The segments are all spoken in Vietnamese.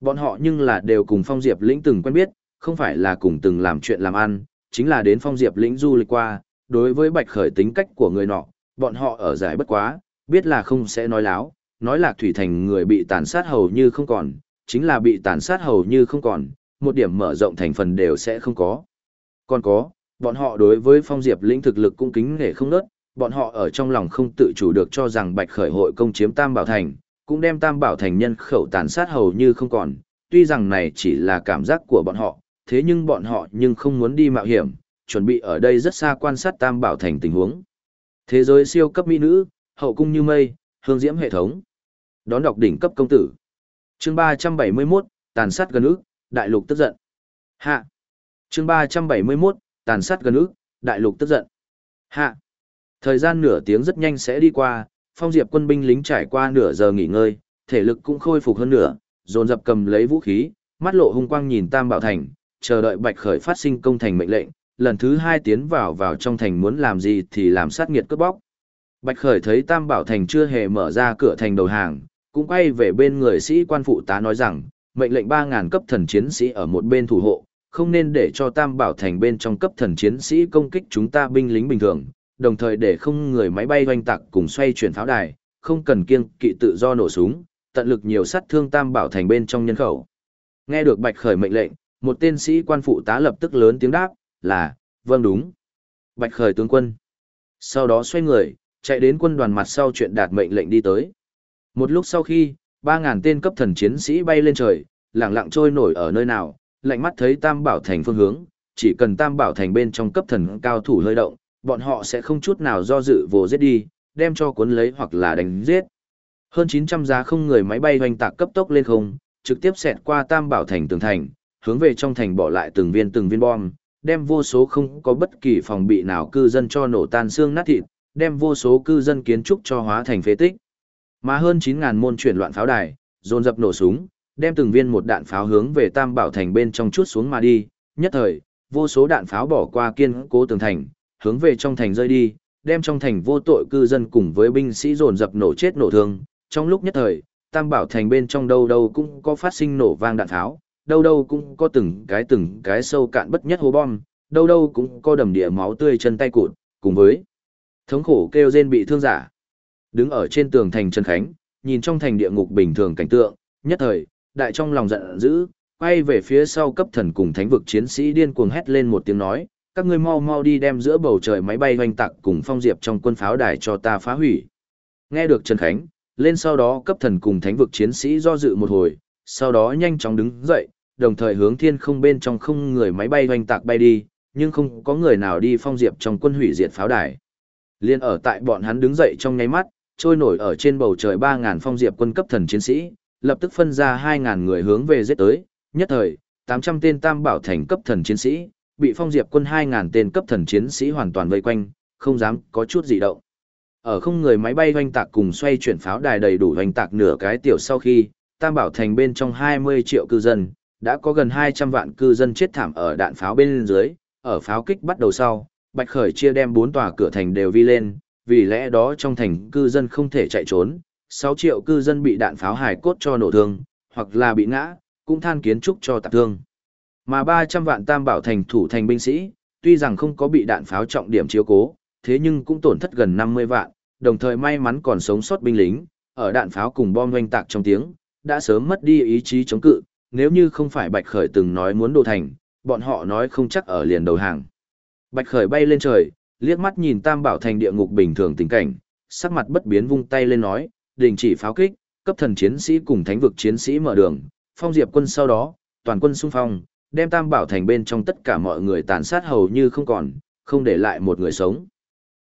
Bọn họ nhưng là đều cùng Phong Diệp lĩnh từng quen biết, không phải là cùng từng làm chuyện làm ăn, chính là đến Phong Diệp lĩnh du lịch qua, đối với Bạch Khởi tính cách của người nọ, bọn họ ở giải bất quá, biết là không sẽ nói láo, nói Lạc Thủy Thành người bị tàn sát hầu như không còn, chính là bị tàn sát hầu như không còn, một điểm mở rộng thành phần đều sẽ không có. Còn có, bọn họ đối với Phong Diệp lĩnh thực lực cũng kính nể không nớt, bọn họ ở trong lòng không tự chủ được cho rằng Bạch Khởi hội công chiếm Tam Bảo Thành, cũng đem Tam Bảo Thành nhân khẩu tàn sát hầu như không còn, tuy rằng này chỉ là cảm giác của bọn họ, thế nhưng bọn họ nhưng không muốn đi mạo hiểm, chuẩn bị ở đây rất xa quan sát Tam Bảo Thành tình huống. Thế giới siêu cấp mỹ nữ, hậu cung như mây, hương diễm hệ thống. Đón đọc đỉnh cấp công tử. Chương 371, tàn sát gần ức, đại lục tức giận. Hạ. Chương 371, tàn sát gần ức, đại lục tức giận. Hạ. Thời gian nửa tiếng rất nhanh sẽ đi qua, phong diệp quân binh lính trải qua nửa giờ nghỉ ngơi, thể lực cũng khôi phục hơn nửa, dồn dập cầm lấy vũ khí, mắt lộ hung quang nhìn Tam Bảo Thành, chờ đợi Bạch Khởi phát sinh công thành mệnh lệnh, lần thứ hai tiến vào vào trong thành muốn làm gì thì làm sát nghiệt cướp bóc. Bạch Khởi thấy Tam Bảo Thành chưa hề mở ra cửa thành đầu hàng, cũng quay về bên người sĩ quan phụ tá nói rằng, mệnh lệnh 3.000 cấp thần chiến sĩ ở một bên thủ hộ, không nên để cho Tam Bảo Thành bên trong cấp thần chiến sĩ công kích chúng ta binh lính bình thường, đồng thời để không người máy bay doanh tạc cùng xoay chuyển pháo đài, không cần kiêng kỵ tự do nổ súng, tận lực nhiều sát thương Tam Bảo Thành bên trong nhân khẩu. Nghe được Bạch Khởi mệnh lệnh, một tên sĩ quan phụ tá lập tức lớn tiếng đáp, là, vâng đúng. Bạch Khởi tướng quân. Sau đó xoay người, chạy đến quân đoàn mặt sau chuyện đạt mệnh lệnh đi tới. Một lúc sau khi, 3.000 tên cấp thần chiến sĩ bay lên trời, lặng lặng trôi nổi ở nơi nào, lạnh mắt thấy Tam Bảo Thành phương hướng, chỉ cần Tam Bảo Thành bên trong cấp thần cao thủ hơi động, bọn họ sẽ không chút nào do dự vồ giết đi, đem cho cuốn lấy hoặc là đánh giết. Hơn 900 giá không người máy bay hoành tạc cấp tốc lên không, trực tiếp xẹt qua Tam Bảo Thành tường thành, hướng về trong thành bỏ lại từng viên từng viên bom, đem vô số không có bất kỳ phòng bị nào cư dân cho nổ tan xương nát thịt, đem vô số cư dân kiến trúc cho hóa thành phế tích. Mà hơn 9.000 môn chuyển loạn pháo đài, dồn dập nổ súng, đem từng viên một đạn pháo hướng về Tam Bảo Thành bên trong chút xuống mà đi, nhất thời, vô số đạn pháo bỏ qua kiên cố tường thành, hướng về trong thành rơi đi, đem trong thành vô tội cư dân cùng với binh sĩ dồn dập nổ chết nổ thương. Trong lúc nhất thời, Tam Bảo Thành bên trong đâu đâu cũng có phát sinh nổ vang đạn tháo, đâu đâu cũng có từng cái từng cái sâu cạn bất nhất hố bom, đâu đâu cũng có đầm địa máu tươi chân tay cụt, cùng với thống khổ kêu rên bị thương giả. Đứng ở trên tường thành Trần Khánh, nhìn trong thành địa ngục bình thường cảnh tượng, nhất thời, đại trong lòng giận dữ, quay về phía sau cấp thần cùng thánh vực chiến sĩ điên cuồng hét lên một tiếng nói, các ngươi mau mau đi đem giữa bầu trời máy bay hoành tạc cùng phong diệp trong quân pháo đài cho ta phá hủy. Nghe được Trần Khánh, lên sau đó cấp thần cùng thánh vực chiến sĩ do dự một hồi, sau đó nhanh chóng đứng dậy, đồng thời hướng thiên không bên trong không người máy bay hoành tạc bay đi, nhưng không có người nào đi phong diệp trong quân hủy diệt pháo đài. Liên ở tại bọn hắn đứng dậy trong nháy mắt, trôi nổi ở trên bầu trời 3.000 phong diệp quân cấp thần chiến sĩ, lập tức phân ra 2.000 người hướng về giết tới, nhất thời, 800 tên tam bảo thành cấp thần chiến sĩ, bị phong diệp quân 2.000 tên cấp thần chiến sĩ hoàn toàn vây quanh, không dám có chút gì động. Ở không người máy bay hoành tạc cùng xoay chuyển pháo đài đầy đủ hoành tạc nửa cái tiểu sau khi, tam bảo thành bên trong 20 triệu cư dân, đã có gần 200 vạn cư dân chết thảm ở đạn pháo bên dưới, ở pháo kích bắt đầu sau, Bạch Khởi chia đem bốn tòa cửa thành đều vi lên, vì lẽ đó trong thành cư dân không thể chạy trốn, 6 triệu cư dân bị đạn pháo hải cốt cho nổ thương, hoặc là bị ngã, cũng than kiến trúc cho tạp thương. Mà 300 vạn tam bảo thành thủ thành binh sĩ, tuy rằng không có bị đạn pháo trọng điểm chiếu cố, thế nhưng cũng tổn thất gần 50 vạn, đồng thời may mắn còn sống sót binh lính, ở đạn pháo cùng bom oanh tạc trong tiếng, đã sớm mất đi ý chí chống cự, nếu như không phải Bạch Khởi từng nói muốn đồ thành, bọn họ nói không chắc ở liền đầu hàng. Bạch Khởi bay lên trời, liếc mắt nhìn Tam Bảo Thành địa ngục bình thường tình cảnh, sắc mặt bất biến vung tay lên nói, đình chỉ pháo kích, cấp thần chiến sĩ cùng thánh vực chiến sĩ mở đường, phong diệp quân sau đó, toàn quân xung phong, đem Tam Bảo Thành bên trong tất cả mọi người tàn sát hầu như không còn, không để lại một người sống.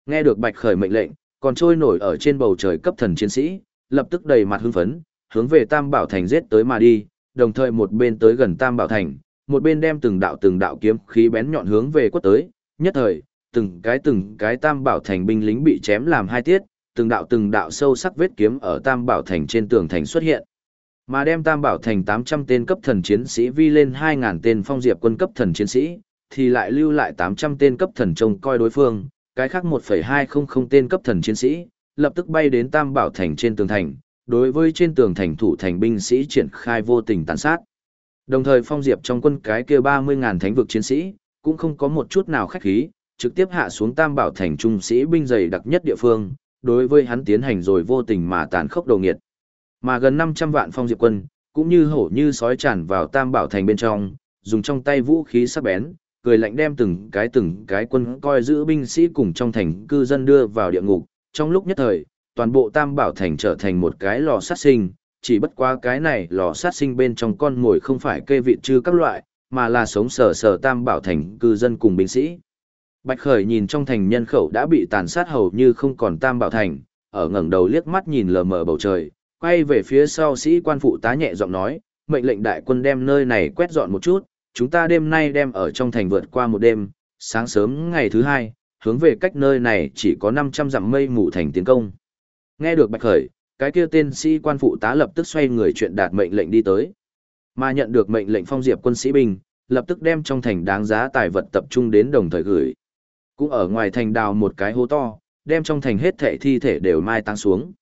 Nghe được Bạch Khởi mệnh lệnh, còn trôi nổi ở trên bầu trời cấp thần chiến sĩ, lập tức đầy mặt hưng phấn, hướng về Tam Bảo Thành giết tới mà đi, đồng thời một bên tới gần Tam Bảo Thành, một bên đem từng đạo từng đạo kiếm khí bén nhọn hướng về quất tới, nhất thời, từng cái từng cái Tam Bảo Thành binh lính bị chém làm hai tiết, từng đạo từng đạo sâu sắc vết kiếm ở Tam Bảo Thành trên tường thành xuất hiện. Mà đem Tam Bảo Thành 800 tên cấp thần chiến sĩ vi lên 2.000 tên phong diệp quân cấp thần chiến sĩ, thì lại lưu lại 800 tên cấp thần trông coi đối phương, cái khác 1,200 tên cấp thần chiến sĩ, lập tức bay đến Tam Bảo Thành trên tường thành, đối với trên tường thành thủ thành binh sĩ triển khai vô tình tàn sát. Đồng thời phong diệp trong quân cái kia 30.000 thánh vực chiến sĩ, cũng không có một chút nào khách khí, trực tiếp hạ xuống tam bảo thành trung sĩ binh dày đặc nhất địa phương, đối với hắn tiến hành rồi vô tình mà tàn khốc đầu nghiệt. Mà gần 500 vạn phong diệp quân, cũng như hổ như sói tràn vào tam bảo thành bên trong, dùng trong tay vũ khí sắc bén, cười lạnh đem từng cái từng cái quân coi giữ binh sĩ cùng trong thành cư dân đưa vào địa ngục. Trong lúc nhất thời, toàn bộ tam bảo thành trở thành một cái lò sát sinh, chỉ bất quá cái này lò sát sinh bên trong con ngồi không phải kê vị trư các loại, mà là sống sờ sờ tam bảo thành cư dân cùng binh sĩ. Bạch Khởi nhìn trong thành nhân khẩu đã bị tàn sát hầu như không còn tam bảo thành, ở ngẩng đầu liếc mắt nhìn lờ mờ bầu trời, quay về phía sau sĩ quan phụ tá nhẹ giọng nói, mệnh lệnh đại quân đem nơi này quét dọn một chút, chúng ta đêm nay đem ở trong thành vượt qua một đêm, sáng sớm ngày thứ hai, hướng về cách nơi này chỉ có 500 dặm mây mù thành tiến công. Nghe được Bạch Khởi, cái kia tên sĩ quan phụ tá lập tức xoay người chuyện đạt mệnh lệnh đi tới. Mà nhận được mệnh lệnh phong diệp quân sĩ binh, lập tức đem trong thành đáng giá tài vật tập trung đến đồng thời gửi. Cũng ở ngoài thành đào một cái hố to, đem trong thành hết thể thi thể đều mai tăng xuống.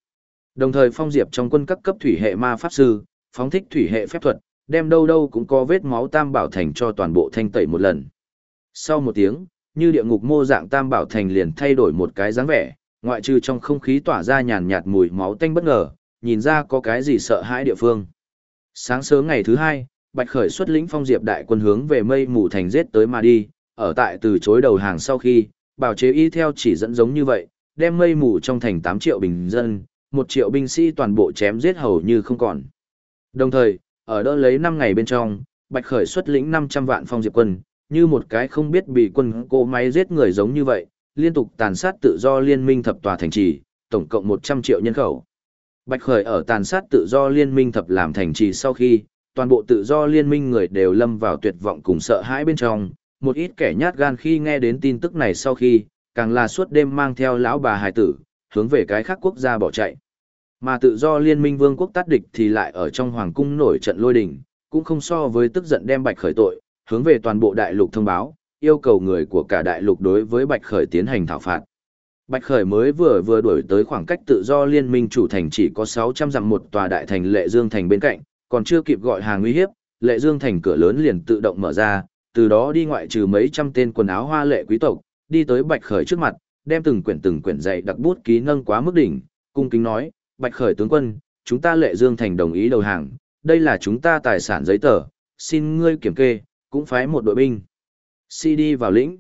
Đồng thời phong diệp trong quân các cấp thủy hệ ma pháp sư, phóng thích thủy hệ phép thuật, đem đâu đâu cũng có vết máu tam bảo thành cho toàn bộ thanh tẩy một lần. Sau một tiếng, như địa ngục mô dạng tam bảo thành liền thay đổi một cái dáng vẻ, ngoại trừ trong không khí tỏa ra nhàn nhạt mùi máu tanh bất ngờ, nhìn ra có cái gì sợ hãi địa phương. Sáng sớm ngày thứ hai, Bạch Khởi xuất lĩnh phong diệp đại quân hướng về mây mù thành giết tới mà đi, ở tại từ chối đầu hàng sau khi, bảo chế y theo chỉ dẫn giống như vậy, đem mây mù trong thành 8 triệu bình dân, một triệu binh sĩ toàn bộ chém giết hầu như không còn. Đồng thời, ở đó lấy 5 ngày bên trong, Bạch Khởi xuất lĩnh 500 vạn phong diệp quân, như một cái không biết bị quân cô máy giết người giống như vậy, liên tục tàn sát tự do liên minh thập tòa thành trì, tổng cộng 100 triệu nhân khẩu. Bạch Khởi ở tàn sát tự do liên minh thập làm thành trì sau khi, toàn bộ tự do liên minh người đều lâm vào tuyệt vọng cùng sợ hãi bên trong, một ít kẻ nhát gan khi nghe đến tin tức này sau khi, càng là suốt đêm mang theo lão bà hài tử, hướng về cái khác quốc gia bỏ chạy. Mà tự do liên minh vương quốc tát địch thì lại ở trong hoàng cung nổi trận lôi đình, cũng không so với tức giận đem Bạch Khởi tội, hướng về toàn bộ đại lục thông báo, yêu cầu người của cả đại lục đối với Bạch Khởi tiến hành thảo phạt. Bạch Khởi mới vừa vừa đuổi tới khoảng cách tự do liên minh chủ thành chỉ có 600 dặm một tòa đại thành Lệ Dương thành bên cạnh, còn chưa kịp gọi hàng uy hiếp, Lệ Dương thành cửa lớn liền tự động mở ra, từ đó đi ngoại trừ mấy trăm tên quần áo hoa lệ quý tộc, đi tới Bạch Khởi trước mặt, đem từng quyển từng quyển dạy đặc bút ký nâng quá mức đỉnh, cung kính nói, Bạch Khởi tướng quân, chúng ta Lệ Dương thành đồng ý đầu hàng, đây là chúng ta tài sản giấy tờ, xin ngươi kiểm kê, cũng phái một đội binh. Si đi vào lĩnh.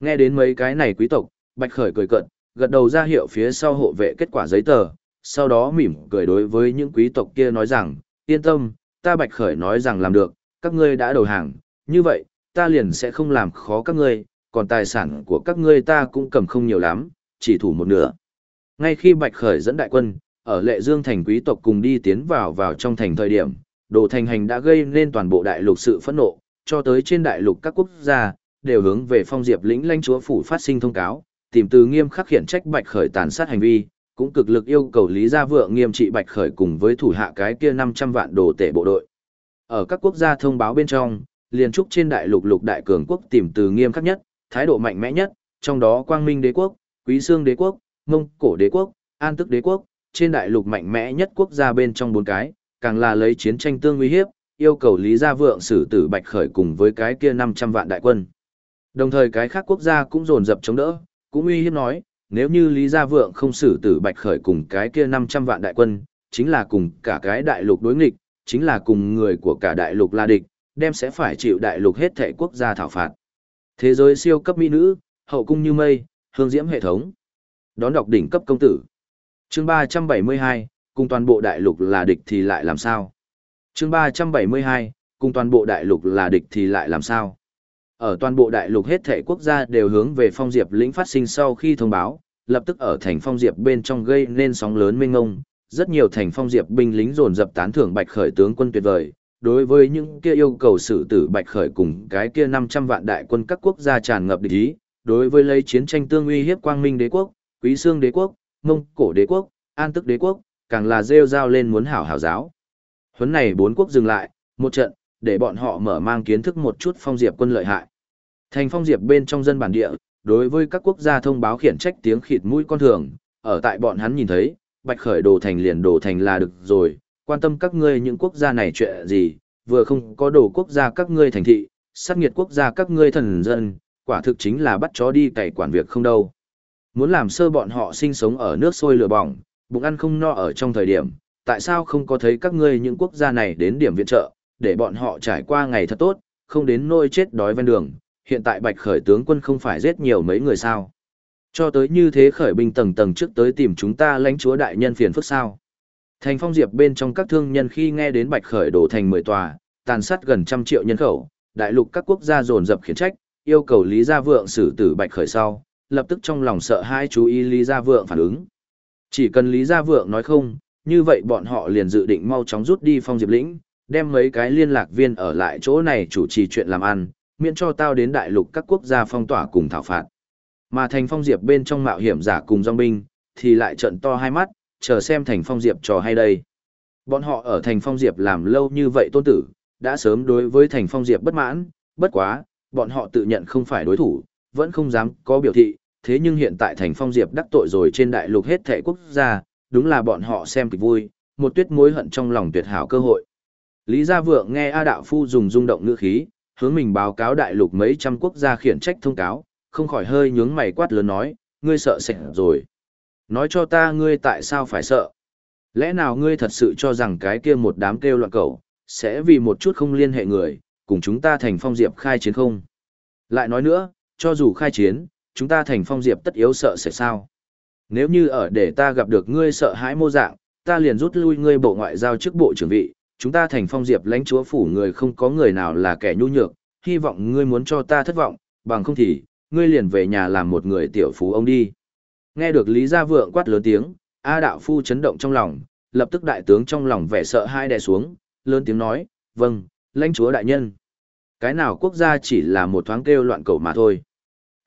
Nghe đến mấy cái này quý tộc, Bạch Khởi cười cận, gật đầu ra hiệu phía sau hộ vệ kết quả giấy tờ, sau đó mỉm cười đối với những quý tộc kia nói rằng, yên tâm, ta Bạch Khởi nói rằng làm được, các ngươi đã đầu hàng, như vậy, ta liền sẽ không làm khó các ngươi, còn tài sản của các ngươi ta cũng cầm không nhiều lắm, chỉ thủ một nửa. Ngay khi Bạch Khởi dẫn đại quân, ở Lệ Dương thành quý tộc cùng đi tiến vào vào trong thành thời điểm, đồ thành hành đã gây nên toàn bộ đại lục sự phẫn nộ, cho tới trên đại lục các quốc gia, đều hướng về phong diệp lĩnh lãnh chúa phủ phát sinh thông cáo, tìm từ nghiêm khắc khiển trách Bạch Khởi tàn sát hành vi, cũng cực lực yêu cầu Lý Gia Vượng nghiêm trị Bạch Khởi cùng với thủ hạ cái kia 500 vạn đồ tể bộ đội. Ở các quốc gia thông báo bên trong, liền trúc trên đại lục lục đại cường quốc tìm từ nghiêm khắc nhất, thái độ mạnh mẽ nhất, trong đó Quang Minh đế quốc, Quý Xương đế quốc, Mông Cổ đế quốc, An Tức đế quốc, trên đại lục mạnh mẽ nhất quốc gia bên trong bốn cái, càng là lấy chiến tranh tương uy hiếp, yêu cầu Lý Gia Vượng xử tử Bạch Khởi cùng với cái kia 500 vạn đại quân. Đồng thời cái khác quốc gia cũng dồn dập chống đỡ, cũng uy hiếp nói, nếu như Lý Gia Vượng không xử tử Bạch Khởi cùng cái kia 500 vạn đại quân, chính là cùng cả cái đại lục đối nghịch, chính là cùng người của cả đại lục la địch, đem sẽ phải chịu đại lục hết thảy quốc gia thảo phạt. Thế giới siêu cấp mỹ nữ, hậu cung như mây, hương diễm hệ thống. Đón đọc đỉnh cấp công tử. Chương 372, cùng toàn bộ đại lục là địch thì lại làm sao? Chương 372, cùng toàn bộ đại lục là địch thì lại làm sao? Ở toàn bộ đại lục hết thể quốc gia đều hướng về phong diệp lĩnh phát sinh sau khi thông báo, lập tức ở thành phong diệp bên trong gây nên sóng lớn mênh ngông, rất nhiều thành phong diệp binh lính dồn dập tán thưởng bạch khởi tướng quân tuyệt vời. Đối với những kia yêu cầu xử tử bạch khởi cùng cái kia 500 vạn đại quân các quốc gia tràn ngập địch ý, đối với lấy chiến tranh tương uy hiếp quang minh đế quốc, quý xương đế quốc, mông cổ đế quốc, an tức đế quốc, càng là rêu rao lên muốn hảo hảo giáo. Huấn này bốn quốc dừng lại, một trận, để bọn họ mở mang kiến thức một chút phong diệp quân lợi hại. Thành phong diệp bên trong dân bản địa, đối với các quốc gia thông báo khiển trách tiếng khịt mũi con thường, ở tại bọn hắn nhìn thấy, bạch khởi đồ thành liền đồ thành là được rồi, quan tâm các ngươi những quốc gia này chuyện gì, vừa không có đồ quốc gia các ngươi thành thị, sát nghiệt quốc gia các ngươi thần dân, quả thực chính là bắt chó đi cày quản việc không đâu. Muốn làm sơ bọn họ sinh sống ở nước sôi lửa bỏng, bụng ăn không no ở trong thời điểm, tại sao không có thấy các ngươi những quốc gia này đến điểm viện trợ, để bọn họ trải qua ngày thật tốt, không đến nôi chết đói ven đường, hiện tại bạch khởi tướng quân không phải giết nhiều mấy người sao. Cho tới như thế khởi binh tầng tầng trước tới tìm chúng ta lãnh chúa đại nhân phiền phức sao. Thành phong diệp bên trong các thương nhân khi nghe đến bạch khởi đổ thành 10 tòa, tàn sát gần trăm triệu nhân khẩu, đại lục các quốc gia dồn dập khiển trách, yêu cầu Lý Gia Vượng xử tử bạch khởi sau, lập tức trong lòng sợ hai chú ý Lý Gia Vượng phản ứng. Chỉ cần Lý Gia Vượng nói không, như vậy bọn họ liền dự định mau chóng rút đi phong diệp lĩnh, đem mấy cái liên lạc viên ở lại chỗ này chủ trì chuyện làm ăn, miễn cho tao đến đại lục các quốc gia phong tỏa cùng thảo phạt. Mà thành phong diệp bên trong mạo hiểm giả cùng dòng binh, thì lại trận to hai mắt, chờ xem thành phong diệp trò hay đây. Bọn họ ở thành phong diệp làm lâu như vậy tôn tử, đã sớm đối với thành phong diệp bất mãn, bất quá, bọn họ tự nhận không phải đối thủ, vẫn không dám có biểu thị, thế nhưng hiện tại thành phong diệp đắc tội rồi trên đại lục hết thể quốc gia, đúng là bọn họ xem kịch vui, một tuyết mối hận trong lòng tuyệt hảo cơ hội. Lý Gia Vượng nghe A Đạo Phu dùng rung động ngữ khí, hướng mình báo cáo đại lục mấy trăm quốc gia khiển trách thông cáo, không khỏi hơi nhướng mày quát lớn nói, ngươi sợ sệt rồi. Nói cho ta ngươi tại sao phải sợ. Lẽ nào ngươi thật sự cho rằng cái kia một đám kêu loạn cầu, sẽ vì một chút không liên hệ người, cùng chúng ta thành phong diệp khai chiến không? Lại nói nữa, cho dù khai chiến, chúng ta thành phong diệp tất yếu sợ sẽ sao? Nếu như ở để ta gặp được ngươi sợ hãi mô dạng, ta liền rút lui ngươi bộ ngoại giao chức bộ trưởng vị, chúng ta thành phong diệp lãnh chúa phủ người không có người nào là kẻ nhu nhược, hy vọng ngươi muốn cho ta thất vọng, bằng không thì, ngươi liền về nhà làm một người tiểu phú ông đi. Nghe được Lý Gia Vượng quát lớn tiếng, A Đạo Phu chấn động trong lòng, lập tức đại tướng trong lòng vẻ sợ hai đè xuống, lớn tiếng nói, vâng, lãnh chúa đại nhân. Cái nào quốc gia chỉ là một thoáng kêu loạn cầu mà thôi.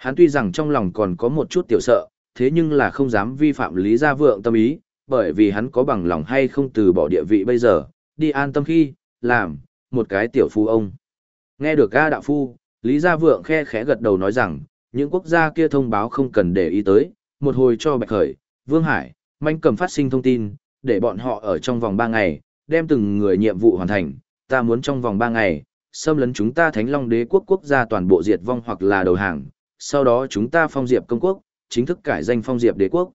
Hắn tuy rằng trong lòng còn có một chút tiểu sợ, thế nhưng là không dám vi phạm Lý Gia Vượng tâm ý, bởi vì hắn có bằng lòng hay không từ bỏ địa vị bây giờ, đi an tâm khi, làm, một cái tiểu phu ông. Nghe được ca Đạo Phu, Lý Gia Vượng khe khẽ gật đầu nói rằng, những quốc gia kia thông báo không cần để ý tới, một hồi cho Bạch Khởi, Vương Hải, Manh cầm phát sinh thông tin, để bọn họ ở trong vòng 3 ngày, đem từng người nhiệm vụ hoàn thành, ta muốn trong vòng 3 ngày, xâm lấn chúng ta Thánh Long Đế quốc quốc gia toàn bộ diệt vong hoặc là đầu hàng, sau đó chúng ta phong diệp công quốc, chính thức cải danh phong diệp đế quốc.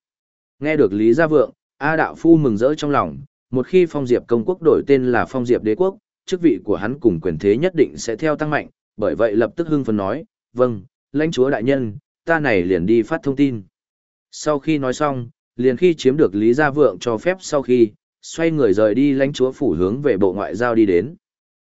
Nghe được Lý Gia Vượng, A Đạo Phu mừng rỡ trong lòng, một khi phong diệp công quốc đổi tên là phong diệp đế quốc, chức vị của hắn cùng quyền thế nhất định sẽ theo tăng mạnh, bởi vậy lập tức hưng phấn nói, vâng, lãnh chúa đại nhân, ta này liền đi phát thông tin. Sau khi nói xong, liền khi chiếm được Lý Gia Vượng cho phép sau khi, xoay người rời đi lãnh chúa phủ hướng về bộ ngoại giao đi đến.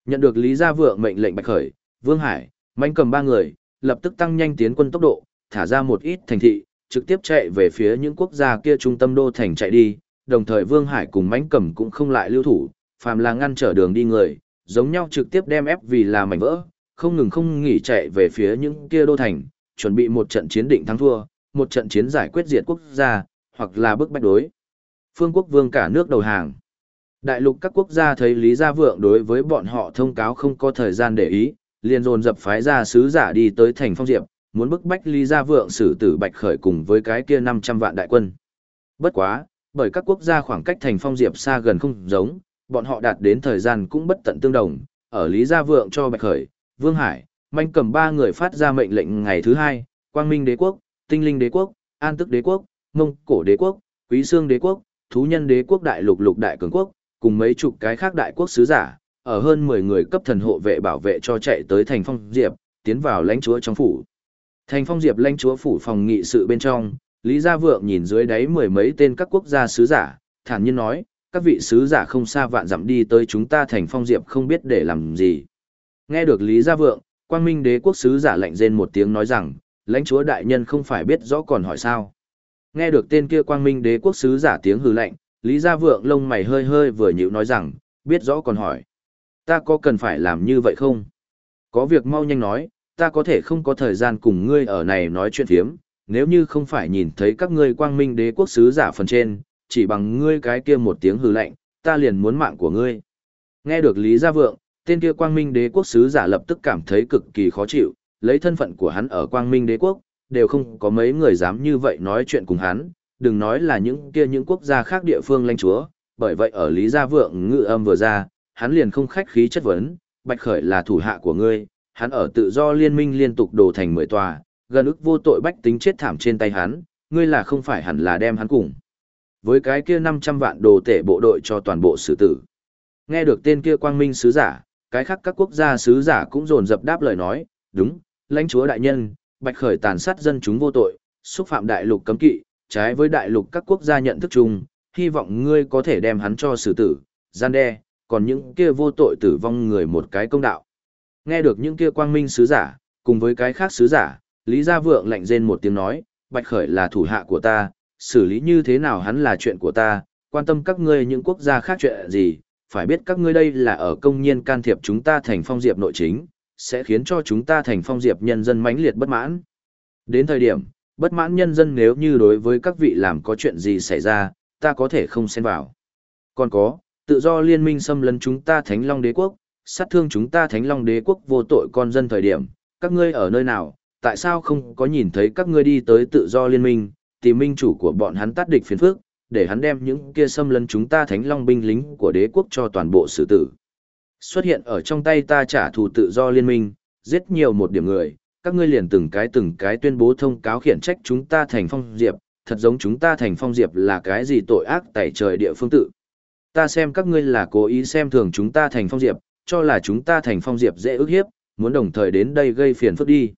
Nhận được Lý Gia Vượng mệnh lệnh bạch khởi, Vương Hải, Mạnh cầm ba người, lập tức tăng nhanh tiến quân tốc độ, thả ra một ít thành thị, trực tiếp chạy về phía những quốc gia kia trung tâm đô thành chạy đi, đồng thời Vương Hải cùng mãnh cầm cũng không lại lưu thủ, phàm là ngăn trở đường đi người, giống nhau trực tiếp đem ép vì là mảnh vỡ, không ngừng không nghỉ chạy về phía những kia đô thành, chuẩn bị một trận chiến định thắng thua, một trận chiến giải quyết diệt quốc gia, hoặc là bức bách đối. Phương quốc vương cả nước đầu hàng. Đại lục các quốc gia thấy Lý Gia Vượng đối với bọn họ thông cáo không có thời gian để ý, liền dồn dập phái ra sứ giả đi tới thành phong diệp, muốn bức bách Lý Gia Vượng xử tử Bạch Khởi cùng với cái kia 500 vạn đại quân. Bất quá, bởi các quốc gia khoảng cách thành phong diệp xa gần không giống, bọn họ đạt đến thời gian cũng bất tận tương đồng, ở Lý Gia Vượng cho Bạch Khởi, Vương Hải, Manh cầm ba người phát ra mệnh lệnh ngày thứ hai, Quang Minh Đế Quốc, Tinh Linh Đế Quốc, An Tức Đế Quốc, Mông Cổ Đế Quốc, Quý Sương Đế Quốc, Thú Nhân Đế Quốc Đại Lục Lục Đại Cường Quốc, cùng mấy chục cái khác đại quốc sứ giả, ở hơn 10 người cấp thần hộ vệ bảo vệ cho chạy tới thành phong diệp, tiến vào lãnh chúa trong phủ. Thành phong diệp lãnh chúa phủ phòng nghị sự bên trong, Lý Gia Vượng nhìn dưới đáy mười mấy tên các quốc gia sứ giả, thản nhiên nói, các vị sứ giả không xa vạn dặm đi tới chúng ta thành phong diệp không biết để làm gì. Nghe được Lý Gia Vượng, Quang Minh đế quốc sứ giả lạnh rên một tiếng nói rằng, lãnh chúa đại nhân không phải biết rõ còn hỏi sao. Nghe được tên kia Quang Minh đế quốc sứ giả tiếng hừ lạnh, Lý Gia Vượng lông mày hơi hơi vừa nhíu nói rằng, biết rõ còn hỏi. Ta có cần phải làm như vậy không? Có việc mau nhanh nói, ta có thể không có thời gian cùng ngươi ở này nói chuyện thiếm, nếu như không phải nhìn thấy các ngươi quang minh đế quốc sứ giả phần trên, chỉ bằng ngươi cái kia một tiếng hừ lạnh, ta liền muốn mạng của ngươi. Nghe được Lý Gia Vượng, tên kia quang minh đế quốc sứ giả lập tức cảm thấy cực kỳ khó chịu, lấy thân phận của hắn ở quang minh đế quốc, đều không có mấy người dám như vậy nói chuyện cùng hắn, đừng nói là những kia những quốc gia khác địa phương lãnh chúa, bởi vậy ở Lý Gia Vượng ngự âm vừa ra, hắn liền không khách khí chất vấn, Bạch Khởi là thủ hạ của ngươi, hắn ở tự do liên minh liên tục đổ thành mười tòa, gần ức vô tội bách tính chết thảm trên tay hắn, ngươi là không phải hẳn là đem hắn cùng. Với cái kia 500 vạn đồ tể bộ đội cho toàn bộ sử tử. Nghe được tên kia quang minh sứ giả, cái khác các quốc gia sứ giả cũng dồn dập đáp lời nói, đúng, lãnh chúa đại nhân, Bạch Khởi tàn sát dân chúng vô tội, xúc phạm đại lục cấm kỵ, trái với đại lục các quốc gia nhận thức chung, hy vọng ngươi có thể đem hắn cho xử tử, gian đe, còn những kia vô tội tử vong người một cái công đạo. Nghe được những kia quang minh sứ giả, cùng với cái khác sứ giả, Lý Gia Vượng lạnh rên một tiếng nói, Bạch Khởi là thủ hạ của ta, xử lý như thế nào hắn là chuyện của ta, quan tâm các ngươi những quốc gia khác chuyện gì, phải biết các ngươi đây là ở công nhiên can thiệp chúng ta thành phong diệp nội chính, sẽ khiến cho chúng ta thành phong diệp nhân dân mãnh liệt bất mãn. Đến thời điểm, bất mãn nhân dân nếu như đối với các vị làm có chuyện gì xảy ra, ta có thể không xen vào. Còn có, tự do liên minh xâm lấn chúng ta Thánh Long Đế quốc, sát thương chúng ta Thánh Long Đế quốc vô tội con dân thời điểm, các ngươi ở nơi nào, tại sao không có nhìn thấy các ngươi đi tới tự do liên minh, tìm minh chủ của bọn hắn tát địch phiền phức, để hắn đem những kia xâm lấn chúng ta Thánh Long binh lính của đế quốc cho toàn bộ xử tử. Xuất hiện ở trong tay ta trả thù tự do liên minh, giết nhiều một điểm người, các ngươi liền từng cái từng cái tuyên bố thông cáo khiển trách chúng ta thành phong diệp, thật giống chúng ta thành phong diệp là cái gì tội ác tẩy trời địa phương tự. Ta xem các ngươi là cố ý xem thường chúng ta thành phong diệp, cho là chúng ta thành phong diệp dễ ức hiếp, muốn đồng thời đến đây gây phiền phức đi.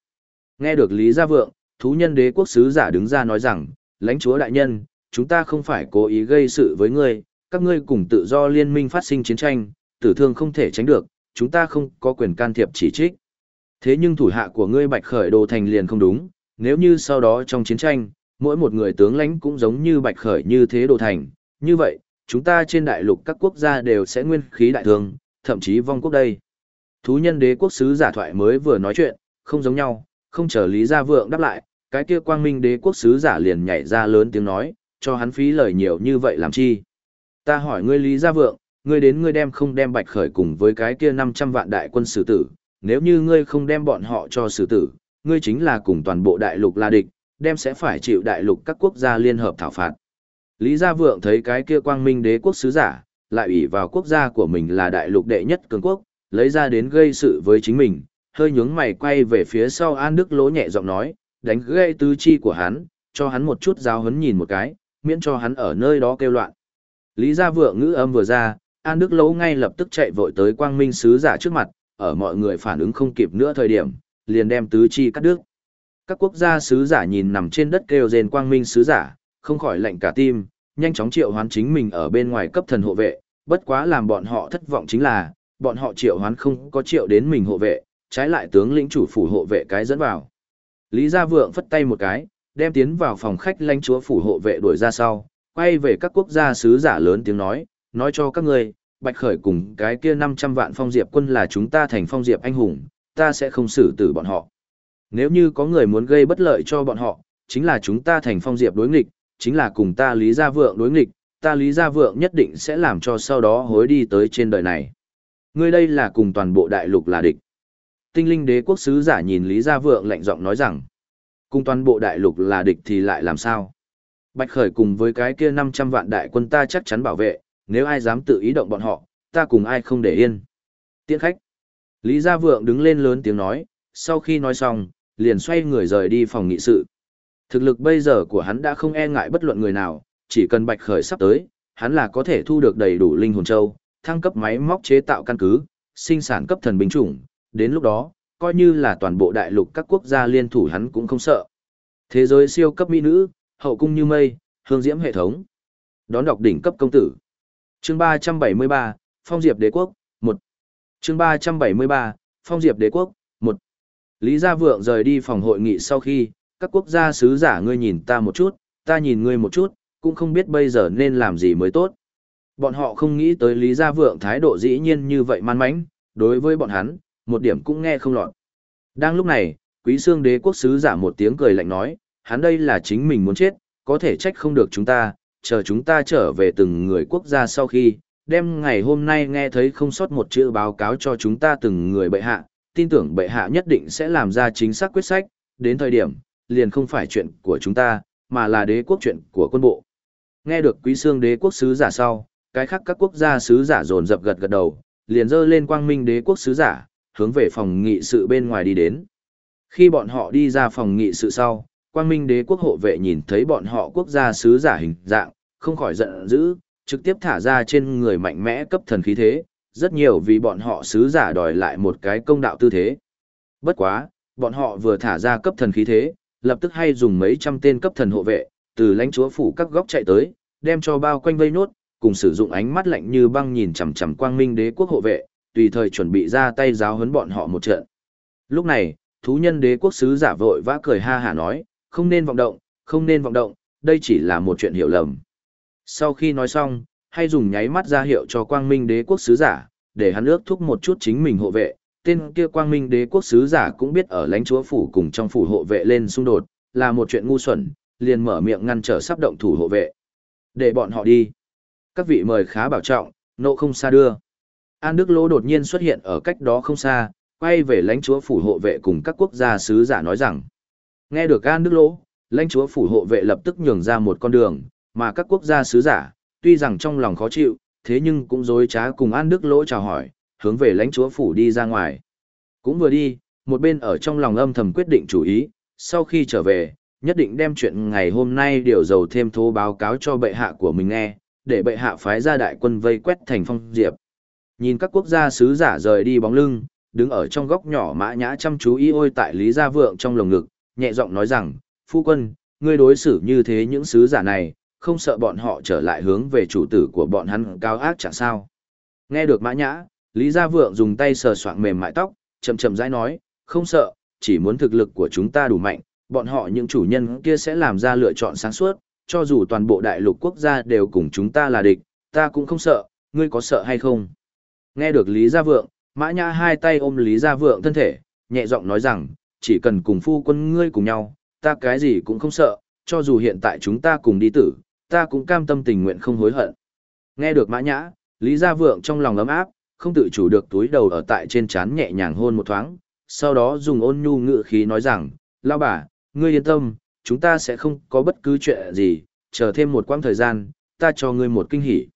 Nghe được Lý Gia Vượng, thú nhân đế quốc sứ giả đứng ra nói rằng, lãnh chúa đại nhân, chúng ta không phải cố ý gây sự với ngươi, các ngươi cùng tự do liên minh phát sinh chiến tranh, tử thương không thể tránh được, chúng ta không có quyền can thiệp chỉ trích. Thế nhưng thủ hạ của ngươi Bạch Khởi đồ thành liền không đúng, nếu như sau đó trong chiến tranh, mỗi một người tướng lãnh cũng giống như Bạch Khởi như thế đồ thành, như vậy, chúng ta trên đại lục các quốc gia đều sẽ nguyên khí đại thương, thậm chí vong quốc đây. Thú nhân đế quốc sứ giả thoại mới vừa nói chuyện, không giống nhau, không chờ Lý Gia Vượng đáp lại, cái kia quang minh đế quốc sứ giả liền nhảy ra lớn tiếng nói, cho hắn phí lời nhiều như vậy làm chi. Ta hỏi ngươi Lý Gia Vượng, ngươi đến ngươi đem không đem bạch khởi cùng với cái kia 500 vạn đại quân sử tử, nếu như ngươi không đem bọn họ cho sử tử, ngươi chính là cùng toàn bộ đại lục là địch, đem sẽ phải chịu đại lục các quốc gia liên hợp thảo phạt. Lý Gia Vượng thấy cái kia quang minh đế quốc sứ giả, lại ủy vào quốc gia của mình là đại lục đệ nhất cường quốc, lấy ra đến gây sự với chính mình, hơi nhướng mày quay về phía sau An Đức Lỗ nhẹ giọng nói, đánh gây tứ chi của hắn, cho hắn một chút giáo hấn nhìn một cái, miễn cho hắn ở nơi đó kêu loạn. Lý Gia Vượng ngữ âm vừa ra, An Đức Lỗ ngay lập tức chạy vội tới quang minh sứ giả trước mặt, ở mọi người phản ứng không kịp nữa thời điểm, liền đem tứ chi cắt đứt. Các quốc gia sứ giả nhìn nằm trên đất kêu rên quang minh sứ giả, không khỏi lạnh cả tim, nhanh chóng triệu hoán chính mình ở bên ngoài cấp thần hộ vệ, bất quá làm bọn họ thất vọng chính là, bọn họ triệu hoán không có triệu đến mình hộ vệ, trái lại tướng lĩnh chủ phủ hộ vệ cái dẫn vào. Lý Gia Vượng phất tay một cái, đem tiến vào phòng khách lãnh chúa phủ hộ vệ đuổi ra sau, quay về các quốc gia sứ giả lớn tiếng nói, nói cho các ngươi, Bạch Khởi cùng cái kia 500 vạn phong diệp quân là chúng ta thành phong diệp anh hùng, ta sẽ không xử tử bọn họ. Nếu như có người muốn gây bất lợi cho bọn họ, chính là chúng ta thành phong diệp đối nghịch, chính là cùng ta Lý Gia Vượng đối nghịch, ta Lý Gia Vượng nhất định sẽ làm cho sau đó hối đi tới trên đời này. Ngươi đây là cùng toàn bộ đại lục là địch. Tinh linh đế quốc sứ giả nhìn Lý Gia Vượng lạnh giọng nói rằng, cùng toàn bộ đại lục là địch thì lại làm sao? Bạch Khởi cùng với cái kia 500 vạn đại quân ta chắc chắn bảo vệ, nếu ai dám tự ý động bọn họ, ta cùng ai không để yên. Tiễn khách. Lý Gia Vượng đứng lên lớn tiếng nói, sau khi nói xong, liền xoay người rời đi phòng nghị sự. Thực lực bây giờ của hắn đã không e ngại bất luận người nào, chỉ cần Bạch Khởi sắp tới, hắn là có thể thu được đầy đủ linh hồn châu, thăng cấp máy móc chế tạo căn cứ, sinh sản cấp thần binh chủng, đến lúc đó, coi như là toàn bộ đại lục các quốc gia liên thủ hắn cũng không sợ. Thế giới siêu cấp mỹ nữ, hậu cung như mây, hương diễm hệ thống. Đón đọc đỉnh cấp công tử. Chương 373, Phong Diệp Đế quốc, 1. Chương 373, Phong Diệp Đế quốc, 1. Lý Gia Vượng rời đi phòng hội nghị sau khi, các quốc gia sứ giả ngươi nhìn ta một chút, ta nhìn ngươi một chút, cũng không biết bây giờ nên làm gì mới tốt. Bọn họ không nghĩ tới Lý Gia Vượng thái độ dĩ nhiên như vậy man mánh, đối với bọn hắn, một điểm cũng nghe không lọt. Đang lúc này, Quý Sương Đế quốc sứ giả một tiếng cười lạnh nói, hắn đây là chính mình muốn chết, có thể trách không được chúng ta, chờ chúng ta trở về từng người quốc gia sau khi, đem ngày hôm nay nghe thấy không sót một chữ báo cáo cho chúng ta từng người bệ hạ, tin tưởng bệ hạ nhất định sẽ làm ra chính xác quyết sách, đến thời điểm, liền không phải chuyện của chúng ta, mà là đế quốc chuyện của quân bộ. Nghe được quý xương đế quốc sứ giả sau, cái khác các quốc gia sứ giả dồn dập gật gật đầu, liền dơ lên quang minh đế quốc sứ giả, hướng về phòng nghị sự bên ngoài đi đến. Khi bọn họ đi ra phòng nghị sự sau, quang minh đế quốc hộ vệ nhìn thấy bọn họ quốc gia sứ giả hình dạng, không khỏi giận dữ, trực tiếp thả ra trên người mạnh mẽ cấp thần khí thế, rất nhiều vì bọn họ sứ giả đòi lại một cái công đạo tư thế. Bất quá, bọn họ vừa thả ra cấp thần khí thế, lập tức hay dùng mấy trăm tên cấp thần hộ vệ, từ lãnh chúa phủ các góc chạy tới, đem cho bao quanh vây nốt, cùng sử dụng ánh mắt lạnh như băng nhìn chằm chằm quang minh đế quốc hộ vệ, tùy thời chuẩn bị ra tay giáo huấn bọn họ một trận. Lúc này, thú nhân đế quốc sứ giả vội vã cười ha hả nói, không nên vọng động, không nên vọng động, đây chỉ là một chuyện hiểu lầm. Sau khi nói xong, hay dùng nháy mắt ra hiệu cho quang minh đế quốc sứ giả, để hắn ước thúc một chút chính mình hộ vệ. Tên kia quang minh đế quốc sứ giả cũng biết ở lãnh chúa phủ cùng trong phủ hộ vệ lên xung đột, là một chuyện ngu xuẩn, liền mở miệng ngăn trở sắp động thủ hộ vệ. Để bọn họ đi. Các vị mời khá bảo trọng, nộ không xa đưa. An Đức Lỗ đột nhiên xuất hiện ở cách đó không xa, quay về lãnh chúa phủ hộ vệ cùng các quốc gia sứ giả nói rằng. Nghe được An Đức Lỗ, lãnh chúa phủ hộ vệ lập tức nhường ra một con đường, mà các quốc gia sứ giả, tuy rằng trong lòng khó chịu, thế nhưng cũng dối trá cùng An Đức Lỗ chào hỏi, hướng về lãnh chúa phủ đi ra ngoài. Cũng vừa đi, một bên ở trong lòng âm thầm quyết định chủ ý, sau khi trở về, nhất định đem chuyện ngày hôm nay điều dầu thêm thô báo cáo cho bệ hạ của mình nghe, để bệ hạ phái ra đại quân vây quét thành phong diệp. Nhìn các quốc gia sứ giả rời đi bóng lưng, đứng ở trong góc nhỏ mã nhã chăm chú y ôi tại Lý Gia Vượng trong lồng ngực, nhẹ giọng nói rằng, phu quân, ngươi đối xử như thế những sứ giả này, không sợ bọn họ trở lại hướng về chủ tử của bọn hắn cao ác chẳng sao. Nghe được mã nhã, Lý Gia Vượng dùng tay sờ soạng mềm mại tóc, chậm chậm rãi nói, không sợ, chỉ muốn thực lực của chúng ta đủ mạnh, bọn họ những chủ nhân kia sẽ làm ra lựa chọn sáng suốt, cho dù toàn bộ đại lục quốc gia đều cùng chúng ta là địch, ta cũng không sợ, ngươi có sợ hay không? Nghe được Lý Gia Vượng, Mã Nhã hai tay ôm Lý Gia Vượng thân thể, nhẹ giọng nói rằng, chỉ cần cùng phu quân ngươi cùng nhau, ta cái gì cũng không sợ, cho dù hiện tại chúng ta cùng đi tử, ta cũng cam tâm tình nguyện không hối hận. Nghe được Mã Nhã, Lý Gia Vượng trong lòng ấm áp, không tự chủ được túi đầu ở tại trên trán nhẹ nhàng hôn một thoáng, sau đó dùng ôn nhu ngữ khí nói rằng, lao bà, ngươi yên tâm, chúng ta sẽ không có bất cứ chuyện gì, chờ thêm một quãng thời gian, ta cho ngươi một kinh hỉ.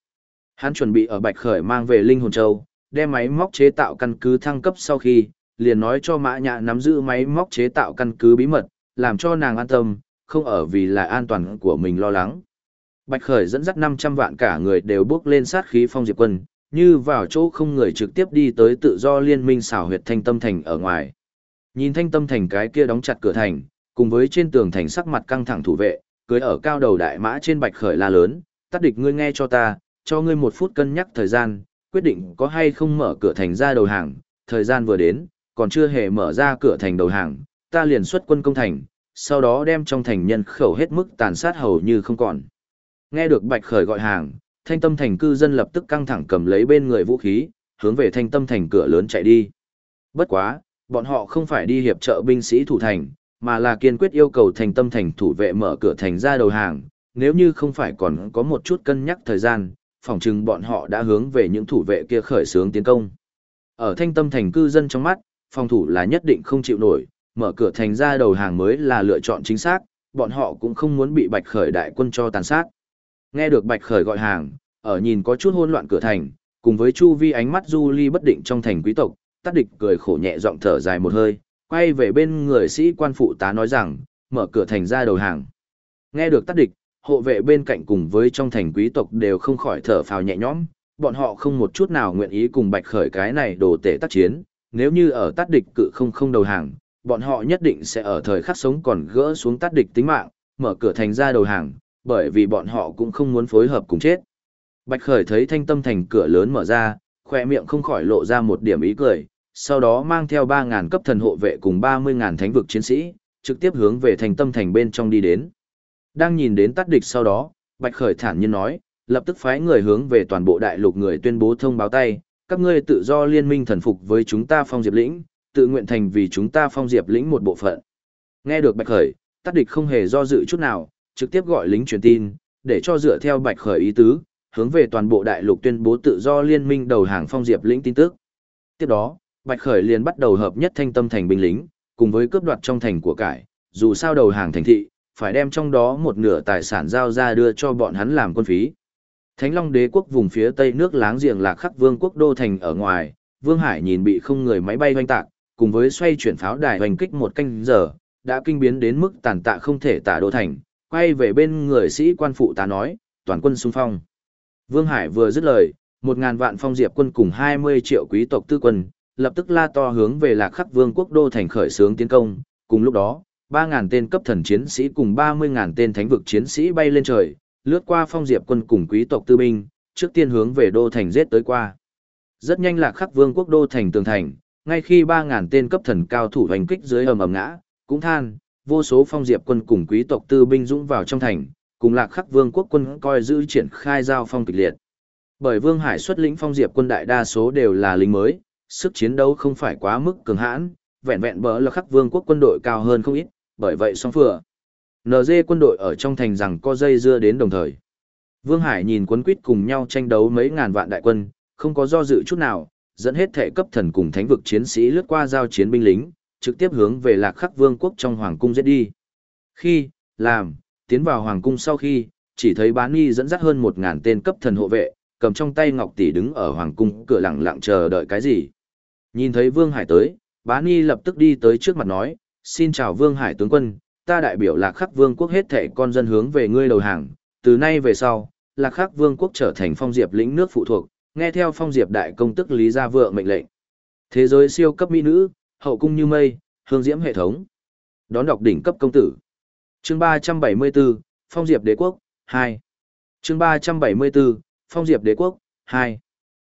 Hắn chuẩn bị ở Bạch Khởi mang về Linh Hồn Châu, đem máy móc chế tạo căn cứ thăng cấp sau khi, liền nói cho Mã Nhã nắm giữ máy móc chế tạo căn cứ bí mật, làm cho nàng an tâm, không ở vì là an toàn của mình lo lắng. Bạch Khởi dẫn dắt 500 vạn cả người đều bước lên sát khí phong diệp quân, như vào chỗ không người trực tiếp đi tới tự do liên minh xảo huyệt thanh tâm thành ở ngoài. Nhìn thanh tâm thành cái kia đóng chặt cửa thành, cùng với trên tường thành sắc mặt căng thẳng thủ vệ, cưới ở cao đầu đại mã trên Bạch Khởi la lớn, tắt địch ngươi nghe cho ta, cho ngươi một phút cân nhắc thời gian, quyết định có hay không mở cửa thành ra đầu hàng, thời gian vừa đến, còn chưa hề mở ra cửa thành đầu hàng, ta liền xuất quân công thành, sau đó đem trong thành nhân khẩu hết mức tàn sát hầu như không còn. Nghe được Bạch Khởi gọi hàng, thanh tâm thành cư dân lập tức căng thẳng cầm lấy bên người vũ khí, hướng về thanh tâm thành cửa lớn chạy đi. Bất quá, bọn họ không phải đi hiệp trợ binh sĩ thủ thành, mà là kiên quyết yêu cầu thành tâm thành thủ vệ mở cửa thành ra đầu hàng, nếu như không phải còn có một chút cân nhắc thời gian, phỏng chừng bọn họ đã hướng về những thủ vệ kia khởi xướng tiến công. Ở thanh tâm thành cư dân trong mắt, phòng thủ là nhất định không chịu nổi, mở cửa thành ra đầu hàng mới là lựa chọn chính xác, bọn họ cũng không muốn bị bạch khởi đại quân cho tàn sát. Nghe được bạch khởi gọi hàng, ở nhìn có chút hỗn loạn cửa thành, cùng với chu vi ánh mắt du ly bất định trong thành quý tộc, Tát địch cười khổ nhẹ giọng thở dài một hơi, quay về bên người sĩ quan phụ tá nói rằng, mở cửa thành ra đầu hàng. Nghe được Tát địch, hộ vệ bên cạnh cùng với trong thành quý tộc đều không khỏi thở phào nhẹ nhõm, bọn họ không một chút nào nguyện ý cùng bạch khởi cái này đồ tể tác chiến, nếu như ở Tát địch cự không không đầu hàng, bọn họ nhất định sẽ ở thời khắc sống còn gỡ xuống Tát địch tính mạng, mở cửa thành ra đầu hàng, bởi vì bọn họ cũng không muốn phối hợp cùng chết. Bạch khởi thấy thanh tâm thành cửa lớn mở ra, khỏe miệng không khỏi lộ ra một điểm ý cười, sau đó mang theo 3.000 cấp thần hộ vệ cùng 30.000 thánh vực chiến sĩ, trực tiếp hướng về thành tâm thành bên trong đi đến. Đang nhìn đến tắt địch sau đó, Bạch Khởi thản nhiên nói, lập tức phái người hướng về toàn bộ đại lục người tuyên bố thông báo tay, các ngươi tự do liên minh thần phục với chúng ta phong diệp lĩnh, tự nguyện thành vì chúng ta phong diệp lĩnh một bộ phận. Nghe được Bạch Khởi, tắt địch không hề do dự chút nào, trực tiếp gọi lính truyền tin, để cho dựa theo Bạch Khởi ý tứ, hướng về toàn bộ đại lục tuyên bố tự do liên minh đầu hàng phong diệp lĩnh tin tức. Tiếp đó, Bạch Khởi liền bắt đầu hợp nhất thanh tâm thành binh lính, cùng với cướp đoạt trong thành của cải, dù sao đầu hàng thành thị, phải đem trong đó một nửa tài sản giao ra đưa cho bọn hắn làm quân phí. Thánh Long đế quốc vùng phía tây nước láng giềng là khắc vương quốc đô thành ở ngoài, Vương Hải nhìn bị không người máy bay hoanh tạc, cùng với xoay chuyển pháo đài hoành kích một canh giờ, đã kinh biến đến mức tàn tạ không thể tả đô thành, quay về bên người sĩ quan phụ tá nói, toàn quân xung phong. Vương Hải vừa dứt lời, một ngàn vạn phong diệp quân cùng 20 triệu quý tộc tư quân, lập tức la to hướng về lạc khắc vương quốc đô thành khởi xướng tiến công, cùng lúc đó, 3.000 tên cấp thần chiến sĩ cùng 30.000 tên thánh vực chiến sĩ bay lên trời, lướt qua phong diệp quân cùng quý tộc tư binh, trước tiên hướng về đô thành giết tới qua. Rất nhanh lạc khắc vương quốc đô thành tường thành, ngay khi 3.000 tên cấp thần cao thủ hành kích dưới ầm ầm ngã, cũng than, vô số phong diệp quân cùng quý tộc tư binh dũng vào trong thành, cùng lạc khắc vương quốc quân coi giữ triển khai giao phong kịch liệt. Bởi Vương Hải xuất lĩnh phong diệp quân đại đa số đều là lính mới, sức chiến đấu không phải quá mức cường hãn, vẹn vẹn bỡ là khắc vương quốc quân đội cao hơn không ít, bởi vậy song phừa. NG quân đội ở trong thành rằng có dây dưa đến đồng thời. Vương Hải nhìn quân quýt cùng nhau tranh đấu mấy ngàn vạn đại quân, không có do dự chút nào, dẫn hết thể cấp thần cùng thánh vực chiến sĩ lướt qua giao chiến binh lính, trực tiếp hướng về lạc khắc vương quốc trong hoàng cung giết đi. Khi, làm, tiến vào hoàng cung sau khi, chỉ thấy bán y dẫn dắt hơn một ngàn tên cấp thần hộ vệ, cầm trong tay ngọc tỷ đứng ở hoàng cung cửa lặng lặng chờ đợi cái gì. Nhìn thấy Vương Hải tới, bán y lập tức đi tới trước mặt nói, xin chào Vương Hải tướng quân, ta đại biểu lạc khắc vương quốc hết thể con dân hướng về ngươi đầu hàng, từ nay về sau, lạc khắc vương quốc trở thành phong diệp lĩnh nước phụ thuộc, nghe theo phong diệp đại công tức lý gia vượng mệnh lệnh. Thế giới siêu cấp mỹ nữ, hậu cung như mây, hương diễm hệ thống. Đón đọc đỉnh cấp công tử. Chương 374, Phong Diệp Đế quốc 2. Chương 374, Phong Diệp Đế quốc 2.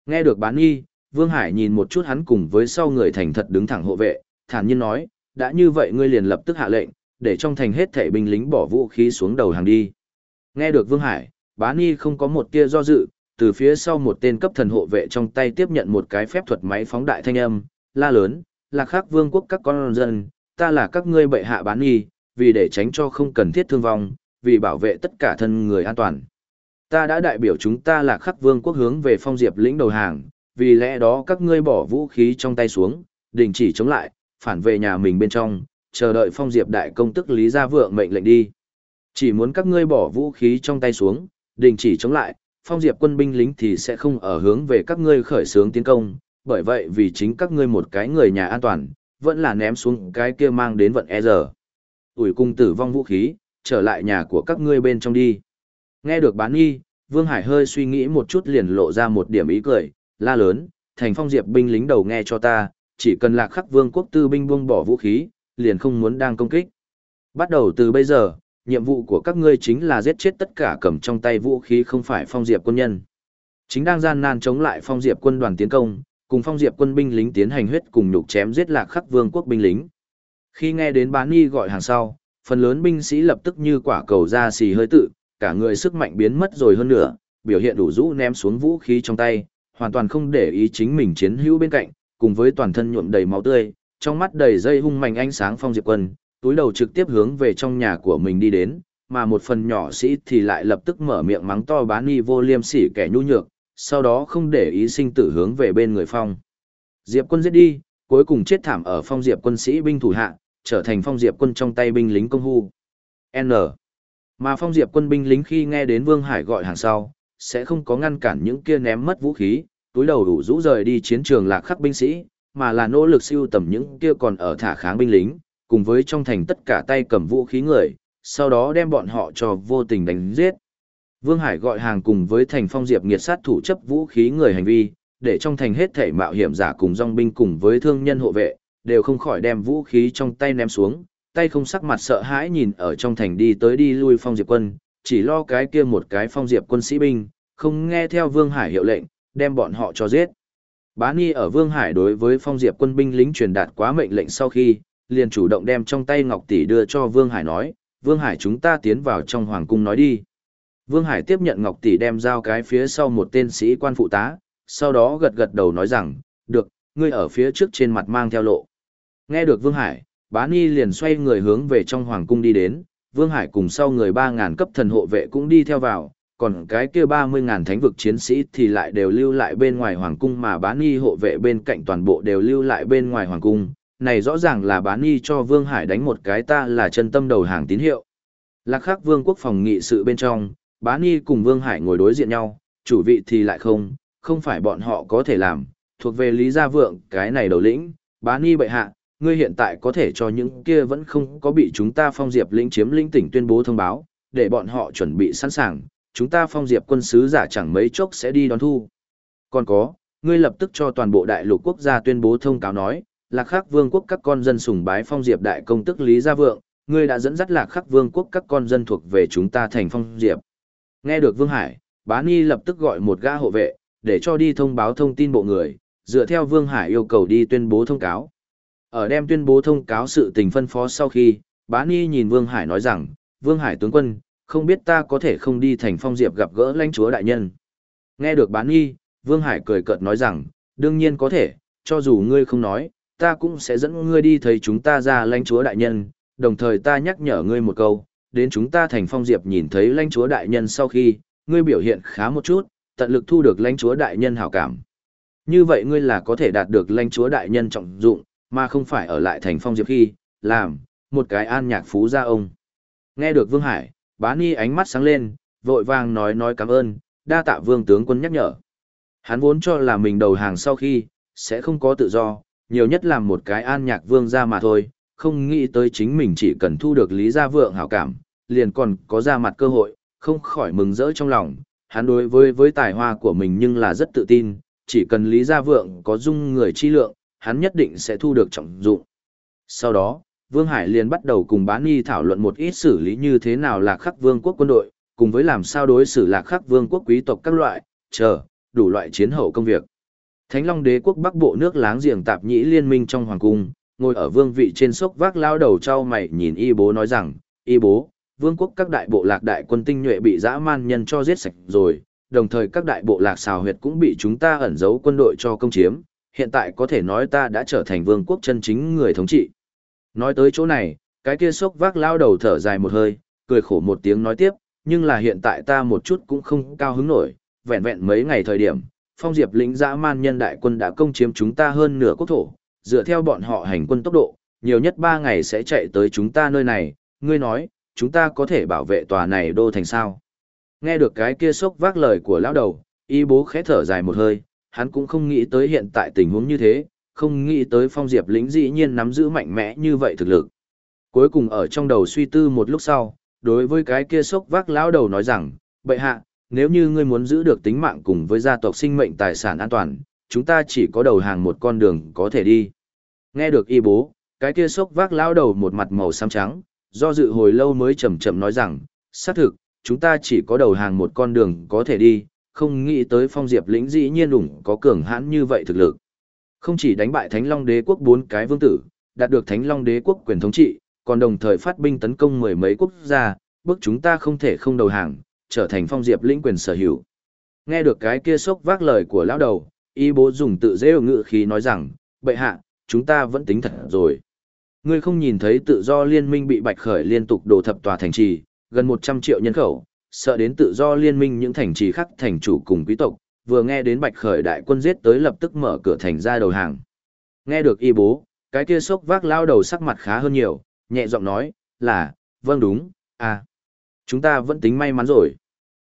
Nghe được bán nghi, Vương Hải nhìn một chút hắn cùng với sau người thành thật đứng thẳng hộ vệ, thản nhiên nói, đã như vậy ngươi liền lập tức hạ lệnh, để trong thành hết thảy binh lính bỏ vũ khí xuống đầu hàng đi. Nghe được Vương Hải, bán Ni không có một tia do dự, từ phía sau một tên cấp thần hộ vệ trong tay tiếp nhận một cái phép thuật máy phóng đại thanh âm, la lớn, là khắc vương quốc các con dân, ta là các ngươi bệ hạ bán nghi, vì để tránh cho không cần thiết thương vong, vì bảo vệ tất cả thân người an toàn. Ta đã đại biểu chúng ta là khắc vương quốc hướng về phong diệp lĩnh đầu hàng, vì lẽ đó các ngươi bỏ vũ khí trong tay xuống, đình chỉ chống lại, phản về nhà mình bên trong, chờ đợi phong diệp đại công tức Lý Gia Vượng mệnh lệnh đi. Chỉ muốn các ngươi bỏ vũ khí trong tay xuống, đình chỉ chống lại, phong diệp quân binh lính thì sẽ không ở hướng về các ngươi khởi xướng tiến công, bởi vậy vì chính các ngươi một cái người nhà an toàn, vẫn là ném xuống cái kia mang đến vận e giờ. Ủi cung tử vong vũ khí, trở lại nhà của các ngươi bên trong đi. Nghe được bán nghi, Vương Hải hơi suy nghĩ một chút liền lộ ra một điểm ý cười, la lớn, thành phong diệp binh lính đầu nghe cho ta, chỉ cần lạc khắc vương quốc tư binh buông bỏ vũ khí, liền không muốn đang công kích. Bắt đầu từ bây giờ, nhiệm vụ của các ngươi chính là giết chết tất cả cầm trong tay vũ khí không phải phong diệp quân nhân. Chính đang gian nan chống lại phong diệp quân đoàn tiến công, cùng phong diệp quân binh lính tiến hành huyết cùng nhục chém giết lạc khắc vương quốc binh lính. Khi nghe đến bán nghi gọi hàng sau, phần lớn binh sĩ lập tức như quả cầu ra xì hơi tự, cả người sức mạnh biến mất rồi hơn nữa, biểu hiện đủ rũ ném xuống vũ khí trong tay, hoàn toàn không để ý chính mình chiến hữu bên cạnh, cùng với toàn thân nhuộm đầy máu tươi, trong mắt đầy dây hung mạnh ánh sáng phong diệp quân, túi đầu trực tiếp hướng về trong nhà của mình đi đến, mà một phần nhỏ sĩ thì lại lập tức mở miệng mắng to bán nghi vô liêm sỉ kẻ nhu nhược, sau đó không để ý sinh tử hướng về bên người phong. Diệp quân giết đi, cuối cùng chết thảm ở phong diệp quân sĩ binh thủ hạ, trở thành phong diệp quân trong tay binh lính công hu. N. Mà phong diệp quân binh lính khi nghe đến Vương Hải gọi hàng sau, sẽ không có ngăn cản những kia ném mất vũ khí, túi đầu đủ rũ rời đi chiến trường lạc khắc binh sĩ, mà là nỗ lực siêu tầm những kia còn ở thả kháng binh lính, cùng với trong thành tất cả tay cầm vũ khí người, sau đó đem bọn họ cho vô tình đánh giết. Vương Hải gọi hàng cùng với thành phong diệp nghiệt sát thủ chấp vũ khí người hành vi, để trong thành hết thể mạo hiểm giả cùng dòng binh cùng với thương nhân hộ vệ, đều không khỏi đem vũ khí trong tay ném xuống, tay không sắc mặt sợ hãi nhìn ở trong thành đi tới đi lui phong diệp quân, chỉ lo cái kia một cái phong diệp quân sĩ binh, không nghe theo Vương Hải hiệu lệnh, đem bọn họ cho giết. Bá Ni ở Vương Hải đối với phong diệp quân binh lính truyền đạt quá mệnh lệnh sau khi, liền chủ động đem trong tay ngọc tỷ đưa cho Vương Hải nói, Vương Hải chúng ta tiến vào trong hoàng cung nói đi. Vương Hải tiếp nhận ngọc tỷ đem giao cái phía sau một tên sĩ quan phụ tá, sau đó gật gật đầu nói rằng, được, ngươi ở phía trước trên mặt mang theo lộ. Nghe được Vương Hải, bá Ni liền xoay người hướng về trong hoàng cung đi đến, Vương Hải cùng sau người 3.000 cấp thần hộ vệ cũng đi theo vào, còn cái kia 30.000 thánh vực chiến sĩ thì lại đều lưu lại bên ngoài hoàng cung mà bá Ni hộ vệ bên cạnh toàn bộ đều lưu lại bên ngoài hoàng cung. Này rõ ràng là bá Ni cho Vương Hải đánh một cái ta là chân tâm đầu hàng tín hiệu. Lạc khắc vương quốc phòng nghị sự bên trong, bá Nhi cùng Vương Hải ngồi đối diện nhau, chủ vị thì lại không, không phải bọn họ có thể làm, thuộc về Lý Gia Vượng, cái này đầu lĩnh, bá Nhi bệ hạ, ngươi hiện tại có thể cho những kia vẫn không có bị chúng ta phong diệp lĩnh chiếm lĩnh tỉnh tuyên bố thông báo, để bọn họ chuẩn bị sẵn sàng, chúng ta phong diệp quân sứ giả chẳng mấy chốc sẽ đi đón thu. Còn có, ngươi lập tức cho toàn bộ đại lục quốc gia tuyên bố thông cáo nói, lạc khắc vương quốc các con dân sùng bái phong diệp đại công tức Lý Gia Vượng, ngươi đã dẫn dắt lạc khắc vương quốc các con dân thuộc về chúng ta thành phong diệp. Nghe được Vương Hải, bá Ni lập tức gọi một gã hộ vệ, để cho đi thông báo thông tin bộ người, dựa theo Vương Hải yêu cầu đi tuyên bố thông cáo. Ở đem tuyên bố thông cáo sự tình phân phó sau khi, bá Ni nhìn Vương Hải nói rằng, Vương Hải tướng quân, không biết ta có thể không đi thành phong diệp gặp gỡ lãnh chúa đại nhân. Nghe được bá Ni, Vương Hải cười cợt nói rằng, đương nhiên có thể, cho dù ngươi không nói, ta cũng sẽ dẫn ngươi đi thấy chúng ta ra lãnh chúa đại nhân, đồng thời ta nhắc nhở ngươi một câu, đến chúng ta thành phong diệp nhìn thấy lãnh chúa đại nhân sau khi, ngươi biểu hiện khá một chút, tận lực thu được lãnh chúa đại nhân hảo cảm. Như vậy ngươi là có thể đạt được lãnh chúa đại nhân trọng dụng, mà không phải ở lại thành phong diệp khi, làm, một cái an nhạc phú gia ông. Nghe được Vương Hải, bá ni ánh mắt sáng lên, vội vàng nói nói cảm ơn, đa tạ vương tướng quân nhắc nhở. Hắn vốn cho là mình đầu hàng sau khi, sẽ không có tự do, nhiều nhất làm một cái an nhạc vương gia mà thôi, không nghĩ tới chính mình chỉ cần thu được lý gia vượng hảo cảm, liền còn có ra mặt cơ hội, không khỏi mừng rỡ trong lòng. Hắn đối với với tài hoa của mình nhưng là rất tự tin, chỉ cần lý gia vượng có dung người chi lượng, hắn nhất định sẽ thu được trọng dụng. Sau đó, Vương Hải liền bắt đầu cùng bán Nhi thảo luận một ít xử lý như thế nào là khắc vương quốc quân đội, cùng với làm sao đối xử là khắc vương quốc quý tộc các loại, chờ, đủ loại chiến hậu công việc. Thánh Long đế quốc bắc bộ nước láng giềng tạp nhĩ liên minh trong hoàng cung, ngồi ở vương vị trên sốc vác lao đầu trao mày nhìn y bố nói rằng, y bố, vương quốc các đại bộ lạc đại quân tinh nhuệ bị dã man nhân cho giết sạch rồi, đồng thời các đại bộ lạc xào huyệt cũng bị chúng ta ẩn giấu quân đội cho công chiếm, hiện tại có thể nói ta đã trở thành vương quốc chân chính người thống trị. Nói tới chỗ này, cái kia sốc vác lao đầu thở dài một hơi, cười khổ một tiếng nói tiếp, nhưng là hiện tại ta một chút cũng không cao hứng nổi, vẹn vẹn mấy ngày thời điểm, phong diệp lĩnh dã man nhân đại quân đã công chiếm chúng ta hơn nửa quốc thổ, dựa theo bọn họ hành quân tốc độ, nhiều nhất 3 ngày sẽ chạy tới chúng ta nơi này, ngươi nói, chúng ta có thể bảo vệ tòa này đô thành sao. Nghe được cái kia sốc vác lời của lão đầu, y bố khẽ thở dài một hơi, hắn cũng không nghĩ tới hiện tại tình huống như thế, không nghĩ tới phong diệp lĩnh dĩ nhiên nắm giữ mạnh mẽ như vậy thực lực. Cuối cùng ở trong đầu suy tư một lúc sau, đối với cái kia sốc vác lão đầu nói rằng, bệ hạ, nếu như ngươi muốn giữ được tính mạng cùng với gia tộc sinh mệnh tài sản an toàn, chúng ta chỉ có đầu hàng một con đường có thể đi. Nghe được y bố, cái kia sốc vác lão đầu một mặt màu xám trắng, do dự hồi lâu mới chậm chậm nói rằng, xác thực, chúng ta chỉ có đầu hàng một con đường có thể đi, không nghĩ tới phong diệp lĩnh dĩ nhiên đủng có cường hãn như vậy thực lực. Không chỉ đánh bại Thánh Long Đế quốc bốn cái vương tử, đạt được Thánh Long Đế quốc quyền thống trị, còn đồng thời phát binh tấn công mười mấy quốc gia, bước chúng ta không thể không đầu hàng, trở thành phong diệp lĩnh quyền sở hữu. Nghe được cái kia sốc vác lời của lão đầu, y bố dùng tự dễ ngự khí nói rằng, bệ hạ, chúng ta vẫn tính thật rồi. Ngươi không nhìn thấy tự do liên minh bị bạch khởi liên tục đổ thập tòa thành trì, gần 100 triệu nhân khẩu, sợ đến tự do liên minh những thành trì khác thành chủ cùng quý tộc, vừa nghe đến bạch khởi đại quân giết tới lập tức mở cửa thành ra đầu hàng. Nghe được y bố, cái kia sốc vác lao đầu sắc mặt khá hơn nhiều, nhẹ giọng nói, là, vâng đúng, à, chúng ta vẫn tính may mắn rồi.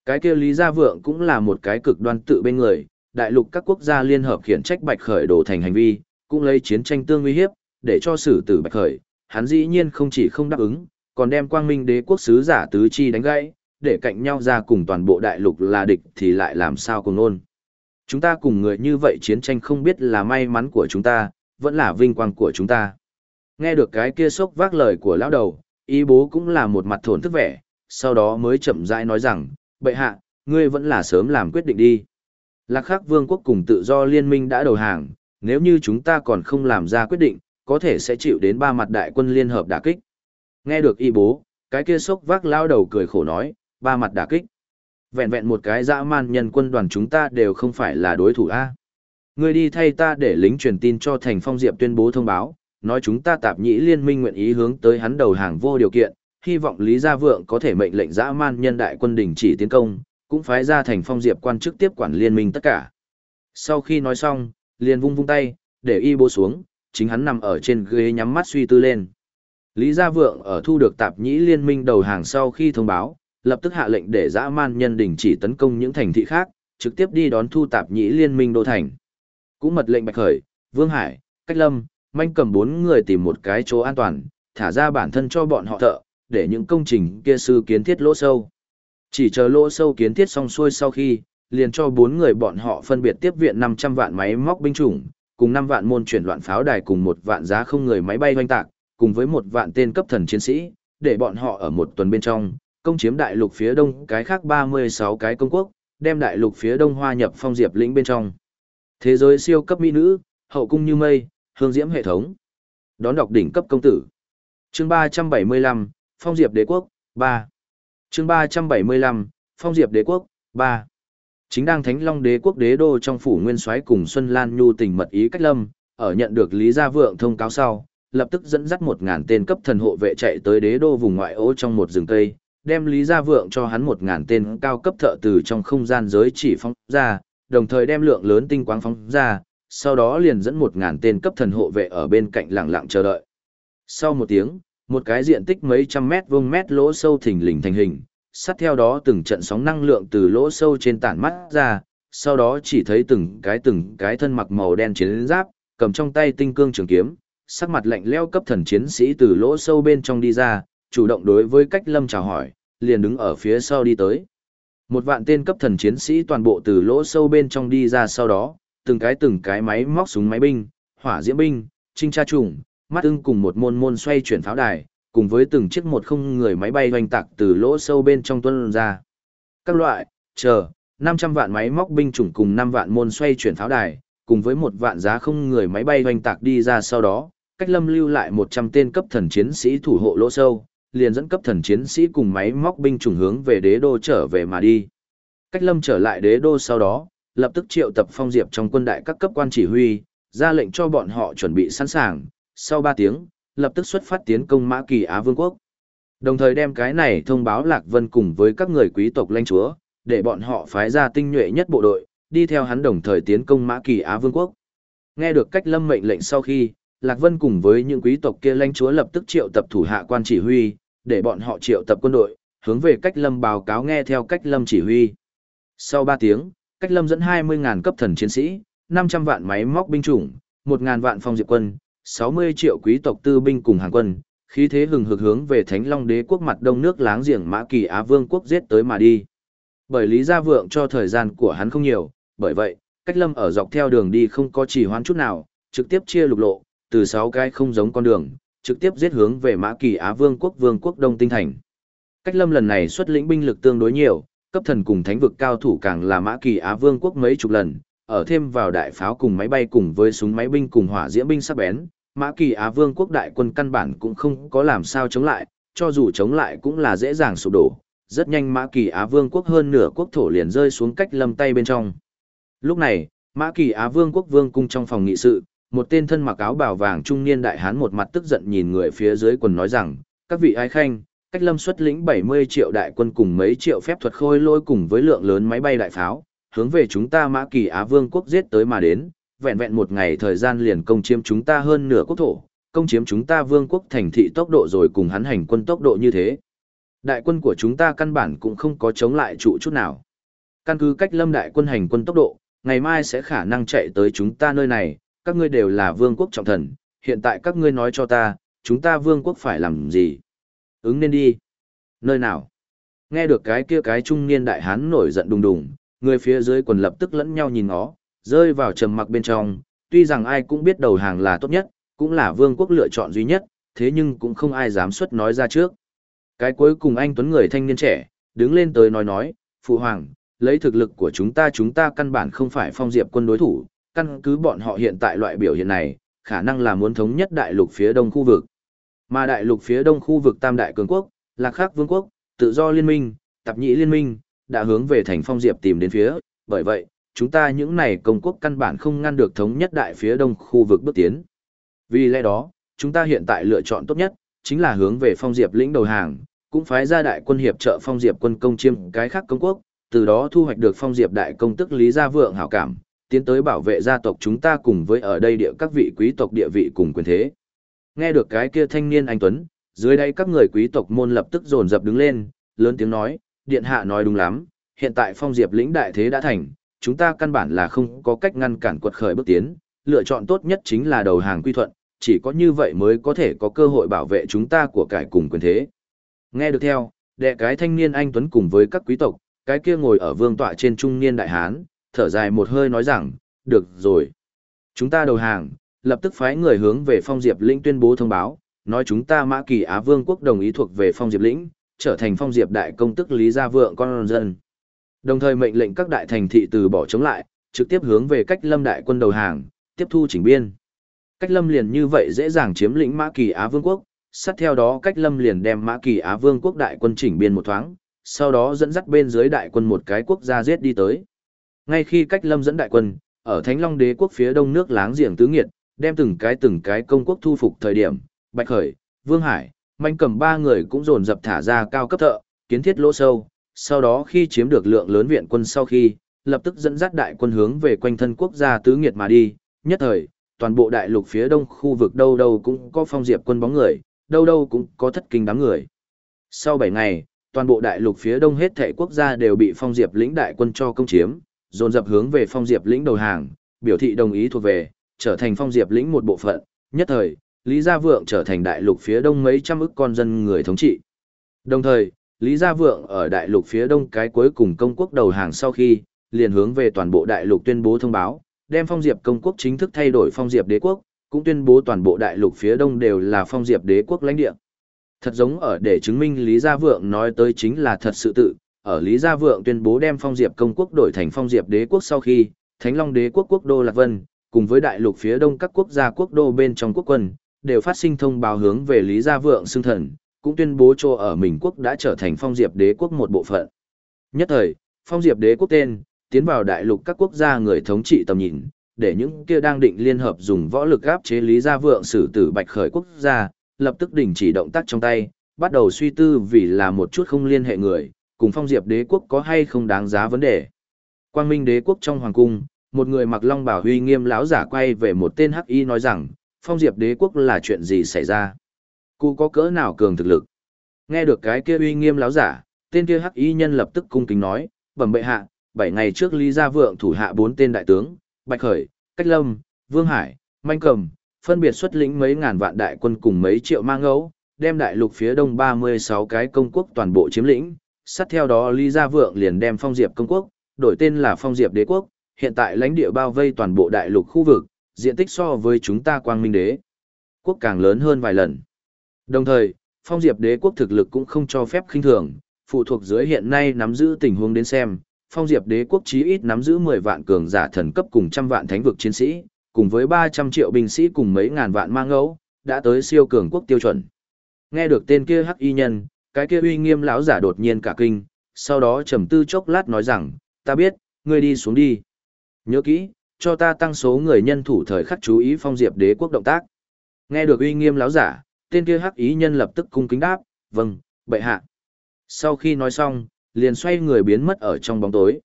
Cái kia Lý Gia Vượng cũng là một cái cực đoan tự bên người, đại lục các quốc gia liên hợp khiển trách Bạch Khởi đổ thành hành vi, cũng lấy chiến tranh tương uy hiếp, để cho xử tử Bạch Khởi, hắn dĩ nhiên không chỉ không đáp ứng, còn đem quang minh đế quốc sứ giả tứ chi đánh gãy, để cạnh nhau ra cùng toàn bộ đại lục là địch thì lại làm sao cùng nôn. Chúng ta cùng người như vậy chiến tranh không biết là may mắn của chúng ta, vẫn là vinh quang của chúng ta. Nghe được cái kia sốc vác lời của lão đầu, ý bố cũng là một mặt thổn thức vẻ, sau đó mới chậm rãi nói rằng, bệ hạ, ngươi vẫn là sớm làm quyết định đi. Lạc khắc vương quốc cùng tự do liên minh đã đầu hàng, nếu như chúng ta còn không làm ra quyết định, có thể sẽ chịu đến ba mặt đại quân liên hợp đả kích. Nghe được y bố, cái kia sốc vác lao đầu cười khổ nói, ba mặt đả kích. Vẹn vẹn một cái dã man nhân quân đoàn chúng ta đều không phải là đối thủ A. Ngươi đi thay ta để lính truyền tin cho thành phong diệp tuyên bố thông báo, nói chúng ta tạp nhĩ liên minh nguyện ý hướng tới hắn đầu hàng vô điều kiện, hy vọng Lý Gia Vượng có thể mệnh lệnh dã man nhân đại quân đình chỉ tiến công, cũng phái ra thành phong diệp quan chức tiếp quản liên minh tất cả. Sau khi nói xong, liền vung vung tay, để y bố xuống, chính hắn nằm ở trên ghế nhắm mắt suy tư lên. Lý Gia Vượng ở thu được tạp nhĩ liên minh đầu hàng sau khi thông báo, lập tức hạ lệnh để dã man nhân đình chỉ tấn công những thành thị khác, trực tiếp đi đón thu tạp nhĩ liên minh đô thành. Cũng mật lệnh Bạch Khởi, Vương Hải, Cách Lâm, manh cầm bốn người tìm một cái chỗ an toàn, thả ra bản thân cho bọn họ thợ, để những công trình kia sư kiến thiết lỗ sâu. Chỉ chờ lỗ sâu kiến thiết xong xuôi sau khi, liền cho bốn người bọn họ phân biệt tiếp viện 500 vạn máy móc binh chủng, cùng 5 vạn môn chuyển loạn pháo đài cùng một vạn giá không người máy bay hoanh tạc, cùng với một vạn tên cấp thần chiến sĩ, để bọn họ ở một tuần bên trong, công chiếm đại lục phía đông cái khác 36 cái công quốc, đem đại lục phía đông hoa nhập phong diệp lĩnh bên trong. Thế giới siêu cấp mỹ nữ, hậu cung như mây, hương diễm hệ thống. Đón đọc đỉnh cấp công tử. Chương 375, Phong Diệp Đế Quốc, 3. Chương 375, Phong Diệp Đế Quốc, 3. Chính đang Thánh Long Đế Quốc đế đô trong phủ Nguyên Soái cùng Xuân Lan Nhu tình mật ý cách lâm, ở nhận được Lý Gia Vượng thông cáo sau, lập tức dẫn dắt một ngàn tên cấp thần hộ vệ chạy tới đế đô vùng ngoại ô trong một rừng cây, đem Lý Gia Vượng cho hắn một ngàn tên cao cấp thợ từ trong không gian giới chỉ phóng ra, đồng thời đem lượng lớn tinh quáng phóng ra, sau đó liền dẫn một ngàn tên cấp thần hộ vệ ở bên cạnh lặng lặng chờ đợi. Sau một tiếng, một cái diện tích mấy trăm mét vuông mét lỗ sâu thình lình thành hình, sát theo đó từng trận sóng năng lượng từ lỗ sâu trên tản mắt ra, sau đó chỉ thấy từng cái từng cái thân mặc màu đen chiến giáp, cầm trong tay tinh cương trường kiếm, sắc mặt lạnh leo cấp thần chiến sĩ từ lỗ sâu bên trong đi ra, chủ động đối với cách lâm chào hỏi, liền đứng ở phía sau đi tới. Một vạn tên cấp thần chiến sĩ toàn bộ từ lỗ sâu bên trong đi ra sau đó, từng cái từng cái máy móc súng máy binh, hỏa diễm binh, trinh tra trùng, mắt ưng cùng một môn môn xoay chuyển pháo đài, cùng với từng chiếc một không người máy bay hoành tạc từ lỗ sâu bên trong tuân ra. Các loại, chờ, 500 vạn máy móc binh chủng cùng 5 vạn môn xoay chuyển tháo đài, cùng với một vạn giá không người máy bay hoành tạc đi ra sau đó, cách lâm lưu lại 100 tên cấp thần chiến sĩ thủ hộ lỗ sâu, liền dẫn cấp thần chiến sĩ cùng máy móc binh chủng hướng về đế đô trở về mà đi. Cách lâm trở lại đế đô sau đó, lập tức triệu tập phong diệp trong quân đại các cấp quan chỉ huy, ra lệnh cho bọn họ chuẩn bị sẵn sàng, sau 3 tiếng, lập tức xuất phát tiến công Mã Kỳ Á Vương quốc. Đồng thời đem cái này thông báo Lạc Vân cùng với các người quý tộc lãnh chúa, để bọn họ phái ra tinh nhuệ nhất bộ đội, đi theo hắn đồng thời tiến công Mã Kỳ Á Vương quốc. Nghe được cách lâm mệnh lệnh sau khi, Lạc Vân cùng với những quý tộc kia lãnh chúa lập tức triệu tập thủ hạ quan chỉ huy, để bọn họ triệu tập quân đội, hướng về cách lâm báo cáo nghe theo cách lâm chỉ huy. Sau 3 tiếng, cách lâm dẫn 20.000 cấp thần chiến sĩ, 500 vạn máy móc binh chủng, 1.000 vạn phong diệp quân, 60 triệu quý tộc tư binh cùng hàng quân, khí thế hừng hực hướng về Thánh Long Đế quốc mặt đông nước láng giềng Mã Kỳ Á Vương quốc giết tới mà đi. Bởi Lý Gia Vượng cho thời gian của hắn không nhiều, bởi vậy, cách lâm ở dọc theo đường đi không có chỉ hoãn chút nào, trực tiếp chia lục lộ, từ 6 cái không giống con đường, trực tiếp giết hướng về Mã Kỳ Á Vương quốc Vương quốc Đông Tinh Thành. Cách lâm lần này xuất lĩnh binh lực tương đối nhiều, cấp thần cùng thánh vực cao thủ càng là Mã Kỳ Á Vương quốc mấy chục lần, ở thêm vào đại pháo cùng máy bay cùng với súng máy binh cùng hỏa diễm binh sắc bén, Mã Kỳ Á Vương quốc đại quân căn bản cũng không có làm sao chống lại, cho dù chống lại cũng là dễ dàng sụp đổ. Rất nhanh Mã Kỳ Á Vương quốc hơn nửa quốc thổ liền rơi xuống cách lâm tay bên trong. Lúc này, Mã Kỳ Á Vương quốc vương cung trong phòng nghị sự, một tên thân mặc áo bào vàng trung niên đại hán một mặt tức giận nhìn người phía dưới quần nói rằng, các vị ái khanh, cách lâm xuất lĩnh 70 triệu đại quân cùng mấy triệu phép thuật khôi lôi cùng với lượng lớn máy bay đại pháo, hướng về chúng ta Mã Kỳ Á Vương quốc giết tới mà đến, vẹn vẹn một ngày thời gian liền công chiếm chúng ta hơn nửa quốc thổ, công chiếm chúng ta vương quốc thành thị tốc độ rồi cùng hắn hành quân tốc độ như thế. Đại quân của chúng ta căn bản cũng không có chống lại trụ chút nào. Căn cứ cách lâm đại quân hành quân tốc độ, ngày mai sẽ khả năng chạy tới chúng ta nơi này, các ngươi đều là vương quốc trọng thần, hiện tại các ngươi nói cho ta, chúng ta vương quốc phải làm gì? Ứng nên đi. Nơi nào? Nghe được cái kia cái trung niên đại hán nổi giận đùng đùng, người phía dưới quần lập tức lẫn nhau nhìn nó, rơi vào trầm mặc bên trong, tuy rằng ai cũng biết đầu hàng là tốt nhất, cũng là vương quốc lựa chọn duy nhất, thế nhưng cũng không ai dám xuất nói ra trước. Cái cuối cùng anh Tuấn người thanh niên trẻ, đứng lên tới nói nói, Phụ Hoàng, lấy thực lực của chúng ta chúng ta căn bản không phải phong diệp quân đối thủ, căn cứ bọn họ hiện tại loại biểu hiện này, khả năng là muốn thống nhất đại lục phía đông khu vực. Mà đại lục phía đông khu vực Tam Đại Cường Quốc, Lạc Khắc Vương Quốc, Tự do Liên minh, Tạp Nhĩ Liên minh, đã hướng về thành phong diệp tìm đến phía, bởi vậy, chúng ta những này công quốc căn bản không ngăn được thống nhất đại phía đông khu vực bước tiến. Vì lẽ đó, chúng ta hiện tại lựa chọn tốt nhất, chính là hướng về phong diệp lĩnh đầu hàng, cũng phái ra đại quân hiệp trợ phong diệp quân công chiêm cái khác công quốc, từ đó thu hoạch được phong diệp đại công tức Lý Gia Vượng hảo cảm, tiến tới bảo vệ gia tộc chúng ta cùng với ở đây địa các vị quý tộc địa vị cùng quyền thế. Nghe được cái kia thanh niên anh Tuấn, Dưới đây các người quý tộc môn lập tức dồn dập đứng lên, lớn tiếng nói, điện hạ nói đúng lắm, hiện tại phong diệp lĩnh đại thế đã thành, chúng ta căn bản là không có cách ngăn cản quật khởi bước tiến, lựa chọn tốt nhất chính là đầu hàng quy thuận, chỉ có như vậy mới có thể có cơ hội bảo vệ chúng ta của cải cùng quyền thế. Nghe được theo, đệ cái thanh niên anh Tuấn cùng với các quý tộc, cái kia ngồi ở vương tọa trên trung niên đại hán, thở dài một hơi nói rằng, được rồi. Chúng ta đầu hàng, lập tức phái người hướng về phong diệp lĩnh tuyên bố thông báo, nói chúng ta mã kỳ Á Vương quốc đồng ý thuộc về phong diệp lĩnh, trở thành phong diệp đại công tức lý gia vượng con dân. Đồng thời mệnh lệnh các đại thành thị từ bỏ chống lại, trực tiếp hướng về cách lâm đại quân đầu hàng, tiếp thu chỉnh biên. Cách lâm liền như vậy dễ dàng chiếm lĩnh mã kỳ Á Vương quốc, sát theo đó cách lâm liền đem mã kỳ Á Vương quốc đại quân chỉnh biên một thoáng, sau đó dẫn dắt bên dưới đại quân một cái quốc gia giết đi tới. Ngay khi cách lâm dẫn đại quân, ở Thánh Long đế quốc phía đông nước láng giềng tứ nghiệt, đem từng cái từng cái công quốc thu phục thời điểm, Bạch Khởi, Vương Hải, Mạnh cầm ba người cũng dồn dập thả ra cao cấp thợ, kiến thiết lỗ sâu, sau đó khi chiếm được lượng lớn viện quân sau khi, lập tức dẫn dắt đại quân hướng về quanh thân quốc gia tứ nghiệt mà đi, nhất thời, toàn bộ đại lục phía đông khu vực đâu đâu cũng có phong diệp quân bóng người, đâu đâu cũng có thất kinh đám người. Sau 7 ngày, toàn bộ đại lục phía đông hết thảy quốc gia đều bị phong diệp lĩnh đại quân cho công chiếm, dồn dập hướng về phong diệp lĩnh đầu hàng, biểu thị đồng ý thuộc về, trở thành phong diệp lĩnh một bộ phận, nhất thời, Lý Gia Vượng trở thành đại lục phía đông mấy trăm ức con dân người thống trị. Đồng thời, Lý Gia Vượng ở đại lục phía đông cái cuối cùng công quốc đầu hàng sau khi, liền hướng về toàn bộ đại lục tuyên bố thông báo, đem phong diệp công quốc chính thức thay đổi phong diệp đế quốc, cũng tuyên bố toàn bộ đại lục phía đông đều là phong diệp đế quốc lãnh địa. Thật giống ở để chứng minh Lý Gia Vượng nói tới chính là thật sự tự, ở Lý Gia Vượng tuyên bố đem phong diệp công quốc đổi thành phong diệp đế quốc sau khi, Thánh Long đế quốc quốc đô Lạc Vân, cùng với đại lục phía đông các quốc gia quốc đô bên trong quốc quân, đều phát sinh thông báo hướng về Lý Gia Vượng xưng thần, cũng tuyên bố cho ở mình quốc đã trở thành phong diệp đế quốc một bộ phận. Nhất thời, phong diệp đế quốc tên, tiến vào đại lục các quốc gia người thống trị tầm nhìn, để những kia đang định liên hợp dùng võ lực áp chế Lý Gia Vượng xử tử bạch khởi quốc gia, lập tức đình chỉ động tác trong tay, bắt đầu suy tư vì là một chút không liên hệ người, cùng phong diệp đế quốc có hay không đáng giá vấn đề. Quang Minh đế quốc trong hoàng cung, một người mặc long bảo huy nghiêm lão giả quay về một tên hắc y nói rằng, phong diệp đế quốc là chuyện gì xảy ra? Cụ có cỡ nào cường thực lực? Nghe được cái kia uy nghiêm lão giả, tên kia hắc y nhân lập tức cung kính nói, bẩm bệ hạ, bảy ngày trước Lý Gia Vượng thủ hạ bốn tên đại tướng, Bạch Khởi, Cách Lâm, Vương Hải, Manh Cầm, phân biệt xuất lĩnh mấy ngàn vạn đại quân cùng mấy triệu mang ngẫu, đem đại lục phía đông 36 cái công quốc toàn bộ chiếm lĩnh, sát theo đó Lý Gia Vượng liền đem Phong Diệp công quốc, đổi tên là Phong Diệp đế quốc, hiện tại lãnh địa bao vây toàn bộ đại lục khu vực, diện tích so với chúng ta Quang Minh đế quốc càng lớn hơn vài lần. Đồng thời, Phong Diệp đế quốc thực lực cũng không cho phép khinh thường, phụ thuộc dưới hiện nay nắm giữ tình huống đến xem, Phong Diệp đế quốc chí ít nắm giữ 10 vạn cường giả thần cấp cùng trăm vạn thánh vực chiến sĩ, cùng với 300 triệu binh sĩ cùng mấy ngàn vạn mang ngẫu, đã tới siêu cường quốc tiêu chuẩn. Nghe được tên kia hắc y nhân, cái kia uy nghiêm lão giả đột nhiên cả kinh, sau đó trầm tư chốc lát nói rằng, ta biết, ngươi đi xuống đi. Nhớ kỹ, cho ta tăng số người nhân thủ thời khắc chú ý phong diệp đế quốc động tác. Nghe được uy nghiêm lão giả, tên kia hắc ý nhân lập tức cung kính đáp, vâng, bệ hạ. Sau khi nói xong, liền xoay người biến mất ở trong bóng tối.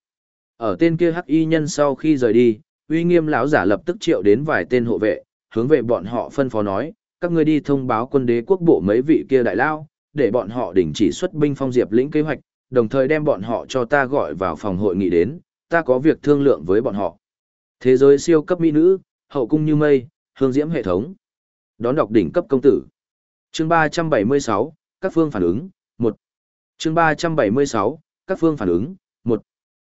Ở tên kia hắc y nhân sau khi rời đi, uy nghiêm lão giả lập tức triệu đến vài tên hộ vệ, hướng về bọn họ phân phó nói, các ngươi đi thông báo quân đế quốc bộ mấy vị kia đại lao, để bọn họ đình chỉ xuất binh phong diệp lĩnh kế hoạch, đồng thời đem bọn họ cho ta gọi vào phòng hội nghị đến, ta có việc thương lượng với bọn họ. Thế giới siêu cấp mỹ nữ, hậu cung như mây, hương diễm hệ thống. Đón đọc đỉnh cấp công tử. Chương 376, các phương phản ứng, 1. Chương 376, các phương phản ứng, 1.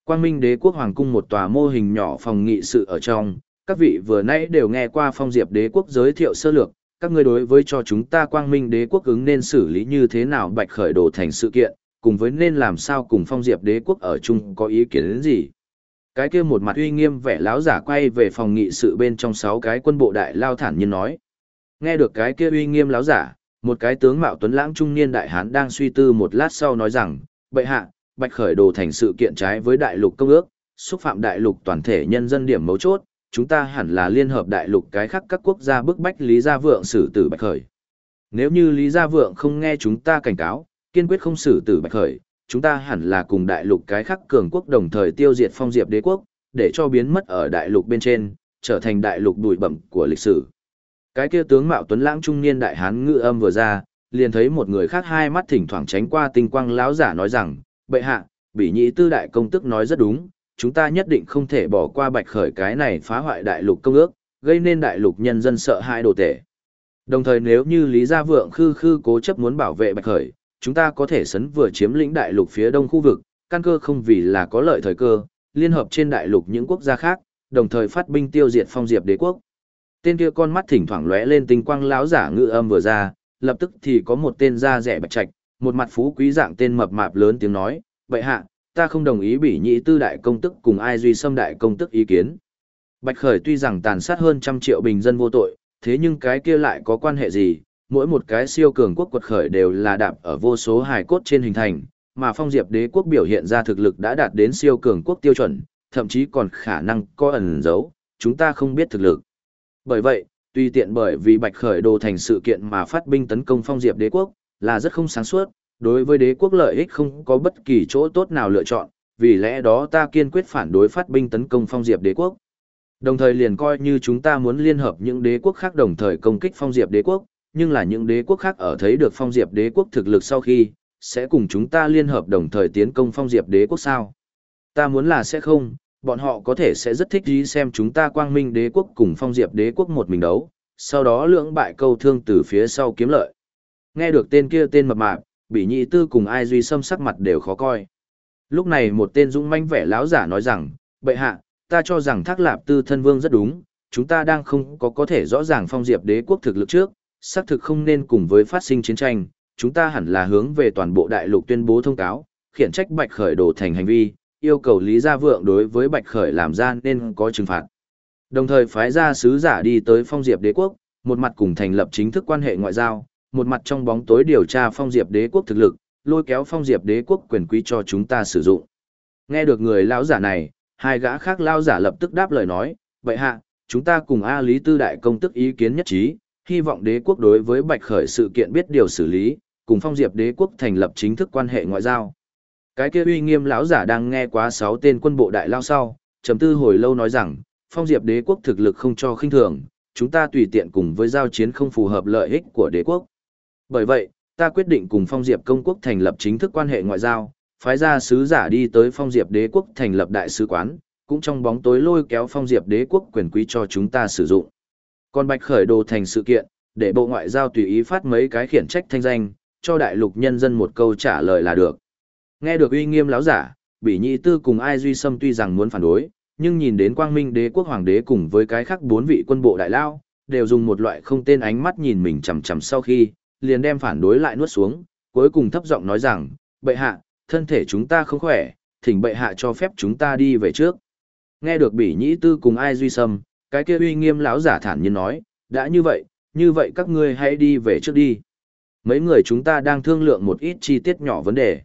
Quang Minh Đế quốc hoàng cung một tòa mô hình nhỏ phòng nghị sự ở trong, các vị vừa nãy đều nghe qua phong diệp đế quốc giới thiệu sơ lược, các ngươi đối với cho chúng ta Quang Minh Đế quốc ứng nên xử lý như thế nào bạch khởi đồ thành sự kiện, cùng với nên làm sao cùng phong diệp đế quốc ở chung có ý kiến đến gì. Cái kia một mặt uy nghiêm vẻ láo giả quay về phòng nghị sự bên trong sáu cái quân bộ đại lao thản nhiên nói. Nghe được cái kia uy nghiêm láo giả, một cái tướng mạo tuấn lãng trung niên đại hán đang suy tư một lát sau nói rằng, bệ hạ, bạch khởi đồ thành sự kiện trái với đại lục công ước, xúc phạm đại lục toàn thể nhân dân điểm mấu chốt, chúng ta hẳn là liên hợp đại lục cái khác các quốc gia bức bách Lý Gia Vượng xử tử bạch khởi. Nếu như Lý Gia Vượng không nghe chúng ta cảnh cáo, kiên quyết không xử tử bạch khởi, chúng ta hẳn là cùng đại lục cái khác cường quốc đồng thời tiêu diệt phong diệp đế quốc, để cho biến mất ở đại lục bên trên, trở thành đại lục bụi bẩm của lịch sử. Cái kia tướng mạo tuấn lãng trung niên đại hán ngự âm vừa ra, liền thấy một người khác hai mắt thỉnh thoảng tránh qua tinh quang lão giả nói rằng, bệ hạ, bỉ nhị tư đại công tức nói rất đúng, chúng ta nhất định không thể bỏ qua bạch khởi cái này phá hoại đại lục công ước, gây nên đại lục nhân dân sợ hãi đồ tể. Đồng thời nếu như Lý Gia Vượng khư khư cố chấp muốn bảo vệ bạch khởi, chúng ta có thể sấn vừa chiếm lĩnh đại lục phía đông khu vực, căn cơ không vì là có lợi thời cơ, liên hợp trên đại lục những quốc gia khác, đồng thời phát binh tiêu diệt phong diệp đế quốc. Tên kia con mắt thỉnh thoảng lóe lên tinh quang lão giả ngự âm vừa ra, lập tức thì có một tên da rẻ bạch trạch, một mặt phú quý dạng tên mập mạp lớn tiếng nói, "Vậy hạ, ta không đồng ý bỉ nhị tư đại công tức cùng ai duy xâm đại công tức ý kiến." Bạch Khởi tuy rằng tàn sát hơn trăm triệu bình dân vô tội, thế nhưng cái kia lại có quan hệ gì? Mỗi một cái siêu cường quốc quật khởi đều là đạp ở vô số hài cốt trên hình thành, mà phong diệp đế quốc biểu hiện ra thực lực đã đạt đến siêu cường quốc tiêu chuẩn, thậm chí còn khả năng có ẩn giấu, chúng ta không biết thực lực. Bởi vậy, tuy tiện bởi vì bạch khởi đồ thành sự kiện mà phát binh tấn công phong diệp đế quốc, là rất không sáng suốt, đối với đế quốc lợi ích không có bất kỳ chỗ tốt nào lựa chọn, vì lẽ đó ta kiên quyết phản đối phát binh tấn công phong diệp đế quốc. Đồng thời liền coi như chúng ta muốn liên hợp những đế quốc khác đồng thời công kích phong diệp đế quốc, nhưng là những đế quốc khác ở thấy được phong diệp đế quốc thực lực sau khi, sẽ cùng chúng ta liên hợp đồng thời tiến công phong diệp đế quốc sao. Ta muốn là sẽ không, bọn họ có thể sẽ rất thích đi xem chúng ta quang minh đế quốc cùng phong diệp đế quốc một mình đấu, sau đó lưỡng bại câu thương từ phía sau kiếm lợi. Nghe được tên kia tên mập mạp, bị nhị tư cùng ai duy xâm sắc mặt đều khó coi. Lúc này một tên dũng manh vẻ láo giả nói rằng, bệ hạ, ta cho rằng thác lạp tư thân vương rất đúng, chúng ta đang không có có thể rõ ràng phong diệp đế quốc thực lực trước, xác thực không nên cùng với phát sinh chiến tranh, chúng ta hẳn là hướng về toàn bộ đại lục tuyên bố thông cáo, khiển trách bạch khởi đổ thành hành vi, yêu cầu Lý Gia Vượng đối với Bạch Khởi làm ra nên có trừng phạt. Đồng thời phái ra sứ giả đi tới Phong Diệp Đế quốc, một mặt cùng thành lập chính thức quan hệ ngoại giao, một mặt trong bóng tối điều tra Phong Diệp Đế quốc thực lực, lôi kéo Phong Diệp Đế quốc quyền quý cho chúng ta sử dụng. Nghe được người lão giả này, hai gã khác lão giả lập tức đáp lời nói, "Vậy hạ, chúng ta cùng A Lý Tư đại công tức ý kiến nhất trí, hy vọng đế quốc đối với Bạch Khởi sự kiện biết điều xử lý, cùng Phong Diệp Đế quốc thành lập chính thức quan hệ ngoại giao." Cái kia uy nghiêm lão giả đang nghe quá sáu tên quân bộ đại lao sau, trầm tư hồi lâu nói rằng, phong diệp đế quốc thực lực không cho khinh thường, chúng ta tùy tiện cùng với giao chiến không phù hợp lợi ích của đế quốc. Bởi vậy, ta quyết định cùng phong diệp công quốc thành lập chính thức quan hệ ngoại giao, phái ra sứ giả đi tới phong diệp đế quốc thành lập đại sứ quán, cũng trong bóng tối lôi kéo phong diệp đế quốc quyền quý cho chúng ta sử dụng. Còn bạch khởi đồ thành sự kiện, để bộ ngoại giao tùy ý phát mấy cái khiển trách thanh danh, cho đại lục nhân dân một câu trả lời là được. Nghe được uy nghiêm lão giả, Bỉ Nhị Tư cùng Ai Duy Sâm tuy rằng muốn phản đối, nhưng nhìn đến Quang Minh Đế quốc hoàng đế cùng với cái khác bốn vị quân bộ đại lao, đều dùng một loại không tên ánh mắt nhìn mình chằm chằm sau khi, liền đem phản đối lại nuốt xuống, cuối cùng thấp giọng nói rằng, "Bệ hạ, thân thể chúng ta không khỏe, thỉnh bệ hạ cho phép chúng ta đi về trước." Nghe được Bỉ Nhị Tư cùng Ai Duy Sâm, cái kia uy nghiêm lão giả thản nhiên nói, "Đã như vậy, như vậy các ngươi hãy đi về trước đi." Mấy người chúng ta đang thương lượng một ít chi tiết nhỏ vấn đề.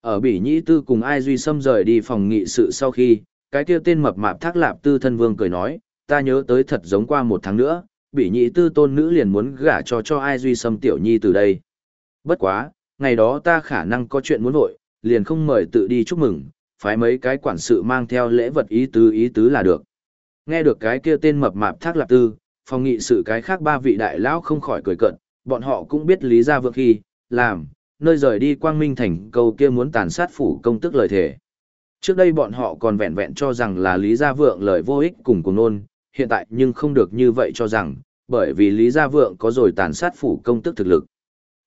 Ở Bỉ Nhĩ Tư cùng ai duy Sâm rời đi phòng nghị sự sau khi, cái kia tên mập mạp thác lạp tư thân vương cười nói, ta nhớ tới thật giống qua một tháng nữa, Bỉ Nhĩ Tư tôn nữ liền muốn gả cho cho ai duy Sâm tiểu nhi từ đây. Bất quá, ngày đó ta khả năng có chuyện muốn vội, liền không mời tự đi chúc mừng, phái mấy cái quản sự mang theo lễ vật ý tứ ý tứ là được. Nghe được cái kia tên mập mạp thác lạp tư, phòng nghị sự cái khác ba vị đại lão không khỏi cười cận, bọn họ cũng biết lý ra vượng khi, làm, nơi rời đi quang minh thành câu kia muốn tàn sát phủ công tức lời thể. Trước đây bọn họ còn vẹn vẹn cho rằng là Lý Gia Vượng lời vô ích cùng cùng nôn, hiện tại nhưng không được như vậy cho rằng, bởi vì Lý Gia Vượng có rồi tàn sát phủ công tức thực lực.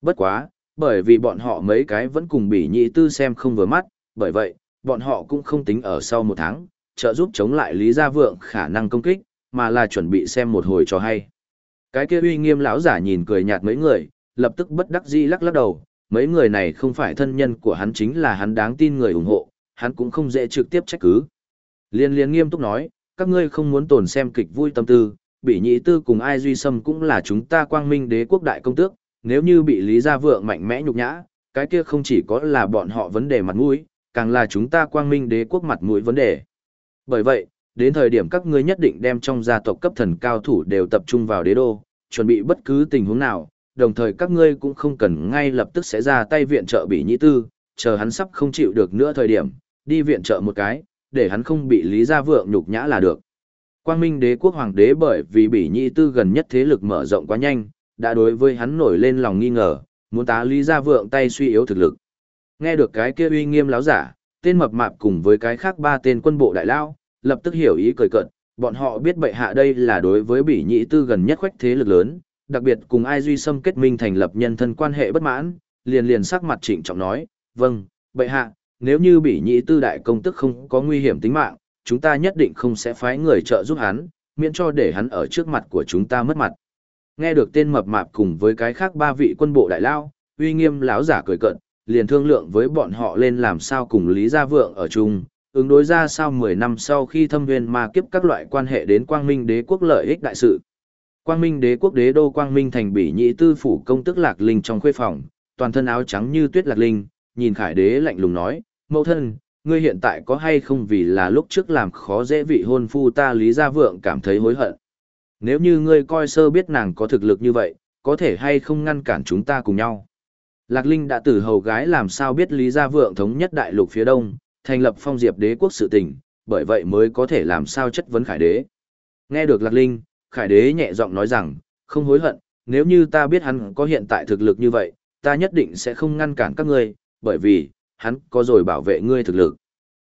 Bất quá, bởi vì bọn họ mấy cái vẫn cùng bỉ nhị tư xem không vừa mắt, bởi vậy, bọn họ cũng không tính ở sau một tháng, trợ giúp chống lại Lý Gia Vượng khả năng công kích, mà là chuẩn bị xem một hồi cho hay. Cái kia uy nghiêm lão giả nhìn cười nhạt mấy người, lập tức bất đắc dĩ lắc lắc đầu, mấy người này không phải thân nhân của hắn chính là hắn đáng tin người ủng hộ, hắn cũng không dễ trực tiếp trách cứ. Liên liên nghiêm túc nói, các ngươi không muốn tồn xem kịch vui tâm tư, bị nhị tư cùng ai duy sâm cũng là chúng ta quang minh đế quốc đại công tước, nếu như bị Lý Gia Vượng mạnh mẽ nhục nhã, cái kia không chỉ có là bọn họ vấn đề mặt mũi, càng là chúng ta quang minh đế quốc mặt mũi vấn đề. Bởi vậy, đến thời điểm các ngươi nhất định đem trong gia tộc cấp thần cao thủ đều tập trung vào đế đô, chuẩn bị bất cứ tình huống nào, đồng thời các ngươi cũng không cần ngay lập tức sẽ ra tay viện trợ bị nhĩ tư, chờ hắn sắp không chịu được nữa thời điểm, đi viện trợ một cái, để hắn không bị lý gia vượng nhục nhã là được. Quang Minh đế quốc hoàng đế bởi vì bị nhĩ tư gần nhất thế lực mở rộng quá nhanh, đã đối với hắn nổi lên lòng nghi ngờ, muốn tá Lý Gia Vượng tay suy yếu thực lực. Nghe được cái kia uy nghiêm láo giả, tên mập mạp cùng với cái khác ba tên quân bộ đại lao, lập tức hiểu ý cười cợt, bọn họ biết bệ hạ đây là đối với bỉ nhị tư gần nhất khoách thế lực lớn, đặc biệt cùng ai duy xâm kết minh thành lập nhân thân quan hệ bất mãn, liền liền sắc mặt trịnh trọng nói, vâng, bệ hạ, nếu như bỉ nhị tư đại công tức không có nguy hiểm tính mạng, chúng ta nhất định không sẽ phái người trợ giúp hắn, miễn cho để hắn ở trước mặt của chúng ta mất mặt. Nghe được tên mập mạp cùng với cái khác ba vị quân bộ đại lao, uy nghiêm lão giả cười cận, liền thương lượng với bọn họ lên làm sao cùng Lý Gia Vượng ở chung, ứng đối ra sao 10 năm sau khi thâm viên ma kiếp các loại quan hệ đến quang minh đế quốc lợi ích đại sự. Quang minh đế quốc đế đô quang minh thành bỉ nhị tư phủ công tức lạc linh trong khuê phòng, toàn thân áo trắng như tuyết lạc linh, nhìn khải đế lạnh lùng nói, mẫu thân, ngươi hiện tại có hay không vì là lúc trước làm khó dễ vị hôn phu ta Lý Gia Vượng cảm thấy hối hận. Nếu như ngươi coi sơ biết nàng có thực lực như vậy, có thể hay không ngăn cản chúng ta cùng nhau. Lạc Linh đã từ hầu gái làm sao biết Lý Gia Vượng thống nhất đại lục phía đông, thành lập phong diệp đế quốc sự tình, bởi vậy mới có thể làm sao chất vấn khải đế. Nghe được Lạc Linh, khải đế nhẹ giọng nói rằng, không hối hận, nếu như ta biết hắn có hiện tại thực lực như vậy, ta nhất định sẽ không ngăn cản các ngươi, bởi vì, hắn có rồi bảo vệ ngươi thực lực.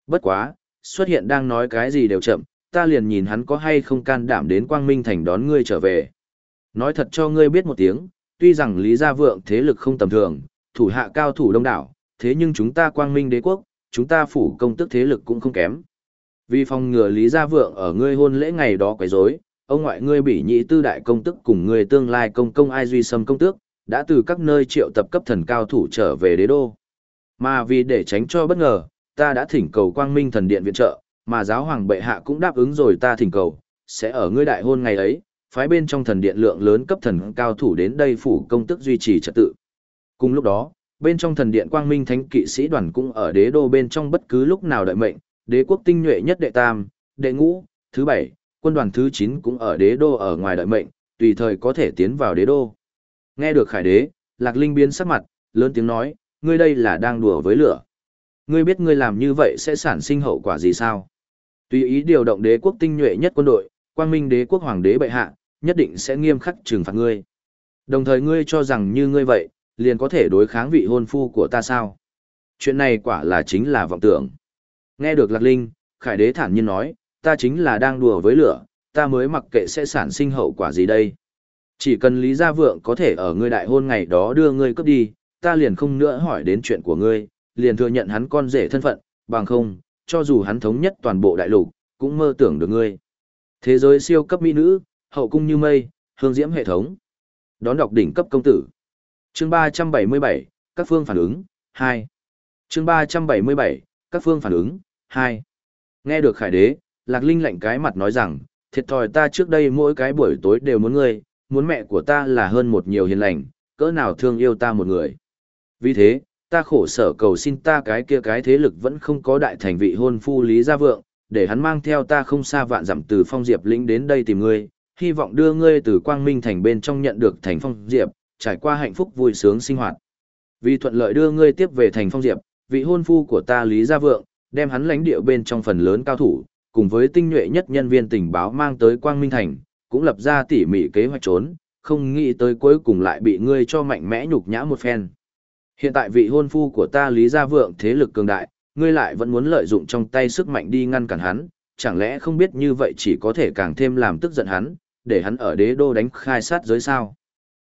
Bất quá, xuất hiện đang nói cái gì đều chậm, ta liền nhìn hắn có hay không can đảm đến Quang Minh Thành đón ngươi trở về. Nói thật cho ngươi biết một tiếng, tuy rằng Lý Gia Vượng thế lực không tầm thường, thủ hạ cao thủ đông đảo, thế nhưng chúng ta Quang Minh đế quốc, chúng ta phủ công tức thế lực cũng không kém. Vì phòng ngừa Lý Gia Vượng ở ngươi hôn lễ ngày đó quấy rối, ông ngoại ngươi bị nhị tư đại công tức cùng người tương lai công công ai duy sâm công tước, đã từ các nơi triệu tập cấp thần cao thủ trở về đế đô. Mà vì để tránh cho bất ngờ, ta đã thỉnh cầu quang minh thần điện viện trợ, mà giáo hoàng bệ hạ cũng đáp ứng rồi ta thỉnh cầu, sẽ ở ngươi đại hôn ngày ấy, phái bên trong thần điện lượng lớn cấp thần cao thủ đến đây phủ công tức duy trì trật tự. Cùng lúc đó, bên trong thần điện quang minh thánh kỵ sĩ đoàn cũng ở đế đô bên trong bất cứ lúc nào đợi mệnh, đế quốc tinh nhuệ nhất đệ tam, đệ ngũ, thứ bảy, quân đoàn thứ chín cũng ở đế đô ở ngoài đợi mệnh, tùy thời có thể tiến vào đế đô. Nghe được khải đế, lạc linh biến sắc mặt, lớn tiếng nói, ngươi đây là đang đùa với lửa. Ngươi biết ngươi làm như vậy sẽ sản sinh hậu quả gì sao? Tùy ý điều động đế quốc tinh nhuệ nhất quân đội, quang minh đế quốc hoàng đế bệ hạ, nhất định sẽ nghiêm khắc trừng phạt ngươi. Đồng thời ngươi cho rằng như ngươi vậy, liền có thể đối kháng vị hôn phu của ta sao? Chuyện này quả là chính là vọng tưởng. Nghe được Lạc Linh, Khải đế thản nhiên nói, ta chính là đang đùa với lửa, ta mới mặc kệ sẽ sản sinh hậu quả gì đây. Chỉ cần Lý Gia Vượng có thể ở ngươi đại hôn ngày đó đưa ngươi cướp đi, ta liền không nữa hỏi đến chuyện của ngươi, liền thừa nhận hắn con rể thân phận, bằng không, cho dù hắn thống nhất toàn bộ đại lục, cũng mơ tưởng được ngươi. Thế giới siêu cấp mỹ nữ, hậu cung như mây, hương diễm hệ thống. Đón đọc đỉnh cấp công tử. Chương 377, các phương phản ứng, 2. Chương 377, các phương phản ứng, 2. Nghe được Khải Đế, Lạc Linh lạnh cái mặt nói rằng, thiệt thòi ta trước đây mỗi cái buổi tối đều muốn ngươi, muốn mẹ của ta là hơn một nhiều hiền lành, cỡ nào thương yêu ta một người. Vì thế, ta khổ sở cầu xin ta cái kia cái thế lực vẫn không có đại thành vị hôn phu Lý Gia Vượng, để hắn mang theo ta không xa vạn dặm từ phong diệp lĩnh đến đây tìm ngươi, hy vọng đưa ngươi từ quang minh thành bên trong nhận được thành phong diệp, trải qua hạnh phúc vui sướng sinh hoạt. Vì thuận lợi đưa ngươi tiếp về thành phong diệp, vị hôn phu của ta Lý Gia Vượng, đem hắn lãnh địa bên trong phần lớn cao thủ, cùng với tinh nhuệ nhất nhân viên tình báo mang tới quang minh thành, cũng lập ra tỉ mỉ kế hoạch trốn, không nghĩ tới cuối cùng lại bị ngươi cho mạnh mẽ nhục nhã một phen. Hiện tại vị hôn phu của ta Lý Gia Vượng thế lực cường đại, ngươi lại vẫn muốn lợi dụng trong tay sức mạnh đi ngăn cản hắn, chẳng lẽ không biết như vậy chỉ có thể càng thêm làm tức giận hắn, để hắn ở đế đô đánh khai sát giới sao?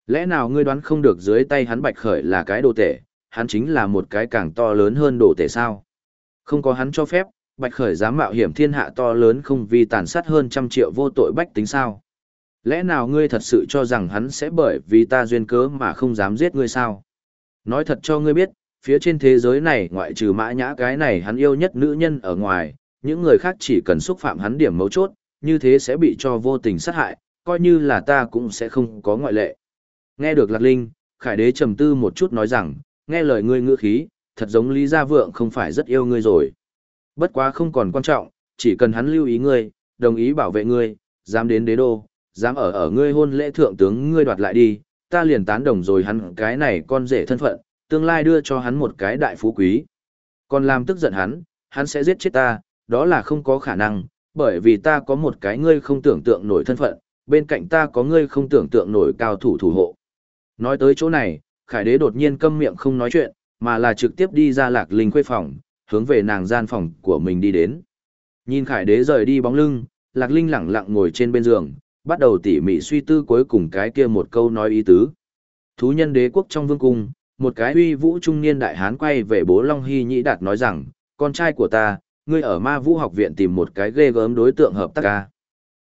Lẽ nào ngươi đoán không được dưới tay hắn bạch khởi là cái đồ tể, hắn chính là một cái càng to lớn hơn đồ tể sao? Không có hắn cho phép, bạch khởi dám mạo hiểm thiên hạ to lớn không vì tàn sát hơn trăm triệu vô tội bách tính sao? Lẽ nào ngươi thật sự cho rằng hắn sẽ bởi vì ta duyên cớ mà không dám giết ngươi sao? Nói thật cho ngươi biết, phía trên thế giới này ngoại trừ mã nhã cái này hắn yêu nhất nữ nhân ở ngoài, những người khác chỉ cần xúc phạm hắn điểm mấu chốt, như thế sẽ bị cho vô tình sát hại, coi như là ta cũng sẽ không có ngoại lệ. Nghe được Lạc Linh, Khải Đế trầm tư một chút nói rằng, nghe lời ngươi ngữ khí, thật giống Lý Gia Vượng không phải rất yêu ngươi rồi. Bất quá không còn quan trọng, chỉ cần hắn lưu ý ngươi, đồng ý bảo vệ ngươi, dám đến đế đô, dám ở ở ngươi hôn lễ thượng tướng ngươi đoạt lại đi, ta liền tán đồng rồi hắn cái này con rể thân phận, tương lai đưa cho hắn một cái đại phú quý. Còn làm tức giận hắn, hắn sẽ giết chết ta, đó là không có khả năng, bởi vì ta có một cái ngươi không tưởng tượng nổi thân phận, bên cạnh ta có ngươi không tưởng tượng nổi cao thủ thủ hộ. Nói tới chỗ này, Khải đế đột nhiên câm miệng không nói chuyện, mà là trực tiếp đi ra lạc linh khuê phòng, hướng về nàng gian phòng của mình đi đến. Nhìn Khải đế rời đi bóng lưng, lạc linh lẳng lặng ngồi trên bên giường, bắt đầu tỉ mỉ suy tư cuối cùng cái kia một câu nói ý tứ. Thú nhân đế quốc trong vương cung, một cái uy vũ trung niên đại hán quay về bố Long Hy Nhĩ Đạt nói rằng, con trai của ta, ngươi ở ma vũ học viện tìm một cái ghê gớm đối tượng hợp tác ca.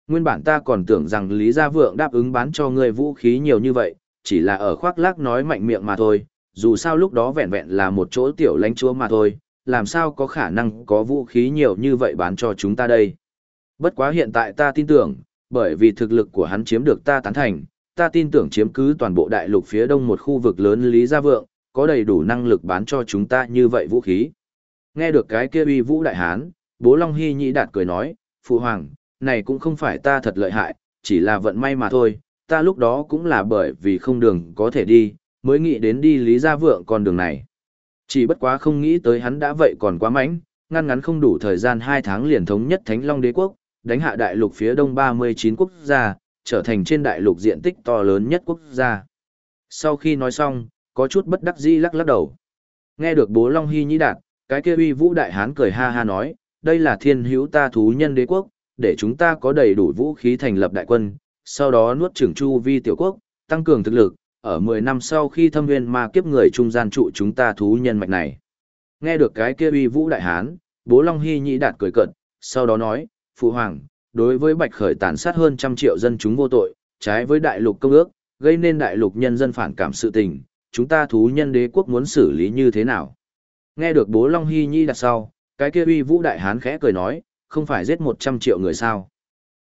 Nguyên bản ta còn tưởng rằng Lý Gia Vượng đáp ứng bán cho ngươi vũ khí nhiều như vậy, chỉ là ở khoác lác nói mạnh miệng mà thôi, dù sao lúc đó vẹn vẹn là một chỗ tiểu lãnh chúa mà thôi, làm sao có khả năng có vũ khí nhiều như vậy bán cho chúng ta đây. Bất quá hiện tại ta tin tưởng, bởi vì thực lực của hắn chiếm được ta tán thành, ta tin tưởng chiếm cứ toàn bộ đại lục phía đông một khu vực lớn Lý Gia Vượng, có đầy đủ năng lực bán cho chúng ta như vậy vũ khí. Nghe được cái kia uy vũ đại hán, bố Long Hy Nhĩ Đạt cười nói, Phụ Hoàng, này cũng không phải ta thật lợi hại, chỉ là vận may mà thôi, ta lúc đó cũng là bởi vì không đường có thể đi, mới nghĩ đến đi Lý Gia Vượng con đường này. Chỉ bất quá không nghĩ tới hắn đã vậy còn quá mạnh, ngăn ngắn không đủ thời gian 2 tháng liền thống nhất Thánh Long Đế Quốc, đánh hạ đại lục phía đông 39 quốc gia, trở thành trên đại lục diện tích to lớn nhất quốc gia. Sau khi nói xong, có chút bất đắc dĩ lắc lắc đầu. Nghe được bố Long Hy Nhĩ Đạt, cái kia uy vũ đại hán cười ha ha nói, đây là thiên hữu ta thú nhân đế quốc, để chúng ta có đầy đủ vũ khí thành lập đại quân, sau đó nuốt trưởng chu vi tiểu quốc, tăng cường thực lực, ở 10 năm sau khi thâm nguyên ma kiếp người trung gian trụ chúng ta thú nhân mạch này. Nghe được cái kia uy vũ đại hán, bố Long Hy Nhĩ Đạt cười cợt, sau đó nói, Phụ Hoàng, đối với Bạch Khởi tàn sát hơn trăm triệu dân chúng vô tội, trái với đại lục công ước, gây nên đại lục nhân dân phản cảm sự tình, chúng ta thú nhân đế quốc muốn xử lý như thế nào? Nghe được bố Long Hy nhị đạt sau, cái kia uy vũ đại hán khẽ cười nói, không phải giết một trăm triệu người sao?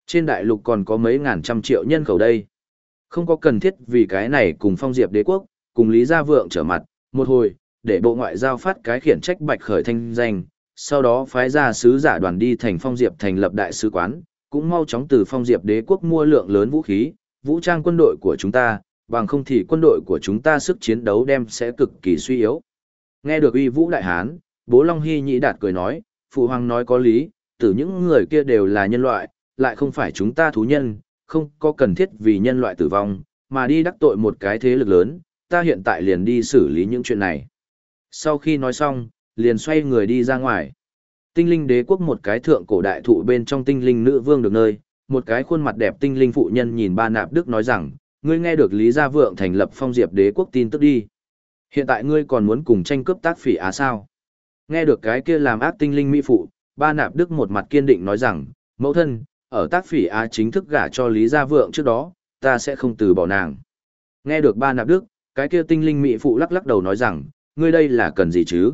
Trên đại lục còn có mấy ngàn trăm triệu nhân khẩu đây. Không có cần thiết vì cái này cùng phong diệp đế quốc, cùng Lý Gia Vượng trở mặt, một hồi, để bộ ngoại giao phát cái khiển trách Bạch Khởi thanh danh, sau đó phái ra sứ giả đoàn đi thành phong diệp thành lập đại sứ quán, cũng mau chóng từ phong diệp đế quốc mua lượng lớn vũ khí, vũ trang quân đội của chúng ta, bằng không thì quân đội của chúng ta sức chiến đấu đem sẽ cực kỳ suy yếu. Nghe được uy vũ đại hán, bố Long Hy nhị đạt cười nói, phụ hoàng nói có lý, từ những người kia đều là nhân loại, lại không phải chúng ta thú nhân, không có cần thiết vì nhân loại tử vong, mà đi đắc tội một cái thế lực lớn, ta hiện tại liền đi xử lý những chuyện này. Sau khi nói xong, liền xoay người đi ra ngoài. Tinh linh đế quốc một cái thượng cổ đại thụ bên trong tinh linh nữ vương được nơi, một cái khuôn mặt đẹp tinh linh phụ nhân nhìn ba nạp đức nói rằng, ngươi nghe được Lý Gia Vượng thành lập phong diệp đế quốc tin tức đi. Hiện tại ngươi còn muốn cùng tranh cướp tác phỉ á sao? Nghe được cái kia làm ác tinh linh mỹ phụ, ba nạp đức một mặt kiên định nói rằng, mẫu thân, ở tác phỉ á chính thức gả cho Lý Gia Vượng trước đó, ta sẽ không từ bỏ nàng. Nghe được ba nạp đức, cái kia tinh linh mỹ phụ lắc lắc đầu nói rằng, ngươi đây là cần gì chứ?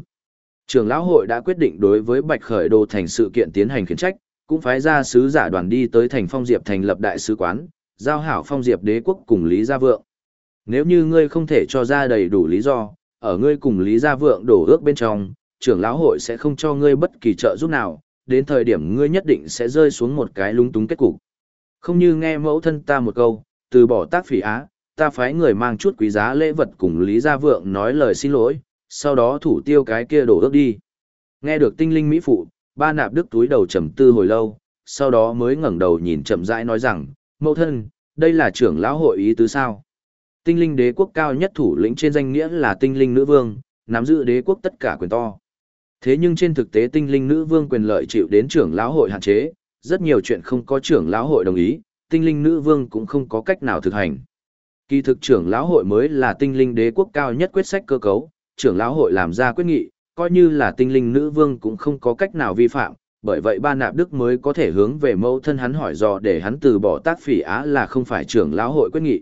Trường lão hội đã quyết định đối với Bạch Khởi Đô thành sự kiện tiến hành khiển trách, cũng phái ra sứ giả đoàn đi tới thành Phong Diệp thành lập đại sứ quán, giao hảo Phong Diệp đế quốc cùng Lý Gia Vượng. Nếu như ngươi không thể cho ra đầy đủ lý do, ở ngươi cùng Lý Gia Vượng đổ ước bên trong, trưởng lão hội sẽ không cho ngươi bất kỳ trợ giúp nào, đến thời điểm ngươi nhất định sẽ rơi xuống một cái lúng túng kết cục. Không như nghe mẫu thân ta một câu, từ bỏ tác phỉ á, ta phái người mang chút quý giá lễ vật cùng Lý Gia Vượng nói lời xin lỗi, sau đó thủ tiêu cái kia đổ ước đi. Nghe được tinh linh mỹ phụ, ba nạp đức túi đầu trầm tư hồi lâu, sau đó mới ngẩng đầu nhìn chậm rãi nói rằng, mẫu thân, đây là trưởng lão hội ý tứ sao. Tinh linh đế quốc cao nhất thủ lĩnh trên danh nghĩa là tinh linh nữ vương, nắm giữ đế quốc tất cả quyền to. Thế nhưng trên thực tế tinh linh nữ vương quyền lợi chịu đến trưởng lão hội hạn chế, rất nhiều chuyện không có trưởng lão hội đồng ý, tinh linh nữ vương cũng không có cách nào thực hành. Kỳ thực trưởng lão hội mới là tinh linh đế quốc cao nhất quyết sách cơ cấu, trưởng lão hội làm ra quyết nghị, coi như là tinh linh nữ vương cũng không có cách nào vi phạm, bởi vậy ba nạp đức mới có thể hướng về mẫu thân hắn hỏi dò để hắn từ bỏ tác phỉ á là không phải trưởng lão hội quyết nghị.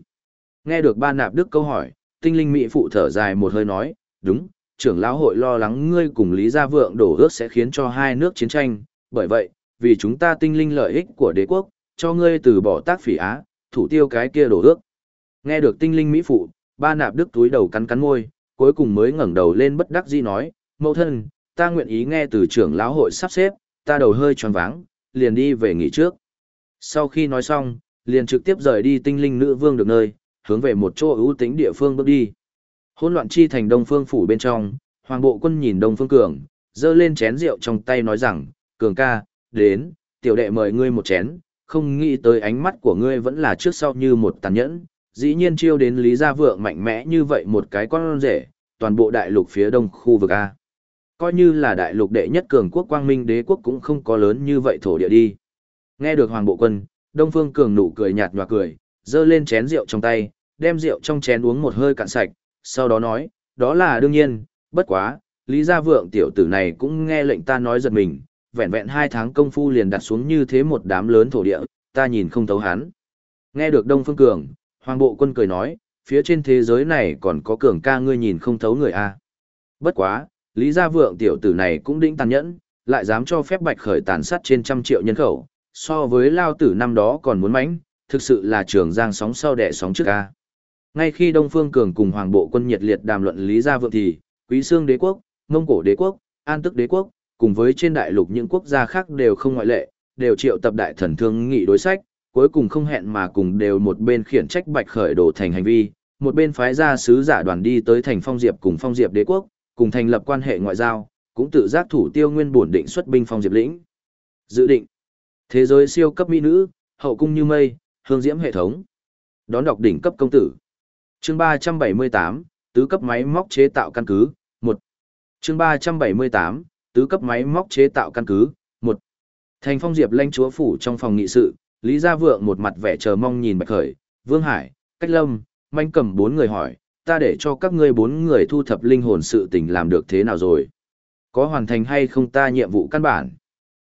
Nghe được ba nạp đức câu hỏi, tinh linh mỹ phụ thở dài một hơi nói, đúng, trưởng lão hội lo lắng ngươi cùng Lý Gia Vượng đổ ước sẽ khiến cho hai nước chiến tranh, bởi vậy, vì chúng ta tinh linh lợi ích của đế quốc, cho ngươi từ bỏ tác phỉ á, thủ tiêu cái kia đổ ước. Nghe được tinh linh mỹ phụ, ba nạp đức túi đầu cắn cắn môi, cuối cùng mới ngẩng đầu lên bất đắc dĩ nói, mẫu thân, ta nguyện ý nghe từ trưởng lão hội sắp xếp, ta đầu hơi tròn váng, liền đi về nghỉ trước. Sau khi nói xong, liền trực tiếp rời đi tinh linh nữ vương được nơi, hướng về một chỗ ưu tính địa phương bước đi. Hỗn loạn chi thành đông phương phủ bên trong, hoàng bộ quân nhìn đông phương cường, dơ lên chén rượu trong tay nói rằng, cường ca, đến, tiểu đệ mời ngươi một chén, không nghĩ tới ánh mắt của ngươi vẫn là trước sau như một tàn nhẫn, Dĩ nhiên chiêu đến Lý Gia Vượng mạnh mẽ như vậy một cái con rể, toàn bộ đại lục phía đông khu vực A. Coi như là đại lục đệ nhất cường quốc quang minh đế quốc cũng không có lớn như vậy thổ địa đi. Nghe được Hoàng Bộ Quân, Đông Phương Cường nụ cười nhạt nhòa cười, dơ lên chén rượu trong tay, đem rượu trong chén uống một hơi cạn sạch, sau đó nói, đó là đương nhiên, bất quá, Lý Gia Vượng tiểu tử này cũng nghe lệnh ta nói giật mình, vẹn vẹn hai tháng công phu liền đặt xuống như thế một đám lớn thổ địa, ta nhìn không thấu hắn. Nghe được Đông Phương Cường, Hoàng Bộ Quân cười nói, phía trên thế giới này còn có cường ca ngươi nhìn không thấu người a. Bất quá, Lý Gia Vượng tiểu tử này cũng đĩnh tàn nhẫn, lại dám cho phép Bạch Khởi tàn sát trên trăm triệu nhân khẩu, so với lao tử năm đó còn muốn mánh, thực sự là trường giang sóng sau đẻ sóng trước a. Ngay khi Đông Phương Cường cùng Hoàng Bộ Quân nhiệt liệt đàm luận Lý Gia Vượng thì, Quý Xương Đế quốc, Mông Cổ Đế quốc, An Tức Đế quốc, cùng với trên đại lục những quốc gia khác đều không ngoại lệ, đều triệu tập đại thần thương nghị đối sách, cuối cùng không hẹn mà cùng đều một bên khiển trách Bạch Khởi đổ thành hành vi, một bên phái ra sứ giả đoàn đi tới thành Phong Diệp cùng Phong Diệp Đế quốc, cùng thành lập quan hệ ngoại giao, cũng tự giác thủ tiêu nguyên bổn định xuất binh Phong Diệp lĩnh. Dự định. Thế giới siêu cấp mỹ nữ, hậu cung như mây, hương diễm hệ thống. Đón đọc đỉnh cấp công tử. Chương 378, tứ cấp máy móc chế tạo căn cứ, 1. Chương 378, tứ cấp máy móc chế tạo căn cứ, 1. Thành Phong Diệp lãnh chúa phủ trong phòng nghị sự, Lý Gia Vượng một mặt vẻ chờ mong nhìn Bạch Khởi, Vương Hải, Cách Lâm, Manh cầm bốn người hỏi, ta để cho các ngươi bốn người thu thập linh hồn sự tình làm được thế nào rồi? Có hoàn thành hay không ta nhiệm vụ căn bản?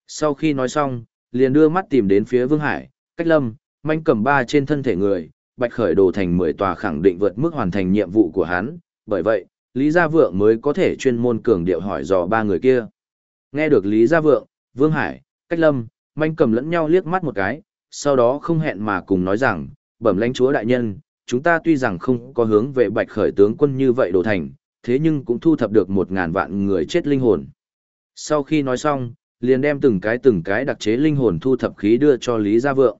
Sau khi nói xong, liền đưa mắt tìm đến phía Vương Hải, Cách Lâm, Manh cầm ba trên thân thể người, Bạch Khởi đồ thành 10 tòa khẳng định vượt mức hoàn thành nhiệm vụ của hắn, bởi vậy, Lý Gia Vượng mới có thể chuyên môn cường điệu hỏi dò ba người kia. Nghe được Lý Gia Vượng, Vương Hải, Cách Lâm, Manh cầm lẫn nhau liếc mắt một cái, sau đó không hẹn mà cùng nói rằng, bẩm lãnh chúa đại nhân, chúng ta tuy rằng không có hướng về bạch khởi tướng quân như vậy đồ thành, thế nhưng cũng thu thập được một ngàn vạn người chết linh hồn. Sau khi nói xong, liền đem từng cái từng cái đặc chế linh hồn thu thập khí đưa cho Lý Gia Vượng.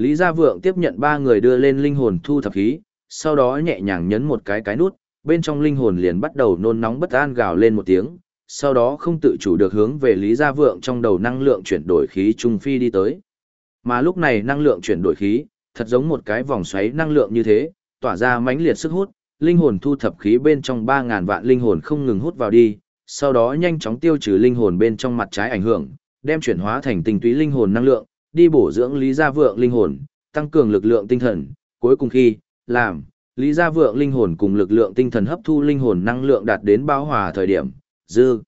Lý Gia Vượng tiếp nhận ba người đưa lên linh hồn thu thập khí, sau đó nhẹ nhàng nhấn một cái cái nút, bên trong linh hồn liền bắt đầu nôn nóng bất an gào lên một tiếng, sau đó không tự chủ được hướng về Lý Gia Vượng trong đầu năng lượng chuyển đổi khí trung phi đi tới. Mà lúc này năng lượng chuyển đổi khí, thật giống một cái vòng xoáy năng lượng như thế, tỏa ra mãnh liệt sức hút, linh hồn thu thập khí bên trong 3000 vạn linh hồn không ngừng hút vào đi, sau đó nhanh chóng tiêu trừ linh hồn bên trong mặt trái ảnh hưởng, đem chuyển hóa thành tinh túy linh hồn năng lượng, đi bổ dưỡng Lý Gia Vượng linh hồn, tăng cường lực lượng tinh thần, cuối cùng khi làm Lý Gia Vượng linh hồn cùng lực lượng tinh thần hấp thu linh hồn năng lượng đạt đến bao hòa thời điểm, dư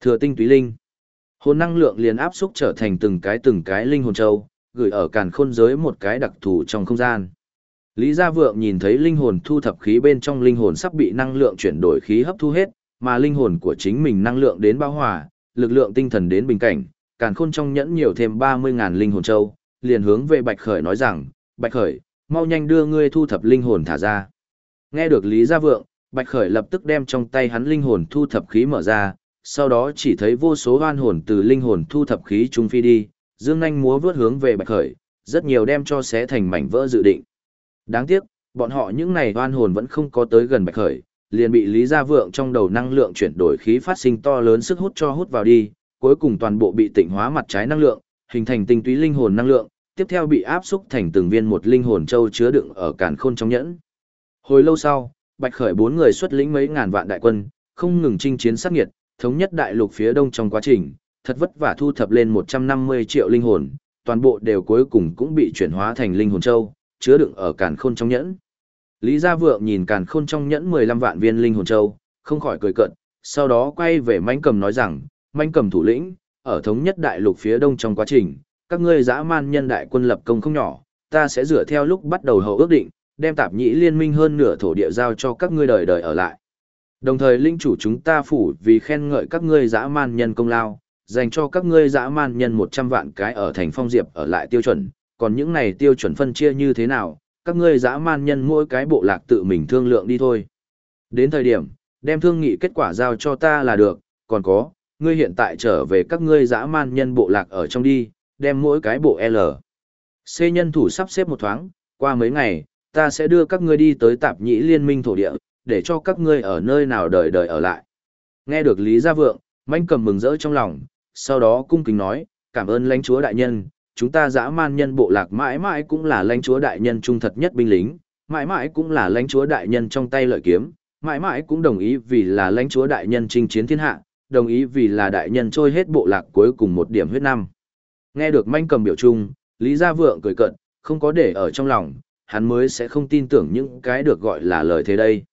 thừa tinh túy linh hồn năng lượng liền áp xúc trở thành từng cái từng cái linh hồn châu, gửi ở càn khôn giới một cái đặc thù trong không gian. Lý Gia Vượng nhìn thấy linh hồn thu thập khí bên trong linh hồn sắp bị năng lượng chuyển đổi khí hấp thu hết, mà linh hồn của chính mình năng lượng đến bao hòa, lực lượng tinh thần đến bình cảnh, càn khôn trong nhẫn nhiều thêm 30.000 linh hồn châu, liền hướng về Bạch Khởi nói rằng, Bạch Khởi, mau nhanh đưa ngươi thu thập linh hồn thả ra. Nghe được Lý Gia Vượng, Bạch Khởi lập tức đem trong tay hắn linh hồn thu thập khí mở ra, sau đó chỉ thấy vô số oan hồn từ linh hồn thu thập khí trung phi đi, dương nhanh múa vướt hướng về bạch khởi, rất nhiều đem cho xé thành mảnh vỡ dự định. Đáng tiếc, bọn họ những này oan hồn vẫn không có tới gần bạch khởi, liền bị Lý Gia Vượng trong đầu năng lượng chuyển đổi khí phát sinh to lớn sức hút cho hút vào đi, cuối cùng toàn bộ bị tịnh hóa mặt trái năng lượng, hình thành tinh túy linh hồn năng lượng, tiếp theo bị áp xúc thành từng viên một linh hồn châu chứa đựng ở càn khôn trong nhẫn. Hồi lâu sau, Bạch Khởi bốn người xuất lĩnh mấy ngàn vạn đại quân, không ngừng chinh chiến sát nghiệt, thống nhất đại lục phía đông trong quá trình, thật vất vả thu thập lên 150 triệu linh hồn, toàn bộ đều cuối cùng cũng bị chuyển hóa thành linh hồn châu, chứa đựng ở càn khôn trong nhẫn. Lý Gia Vượng nhìn càn khôn trong nhẫn 15 vạn viên linh hồn châu, không khỏi cười cợt, sau đó quay về mãnh cầm nói rằng, manh cầm thủ lĩnh, ở thống nhất đại lục phía đông trong quá trình, các ngươi dã man nhân đại quân lập công không nhỏ, ta sẽ dựa theo lúc bắt đầu hậu ước định, đem tạp nhĩ liên minh hơn nửa thổ địa giao cho các ngươi đời đời ở lại. Đồng thời linh chủ chúng ta phủ vì khen ngợi các ngươi dã man nhân công lao, dành cho các ngươi dã man nhân 100 vạn cái ở thành phong diệp ở lại tiêu chuẩn, còn những này tiêu chuẩn phân chia như thế nào, các ngươi dã man nhân mỗi cái bộ lạc tự mình thương lượng đi thôi. Đến thời điểm, đem thương nghị kết quả giao cho ta là được, còn có, ngươi hiện tại trở về các ngươi dã man nhân bộ lạc ở trong đi, đem mỗi cái bộ L. C nhân thủ sắp xếp một thoáng, qua mấy ngày, ta sẽ đưa các ngươi đi tới tạp nhĩ liên minh thổ địa, để cho các ngươi ở nơi nào đời đời ở lại. Nghe được Lý Gia Vượng, manh cầm mừng rỡ trong lòng, sau đó cung kính nói, cảm ơn lãnh chúa đại nhân, chúng ta dã man nhân bộ lạc mãi mãi cũng là lãnh chúa đại nhân trung thật nhất binh lính, mãi mãi cũng là lãnh chúa đại nhân trong tay lợi kiếm, mãi mãi cũng đồng ý vì là lãnh chúa đại nhân chinh chiến thiên hạ, đồng ý vì là đại nhân trôi hết bộ lạc cuối cùng một điểm huyết năm. Nghe được manh cầm biểu trung, Lý Gia Vượng cười cận, không có để ở trong lòng, hắn mới sẽ không tin tưởng những cái được gọi là lời thế đây.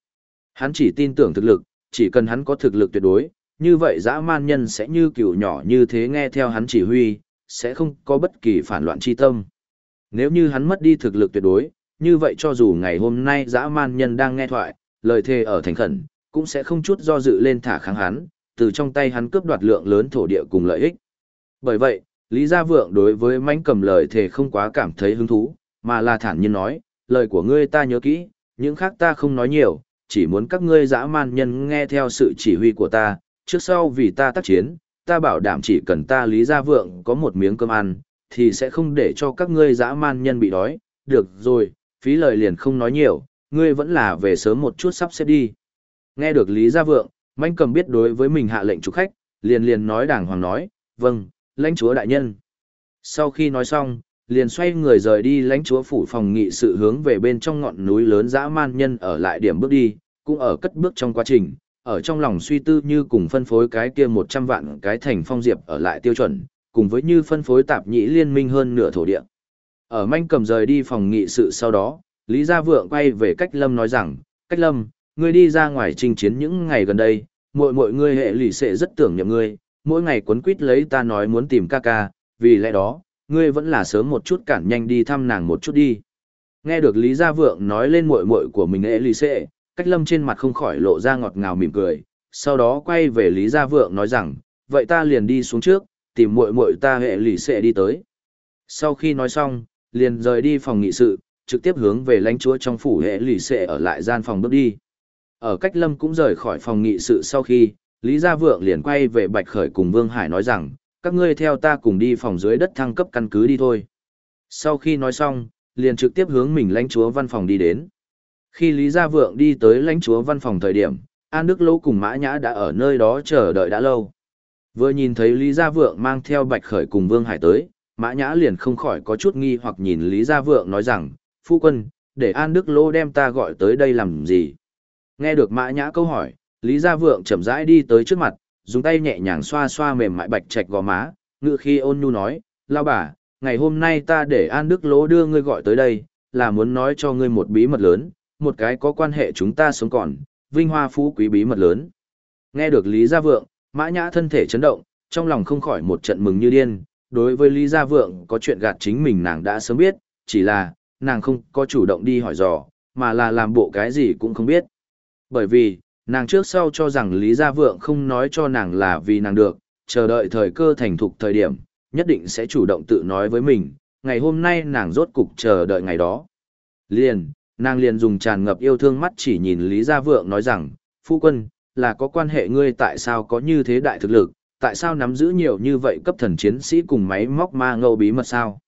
Hắn chỉ tin tưởng thực lực, chỉ cần hắn có thực lực tuyệt đối, như vậy dã man nhân sẽ như cựu nhỏ như thế nghe theo hắn chỉ huy, sẽ không có bất kỳ phản loạn chi tâm. Nếu như hắn mất đi thực lực tuyệt đối, như vậy cho dù ngày hôm nay dã man nhân đang nghe thoại, lời thề ở thành khẩn, cũng sẽ không chút do dự lên thả kháng hắn, từ trong tay hắn cướp đoạt lượng lớn thổ địa cùng lợi ích. Bởi vậy, Lý Gia Vượng đối với mãnh cầm lời thề không quá cảm thấy hứng thú, mà là thản nhiên nói, lời của ngươi ta nhớ kỹ, những khác ta không nói nhiều, chỉ muốn các ngươi dã man nhân nghe theo sự chỉ huy của ta, trước sau vì ta tác chiến, ta bảo đảm chỉ cần ta Lý Gia Vượng có một miếng cơm ăn, thì sẽ không để cho các ngươi dã man nhân bị đói, được rồi, phí lời liền không nói nhiều, ngươi vẫn là về sớm một chút sắp xếp đi. Nghe được Lý Gia Vượng, Mạnh cầm biết đối với mình hạ lệnh chủ khách, liền liền nói đàng hoàng nói, vâng, lãnh chúa đại nhân. Sau khi nói xong, liền xoay người rời đi lãnh chúa phủ phòng nghị sự hướng về bên trong ngọn núi lớn dã man nhân ở lại điểm bước đi, cũng ở cất bước trong quá trình, ở trong lòng suy tư như cùng phân phối cái kia 100 vạn cái thành phong diệp ở lại tiêu chuẩn, cùng với như phân phối tạp nhĩ liên minh hơn nửa thổ địa. Ở manh cầm rời đi phòng nghị sự sau đó, Lý Gia Vượng quay về Cách Lâm nói rằng, Cách Lâm, ngươi đi ra ngoài chinh chiến những ngày gần đây, mỗi mỗi ngươi hệ lì sẽ rất tưởng nhậm ngươi, mỗi ngày quấn quýt lấy ta nói muốn tìm ca ca, vì lẽ đó, ngươi vẫn là sớm một chút cản nhanh đi thăm nàng một chút đi. Nghe được Lý Gia Vượng nói lên muội muội của mình hệ lì sẽ, Cách Lâm trên mặt không khỏi lộ ra ngọt ngào mỉm cười, sau đó quay về Lý Gia Vượng nói rằng, vậy ta liền đi xuống trước, tìm muội muội ta hệ lì sẽ đi tới. Sau khi nói xong, liền rời đi phòng nghị sự, trực tiếp hướng về lãnh chúa trong phủ hệ lì sẽ ở lại gian phòng bước đi. Ở cách lâm cũng rời khỏi phòng nghị sự sau khi, Lý Gia Vượng liền quay về Bạch Khởi cùng Vương Hải nói rằng, các ngươi theo ta cùng đi phòng dưới đất thăng cấp căn cứ đi thôi. Sau khi nói xong, liền trực tiếp hướng mình lãnh chúa văn phòng đi đến. Khi Lý Gia Vượng đi tới lãnh chúa văn phòng thời điểm, An Đức lỗ cùng Mã Nhã đã ở nơi đó chờ đợi đã lâu. Vừa nhìn thấy Lý Gia Vượng mang theo Bạch Khởi cùng Vương Hải tới, Mã Nhã liền không khỏi có chút nghi hoặc nhìn Lý Gia Vượng nói rằng, phu quân, để An Đức lỗ đem ta gọi tới đây làm gì? Nghe được Mã Nhã câu hỏi, Lý Gia Vượng chậm rãi đi tới trước mặt, dùng tay nhẹ nhàng xoa xoa mềm mại bạch trạch gò má, ngựa khi ôn nhu nói, lao bà, ngày hôm nay ta để An Đức lỗ đưa ngươi gọi tới đây, là muốn nói cho ngươi một bí mật lớn, một cái có quan hệ chúng ta sống còn, vinh hoa phú quý bí mật lớn. Nghe được Lý Gia Vượng, Mã Nhã thân thể chấn động, trong lòng không khỏi một trận mừng như điên, đối với Lý Gia Vượng có chuyện gạt chính mình nàng đã sớm biết, chỉ là, nàng không có chủ động đi hỏi dò, mà là làm bộ cái gì cũng không biết. Bởi vì, nàng trước sau cho rằng Lý Gia Vượng không nói cho nàng là vì nàng được, chờ đợi thời cơ thành thục thời điểm, nhất định sẽ chủ động tự nói với mình, ngày hôm nay nàng rốt cục chờ đợi ngày đó. Liền, nàng liền dùng tràn ngập yêu thương mắt chỉ nhìn Lý Gia Vượng nói rằng, Phu quân, là có quan hệ ngươi tại sao có như thế đại thực lực, tại sao nắm giữ nhiều như vậy cấp thần chiến sĩ cùng máy móc ma ngâu bí mật sao?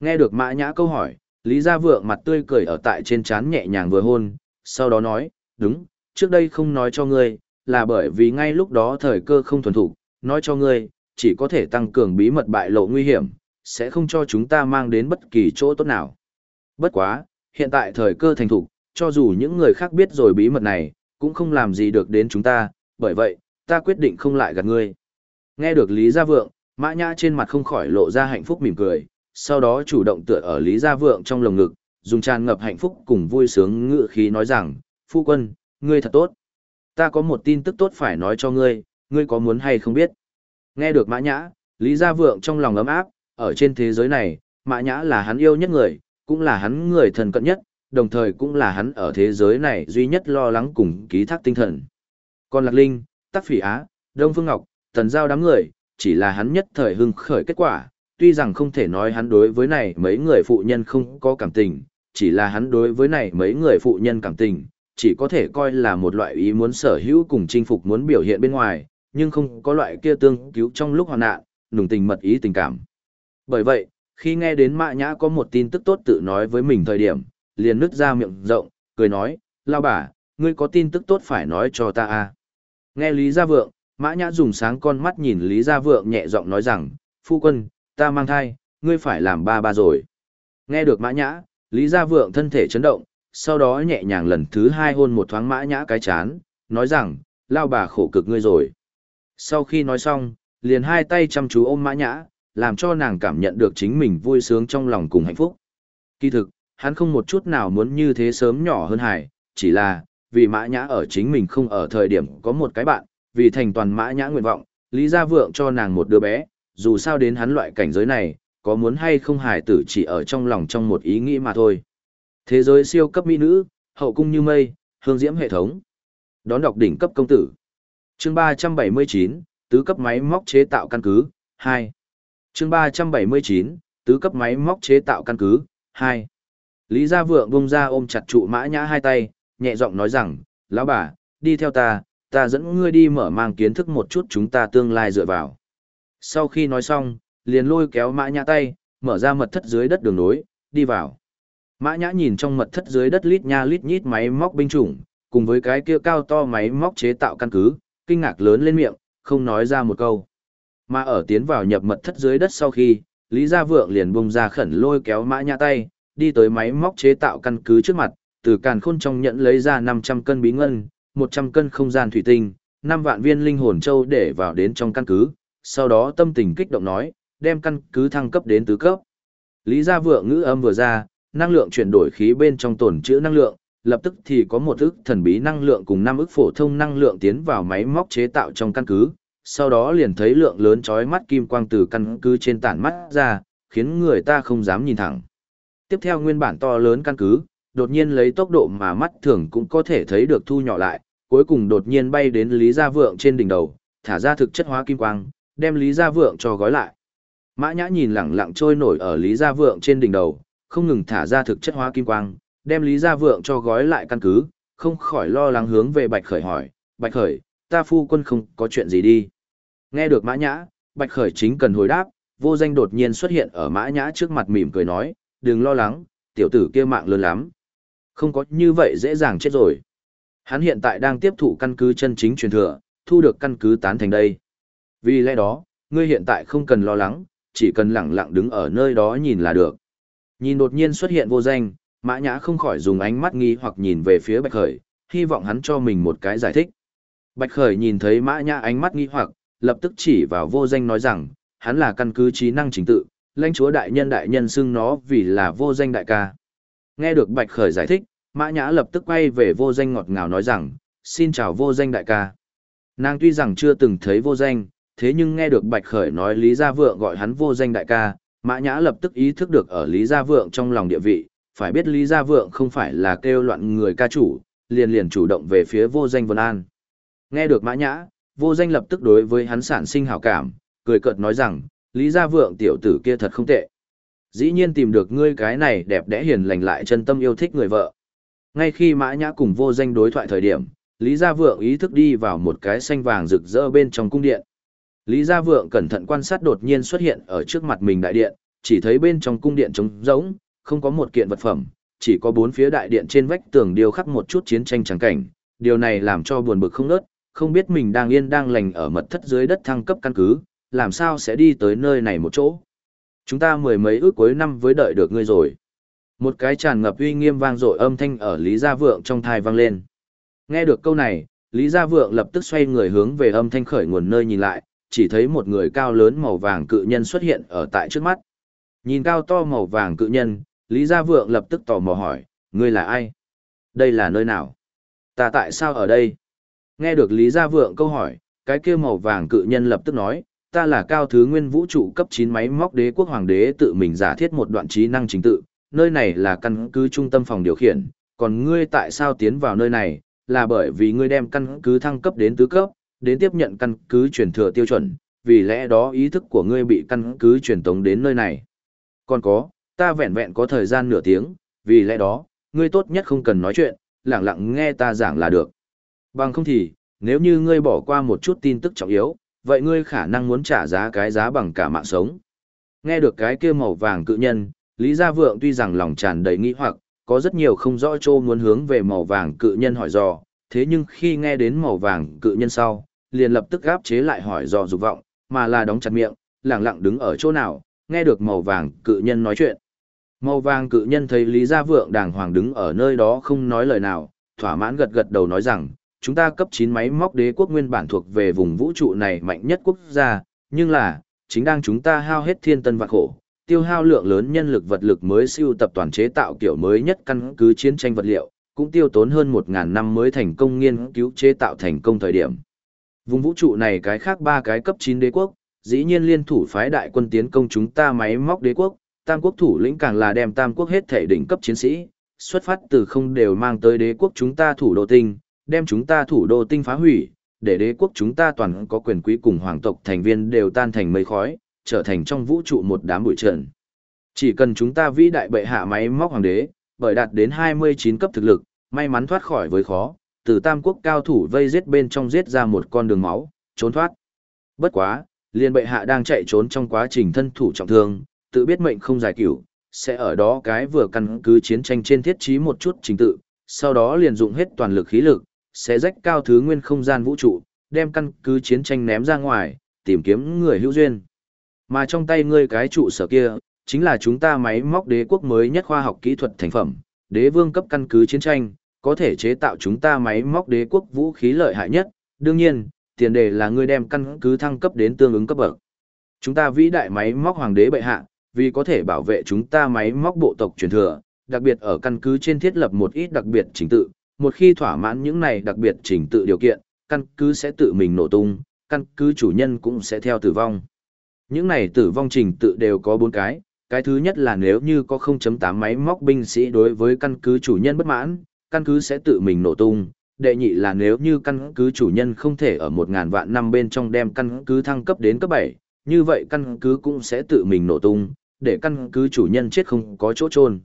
Nghe được mã nhã câu hỏi, Lý Gia Vượng mặt tươi cười ở tại trên trán nhẹ nhàng vừa hôn, sau đó nói, đúng, trước đây không nói cho ngươi, là bởi vì ngay lúc đó thời cơ không thuần thủ, nói cho ngươi, chỉ có thể tăng cường bí mật bại lộ nguy hiểm, sẽ không cho chúng ta mang đến bất kỳ chỗ tốt nào. Bất quá, hiện tại thời cơ thành thủ, cho dù những người khác biết rồi bí mật này, cũng không làm gì được đến chúng ta, bởi vậy, ta quyết định không lại gạt ngươi. Nghe được Lý Gia Vượng, Mã Nhã trên mặt không khỏi lộ ra hạnh phúc mỉm cười, sau đó chủ động tựa ở Lý Gia Vượng trong lồng ngực, dùng tràn ngập hạnh phúc cùng vui sướng ngựa khí nói rằng, Phu quân, ngươi thật tốt. Ta có một tin tức tốt phải nói cho ngươi, ngươi có muốn hay không biết. Nghe được Mã Nhã, Lý Gia Vượng trong lòng ấm áp, ở trên thế giới này, Mã Nhã là hắn yêu nhất người, cũng là hắn người thân cận nhất, đồng thời cũng là hắn ở thế giới này duy nhất lo lắng cùng ký thác tinh thần. Còn Lạc Linh, Tắc Phỉ Á, Đông Phương Ngọc, Tần Giao đám người, chỉ là hắn nhất thời hưng khởi kết quả, tuy rằng không thể nói hắn đối với này mấy người phụ nhân không có cảm tình, chỉ là hắn đối với này mấy người phụ nhân cảm tình, chỉ có thể coi là một loại ý muốn sở hữu cùng chinh phục muốn biểu hiện bên ngoài, nhưng không có loại kia tương cứu trong lúc hoạn nạn, nùng tình mật ý tình cảm. Bởi vậy, khi nghe đến Mã Nhã có một tin tức tốt tự nói với mình thời điểm, liền nứt ra miệng rộng, cười nói, lao bà, ngươi có tin tức tốt phải nói cho ta à. Nghe Lý Gia Vượng, Mã Nhã dùng sáng con mắt nhìn Lý Gia Vượng nhẹ giọng nói rằng, phu quân, ta mang thai, ngươi phải làm ba ba rồi. Nghe được Mã Nhã, Lý Gia Vượng thân thể chấn động, sau đó nhẹ nhàng lần thứ hai hôn một thoáng mã nhã cái chán, nói rằng, lao bà khổ cực ngươi rồi. Sau khi nói xong, liền hai tay chăm chú ôm mã nhã, làm cho nàng cảm nhận được chính mình vui sướng trong lòng cùng hạnh phúc. Kỳ thực, hắn không một chút nào muốn như thế sớm nhỏ hơn hải, chỉ là, vì mã nhã ở chính mình không ở thời điểm có một cái bạn, vì thành toàn mã nhã nguyện vọng, Lý Gia Vượng cho nàng một đứa bé, dù sao đến hắn loại cảnh giới này, có muốn hay không hải tử chỉ ở trong lòng trong một ý nghĩ mà thôi. Thế giới siêu cấp mỹ nữ, hậu cung như mây, hương diễm hệ thống. Đón đọc đỉnh cấp công tử. Chương 379, tứ cấp máy móc chế tạo căn cứ, 2. Chương 379, tứ cấp máy móc chế tạo căn cứ, 2. Lý Gia Vượng bung ra ôm chặt trụ mã nhã hai tay, nhẹ giọng nói rằng, lão bà, đi theo ta, ta dẫn ngươi đi mở mang kiến thức một chút chúng ta tương lai dựa vào. Sau khi nói xong, liền lôi kéo mã nhã tay, mở ra mật thất dưới đất đường nối, đi vào. Mã nhã nhìn trong mật thất dưới đất lít nha lít nhít máy móc binh chủng, cùng với cái kia cao to máy móc chế tạo căn cứ, kinh ngạc lớn lên miệng, không nói ra một câu. Mà ở tiến vào nhập mật thất dưới đất sau khi, Lý Gia Vượng liền bung ra khẩn lôi kéo mã nhã tay, đi tới máy móc chế tạo căn cứ trước mặt, từ càn khôn trong nhận lấy ra 500 cân bí ngân, 100 cân không gian thủy tinh, 5 vạn viên linh hồn châu để vào đến trong căn cứ, sau đó tâm tình kích động nói, đem căn cứ thăng cấp đến tứ cấp. Lý Gia Vượng ngữ âm vừa ra, năng lượng chuyển đổi khí bên trong tồn trữ năng lượng, lập tức thì có một ức thần bí năng lượng cùng năm ức phổ thông năng lượng tiến vào máy móc chế tạo trong căn cứ, sau đó liền thấy lượng lớn chói mắt kim quang từ căn cứ trên tản mắt ra, khiến người ta không dám nhìn thẳng. Tiếp theo nguyên bản to lớn căn cứ, đột nhiên lấy tốc độ mà mắt thường cũng có thể thấy được thu nhỏ lại, cuối cùng đột nhiên bay đến Lý Gia Vượng trên đỉnh đầu, thả ra thực chất hóa kim quang, đem Lý Gia Vượng cho gói lại. Mã Nhã nhìn lẳng lặng trôi nổi ở Lý Gia Vượng trên đỉnh đầu, không ngừng thả ra thực chất hóa kim quang, đem Lý Gia Vượng cho gói lại căn cứ, không khỏi lo lắng hướng về Bạch Khởi hỏi, Bạch Khởi, ta phu quân không có chuyện gì đi. Nghe được Mã Nhã, Bạch Khởi chính cần hồi đáp, vô danh đột nhiên xuất hiện ở Mã Nhã trước mặt mỉm cười nói, đừng lo lắng, tiểu tử kia mạng lớn lắm. Không có như vậy dễ dàng chết rồi. Hắn hiện tại đang tiếp thụ căn cứ chân chính truyền thừa, thu được căn cứ tán thành đây. Vì lẽ đó, ngươi hiện tại không cần lo lắng, chỉ cần lặng lặng đứng ở nơi đó nhìn là được. Nhìn đột nhiên xuất hiện vô danh, Mã Nhã không khỏi dùng ánh mắt nghi hoặc nhìn về phía Bạch Khởi, hy vọng hắn cho mình một cái giải thích. Bạch Khởi nhìn thấy Mã Nhã ánh mắt nghi hoặc, lập tức chỉ vào vô danh nói rằng, hắn là căn cứ trí năng chính tự, lãnh chúa đại nhân đại nhân xưng nó vì là vô danh đại ca. Nghe được Bạch Khởi giải thích, Mã Nhã lập tức quay về vô danh ngọt ngào nói rằng, xin chào vô danh đại ca. Nàng tuy rằng chưa từng thấy vô danh, thế nhưng nghe được Bạch Khởi nói Lý Gia Vượng gọi hắn vô danh đại ca, Mã Nhã lập tức ý thức được ở Lý Gia Vượng trong lòng địa vị, phải biết Lý Gia Vượng không phải là kêu loạn người ca chủ, liền liền chủ động về phía vô danh Vân An. Nghe được Mã Nhã, vô danh lập tức đối với hắn sản sinh hảo cảm, cười cợt nói rằng, Lý Gia Vượng tiểu tử kia thật không tệ. Dĩ nhiên tìm được ngươi cái này đẹp đẽ hiền lành lại chân tâm yêu thích người vợ. Ngay khi Mã Nhã cùng vô danh đối thoại thời điểm, Lý Gia Vượng ý thức đi vào một cái xanh vàng rực rỡ bên trong cung điện. Lý Gia Vượng cẩn thận quan sát đột nhiên xuất hiện ở trước mặt mình đại điện, chỉ thấy bên trong cung điện trống rỗng, không có một kiện vật phẩm, chỉ có bốn phía đại điện trên vách tường điêu khắc một chút chiến tranh trắng cảnh. Điều này làm cho buồn bực không nớt, không biết mình đang yên đang lành ở mật thất dưới đất thăng cấp căn cứ, làm sao sẽ đi tới nơi này một chỗ. Chúng ta mười mấy ước cuối năm với đợi được ngươi rồi. Một cái tràn ngập uy nghiêm vang dội âm thanh ở Lý Gia Vượng trong thai vang lên. Nghe được câu này, Lý Gia Vượng lập tức xoay người hướng về âm thanh khởi nguồn nơi nhìn lại, chỉ thấy một người cao lớn màu vàng cự nhân xuất hiện ở tại trước mắt. Nhìn cao to màu vàng cự nhân, Lý Gia Vượng lập tức tò mò hỏi, ngươi là ai? Đây là nơi nào? Ta tại sao ở đây? Nghe được Lý Gia Vượng câu hỏi, cái kia màu vàng cự nhân lập tức nói, ta là cao thứ nguyên vũ trụ cấp 9 máy móc đế quốc hoàng đế tự mình giả thiết một đoạn trí năng chính tự, nơi này là căn cứ trung tâm phòng điều khiển, còn ngươi tại sao tiến vào nơi này, là bởi vì ngươi đem căn cứ thăng cấp đến tứ cấp, đến tiếp nhận căn cứ truyền thừa tiêu chuẩn, vì lẽ đó ý thức của ngươi bị căn cứ truyền tống đến nơi này. Còn có, ta vẹn vẹn có thời gian nửa tiếng, vì lẽ đó, ngươi tốt nhất không cần nói chuyện, lặng lặng nghe ta giảng là được. Bằng không thì, nếu như ngươi bỏ qua một chút tin tức trọng yếu, vậy ngươi khả năng muốn trả giá cái giá bằng cả mạng sống. Nghe được cái kia màu vàng cự nhân, Lý Gia Vượng tuy rằng lòng tràn đầy nghi hoặc, có rất nhiều không rõ trô muốn hướng về màu vàng cự nhân hỏi dò, thế nhưng khi nghe đến màu vàng cự nhân sau, liền lập tức gáp chế lại hỏi dò dục vọng, mà là đóng chặt miệng, lặng lặng đứng ở chỗ nào, nghe được màu vàng cự nhân nói chuyện. Màu vàng cự nhân thấy Lý Gia Vượng đàng hoàng đứng ở nơi đó không nói lời nào, thỏa mãn gật gật đầu nói rằng, chúng ta cấp 9 máy móc đế quốc nguyên bản thuộc về vùng vũ trụ này mạnh nhất quốc gia, nhưng là, chính đang chúng ta hao hết thiên tân vạn khổ, tiêu hao lượng lớn nhân lực vật lực mới siêu tập toàn chế tạo kiểu mới nhất căn cứ chiến tranh vật liệu, cũng tiêu tốn hơn 1.000 năm mới thành công nghiên cứu chế tạo thành công thời điểm. Vùng vũ trụ này cái khác ba cái cấp 9 đế quốc, dĩ nhiên liên thủ phái đại quân tiến công chúng ta máy móc đế quốc, tam quốc thủ lĩnh càng là đem tam quốc hết thể đỉnh cấp chiến sĩ, xuất phát từ không đều mang tới đế quốc chúng ta thủ đô tinh, đem chúng ta thủ đô tinh phá hủy, để đế quốc chúng ta toàn có quyền quý cùng hoàng tộc thành viên đều tan thành mây khói, trở thành trong vũ trụ một đám bụi trần. Chỉ cần chúng ta vĩ đại bệ hạ máy móc hoàng đế, bởi đạt đến 29 cấp thực lực, may mắn thoát khỏi với khó, từ tam quốc cao thủ vây giết bên trong giết ra một con đường máu, trốn thoát. Bất quá, liên bệ hạ đang chạy trốn trong quá trình thân thủ trọng thương, tự biết mệnh không giải cửu, sẽ ở đó cái vừa căn cứ chiến tranh trên thiết trí một chút trình tự, sau đó liền dụng hết toàn lực khí lực, sẽ rách cao thứ nguyên không gian vũ trụ, đem căn cứ chiến tranh ném ra ngoài, tìm kiếm người hữu duyên. Mà trong tay ngươi cái trụ sở kia, chính là chúng ta máy móc đế quốc mới nhất khoa học kỹ thuật thành phẩm, đế vương cấp căn cứ chiến tranh, có thể chế tạo chúng ta máy móc đế quốc vũ khí lợi hại nhất, đương nhiên, tiền đề là ngươi đem căn cứ thăng cấp đến tương ứng cấp bậc. Chúng ta vĩ đại máy móc hoàng đế bệ hạ, vì có thể bảo vệ chúng ta máy móc bộ tộc truyền thừa, đặc biệt ở căn cứ trên thiết lập một ít đặc biệt trình tự, một khi thỏa mãn những này đặc biệt trình tự điều kiện, căn cứ sẽ tự mình nổ tung, căn cứ chủ nhân cũng sẽ theo tử vong. Những này tử vong trình tự đều có bốn cái, cái thứ nhất là nếu như có 0.8 máy móc binh sĩ đối với căn cứ chủ nhân bất mãn, căn cứ sẽ tự mình nổ tung. Đệ nhị là nếu như căn cứ chủ nhân không thể ở một ngàn vạn năm bên trong đem căn cứ thăng cấp đến cấp 7, như vậy căn cứ cũng sẽ tự mình nổ tung, để căn cứ chủ nhân chết không có chỗ trôn.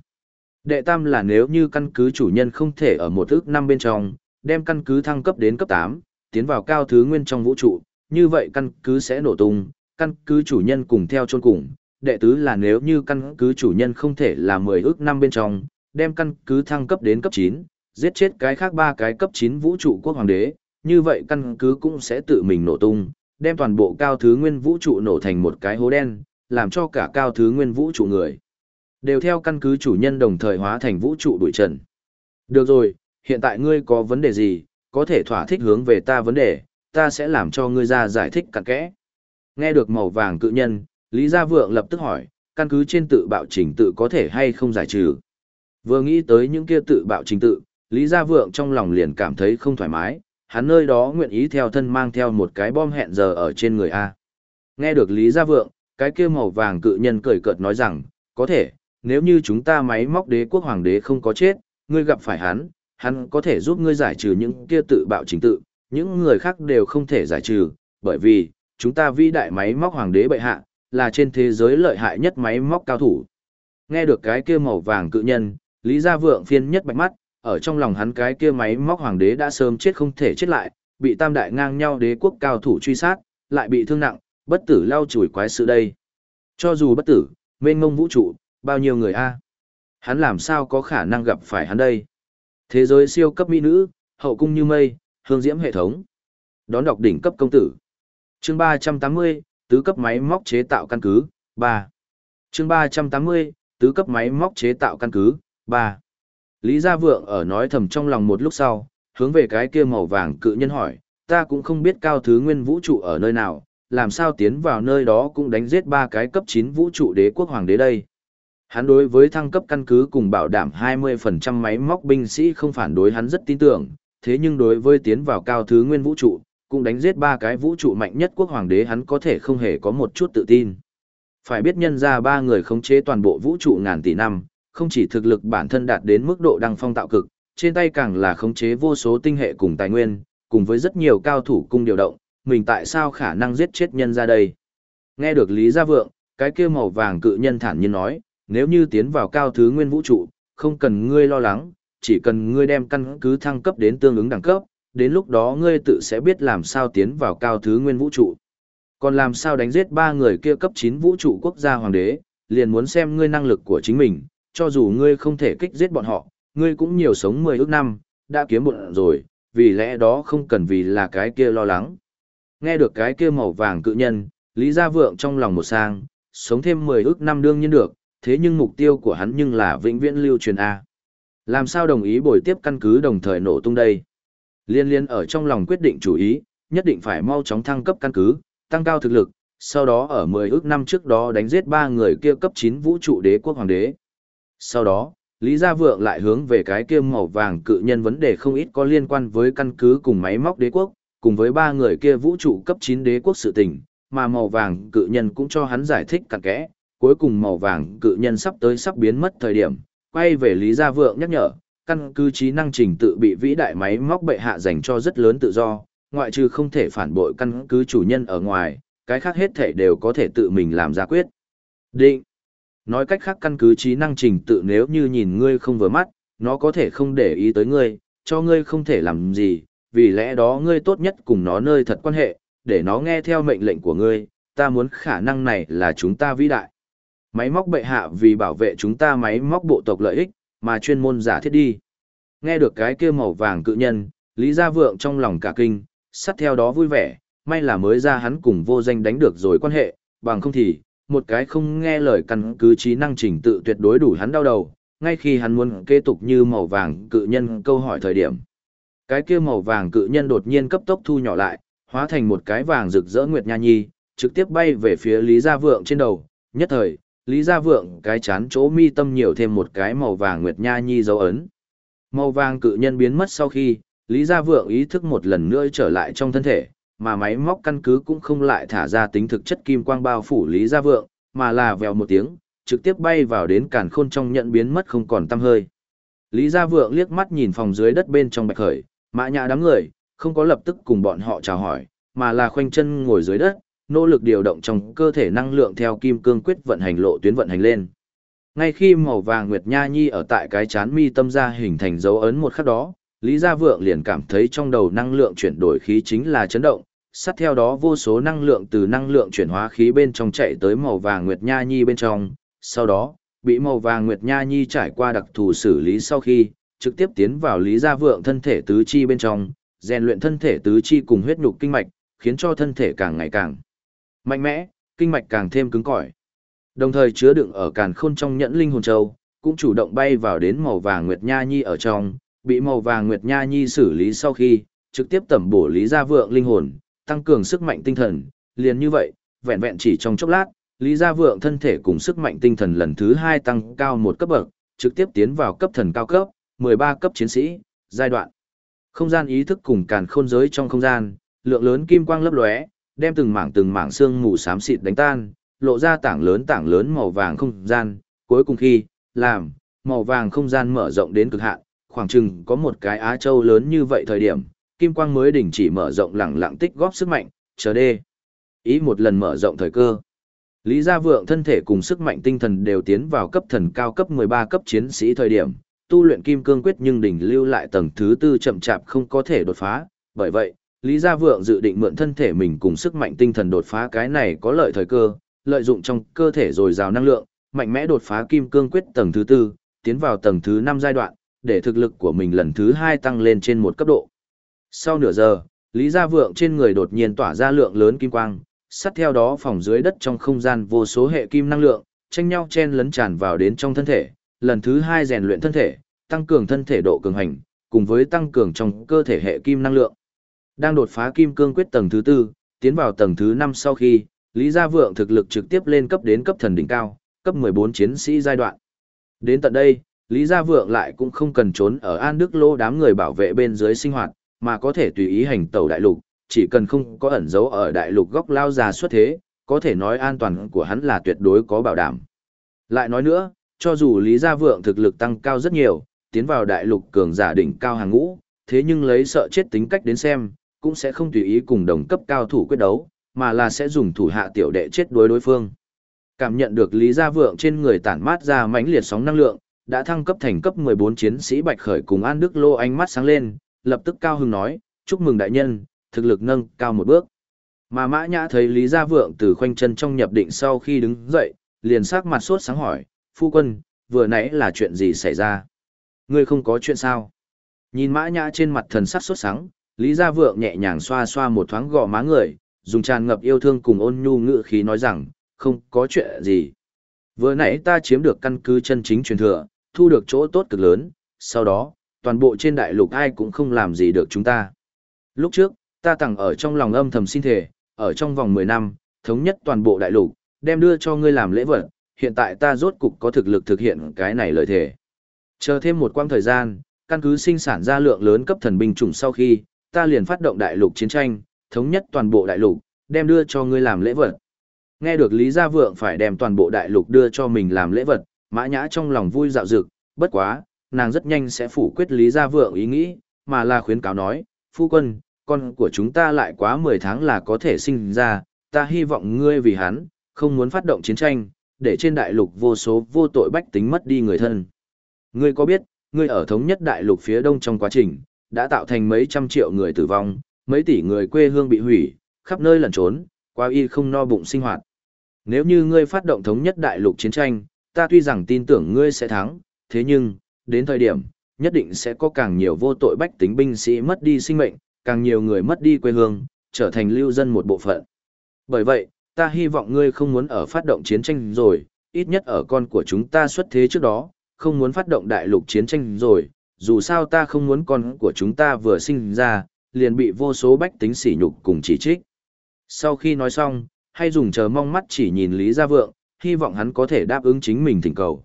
Đệ tam là nếu như căn cứ chủ nhân không thể ở một ước năm bên trong, đem căn cứ thăng cấp đến cấp 8, tiến vào cao thứ nguyên trong vũ trụ, như vậy căn cứ sẽ nổ tung, căn cứ chủ nhân cùng theo chôn cùng. Đệ tứ là nếu như căn cứ chủ nhân không thể là 10 ước năm bên trong, đem căn cứ thăng cấp đến cấp 9, giết chết cái khác ba cái cấp 9 vũ trụ quốc hoàng đế, như vậy căn cứ cũng sẽ tự mình nổ tung, đem toàn bộ cao thứ nguyên vũ trụ nổ thành một cái hố đen, làm cho cả cao thứ nguyên vũ trụ người. Đều theo căn cứ chủ nhân đồng thời hóa thành vũ trụ đuổi trần. Được rồi, hiện tại ngươi có vấn đề gì, có thể thỏa thích hướng về ta vấn đề, ta sẽ làm cho ngươi ra giải thích cặn kẽ. Nghe được màu vàng cự nhân, Lý Gia Vượng lập tức hỏi, căn cứ trên tự bạo trình tự có thể hay không giải trừ. Vừa nghĩ tới những kia tự bạo trình tự, Lý Gia Vượng trong lòng liền cảm thấy không thoải mái, hắn nơi đó nguyện ý theo thân mang theo một cái bom hẹn giờ ở trên người A. Nghe được Lý Gia Vượng, cái kia màu vàng cự nhân cười cợt nói rằng, có thể, nếu như chúng ta máy móc đế quốc hoàng đế không có chết, ngươi gặp phải hắn, hắn có thể giúp ngươi giải trừ những kia tự bạo chính tự, những người khác đều không thể giải trừ, bởi vì, chúng ta vĩ đại máy móc hoàng đế bệ hạ, là trên thế giới lợi hại nhất máy móc cao thủ. Nghe được cái kia màu vàng cự nhân, Lý Gia Vượng phiên nhất bạch mắt, ở trong lòng hắn cái kia máy móc hoàng đế đã sớm chết không thể chết lại, bị tam đại ngang nhau đế quốc cao thủ truy sát, lại bị thương nặng, bất tử lao chùi quái sự đây. Cho dù bất tử, mênh mông vũ trụ, bao nhiêu người a Hắn làm sao có khả năng gặp phải hắn đây? Thế giới siêu cấp mỹ nữ, hậu cung như mây, hương diễm hệ thống. Đón đọc đỉnh cấp công tử. Chương 380, tứ cấp máy móc chế tạo căn cứ, 3. Chương 380, tứ cấp máy móc chế tạo căn cứ, 3. Lý Gia Vượng ở nói thầm trong lòng một lúc sau, hướng về cái kia màu vàng cự nhân hỏi, ta cũng không biết cao thứ nguyên vũ trụ ở nơi nào, làm sao tiến vào nơi đó cũng đánh giết ba cái cấp 9 vũ trụ đế quốc hoàng đế đây. Hắn đối với thăng cấp căn cứ cùng bảo đảm 20% máy móc binh sĩ không phản đối hắn rất tin tưởng, thế nhưng đối với tiến vào cao thứ nguyên vũ trụ, cũng đánh giết ba cái vũ trụ mạnh nhất quốc hoàng đế hắn có thể không hề có một chút tự tin. Phải biết nhân ra ba người khống chế toàn bộ vũ trụ ngàn tỷ năm, không chỉ thực lực bản thân đạt đến mức độ đăng phong tạo cực, trên tay càng là khống chế vô số tinh hệ cùng tài nguyên, cùng với rất nhiều cao thủ cung điều động, mình tại sao khả năng giết chết nhân ra đây? Nghe được Lý Gia Vượng, cái kia màu vàng cự nhân thản nhiên nói, nếu như tiến vào cao thứ nguyên vũ trụ, không cần ngươi lo lắng, chỉ cần ngươi đem căn cứ thăng cấp đến tương ứng đẳng cấp, đến lúc đó ngươi tự sẽ biết làm sao tiến vào cao thứ nguyên vũ trụ. Còn làm sao đánh giết ba người kia cấp 9 vũ trụ quốc gia hoàng đế, liền muốn xem ngươi năng lực của chính mình, cho dù ngươi không thể kích giết bọn họ, ngươi cũng nhiều sống 10 ước năm, đã kiếm bộn rồi, vì lẽ đó không cần vì là cái kia lo lắng. Nghe được cái kia màu vàng cự nhân, Lý Gia Vượng trong lòng một sang, sống thêm 10 ước năm đương nhiên được, thế nhưng mục tiêu của hắn nhưng là vĩnh viễn lưu truyền A. Làm sao đồng ý bồi tiếp căn cứ đồng thời nổ tung đây? Liên liên ở trong lòng quyết định chủ ý, nhất định phải mau chóng thăng cấp căn cứ, tăng cao thực lực, sau đó ở 10 ước năm trước đó đánh giết ba người kia cấp 9 vũ trụ đế quốc hoàng đế. Sau đó, Lý Gia Vượng lại hướng về cái kia màu vàng cự nhân vấn đề không ít có liên quan với căn cứ cùng máy móc đế quốc, cùng với ba người kia vũ trụ cấp 9 đế quốc sự tình, mà màu vàng cự nhân cũng cho hắn giải thích cặn kẽ, cuối cùng màu vàng cự nhân sắp tới sắp biến mất thời điểm, quay về Lý Gia Vượng nhắc nhở, căn cứ trí năng trình tự bị vĩ đại máy móc bệ hạ dành cho rất lớn tự do, ngoại trừ không thể phản bội căn cứ chủ nhân ở ngoài, cái khác hết thể đều có thể tự mình làm ra quyết. Định. Nói cách khác căn cứ trí năng trình tự nếu như nhìn ngươi không vừa mắt, nó có thể không để ý tới ngươi, cho ngươi không thể làm gì, vì lẽ đó ngươi tốt nhất cùng nó nơi thật quan hệ, để nó nghe theo mệnh lệnh của ngươi, ta muốn khả năng này là chúng ta vĩ đại. Máy móc bệ hạ vì bảo vệ chúng ta máy móc bộ tộc lợi ích, mà chuyên môn giả thiết đi. Nghe được cái kia màu vàng cự nhân, Lý Gia Vượng trong lòng cả kinh, sát theo đó vui vẻ, may là mới ra hắn cùng vô danh đánh được rồi quan hệ, bằng không thì, một cái không nghe lời căn cứ trí năng trình tự tuyệt đối đủ hắn đau đầu, ngay khi hắn muốn kế tục như màu vàng cự nhân câu hỏi thời điểm. Cái kia màu vàng cự nhân đột nhiên cấp tốc thu nhỏ lại, hóa thành một cái vàng rực rỡ nguyệt nha nhi, trực tiếp bay về phía Lý Gia Vượng trên đầu, nhất thời, Lý Gia Vượng cái chán chỗ mi tâm nhiều thêm một cái màu vàng nguyệt nha nhi dấu ấn. Màu vàng cự nhân biến mất sau khi, Lý Gia Vượng ý thức một lần nữa trở lại trong thân thể, mà máy móc căn cứ cũng không lại thả ra tính thực chất kim quang bao phủ Lý Gia Vượng, mà là vèo một tiếng, trực tiếp bay vào đến càn khôn trong nhận biến mất không còn tăm hơi. Lý Gia Vượng liếc mắt nhìn phòng dưới đất bên trong bạch khởi, mã nhã đám người, không có lập tức cùng bọn họ chào hỏi, mà là khoanh chân ngồi dưới đất, nỗ lực điều động trong cơ thể năng lượng theo kim cương quyết vận hành lộ tuyến vận hành lên. Ngay khi màu vàng Nguyệt Nha Nhi ở tại cái chán mi tâm ra hình thành dấu ấn một khắc đó, Lý Gia Vượng liền cảm thấy trong đầu năng lượng chuyển đổi khí chính là chấn động, sát theo đó vô số năng lượng từ năng lượng chuyển hóa khí bên trong chạy tới màu vàng Nguyệt Nha Nhi bên trong, sau đó, bị màu vàng Nguyệt Nha Nhi trải qua đặc thù xử lý sau khi, trực tiếp tiến vào Lý Gia Vượng thân thể tứ chi bên trong, rèn luyện thân thể tứ chi cùng huyết nhục kinh mạch, khiến cho thân thể càng ngày càng mạnh mẽ, kinh mạch càng thêm cứng cỏi. Đồng thời chứa đựng ở càn khôn trong nhẫn linh hồn châu, cũng chủ động bay vào đến màu vàng Nguyệt Nha Nhi ở trong, bị màu vàng Nguyệt Nha Nhi xử lý sau khi, trực tiếp tẩm bổ Lý Gia Vượng linh hồn, tăng cường sức mạnh tinh thần, liền như vậy, vẹn vẹn chỉ trong chốc lát, Lý Gia Vượng thân thể cùng sức mạnh tinh thần lần thứ hai tăng cao một cấp bậc, trực tiếp tiến vào cấp thần cao cấp, 13 cấp chiến sĩ, giai đoạn. Không gian ý thức cùng càn khôn giới trong không gian, lượng lớn kim quang lấp lóe, đem từng mảng từng mảng xương mù xám xịt đánh tan, lộ ra tảng lớn tảng lớn màu vàng không gian, cuối cùng khi, làm, màu vàng không gian mở rộng đến cực hạn, khoảng chừng có một cái Á Châu lớn như vậy thời điểm, kim quang mới đỉnh chỉ mở rộng lẳng lặng tích góp sức mạnh, chờ đê. Ý một lần mở rộng thời cơ. Lý Gia Vượng thân thể cùng sức mạnh tinh thần đều tiến vào cấp thần cao cấp 13 cấp chiến sĩ thời điểm, tu luyện kim cương quyết nhưng đỉnh lưu lại tầng thứ tư chậm chạp không có thể đột phá, bởi vậy, Lý Gia Vượng dự định mượn thân thể mình cùng sức mạnh tinh thần đột phá cái này có lợi thời cơ, lợi dụng trong cơ thể dồi dào năng lượng, mạnh mẽ đột phá kim cương quyết tầng thứ tư, tiến vào tầng thứ năm giai đoạn, để thực lực của mình lần thứ hai tăng lên trên một cấp độ. Sau nửa giờ, Lý Gia Vượng trên người đột nhiên tỏa ra lượng lớn kim quang, sát theo đó phòng dưới đất trong không gian vô số hệ kim năng lượng, tranh nhau chen lấn tràn vào đến trong thân thể, lần thứ hai rèn luyện thân thể, tăng cường thân thể độ cường hành, cùng với tăng cường trong cơ thể hệ kim năng lượng. Đang đột phá kim cương quyết tầng thứ tư, tiến vào tầng thứ năm sau khi, Lý Gia Vượng thực lực trực tiếp lên cấp đến cấp thần đỉnh cao, cấp 14 chiến sĩ giai đoạn. Đến tận đây, Lý Gia Vượng lại cũng không cần trốn ở An Đức Lô đám người bảo vệ bên dưới sinh hoạt, mà có thể tùy ý hành tẩu đại lục, chỉ cần không có ẩn dấu ở đại lục góc lao già xuất thế, có thể nói an toàn của hắn là tuyệt đối có bảo đảm. Lại nói nữa, cho dù Lý Gia Vượng thực lực tăng cao rất nhiều, tiến vào đại lục cường giả đỉnh cao hàng ngũ, thế nhưng lấy sợ chết tính cách đến xem, cũng sẽ không tùy ý cùng đồng cấp cao thủ quyết đấu, mà là sẽ dùng thủ hạ tiểu đệ chết đối đối phương. Cảm nhận được Lý Gia Vượng trên người tản mát ra mãnh liệt sóng năng lượng, đã thăng cấp thành cấp 14 chiến sĩ Bạch Khởi cùng An Đức Lô ánh mắt sáng lên, lập tức cao hứng nói, chúc mừng đại nhân, thực lực nâng cao một bước. Mà Mã Nhã thấy Lý Gia Vượng từ khoanh chân trong nhập định sau khi đứng dậy, liền sắc mặt sốt sáng hỏi, phu quân, vừa nãy là chuyện gì xảy ra? Ngươi không có chuyện sao? Nhìn Mã Nhã trên mặt thần sắc sốt sáng, Lý Gia Vượng nhẹ nhàng xoa xoa một thoáng gò má người, dùng tràn ngập yêu thương cùng ôn nhu ngữ khí nói rằng, không có chuyện gì. Vừa nãy ta chiếm được căn cứ chân chính truyền thừa, thu được chỗ tốt cực lớn, sau đó, toàn bộ trên đại lục ai cũng không làm gì được chúng ta. Lúc trước, ta tặng ở trong lòng âm thầm xin thể, ở trong vòng 10 năm, thống nhất toàn bộ đại lục, đem đưa cho ngươi làm lễ vật, hiện tại ta rốt cục có thực lực thực hiện cái này lời thể. Chờ thêm một quãng thời gian, căn cứ sinh sản ra lượng lớn cấp thần binh chủng sau khi, ta liền phát động đại lục chiến tranh, thống nhất toàn bộ đại lục, đem đưa cho ngươi làm lễ vật. Nghe được Lý Gia Vượng phải đem toàn bộ đại lục đưa cho mình làm lễ vật, Mã Nhã trong lòng vui dạo dực, bất quá, nàng rất nhanh sẽ phủ quyết Lý Gia Vượng ý nghĩ, mà là khuyến cáo nói, phu quân, con của chúng ta lại quá 10 tháng là có thể sinh ra, ta hy vọng ngươi vì hắn, không muốn phát động chiến tranh, để trên đại lục vô số vô tội bách tính mất đi người thân. Ngươi có biết, ngươi ở thống nhất đại lục phía đông trong quá trình, đã tạo thành mấy trăm triệu người tử vong, mấy tỷ người quê hương bị hủy, khắp nơi lẩn trốn, qua y không no bụng sinh hoạt. Nếu như ngươi phát động thống nhất đại lục chiến tranh, ta tuy rằng tin tưởng ngươi sẽ thắng, thế nhưng, đến thời điểm, nhất định sẽ có càng nhiều vô tội bách tính binh sĩ mất đi sinh mệnh, càng nhiều người mất đi quê hương, trở thành lưu dân một bộ phận. Bởi vậy, ta hy vọng ngươi không muốn ở phát động chiến tranh rồi, ít nhất ở con của chúng ta xuất thế trước đó, không muốn phát động đại lục chiến tranh rồi, dù sao ta không muốn con của chúng ta vừa sinh ra, liền bị vô số bách tính sỉ nhục cùng chỉ trích. Sau khi nói xong, hay dùng chờ mong mắt chỉ nhìn Lý Gia Vượng, hy vọng hắn có thể đáp ứng chính mình thỉnh cầu.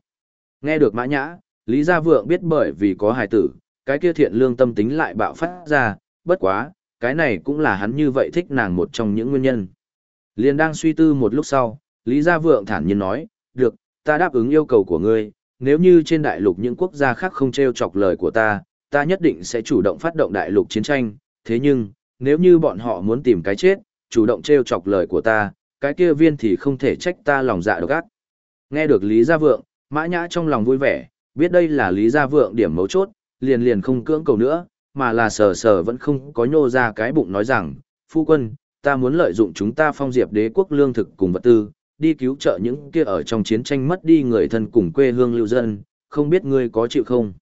Nghe được mã nhã, Lý Gia Vượng biết bởi vì có hài tử, cái kia thiện lương tâm tính lại bạo phát ra, bất quá, cái này cũng là hắn như vậy thích nàng một trong những nguyên nhân. Liền đang suy tư một lúc sau, Lý Gia Vượng thản nhiên nói, được, ta đáp ứng yêu cầu của ngươi, nếu như trên đại lục những quốc gia khác không treo chọc lời của ta, ta nhất định sẽ chủ động phát động đại lục chiến tranh, thế nhưng, nếu như bọn họ muốn tìm cái chết, chủ động treo chọc lời của ta, cái kia viên thì không thể trách ta lòng dạ độc ác. Nghe được Lý Gia Vượng, Mã Nhã trong lòng vui vẻ, biết đây là Lý Gia Vượng điểm mấu chốt, liền liền không cưỡng cầu nữa, mà là sờ sờ vẫn không có nhô ra cái bụng nói rằng, phu quân, ta muốn lợi dụng chúng ta phong diệp đế quốc lương thực cùng vật tư, đi cứu trợ những kia ở trong chiến tranh mất đi người thân cùng quê hương lưu dân, không biết ngươi có chịu không?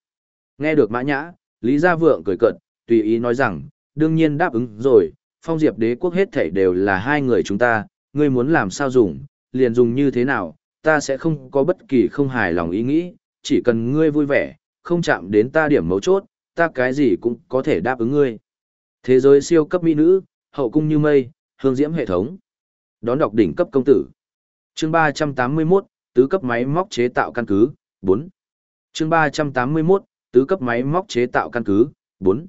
Nghe được Mã Nhã, Lý Gia Vượng cười cợt, tùy ý nói rằng, đương nhiên đáp ứng rồi, phong diệp đế quốc hết thảy đều là hai người chúng ta, ngươi muốn làm sao dùng, liền dùng như thế nào, ta sẽ không có bất kỳ không hài lòng ý nghĩ, chỉ cần ngươi vui vẻ, không chạm đến ta điểm mấu chốt, ta cái gì cũng có thể đáp ứng ngươi. Thế giới siêu cấp mỹ nữ, hậu cung như mây, hương diễm hệ thống. Đón đọc đỉnh cấp công tử. Chương 381, tứ cấp máy móc chế tạo căn cứ, 4. Chương 381, tứ cấp máy móc chế tạo căn cứ, 4.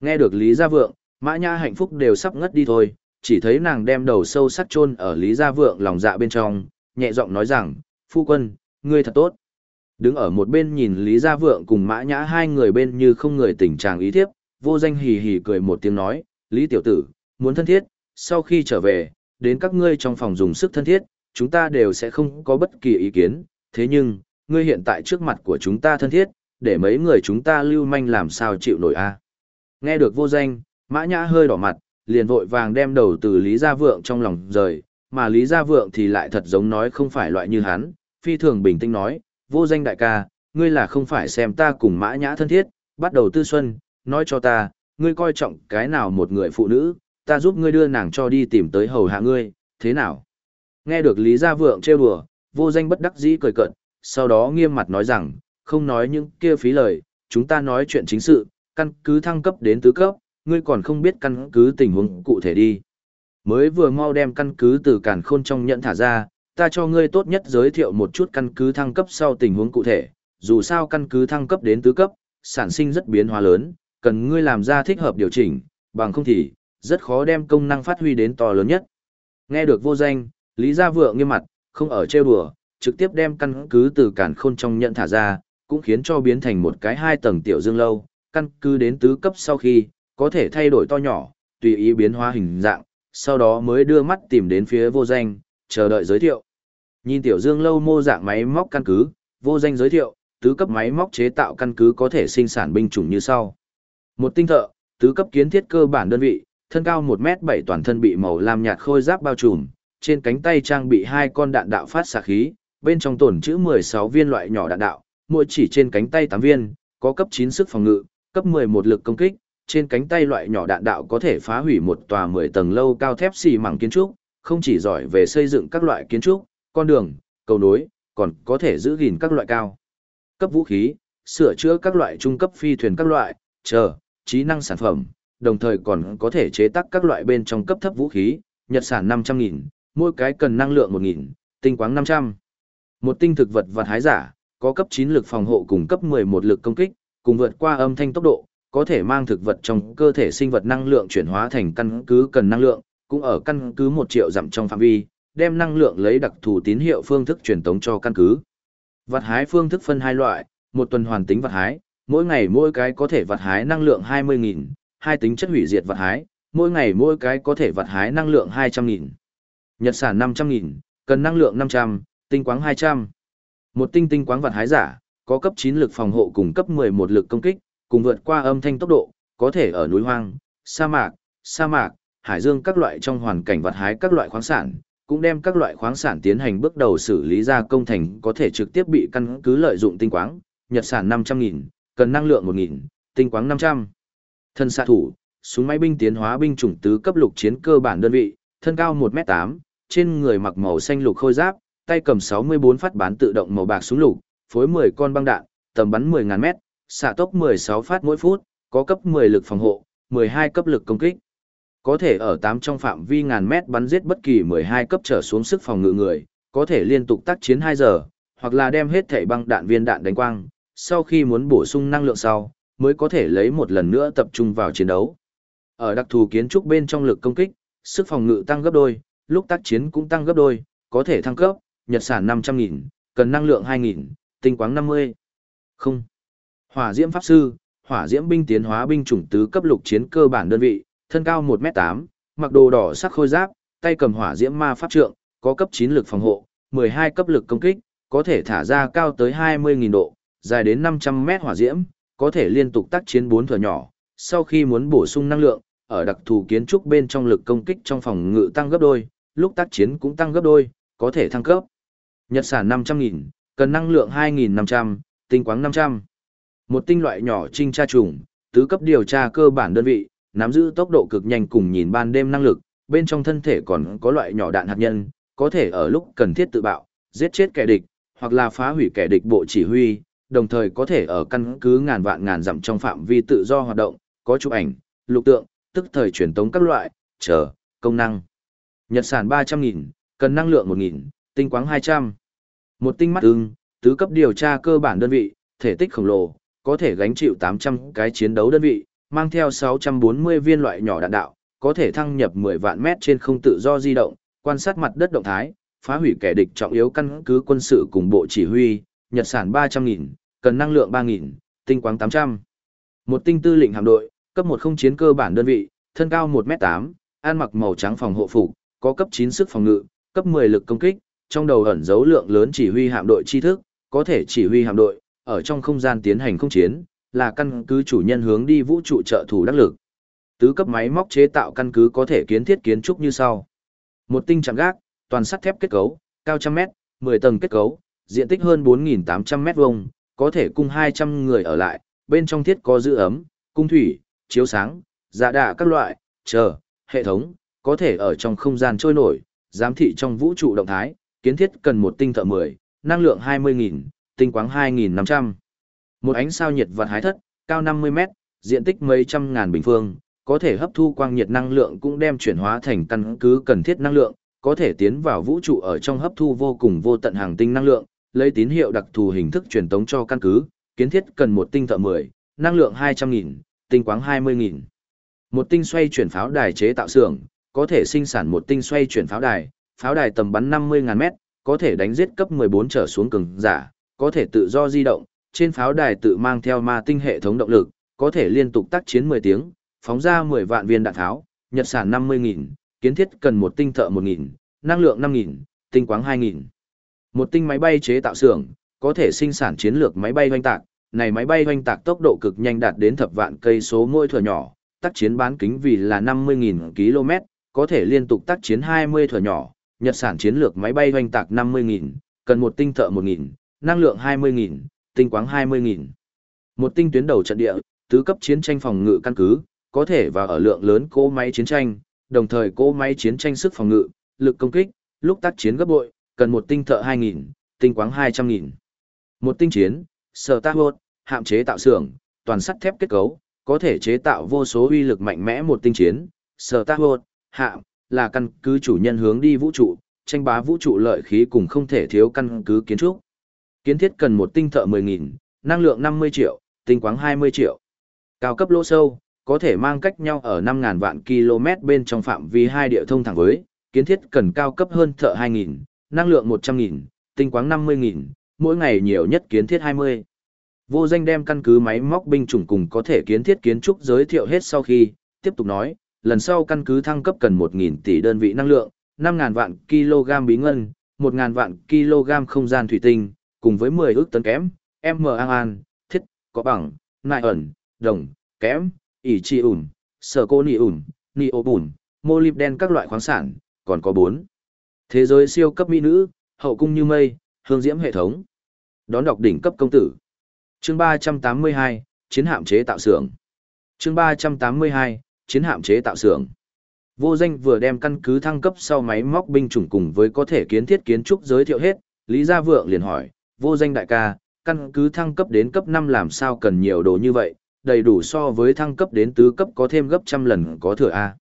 Nghe được Lý Gia Vượng, Mã Nhã hạnh phúc đều sắp ngất đi thôi, chỉ thấy nàng đem đầu sâu sắc chôn ở Lý Gia Vượng lòng dạ bên trong, nhẹ giọng nói rằng, phu quân, ngươi thật tốt. Đứng ở một bên nhìn Lý Gia Vượng cùng Mã Nhã hai người bên như không người tình trạng ý thiếp, vô danh hì hì cười một tiếng nói, Lý Tiểu Tử, muốn thân thiết, sau khi trở về, đến các ngươi trong phòng dùng sức thân thiết, chúng ta đều sẽ không có bất kỳ ý kiến, thế nhưng, ngươi hiện tại trước mặt của chúng ta thân thiết, để mấy người chúng ta lưu manh làm sao chịu nổi a Nghe được vô danh, Mã Nhã hơi đỏ mặt, liền vội vàng đem đầu từ Lý Gia Vượng trong lòng rời, mà Lý Gia Vượng thì lại thật giống nói không phải loại như hắn, phi thường bình tĩnh nói, vô danh đại ca, ngươi là không phải xem ta cùng Mã Nhã thân thiết, bắt đầu tư xuân, nói cho ta, ngươi coi trọng cái nào một người phụ nữ, ta giúp ngươi đưa nàng cho đi tìm tới hầu hạ ngươi, thế nào? Nghe được Lý Gia Vượng trêu đùa, vô danh bất đắc dĩ cười cận, sau đó nghiêm mặt nói rằng, không nói những kia phí lời, chúng ta nói chuyện chính sự, căn cứ thăng cấp đến tứ cấp, ngươi còn không biết căn cứ tình huống cụ thể đi. Mới vừa mau đem căn cứ từ càn khôn trong nhận thả ra, ta cho ngươi tốt nhất giới thiệu một chút căn cứ thăng cấp sau tình huống cụ thể, dù sao căn cứ thăng cấp đến tứ cấp, sản sinh rất biến hóa lớn, cần ngươi làm ra thích hợp điều chỉnh, bằng không thì, rất khó đem công năng phát huy đến to lớn nhất. Nghe được vô danh, Lý Gia Vượng nghiêm mặt, không ở trêu đùa, trực tiếp đem căn cứ từ càn khôn trong nhận thả ra, cũng khiến cho biến thành một cái hai tầng tiểu dương lâu, căn cứ đến tứ cấp sau khi, có thể thay đổi to nhỏ, tùy ý biến hóa hình dạng, sau đó mới đưa mắt tìm đến phía vô danh, chờ đợi giới thiệu. Nhìn tiểu dương lâu mô dạng máy móc căn cứ, vô danh giới thiệu, tứ cấp máy móc chế tạo căn cứ có thể sinh sản binh chủng như sau. Một tinh thợ, tứ cấp kiến thiết cơ bản đơn vị, thân cao 1m7 toàn thân bị màu lam nhạt khôi giáp bao trùm, trên cánh tay trang bị hai con đạn đạo phát xạ khí, bên trong tổn chữ 16 viên loại nhỏ đạn đạo, mỗi chỉ trên cánh tay 8 viên, có cấp 9 sức phòng ngự, cấp 11 lực công kích, trên cánh tay loại nhỏ đạn đạo có thể phá hủy một tòa 10 tầng lâu cao thép xì mảng kiến trúc, không chỉ giỏi về xây dựng các loại kiến trúc, con đường, cầu nối, còn có thể giữ gìn các loại cao. Cấp vũ khí, sửa chữa các loại trung cấp phi thuyền các loại, chờ, trí năng sản phẩm, đồng thời còn có thể chế tác các loại bên trong cấp thấp vũ khí, nhật sản 500.000, mỗi cái cần năng lượng 1.000, tinh quáng 500. Một tinh thực vật vật hái giả, có cấp 9 lực phòng hộ cùng cấp 11 lực công kích, cùng vượt qua âm thanh tốc độ, có thể mang thực vật trong cơ thể sinh vật năng lượng chuyển hóa thành căn cứ cần năng lượng, cũng ở căn cứ 1 triệu dặm trong phạm vi, đem năng lượng lấy đặc thù tín hiệu phương thức truyền tống cho căn cứ. Vật hái phương thức phân hai loại, một tuần hoàn tính vật hái, mỗi ngày mỗi cái có thể vật hái năng lượng 20.000, hai tính chất hủy diệt vật hái, mỗi ngày mỗi cái có thể vật hái năng lượng 200.000. Nhật sản 500.000, cần năng lượng 500, tinh quáng 200. Một tinh tinh quáng vật hái giả, có cấp 9 lực phòng hộ cùng cấp 11 lực công kích, cùng vượt qua âm thanh tốc độ, có thể ở núi hoang, sa mạc, sa mạc, hải dương các loại trong hoàn cảnh vật hái các loại khoáng sản, cũng đem các loại khoáng sản tiến hành bước đầu xử lý ra công thành có thể trực tiếp bị căn cứ lợi dụng tinh quáng, nhật sản 500.000, cần năng lượng 1.000, tinh quáng 500. Thân xạ thủ, súng máy binh tiến hóa binh chủng tứ cấp lục chiến cơ bản đơn vị, thân cao 1m8, trên người mặc màu xanh lục khôi giáp, tay cầm 64 phát bán tự động màu bạc súng lục, phối 10 con băng đạn, tầm bắn 10.000 mét, xạ tốc 16 phát mỗi phút, có cấp 10 lực phòng hộ, 12 cấp lực công kích. Có thể ở 8 trong phạm vi ngàn mét bắn giết bất kỳ 12 cấp trở xuống sức phòng ngự người, có thể liên tục tác chiến 2 giờ, hoặc là đem hết thảy băng đạn viên đạn đánh quang, sau khi muốn bổ sung năng lượng sau, mới có thể lấy một lần nữa tập trung vào chiến đấu. Ở đặc thù kiến trúc bên trong lực công kích, sức phòng ngự tăng gấp đôi, lúc tác chiến cũng tăng gấp đôi, có thể thăng cấp, nhật sản 500.000, cần năng lượng 2.000, tinh quáng 50. Không. Hỏa diễm pháp sư, hỏa diễm binh tiến hóa binh chủng tứ cấp lục chiến cơ bản đơn vị, thân cao 1m8, mặc đồ đỏ sắc khôi giáp, tay cầm hỏa diễm ma pháp trượng, có cấp 9 lực phòng hộ, 12 cấp lực công kích, có thể thả ra cao tới 20.000 độ, dài đến 500 mét hỏa diễm, có thể liên tục tác chiến bốn thừa nhỏ, sau khi muốn bổ sung năng lượng, ở đặc thù kiến trúc bên trong lực công kích trong phòng ngự tăng gấp đôi, lúc tác chiến cũng tăng gấp đôi, có thể thăng cấp. Nhật sản 500.000, cần năng lượng 2.500, tinh quáng 500. Một tinh loại nhỏ trinh tra trùng, tứ cấp điều tra cơ bản đơn vị, nắm giữ tốc độ cực nhanh cùng nhìn ban đêm năng lực, bên trong thân thể còn có loại nhỏ đạn hạt nhân, có thể ở lúc cần thiết tự bạo, giết chết kẻ địch, hoặc là phá hủy kẻ địch bộ chỉ huy, đồng thời có thể ở căn cứ ngàn vạn ngàn dặm trong phạm vi tự do hoạt động, có chụp ảnh, lục tượng, tức thời truyền tống các loại, chờ, công năng. Nhật sản 300.000, cần năng lượng 1.000, tinh quáng 200. Một tinh mắt ưng, tứ cấp điều tra cơ bản đơn vị, thể tích khổng lồ, có thể gánh chịu 800 cái chiến đấu đơn vị, mang theo 640 viên loại nhỏ đạn đạo, có thể thăng nhập 10 vạn mét trên không tự do di động, quan sát mặt đất động thái, phá hủy kẻ địch trọng yếu căn cứ quân sự cùng bộ chỉ huy, nhật sản 300.000, cần năng lượng 3.000, tinh quáng 800. Một tinh tư lệnh hạm đội, cấp 1 không chiến cơ bản đơn vị, thân cao 1m8, ăn mặc màu trắng phòng hộ phục, có cấp 9 sức phòng ngự, cấp 10 lực công kích, trong đầu ẩn dấu lượng lớn chỉ huy hạm đội tri thức, có thể chỉ huy hạm đội, ở trong không gian tiến hành không chiến, là căn cứ chủ nhân hướng đi vũ trụ trợ thủ đắc lực. Tứ cấp máy móc chế tạo căn cứ có thể kiến thiết kiến trúc như sau. Một tinh chạm gác, toàn sắt thép kết cấu, cao trăm mét, 10 tầng kết cấu, diện tích hơn 4.800 mét vuông, có thể cung 200 người ở lại, bên trong thiết có giữ ấm, cung thủy, chiếu sáng, dạ đạ các loại, chờ, hệ thống, có thể ở trong không gian trôi nổi, giám thị trong vũ trụ động thái, kiến thiết cần một tinh thợ 10, năng lượng 20.000, tinh quáng 2.500. Một ánh sao nhiệt vật hái thất, cao 50 mét, diện tích mấy trăm ngàn bình phương, có thể hấp thu quang nhiệt năng lượng cũng đem chuyển hóa thành căn cứ cần thiết năng lượng, có thể tiến vào vũ trụ ở trong hấp thu vô cùng vô tận hàng tinh năng lượng, lấy tín hiệu đặc thù hình thức truyền tống cho căn cứ, kiến thiết cần một tinh thợ 10, năng lượng 200.000, tinh quáng 20.000. Một tinh xoay chuyển pháo đài chế tạo xưởng, có thể sinh sản một tinh xoay chuyển pháo đài, pháo đài tầm bắn 50.000 mét, có thể đánh giết cấp 14 trở xuống cường giả, có thể tự do di động, trên pháo đài tự mang theo ma tinh hệ thống động lực, có thể liên tục tác chiến 10 tiếng, phóng ra 10 vạn viên đạn tháo, nhật sản 50.000, kiến thiết cần một tinh thợ 1.000, năng lượng 5.000, tinh quáng 2.000. Một tinh máy bay chế tạo xưởng, có thể sinh sản chiến lược máy bay hoành tạc, này máy bay hoành tạc tốc độ cực nhanh đạt đến thập vạn cây số mỗi thừa nhỏ, tác chiến bán kính vì là 50.000 km, có thể liên tục tác chiến 20 thừa nhỏ, Nhật sản chiến lược máy bay hoành tạc 50.000, cần một tinh thợ 1.000, năng lượng 20.000, tinh quáng 20.000. Một tinh tuyến đầu trận địa, tứ cấp chiến tranh phòng ngự căn cứ, có thể vào ở lượng lớn cỗ máy chiến tranh, đồng thời cỗ máy chiến tranh sức phòng ngự, lực công kích, lúc tác chiến gấp bội, cần một tinh thợ 2.000, tinh quáng 200.000. Một tinh chiến, sở tác hốt, hạm chế tạo xưởng, toàn sắt thép kết cấu, có thể chế tạo vô số uy lực mạnh mẽ một tinh chiến, sở tác hốt, hạm, là căn cứ chủ nhân hướng đi vũ trụ, tranh bá vũ trụ lợi khí cùng không thể thiếu căn cứ kiến trúc. Kiến thiết cần một tinh thợ 10.000, năng lượng 50 triệu, tinh quáng 20 triệu. Cao cấp lỗ sâu, có thể mang cách nhau ở 5.000 vạn km bên trong phạm vi hai địa thông thẳng với, kiến thiết cần cao cấp hơn thợ 2.000, năng lượng 100.000, tinh quáng 50.000, mỗi ngày nhiều nhất kiến thiết 20. Vô danh đem căn cứ máy móc binh chủng cùng có thể kiến thiết kiến trúc giới thiệu hết sau khi, tiếp tục nói, lần sau căn cứ thăng cấp cần 1.000 tỷ đơn vị năng lượng, 5.000 vạn kg bí ngân, 1.000 vạn kg không gian thủy tinh, cùng với 10 ước tấn kém, M an, thiết, có bằng, nại ẩn, đồng, kém, ỉ chi ủn, sở cô nị ủn, nị ô bùn, mô Lịp đen các loại khoáng sản, còn có 4. Thế giới siêu cấp mỹ nữ, hậu cung như mây, hương diễm hệ thống. Đón đọc đỉnh cấp công tử. Chương 382, chiến hạm chế tạo xưởng. Chương 382, chiến hạm chế tạo xưởng. Vô danh vừa đem căn cứ thăng cấp sau máy móc binh chủng cùng với có thể kiến thiết kiến trúc giới thiệu hết, Lý Gia Vượng liền hỏi, vô danh đại ca, căn cứ thăng cấp đến cấp 5 làm sao cần nhiều đồ như vậy, đầy đủ so với thăng cấp đến tứ cấp có thêm gấp trăm lần có thừa A.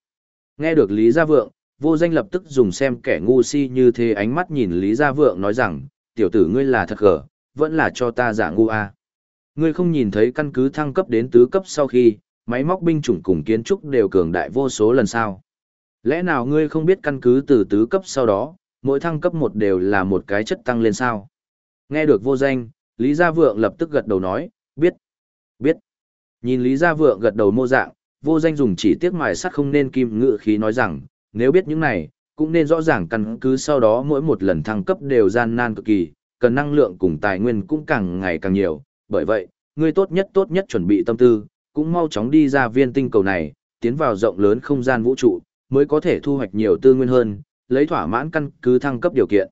Nghe được Lý Gia Vượng, vô danh lập tức dùng xem kẻ ngu si như thế ánh mắt nhìn Lý Gia Vượng nói rằng, tiểu tử ngươi là thật gở, vẫn là cho ta giả ngu A. Ngươi không nhìn thấy căn cứ thăng cấp đến tứ cấp sau khi, máy móc binh chủng cùng kiến trúc đều cường đại vô số lần sao. Lẽ nào ngươi không biết căn cứ từ tứ cấp sau đó, mỗi thăng cấp một đều là một cái chất tăng lên sao? Nghe được vô danh, Lý Gia Vượng lập tức gật đầu nói, biết, biết. Nhìn Lý Gia Vượng gật đầu mô dạng, vô danh dùng chỉ tiếc mài sắt không nên kim ngự khí nói rằng, nếu biết những này, cũng nên rõ ràng căn cứ sau đó mỗi một lần thăng cấp đều gian nan cực kỳ, cần năng lượng cùng tài nguyên cũng càng ngày càng nhiều, bởi vậy, ngươi tốt nhất tốt nhất chuẩn bị tâm tư, cũng mau chóng đi ra viên tinh cầu này, tiến vào rộng lớn không gian vũ trụ, mới có thể thu hoạch nhiều tư nguyên hơn, lấy thỏa mãn căn cứ thăng cấp điều kiện.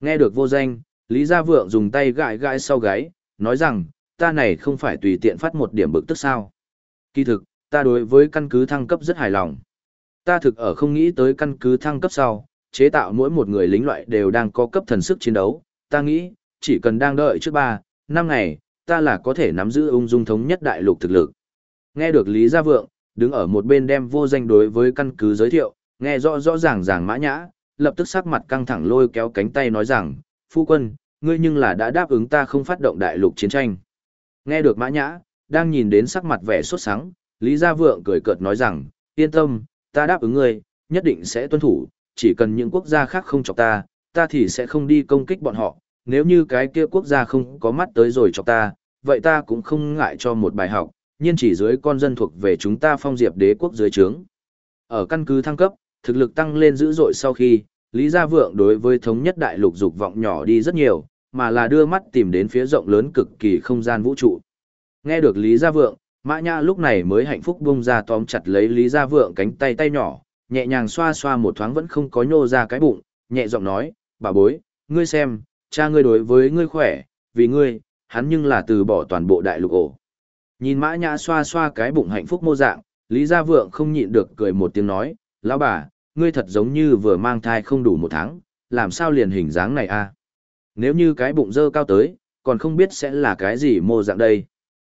Nghe được vô danh, Lý Gia Vượng dùng tay gãi gãi sau gáy, nói rằng, ta này không phải tùy tiện phát một điểm bực tức sao. Kỳ thực, ta đối với căn cứ thăng cấp rất hài lòng. Ta thực ở không nghĩ tới căn cứ thăng cấp sau, chế tạo mỗi một người lính loại đều đang có cấp thần sức chiến đấu. Ta nghĩ, chỉ cần đang đợi trước 3, năm ngày, ta là có thể nắm giữ ung dung thống nhất đại lục thực lực. Nghe được Lý Gia Vượng, đứng ở một bên đem vô danh đối với căn cứ giới thiệu, nghe rõ rõ ràng ràng mã nhã, lập tức sắc mặt căng thẳng lôi kéo cánh tay nói rằng, phu quân, ngươi nhưng là đã đáp ứng ta không phát động đại lục chiến tranh. Nghe được mã nhã, đang nhìn đến sắc mặt vẻ sốt sắng, Lý Gia Vượng cười cợt nói rằng, yên tâm, ta đáp ứng ngươi, nhất định sẽ tuân thủ, chỉ cần những quốc gia khác không chọc ta, ta thì sẽ không đi công kích bọn họ, nếu như cái kia quốc gia không có mắt tới rồi chọc ta, vậy ta cũng không ngại cho một bài học, nhiên chỉ dưới con dân thuộc về chúng ta phong diệp đế quốc dưới trướng. Ở căn cứ thăng cấp, thực lực tăng lên dữ dội sau khi, Lý Gia Vượng đối với thống nhất đại lục dục vọng nhỏ đi rất nhiều, mà là đưa mắt tìm đến phía rộng lớn cực kỳ không gian vũ trụ. Nghe được Lý Gia Vượng, Mã Nhã lúc này mới hạnh phúc bung ra tóm chặt lấy Lý Gia Vượng cánh tay tay nhỏ, nhẹ nhàng xoa xoa một thoáng vẫn không có nhô ra cái bụng, nhẹ giọng nói, bà bối, ngươi xem, cha ngươi đối với ngươi khỏe, vì ngươi, hắn nhưng là từ bỏ toàn bộ đại lục ổ. Nhìn Mã Nhã xoa xoa cái bụng hạnh phúc mô dạng, Lý Gia Vượng không nhịn được cười một tiếng nói, lão bà, ngươi thật giống như vừa mang thai không đủ một tháng, làm sao liền hình dáng này a? Nếu như cái bụng dơ cao tới, còn không biết sẽ là cái gì mô dạng đây.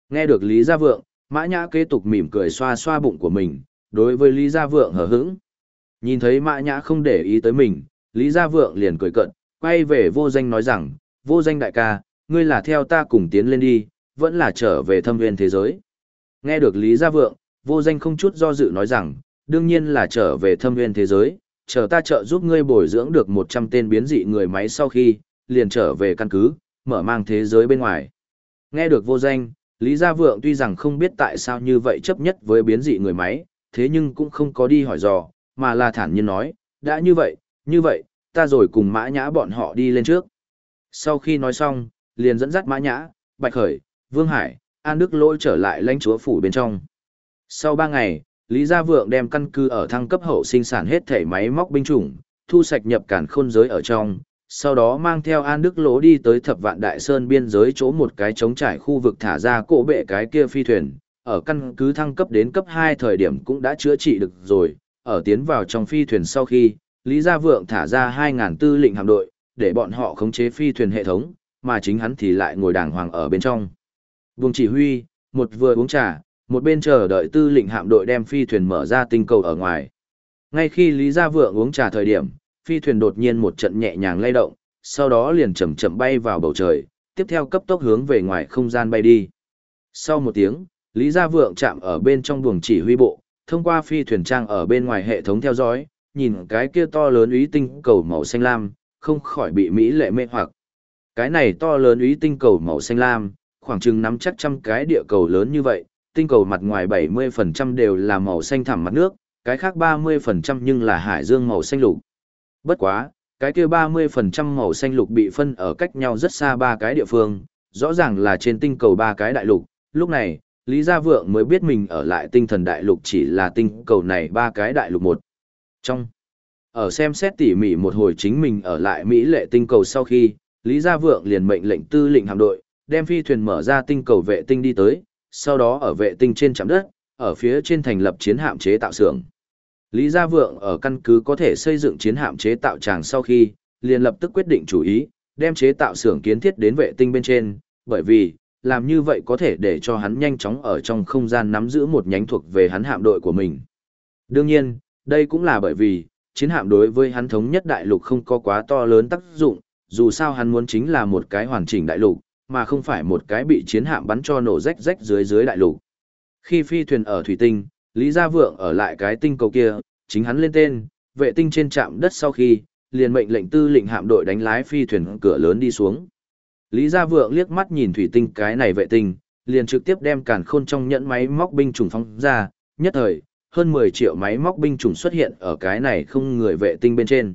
Nghe được Lý Gia Vượng, Mã Nhã kế tục mỉm cười xoa xoa bụng của mình, đối với Lý Gia Vượng hờ hững. Nhìn thấy Mã Nhã không để ý tới mình, Lý Gia Vượng liền cười cận, quay về vô danh nói rằng, vô danh đại ca, ngươi là theo ta cùng tiến lên đi, vẫn là trở về thâm viên thế giới. Nghe được Lý Gia Vượng, vô danh không chút do dự nói rằng, đương nhiên là trở về thâm viên thế giới, chờ ta trợ giúp ngươi bồi dưỡng được 100 tên biến dị người máy sau khi, liền trở về căn cứ, mở mang thế giới bên ngoài. Nghe được vô danh, Lý Gia Vượng tuy rằng không biết tại sao như vậy chấp nhất với biến dị người máy, thế nhưng cũng không có đi hỏi dò, mà là thản nhiên nói, đã như vậy, như vậy, ta rồi cùng mã nhã bọn họ đi lên trước. Sau khi nói xong, liền dẫn dắt mã nhã, bạch khởi, vương hải, an đức lỗi trở lại lãnh chúa phủ bên trong. Sau ba ngày, Lý Gia Vượng đem căn cứ ở thăng cấp hậu sinh sản hết thể máy móc binh chủng, thu sạch nhập cản khôn giới ở trong, sau đó mang theo An Đức Lỗ đi tới thập vạn đại sơn biên giới chỗ một cái trống trải khu vực thả ra cổ bệ cái kia phi thuyền, ở căn cứ thăng cấp đến cấp 2 thời điểm cũng đã chữa trị được rồi, ở tiến vào trong phi thuyền sau khi, Lý Gia Vượng thả ra 2.000 tư lệnh hạm đội, để bọn họ khống chế phi thuyền hệ thống, mà chính hắn thì lại ngồi đàng hoàng ở bên trong. Vùng chỉ huy, một vừa uống trà, một bên chờ đợi tư lệnh hạm đội đem phi thuyền mở ra tinh cầu ở ngoài. Ngay khi Lý Gia Vượng uống trà thời điểm, phi thuyền đột nhiên một trận nhẹ nhàng lay động, sau đó liền chậm chậm bay vào bầu trời, tiếp theo cấp tốc hướng về ngoài không gian bay đi. Sau một tiếng, Lý Gia Vượng chạm ở bên trong buồng chỉ huy bộ, thông qua phi thuyền trang ở bên ngoài hệ thống theo dõi, nhìn cái kia to lớn úy tinh cầu màu xanh lam, không khỏi bị Mỹ lệ mê hoặc. Cái này to lớn úy tinh cầu màu xanh lam, khoảng chừng nắm chắc trăm cái địa cầu lớn như vậy, tinh cầu mặt ngoài 70% đều là màu xanh thẳm mặt nước, cái khác 30% nhưng là hải dương màu xanh lục. Bất quá, cái kia 30% màu xanh lục bị phân ở cách nhau rất xa ba cái địa phương, rõ ràng là trên tinh cầu ba cái đại lục. Lúc này, Lý Gia Vượng mới biết mình ở lại tinh thần đại lục chỉ là tinh cầu này ba cái đại lục một. Trong, ở xem xét tỉ mỉ một hồi chính mình ở lại Mỹ lệ tinh cầu sau khi, Lý Gia Vượng liền mệnh lệnh tư lệnh hạm đội, đem phi thuyền mở ra tinh cầu vệ tinh đi tới, sau đó ở vệ tinh trên chạm đất, ở phía trên thành lập chiến hạm chế tạo xưởng. Lý Gia Vượng ở căn cứ có thể xây dựng chiến hạm chế tạo tràng sau khi, liền lập tức quyết định chủ ý, đem chế tạo xưởng kiến thiết đến vệ tinh bên trên, bởi vì, làm như vậy có thể để cho hắn nhanh chóng ở trong không gian nắm giữ một nhánh thuộc về hắn hạm đội của mình. Đương nhiên, đây cũng là bởi vì, chiến hạm đối với hắn thống nhất đại lục không có quá to lớn tác dụng, dù sao hắn muốn chính là một cái hoàn chỉnh đại lục, mà không phải một cái bị chiến hạm bắn cho nổ rách rách dưới dưới đại lục. Khi phi thuyền ở thủy tinh, Lý Gia Vượng ở lại cái tinh cầu kia, chính hắn lên tên, vệ tinh trên trạm đất sau khi, liền mệnh lệnh tư lệnh hạm đội đánh lái phi thuyền cửa lớn đi xuống. Lý Gia Vượng liếc mắt nhìn thủy tinh cái này vệ tinh, liền trực tiếp đem càn khôn trong nhẫn máy móc binh chủng phóng ra, nhất thời, hơn 10 triệu máy móc binh chủng xuất hiện ở cái này không người vệ tinh bên trên.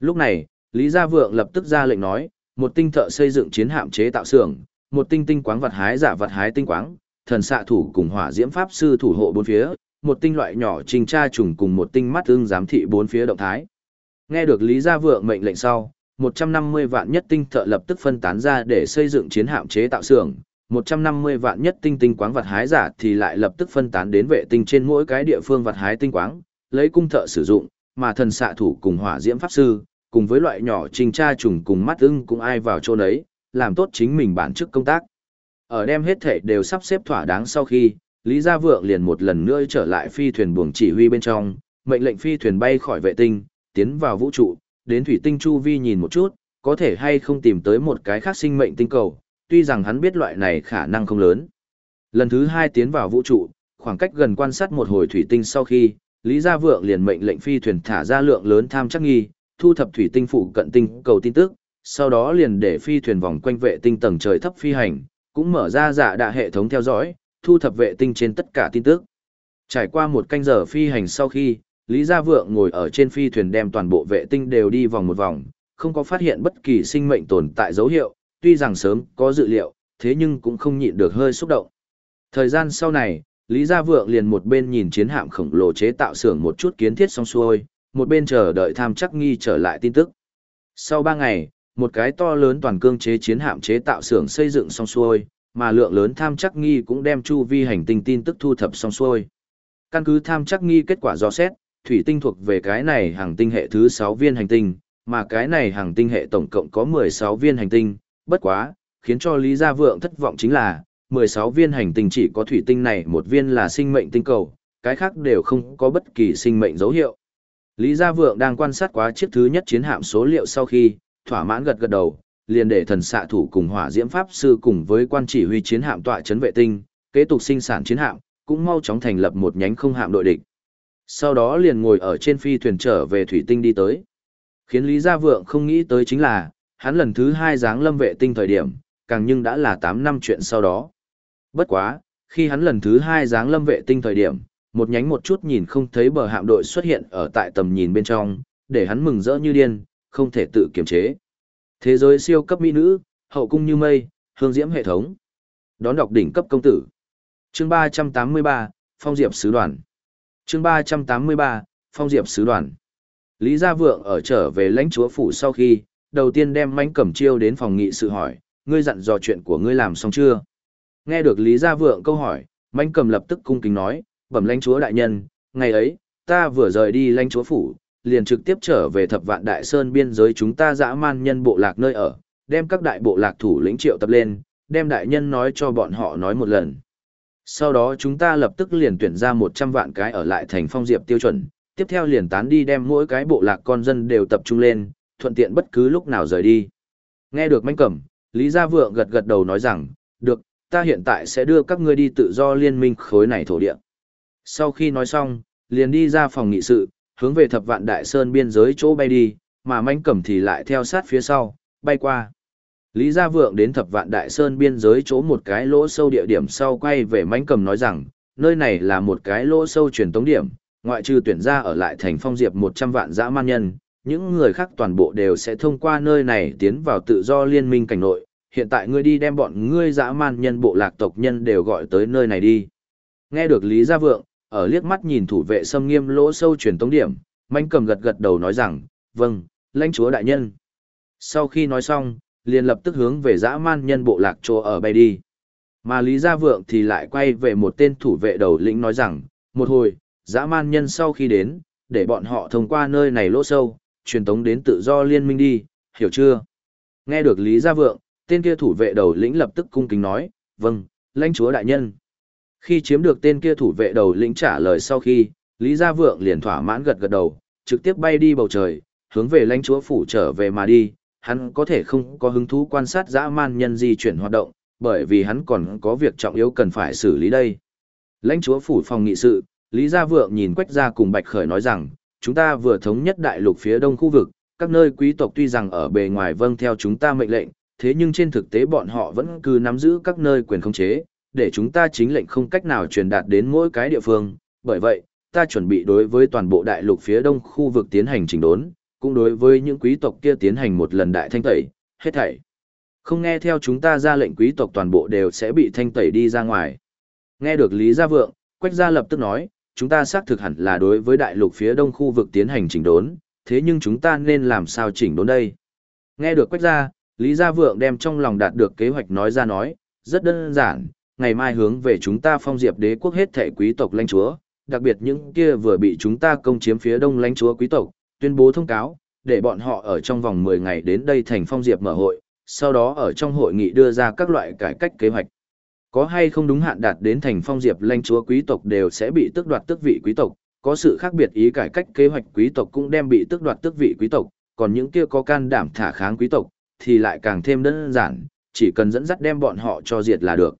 Lúc này, Lý Gia Vượng lập tức ra lệnh nói, một tinh thợ xây dựng chiến hạm chế tạo xưởng, một tinh tinh quáng vật hái giả vật hái tinh quáng, thần xạ thủ cùng hỏa diễm pháp sư thủ hộ bốn phía, một tinh loại nhỏ trình tra trùng cùng một tinh mắt ưng giám thị bốn phía động thái. Nghe được Lý Gia Vượng mệnh lệnh sau, 150 vạn nhất tinh thợ lập tức phân tán ra để xây dựng chiến hạm chế tạo xưởng, 150 vạn nhất tinh tinh quáng vật hái giả thì lại lập tức phân tán đến vệ tinh trên mỗi cái địa phương vật hái tinh quáng, lấy cung thợ sử dụng, mà thần xạ thủ cùng hỏa diễm pháp sư, cùng với loại nhỏ trình tra trùng cùng mắt ưng cũng ai vào chỗ đấy, làm tốt chính mình bản chức công tác. Ở đem hết thể đều sắp xếp thỏa đáng sau khi, Lý Gia Vượng liền một lần nữa trở lại phi thuyền buồng chỉ huy bên trong, mệnh lệnh phi thuyền bay khỏi vệ tinh, tiến vào vũ trụ, đến thủy tinh chu vi nhìn một chút, có thể hay không tìm tới một cái khác sinh mệnh tinh cầu, tuy rằng hắn biết loại này khả năng không lớn. Lần thứ hai tiến vào vũ trụ, khoảng cách gần quan sát một hồi thủy tinh sau khi, Lý Gia Vượng liền mệnh lệnh phi thuyền thả ra lượng lớn tham chắc nghi, thu thập thủy tinh phụ cận tinh cầu tin tức, sau đó liền để phi thuyền vòng quanh vệ tinh tầng trời thấp phi hành, cũng mở ra giả đạ hệ thống theo dõi, thu thập vệ tinh trên tất cả tin tức. Trải qua một canh giờ phi hành sau khi, Lý Gia Vượng ngồi ở trên phi thuyền đem toàn bộ vệ tinh đều đi vòng một vòng, không có phát hiện bất kỳ sinh mệnh tồn tại dấu hiệu, tuy rằng sớm có dự liệu, thế nhưng cũng không nhịn được hơi xúc động. Thời gian sau này, Lý Gia Vượng liền một bên nhìn chiến hạm khổng lồ chế tạo xưởng một chút kiến thiết xong xuôi, một bên chờ đợi tham chắc nghi trở lại tin tức. Sau 3 ngày, một cái to lớn toàn cương chế chiến hạm chế tạo xưởng xây dựng xong xuôi, mà lượng lớn tham chắc nghi cũng đem chu vi hành tinh tin tức thu thập xong xuôi. Căn cứ tham chắc nghi kết quả do xét, thủy tinh thuộc về cái này hàng tinh hệ thứ 6 viên hành tinh, mà cái này hàng tinh hệ tổng cộng có 16 viên hành tinh, bất quá, khiến cho Lý Gia Vượng thất vọng chính là, 16 viên hành tinh chỉ có thủy tinh này một viên là sinh mệnh tinh cầu, cái khác đều không có bất kỳ sinh mệnh dấu hiệu. Lý Gia Vượng đang quan sát quá chiếc thứ nhất chiến hạm số liệu sau khi, thỏa mãn gật gật đầu, liền để thần xạ thủ cùng hỏa diễm pháp sư cùng với quan chỉ huy chiến hạm tọa chấn vệ tinh, kế tục sinh sản chiến hạm, cũng mau chóng thành lập một nhánh không hạm đội địch. Sau đó liền ngồi ở trên phi thuyền trở về thủy tinh đi tới. Khiến Lý Gia Vượng không nghĩ tới chính là, hắn lần thứ hai giáng lâm vệ tinh thời điểm, càng nhưng đã là 8 năm chuyện sau đó. Bất quá, khi hắn lần thứ hai giáng lâm vệ tinh thời điểm, một nhánh một chút nhìn không thấy bờ hạm đội xuất hiện ở tại tầm nhìn bên trong, để hắn mừng rỡ như điên, không thể tự kiềm chế. Thế giới siêu cấp mỹ nữ, hậu cung như mây, hương diễm hệ thống. Đón đọc đỉnh cấp công tử. Chương 383, Phong Diệp Sứ Đoàn. Chương 383, Phong Diệp Sứ Đoàn. Lý Gia Vượng ở trở về lãnh chúa phủ sau khi, đầu tiên đem mánh cẩm chiêu đến phòng nghị sự hỏi, ngươi dặn dò chuyện của ngươi làm xong chưa? Nghe được Lý Gia Vượng câu hỏi, mánh cầm lập tức cung kính nói, bẩm lãnh chúa đại nhân, ngày ấy, ta vừa rời đi lãnh chúa phủ, liền trực tiếp trở về thập vạn đại sơn biên giới chúng ta dã man nhân bộ lạc nơi ở, đem các đại bộ lạc thủ lĩnh triệu tập lên, đem đại nhân nói cho bọn họ nói một lần. Sau đó chúng ta lập tức liền tuyển ra 100 vạn cái ở lại thành phong diệp tiêu chuẩn, tiếp theo liền tán đi đem mỗi cái bộ lạc con dân đều tập trung lên, thuận tiện bất cứ lúc nào rời đi. Nghe được manh cẩm, Lý Gia Vượng gật gật đầu nói rằng, được, ta hiện tại sẽ đưa các ngươi đi tự do liên minh khối này thổ địa. Sau khi nói xong, liền đi ra phòng nghị sự, hướng về thập vạn đại sơn biên giới chỗ bay đi, mà manh cẩm thì lại theo sát phía sau, bay qua. Lý Gia Vượng đến thập vạn đại sơn biên giới chỗ một cái lỗ sâu địa điểm sau quay về manh cẩm nói rằng, nơi này là một cái lỗ sâu truyền tống điểm, ngoại trừ tuyển ra ở lại thành phong diệp 100 vạn dã man nhân, những người khác toàn bộ đều sẽ thông qua nơi này tiến vào tự do liên minh cảnh nội. Hiện tại ngươi đi đem bọn ngươi dã man nhân bộ lạc tộc nhân đều gọi tới nơi này đi. Nghe được Lý Gia Vượng, ở liếc mắt nhìn thủ vệ xâm nghiêm lỗ sâu truyền tống điểm, manh cầm gật gật đầu nói rằng, vâng, lãnh chúa đại nhân. Sau khi nói xong, liền lập tức hướng về dã man nhân bộ lạc chỗ ở bay đi. Mà Lý Gia Vượng thì lại quay về một tên thủ vệ đầu lĩnh nói rằng, một hồi, dã man nhân sau khi đến, để bọn họ thông qua nơi này lỗ sâu, truyền tống đến tự do liên minh đi, hiểu chưa? Nghe được Lý Gia Vượng, tên kia thủ vệ đầu lĩnh lập tức cung kính nói, vâng, lãnh chúa đại nhân. Khi chiếm được tên kia thủ vệ đầu lĩnh trả lời sau khi, Lý Gia Vượng liền thỏa mãn gật gật đầu, trực tiếp bay đi bầu trời, hướng về lãnh chúa phủ trở về mà đi, hắn có thể không có hứng thú quan sát dã man nhân di chuyển hoạt động, bởi vì hắn còn có việc trọng yếu cần phải xử lý đây. Lãnh chúa phủ phòng nghị sự, Lý Gia Vượng nhìn Quách Gia cùng Bạch Khởi nói rằng, chúng ta vừa thống nhất đại lục phía đông khu vực, các nơi quý tộc tuy rằng ở bề ngoài vâng theo chúng ta mệnh lệnh, thế nhưng trên thực tế bọn họ vẫn cứ nắm giữ các nơi quyền khống chế, để chúng ta chính lệnh không cách nào truyền đạt đến mỗi cái địa phương. Bởi vậy, ta chuẩn bị đối với toàn bộ đại lục phía đông khu vực tiến hành chỉnh đốn, cũng đối với những quý tộc kia tiến hành một lần đại thanh tẩy, hết thảy. Không nghe theo chúng ta ra lệnh quý tộc toàn bộ đều sẽ bị thanh tẩy đi ra ngoài. Nghe được Lý Gia Vượng, Quách Gia lập tức nói, chúng ta xác thực hẳn là đối với đại lục phía đông khu vực tiến hành chỉnh đốn, thế nhưng chúng ta nên làm sao chỉnh đốn đây? Nghe được Quách Gia, Lý Gia Vượng đem trong lòng đạt được kế hoạch nói ra nói, rất đơn giản, ngày mai hướng về chúng ta phong diệp đế quốc hết thể quý tộc lãnh chúa, đặc biệt những kia vừa bị chúng ta công chiếm phía đông lãnh chúa quý tộc, tuyên bố thông cáo, để bọn họ ở trong vòng 10 ngày đến đây thành phong diệp mở hội, sau đó ở trong hội nghị đưa ra các loại cải cách kế hoạch. Có hay không đúng hạn đạt đến thành phong diệp lãnh chúa quý tộc đều sẽ bị tước đoạt tước vị quý tộc, có sự khác biệt ý cải cách kế hoạch quý tộc cũng đem bị tước đoạt tước vị quý tộc, còn những kia có can đảm thả kháng quý tộc thì lại càng thêm đơn giản, chỉ cần dẫn dắt đem bọn họ cho diệt là được.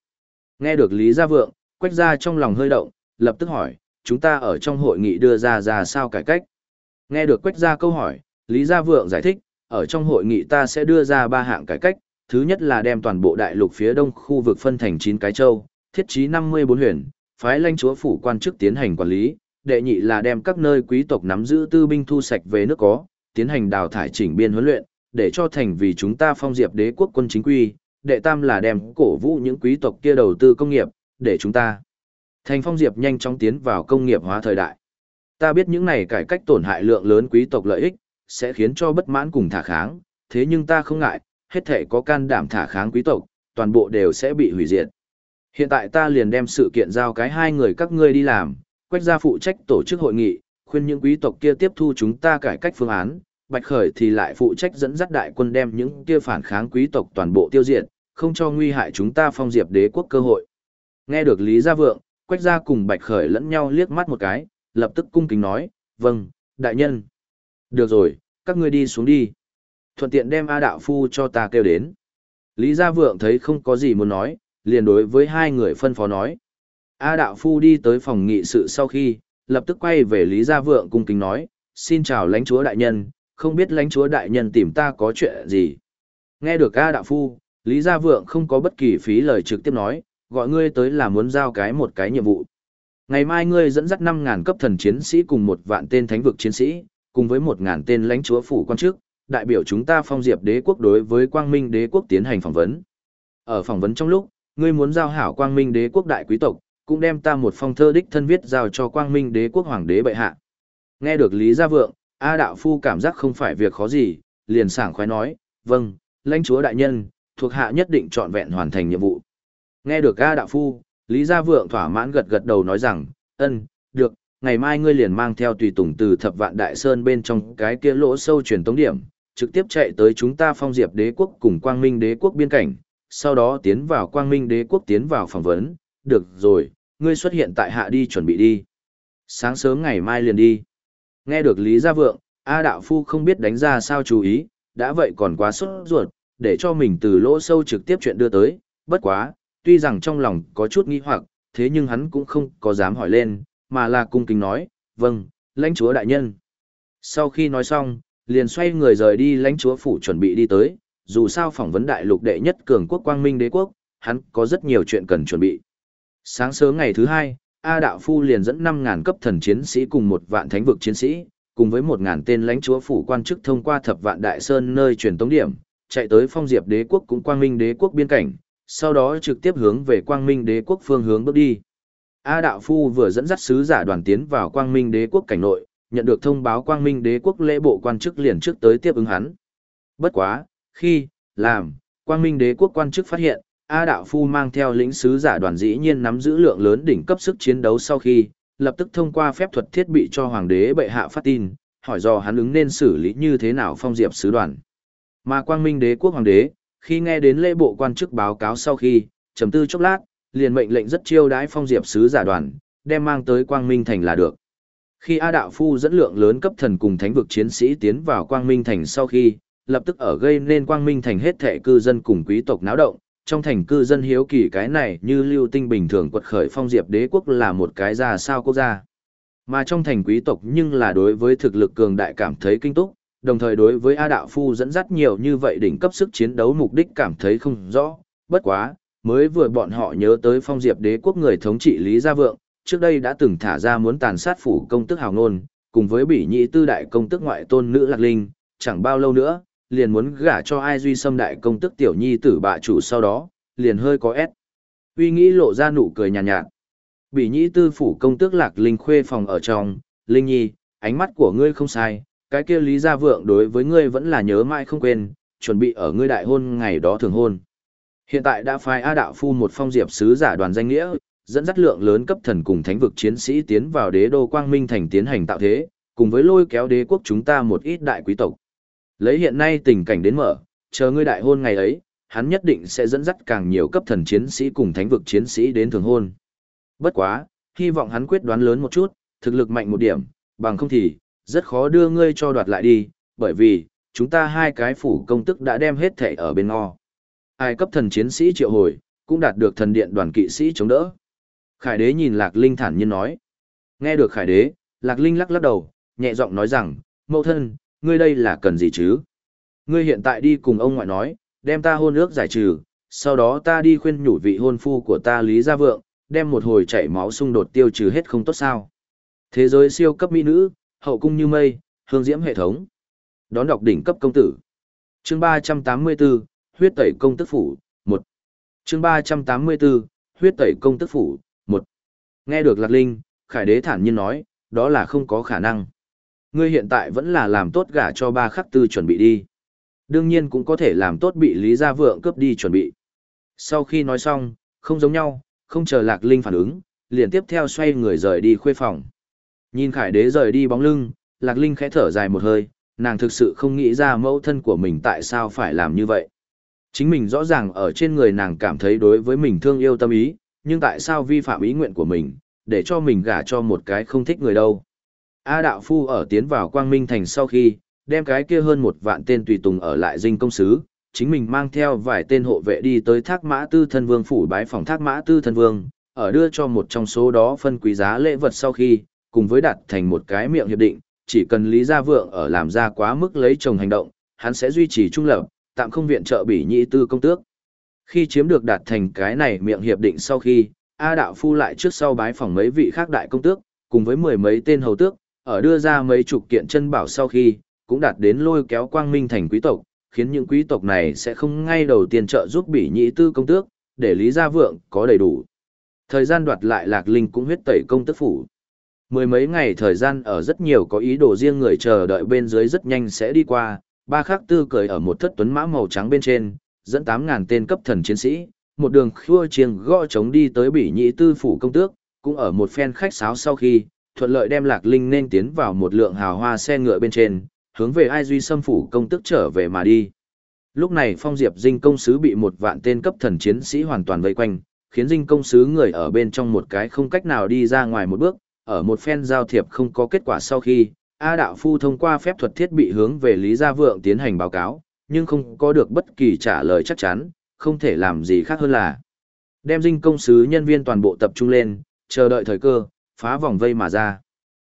Nghe được Lý Gia Vượng, Quách Gia trong lòng hơi động, lập tức hỏi, chúng ta ở trong hội nghị đưa ra ra sao cải cách? Nghe được Quách Gia câu hỏi, Lý Gia Vượng giải thích, ở trong hội nghị ta sẽ đưa ra ba hạng cải cách, thứ nhất là đem toàn bộ đại lục phía đông khu vực phân thành 9 cái châu, thiết trí 54 huyền, phái lãnh chúa phủ quan chức tiến hành quản lý, đệ nhị là đem các nơi quý tộc nắm giữ tư binh thu sạch về nước có, tiến hành đào thải chỉnh biên huấn luyện, để cho thành vì chúng ta phong diệp đế quốc quân chính quy, đệ tam là đem cổ vũ những quý tộc kia đầu tư công nghiệp, để chúng ta thành phong diệp nhanh chóng tiến vào công nghiệp hóa thời đại. Ta biết những này cải cách tổn hại lượng lớn quý tộc lợi ích, sẽ khiến cho bất mãn cùng thả kháng, thế nhưng ta không ngại, hết thể có can đảm thả kháng quý tộc, toàn bộ đều sẽ bị hủy diệt. Hiện tại ta liền đem sự kiện giao cái hai người các ngươi đi làm, quách gia phụ trách tổ chức hội nghị, khuyên những quý tộc kia tiếp thu chúng ta cải cách phương án, Bạch Khởi thì lại phụ trách dẫn dắt đại quân đem những kia phản kháng quý tộc toàn bộ tiêu diệt, không cho nguy hại chúng ta phong diệp đế quốc cơ hội. Nghe được Lý Gia Vượng, Quách Gia cùng Bạch Khởi lẫn nhau liếc mắt một cái, lập tức cung kính nói, vâng, đại nhân. Được rồi, các ngươi đi xuống đi. Thuận tiện đem A Đạo Phu cho ta kêu đến. Lý Gia Vượng thấy không có gì muốn nói, liền đối với hai người phân phó nói. A Đạo Phu đi tới phòng nghị sự sau khi, lập tức quay về Lý Gia Vượng cung kính nói, xin chào lãnh chúa đại nhân, không biết lãnh chúa đại nhân tìm ta có chuyện gì. Nghe được A Đạo Phu, Lý Gia Vượng không có bất kỳ phí lời trực tiếp nói, gọi ngươi tới là muốn giao cái một cái nhiệm vụ. Ngày mai ngươi dẫn dắt 5.000 cấp thần chiến sĩ cùng một vạn tên thánh vực chiến sĩ, cùng với 1.000 tên lãnh chúa phủ quan chức, đại biểu chúng ta phong diệp đế quốc đối với quang minh đế quốc tiến hành phỏng vấn. Ở phỏng vấn trong lúc, ngươi muốn giao hảo quang minh đế quốc đại quý tộc, cũng đem ta một phong thơ đích thân viết giao cho quang minh đế quốc hoàng đế bệ hạ. Nghe được Lý Gia Vượng, A Đạo Phu cảm giác không phải việc khó gì, liền sảng khoái nói, vâng, lãnh chúa đại nhân, thuộc hạ nhất định trọn vẹn hoàn thành nhiệm vụ. Nghe được A Đạo Phu, Lý Gia Vượng thỏa mãn gật gật đầu nói rằng, ân, được, ngày mai ngươi liền mang theo tùy tùng từ thập vạn đại sơn bên trong cái kia lỗ sâu truyền tống điểm, trực tiếp chạy tới chúng ta phong diệp đế quốc cùng quang minh đế quốc biên cảnh, sau đó tiến vào quang minh đế quốc tiến vào phỏng vấn, được rồi, ngươi xuất hiện tại hạ đi chuẩn bị đi. Sáng sớm ngày mai liền đi. Nghe được Lý Gia Vượng, A Đạo Phu không biết đánh ra sao chú ý, đã vậy còn quá sốt ruột, để cho mình từ lỗ sâu trực tiếp chuyện đưa tới, bất quá, tuy rằng trong lòng có chút nghi hoặc, thế nhưng hắn cũng không có dám hỏi lên, mà là cung kính nói, vâng, lãnh chúa đại nhân. Sau khi nói xong, liền xoay người rời đi lãnh chúa phủ chuẩn bị đi tới, dù sao phỏng vấn đại lục đệ nhất cường quốc quang minh đế quốc, hắn có rất nhiều chuyện cần chuẩn bị. Sáng sớm ngày thứ hai, A Đạo Phu liền dẫn 5.000 cấp thần chiến sĩ cùng một vạn thánh vực chiến sĩ, cùng với 1.000 tên lãnh chúa phủ quan chức thông qua thập vạn đại sơn nơi truyền tống điểm, chạy tới phong diệp đế quốc cũng quang minh đế quốc biên cảnh, sau đó trực tiếp hướng về quang minh đế quốc phương hướng bước đi. A Đạo Phu vừa dẫn dắt sứ giả đoàn tiến vào quang minh đế quốc cảnh nội, nhận được thông báo quang minh đế quốc lễ bộ quan chức liền trước tới tiếp ứng hắn. Bất quá, khi, làm, quang minh đế quốc quan chức phát hiện, A Đạo Phu mang theo lĩnh sứ giả đoàn dĩ nhiên nắm giữ lượng lớn đỉnh cấp sức chiến đấu sau khi, lập tức thông qua phép thuật thiết bị cho hoàng đế bệ hạ phát tin, hỏi do hắn ứng nên xử lý như thế nào phong diệp sứ đoàn. Mà quang minh đế quốc hoàng đế, khi nghe đến lễ bộ quan chức báo cáo sau khi, trầm tư chốc lát, liền mệnh lệnh rất chiêu đãi phong diệp sứ giả đoàn, đem mang tới quang minh thành là được. Khi A Đạo Phu dẫn lượng lớn cấp thần cùng thánh vực chiến sĩ tiến vào quang minh thành sau khi, lập tức ở gây nên quang minh thành hết thẻ cư dân cùng quý tộc náo động, trong thành cư dân hiếu kỳ cái này như lưu tinh bình thường quật khởi phong diệp đế quốc là một cái ra sao quốc gia. Mà trong thành quý tộc nhưng là đối với thực lực cường đại cảm thấy kinh túc, đồng thời đối với A Đạo Phu dẫn dắt nhiều như vậy đỉnh cấp sức chiến đấu mục đích cảm thấy không rõ, bất quá, mới vừa bọn họ nhớ tới phong diệp đế quốc người thống trị Lý Gia Vượng, trước đây đã từng thả ra muốn tàn sát phủ công tức hào ngôn, cùng với bỉ nhị tư đại công tức ngoại tôn nữ Lạc Linh, chẳng bao lâu nữa, liền muốn gả cho ai duy xâm đại công tức tiểu nhi tử bạ chủ sau đó, liền hơi có ép. Uy nghĩ lộ ra nụ cười nhàn nhạt, nhạt. Bỉ nhị tư phủ công tước Lạc Linh khuê phòng ở trong, Linh nhi, ánh mắt của ngươi không sai, cái kia Lý Gia Vượng đối với ngươi vẫn là nhớ mãi không quên, chuẩn bị ở ngươi đại hôn ngày đó thường hôn. Hiện tại đã phái A Đạo Phu một phong diệp sứ giả đoàn danh nghĩa, dẫn dắt lượng lớn cấp thần cùng thánh vực chiến sĩ tiến vào đế đô Quang Minh thành tiến hành tạo thế, cùng với lôi kéo đế quốc chúng ta một ít đại quý tộc. Lấy hiện nay tình cảnh đến mở, chờ ngươi đại hôn ngày ấy, hắn nhất định sẽ dẫn dắt càng nhiều cấp thần chiến sĩ cùng thánh vực chiến sĩ đến thường hôn. Bất quá, hy vọng hắn quyết đoán lớn một chút, thực lực mạnh một điểm, bằng không thì, rất khó đưa ngươi cho đoạt lại đi, bởi vì, chúng ta hai cái phủ công tức đã đem hết thể ở bên ngo. Ai cấp thần chiến sĩ triệu hồi, cũng đạt được thần điện đoàn kỵ sĩ chống đỡ. Khải đế nhìn Lạc Linh thản nhiên nói. Nghe được Khải đế, Lạc Linh lắc lắc đầu, nhẹ giọng nói rằng, mẫu thân, ngươi đây là cần gì chứ? Ngươi hiện tại đi cùng ông ngoại nói, đem ta hôn ước giải trừ, sau đó ta đi khuyên nhủ vị hôn phu của ta Lý Gia Vượng, đem một hồi chảy máu xung đột tiêu trừ hết không tốt sao. Thế giới siêu cấp mỹ nữ, hậu cung như mây, hương diễm hệ thống. Đón đọc đỉnh cấp công tử. Chương 384, huyết tẩy công tức phủ, 1. Chương 384, huyết tẩy công tức phủ, 1. Nghe được Lạc Linh, Khải Đế thản nhiên nói, đó là không có khả năng. Ngươi hiện tại vẫn là làm tốt gả cho ba khắc tư chuẩn bị đi. Đương nhiên cũng có thể làm tốt bị Lý Gia Vượng cướp đi chuẩn bị. Sau khi nói xong, không giống nhau, không chờ Lạc Linh phản ứng, liền tiếp theo xoay người rời đi khuê phòng. Nhìn Khải Đế rời đi bóng lưng, Lạc Linh khẽ thở dài một hơi, nàng thực sự không nghĩ ra mẫu thân của mình tại sao phải làm như vậy. Chính mình rõ ràng ở trên người nàng cảm thấy đối với mình thương yêu tâm ý, nhưng tại sao vi phạm ý nguyện của mình, để cho mình gả cho một cái không thích người đâu. A Đạo Phu ở tiến vào Quang Minh Thành sau khi, đem cái kia hơn một vạn tên tùy tùng ở lại dinh công sứ, chính mình mang theo vài tên hộ vệ đi tới Thác Mã Tư Thân Vương phủ bái phòng Thác Mã Tư Thân Vương, ở đưa cho một trong số đó phân quý giá lễ vật sau khi, cùng với đạt thành một cái miệng hiệp định, chỉ cần Lý Gia Vượng ở làm ra quá mức lấy chồng hành động, hắn sẽ duy trì trung lập, tạm không viện trợ bỉ nhị tư công tước. Khi chiếm được đạt thành cái này miệng hiệp định sau khi, A Đạo Phu lại trước sau bái phòng mấy vị khác đại công tước, cùng với mười mấy tên hầu tước, ở đưa ra mấy chục kiện chân bảo sau khi, cũng đạt đến lôi kéo quang minh thành quý tộc, khiến những quý tộc này sẽ không ngay đầu tiên trợ giúp bỉ nhị tư công tước, để Lý Gia Vượng có đầy đủ. Thời gian đoạt lại Lạc Linh cũng huyết tẩy công tước phủ. Mười mấy ngày thời gian ở rất nhiều có ý đồ riêng người chờ đợi bên dưới rất nhanh sẽ đi qua, ba khắc tư cười ở một thất tuấn mã màu trắng bên trên, dẫn tám ngàn tên cấp thần chiến sĩ, một đường khua chiêng gõ trống đi tới bỉ nhị tư phủ công tước, cũng ở một phen khách sáo sau khi, thuận lợi đem Lạc Linh nên tiến vào một lượng hào hoa xe ngựa bên trên, hướng về ai duy xâm phủ công tước trở về mà đi. Lúc này Phong Diệp Dinh công sứ bị một vạn tên cấp thần chiến sĩ hoàn toàn vây quanh, khiến Dinh công sứ người ở bên trong một cái không cách nào đi ra ngoài một bước, ở một phen giao thiệp không có kết quả sau khi, A Đạo Phu thông qua phép thuật thiết bị hướng về Lý Gia Vượng tiến hành báo cáo, nhưng không có được bất kỳ trả lời chắc chắn, không thể làm gì khác hơn là đem dinh công sứ nhân viên toàn bộ tập trung lên, chờ đợi thời cơ, phá vòng vây mà ra.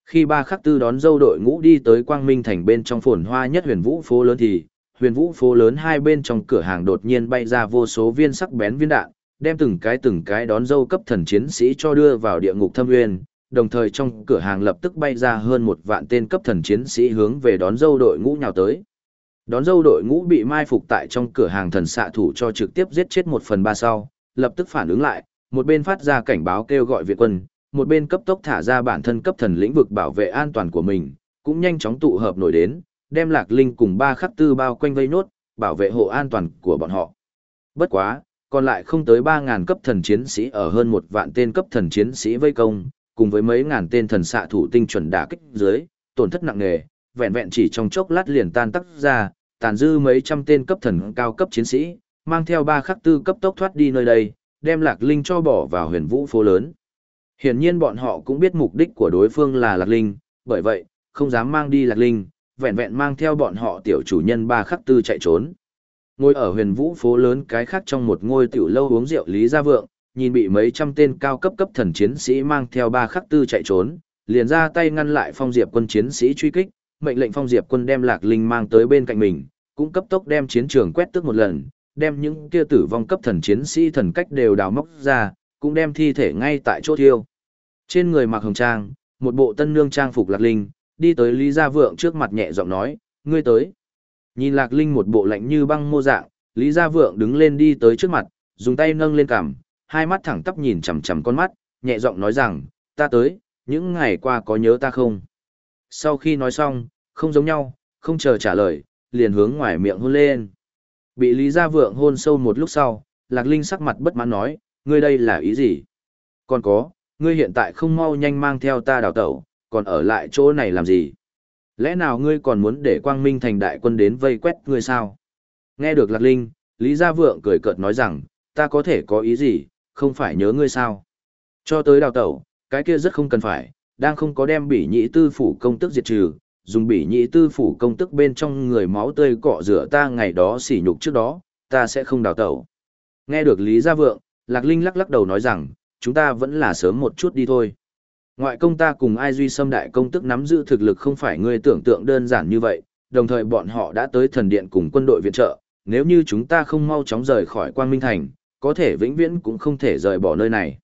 Khi ba khắc tư đón dâu đội ngũ đi tới Quang Minh thành bên trong phồn hoa nhất huyền vũ phố lớn thì, huyền vũ phố lớn hai bên trong cửa hàng đột nhiên bay ra vô số viên sắc bén viên đạn, đem từng cái từng cái đón dâu cấp thần chiến sĩ cho đưa vào địa ngục thâm nguyên, đồng thời trong cửa hàng lập tức bay ra hơn một vạn tên cấp thần chiến sĩ hướng về đón dâu đội ngũ nhào tới. Đón dâu đội ngũ bị mai phục tại trong cửa hàng thần xạ thủ cho trực tiếp giết chết một phần ba sau, lập tức phản ứng lại, một bên phát ra cảnh báo kêu gọi viện quân, một bên cấp tốc thả ra bản thân cấp thần lĩnh vực bảo vệ an toàn của mình, cũng nhanh chóng tụ hợp nổi đến, đem Lạc Linh cùng ba khắc tư bao quanh vây nốt, bảo vệ hộ an toàn của bọn họ. Bất quá, còn lại không tới 3.000 cấp thần chiến sĩ ở hơn một vạn tên cấp thần chiến sĩ vây công, cùng với mấy ngàn tên thần xạ thủ tinh chuẩn đả kích dưới, tổn thất nặng nề, vẹn vẹn chỉ trong chốc lát liền tan tắc ra, tàn dư mấy trăm tên cấp thần cao cấp chiến sĩ, mang theo ba khắc tư cấp tốc thoát đi nơi đây, đem Lạc Linh cho bỏ vào huyền vũ phố lớn. Hiển nhiên bọn họ cũng biết mục đích của đối phương là Lạc Linh, bởi vậy, không dám mang đi Lạc Linh, vẹn vẹn mang theo bọn họ tiểu chủ nhân ba khắc tư chạy trốn. Ngồi ở huyền vũ phố lớn cái khác trong một ngôi tiểu lâu uống rượu Lý Gia Vượng, nhìn bị mấy trăm tên cao cấp cấp thần chiến sĩ mang theo ba khắc tư chạy trốn, liền ra tay ngăn lại phong diệp quân chiến sĩ truy kích, mệnh lệnh phong diệp quân đem Lạc Linh mang tới bên cạnh mình, cũng cấp tốc đem chiến trường quét tước một lần, đem những kia tử vong cấp thần chiến sĩ thần cách đều đào móc ra, cũng đem thi thể ngay tại chỗ thiêu. Trên người mặc hồng trang, một bộ tân nương trang phục Lạc Linh, đi tới Lý Gia Vượng trước mặt nhẹ giọng nói, ngươi tới. Nhìn Lạc Linh một bộ lạnh như băng mô dạng, Lý Gia Vượng đứng lên đi tới trước mặt, dùng tay nâng lên cằm, hai mắt thẳng tắp nhìn chằm chằm con mắt, nhẹ giọng nói rằng, ta tới, những ngày qua có nhớ ta không? Sau khi nói xong, không giống nhau, không chờ trả lời, liền hướng ngoài miệng hôn lên. Bị Lý Gia Vượng hôn sâu một lúc sau, Lạc Linh sắc mặt bất mãn nói, ngươi đây là ý gì? Còn có, ngươi hiện tại không mau nhanh mang theo ta đào tẩu, còn ở lại chỗ này làm gì? Lẽ nào ngươi còn muốn để Quang Minh thành đại quân đến vây quét ngươi sao? Nghe được Lạc Linh, Lý Gia Vượng cười cợt nói rằng, ta có thể có ý gì, không phải nhớ ngươi sao? Cho tới đào tẩu, cái kia rất không cần phải, đang không có đem bỉ nhị tư phủ công tức diệt trừ, dùng bỉ nhị tư phủ công tức bên trong người máu tươi cọ rửa ta ngày đó sỉ nhục trước đó, ta sẽ không đào tẩu. Nghe được Lý Gia Vượng, Lạc Linh lắc lắc đầu nói rằng, chúng ta vẫn là sớm một chút đi thôi. Ngoại công ta cùng ai duy xâm đại công tức nắm giữ thực lực không phải ngươi tưởng tượng đơn giản như vậy, đồng thời bọn họ đã tới thần điện cùng quân đội viện trợ, nếu như chúng ta không mau chóng rời khỏi Quang Minh Thành, có thể vĩnh viễn cũng không thể rời bỏ nơi này.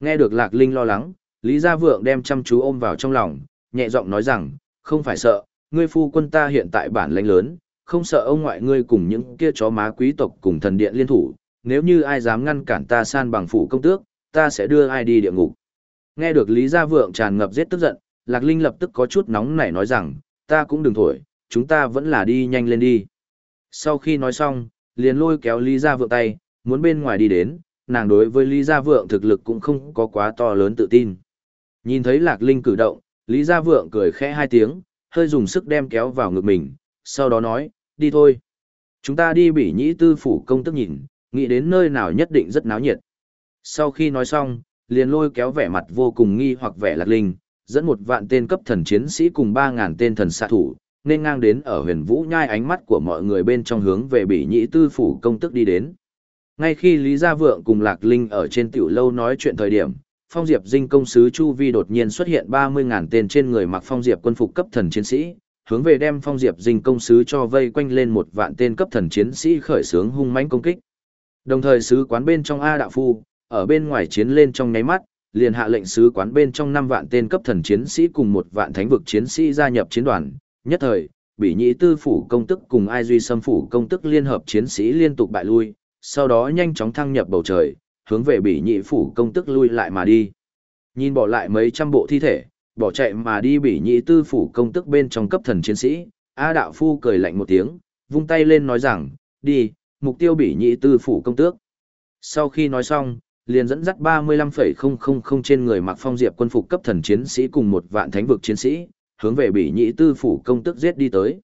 Nghe được Lạc Linh lo lắng, Lý Gia Vượng đem chăm chú ôm vào trong lòng, nhẹ giọng nói rằng, không phải sợ, ngươi phu quân ta hiện tại bản lãnh lớn, không sợ ông ngoại ngươi cùng những kia chó má quý tộc cùng thần điện liên thủ, nếu như ai dám ngăn cản ta san bằng phủ công tước, ta sẽ đưa ai đi địa ngục. Nghe được Lý Gia Vượng tràn ngập giết tức giận, Lạc Linh lập tức có chút nóng nảy nói rằng, ta cũng đừng thổi, chúng ta vẫn là đi nhanh lên đi. Sau khi nói xong, liền lôi kéo Lý Gia Vượng tay, muốn bên ngoài đi đến, nàng đối với Lý Gia Vượng thực lực cũng không có quá to lớn tự tin. Nhìn thấy Lạc Linh cử động, Lý Gia Vượng cười khẽ hai tiếng, hơi dùng sức đem kéo vào ngực mình, sau đó nói, đi thôi. Chúng ta đi bỉ nhĩ tư phủ công tức nhìn, nghĩ đến nơi nào nhất định rất náo nhiệt. Sau khi nói xong, liền lôi kéo vẻ mặt vô cùng nghi hoặc vẻ lạc linh, dẫn một vạn tên cấp thần chiến sĩ cùng ba ngàn tên thần xạ thủ, nên ngang đến ở huyền vũ nhai ánh mắt của mọi người bên trong hướng về bỉ nhĩ tư phủ công tức đi đến. Ngay khi Lý Gia Vượng cùng Lạc Linh ở trên tiểu lâu nói chuyện thời điểm, Phong Diệp Dinh công sứ Chu Vi đột nhiên xuất hiện 30.000 tên trên người mặc Phong Diệp quân phục cấp thần chiến sĩ, hướng về đem Phong Diệp Dinh công sứ cho vây quanh lên một vạn tên cấp thần chiến sĩ khởi xướng hung mãnh công kích. Đồng thời sứ quán bên trong A đạo phu, ở bên ngoài chiến lên trong nháy mắt, liền hạ lệnh sứ quán bên trong 5 vạn tên cấp thần chiến sĩ cùng một vạn thánh vực chiến sĩ gia nhập chiến đoàn. Nhất thời, bị nhị tư phủ công tức cùng ai duy Sâm phủ công tức liên hợp chiến sĩ liên tục bại lui, sau đó nhanh chóng thăng nhập bầu trời, hướng về Bỉ nhị phủ công tức lui lại mà đi. Nhìn bỏ lại mấy trăm bộ thi thể, bỏ chạy mà đi Bỉ nhị tư phủ công tức bên trong cấp thần chiến sĩ, A đạo phu cười lạnh một tiếng, vung tay lên nói rằng, đi, mục tiêu Bỉ nhị tư phủ công tước. Sau khi nói xong, liền dẫn dắt 35,000 trên người mặc phong diệp quân phục cấp thần chiến sĩ cùng một vạn thánh vực chiến sĩ, hướng về Bỉ nhị Tư phủ công tức giết đi tới.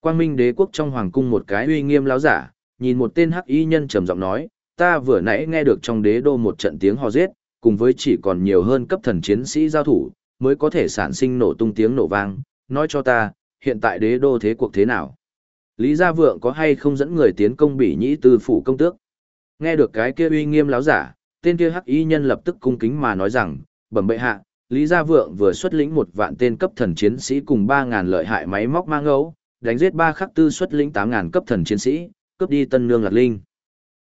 Quang Minh Đế quốc trong hoàng cung một cái uy nghiêm láo giả, nhìn một tên hắc y nhân trầm giọng nói, ta vừa nãy nghe được trong đế đô một trận tiếng hò giết, cùng với chỉ còn nhiều hơn cấp thần chiến sĩ giao thủ, mới có thể sản sinh nổ tung tiếng nổ vang, nói cho ta, hiện tại đế đô thế cuộc thế nào? Lý Gia Vượng có hay không dẫn người tiến công bỉ nhĩ tư phủ công tước? Nghe được cái kia uy nghiêm láo giả, tên kia hắc y nhân lập tức cung kính mà nói rằng, bẩm bệ hạ, Lý Gia Vượng vừa xuất lĩnh một vạn tên cấp thần chiến sĩ cùng 3.000 lợi hại máy móc mang ấu, đánh giết ba khắc tư xuất lĩnh 8.000 cấp thần chiến sĩ, cướp đi tân nương lạc linh.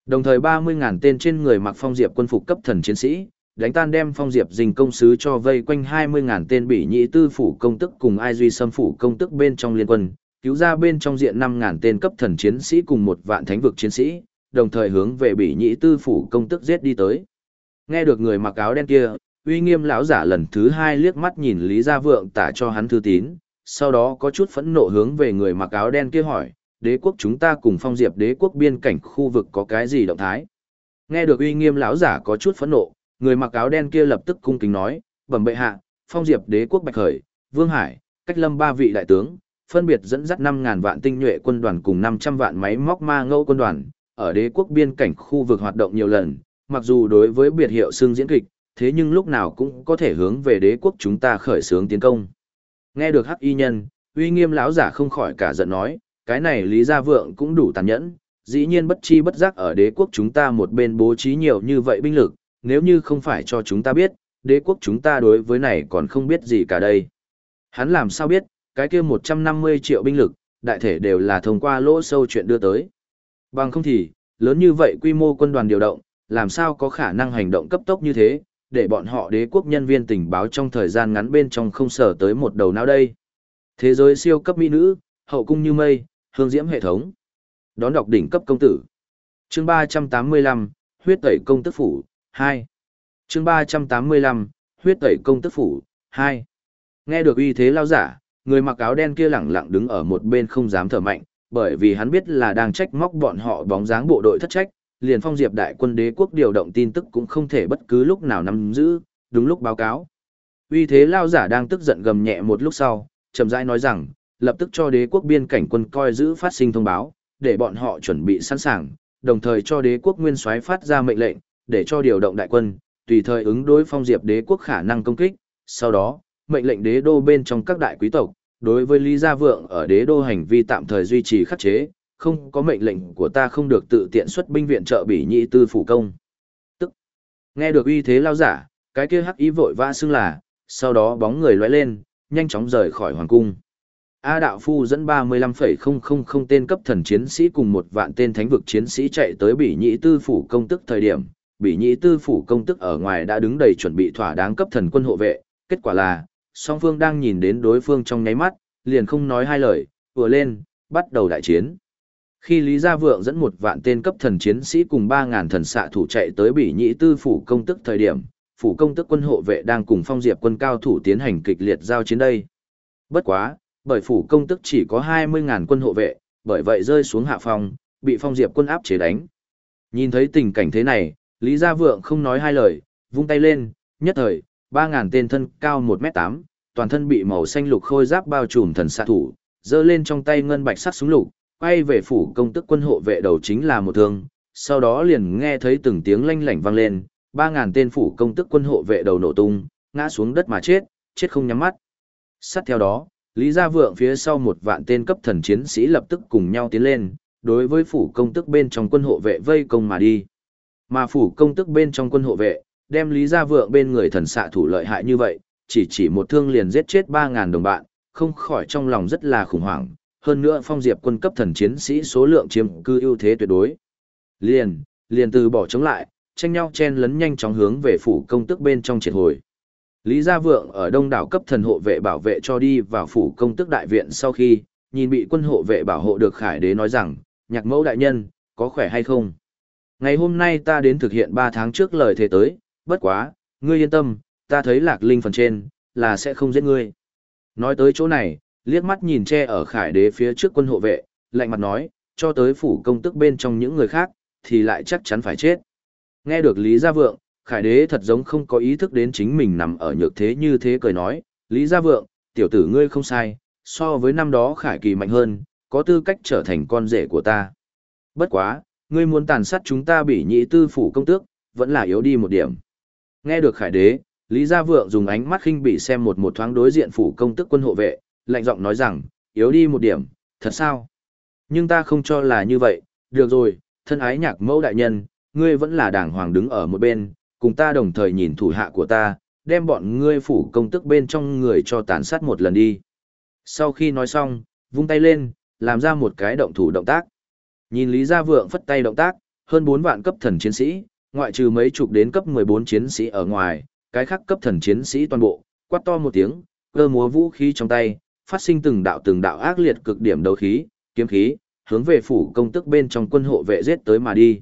Đồng thời 30.000 tên trên người mặc phong diệp quân phục cấp thần chiến sĩ, đánh tan đem phong diệp dình công sứ cho vây quanh 20.000 tên bị nhị tư phủ công tức cùng ai duy xâm phủ công tức bên trong liên quân, cứu ra bên trong diện 5.000 tên cấp thần chiến sĩ cùng một vạn thánh vực chiến sĩ, đồng thời hướng về bị nhị tư phủ công tức giết đi tới. Nghe được người mặc áo đen kia, uy nghiêm lão giả lần thứ hai liếc mắt nhìn Lý Gia Vượng tả cho hắn thư tín, sau đó có chút phẫn nộ hướng về người mặc áo đen kia hỏi, đế quốc chúng ta cùng phong diệp đế quốc biên cảnh khu vực có cái gì động thái. Nghe được uy nghiêm lão giả có chút phẫn nộ, người mặc áo đen kia lập tức cung kính nói, bẩm bệ hạ, phong diệp đế quốc bạch khởi, vương hải, cách lâm ba vị đại tướng, phân biệt dẫn dắt năm ngàn vạn tinh nhuệ quân đoàn cùng 500 vạn máy móc ma ngâu quân đoàn, ở đế quốc biên cảnh khu vực hoạt động nhiều lần, mặc dù đối với biệt hiệu xương diễn kịch, thế nhưng lúc nào cũng có thể hướng về đế quốc chúng ta khởi xướng tiến công. Nghe được hắc y nhân, uy nghiêm lão giả không khỏi cả giận nói, cái này Lý Gia Vượng cũng đủ tàn nhẫn, dĩ nhiên bất chi bất giác ở đế quốc chúng ta một bên bố trí nhiều như vậy binh lực, nếu như không phải cho chúng ta biết, đế quốc chúng ta đối với này còn không biết gì cả đây. Hắn làm sao biết, cái kia 150 triệu binh lực, đại thể đều là thông qua lỗ sâu chuyện đưa tới. Bằng không thì, lớn như vậy quy mô quân đoàn điều động, làm sao có khả năng hành động cấp tốc như thế, để bọn họ đế quốc nhân viên tình báo trong thời gian ngắn bên trong không sở tới một đầu não đây. Thế giới siêu cấp mỹ nữ, hậu cung như mây, hương diễm hệ thống. Đón đọc đỉnh cấp công tử. Chương 385, huyết tẩy công tức phủ, 2. Chương 385, huyết tẩy công tức phủ, 2. Nghe được uy thế lao giả, người mặc áo đen kia lẳng lặng đứng ở một bên không dám thở mạnh, bởi vì hắn biết là đang trách móc bọn họ bóng dáng bộ đội thất trách, liền phong diệp đại quân đế quốc điều động tin tức cũng không thể bất cứ lúc nào nắm giữ, đúng lúc báo cáo. Uy thế lao giả đang tức giận gầm nhẹ một lúc sau, chậm rãi nói rằng, lập tức cho đế quốc biên cảnh quân coi giữ phát sinh thông báo, để bọn họ chuẩn bị sẵn sàng, đồng thời cho đế quốc nguyên soái phát ra mệnh lệnh, để cho điều động đại quân, tùy thời ứng đối phong diệp đế quốc khả năng công kích. Sau đó, mệnh lệnh đế đô bên trong các đại quý tộc, đối với Lý Gia Vượng ở đế đô hành vi tạm thời duy trì khắc chế, không có mệnh lệnh của ta không được tự tiện xuất binh viện trợ bỉ nhị tư phủ công. Tức, nghe được uy thế lao giả, cái kia hắc ý vội vã xưng là, sau đó bóng người lóe lên, nhanh chóng rời khỏi hoàng cung. A đạo phu dẫn 35,000 tên cấp thần chiến sĩ cùng một vạn tên thánh vực chiến sĩ chạy tới bỉ Nhĩ tư phủ công tức thời điểm, bỉ Nhĩ tư phủ công tức ở ngoài đã đứng đầy chuẩn bị thỏa đáng cấp thần quân hộ vệ, kết quả là, song phương đang nhìn đến đối phương trong nháy mắt, liền không nói hai lời, vừa lên, bắt đầu đại chiến. Khi Lý Gia Vượng dẫn một vạn tên cấp thần chiến sĩ cùng 3.000 thần xạ thủ chạy tới bỉ Nhĩ tư phủ công tức thời điểm, phủ công tức quân hộ vệ đang cùng phong diệp quân cao thủ tiến hành kịch liệt giao chiến đây. Bất quá, bởi phủ công tức chỉ có 20.000 quân hộ vệ, bởi vậy rơi xuống hạ phong, bị phong diệp quân áp chế đánh. Nhìn thấy tình cảnh thế này, Lý Gia Vượng không nói hai lời, vung tay lên, nhất thời, 3.000 tên thân cao 1m8, toàn thân bị màu xanh lục khôi giáp bao trùm thần xạ thủ, giơ lên trong tay ngân bạch sắt súng lục, quay về phủ công tức quân hộ vệ đầu chính là một thương, sau đó liền nghe thấy từng tiếng lanh lảnh vang lên, 3.000 tên phủ công tức quân hộ vệ đầu nổ tung, ngã xuống đất mà chết, chết không nhắm mắt. Sát theo đó, Lý Gia Vượng phía sau một vạn tên cấp thần chiến sĩ lập tức cùng nhau tiến lên, đối với phủ công tức bên trong quân hộ vệ vây công mà đi. Mà phủ công tức bên trong quân hộ vệ, đem Lý Gia Vượng bên người thần xạ thủ lợi hại như vậy, chỉ chỉ một thương liền giết chết 3.000 đồng bạn, không khỏi trong lòng rất là khủng hoảng. Hơn nữa phong diệp quân cấp thần chiến sĩ số lượng chiếm cư ưu thế tuyệt đối. Liền, liền từ bỏ chống lại, tranh nhau chen lấn nhanh chóng hướng về phủ công tức bên trong triệt hồi. Lý Gia Vượng ở đông đảo cấp thần hộ vệ bảo vệ cho đi vào phủ công tức đại viện sau khi, nhìn bị quân hộ vệ bảo hộ được khải đế nói rằng, nhạc mẫu đại nhân, có khỏe hay không? Ngày hôm nay ta đến thực hiện 3 tháng trước lời thề tới, bất quá, ngươi yên tâm, ta thấy lạc linh phần trên, là sẽ không giết ngươi. Nói tới chỗ này, liếc mắt nhìn che ở khải đế phía trước quân hộ vệ, lạnh mặt nói, cho tới phủ công tức bên trong những người khác, thì lại chắc chắn phải chết. Nghe được Lý Gia Vượng, Khải đế thật giống không có ý thức đến chính mình nằm ở nhược thế như thế cười nói, Lý Gia Vượng, tiểu tử ngươi không sai, so với năm đó Khải Kỳ mạnh hơn, có tư cách trở thành con rể của ta. Bất quá, ngươi muốn tàn sát chúng ta bị nhị tư phủ công tước, vẫn là yếu đi một điểm. Nghe được Khải đế, Lý Gia Vượng dùng ánh mắt khinh bị xem một một thoáng đối diện phủ công tước quân hộ vệ, lạnh giọng nói rằng, yếu đi một điểm, thật sao? Nhưng ta không cho là như vậy, được rồi, thân ái nhạc mẫu đại nhân, ngươi vẫn là đàng hoàng đứng ở một bên, cùng ta đồng thời nhìn thủ hạ của ta, đem bọn ngươi phủ công tức bên trong người cho tàn sát một lần đi. Sau khi nói xong, vung tay lên, làm ra một cái động thủ động tác. Nhìn Lý Gia Vượng phất tay động tác, hơn 4 vạn cấp thần chiến sĩ, ngoại trừ mấy chục đến cấp 14 chiến sĩ ở ngoài, cái khác cấp thần chiến sĩ toàn bộ, quát to một tiếng, cơ múa vũ khí trong tay, phát sinh từng đạo từng đạo ác liệt cực điểm đấu khí, kiếm khí, hướng về phủ công tức bên trong quân hộ vệ giết tới mà đi.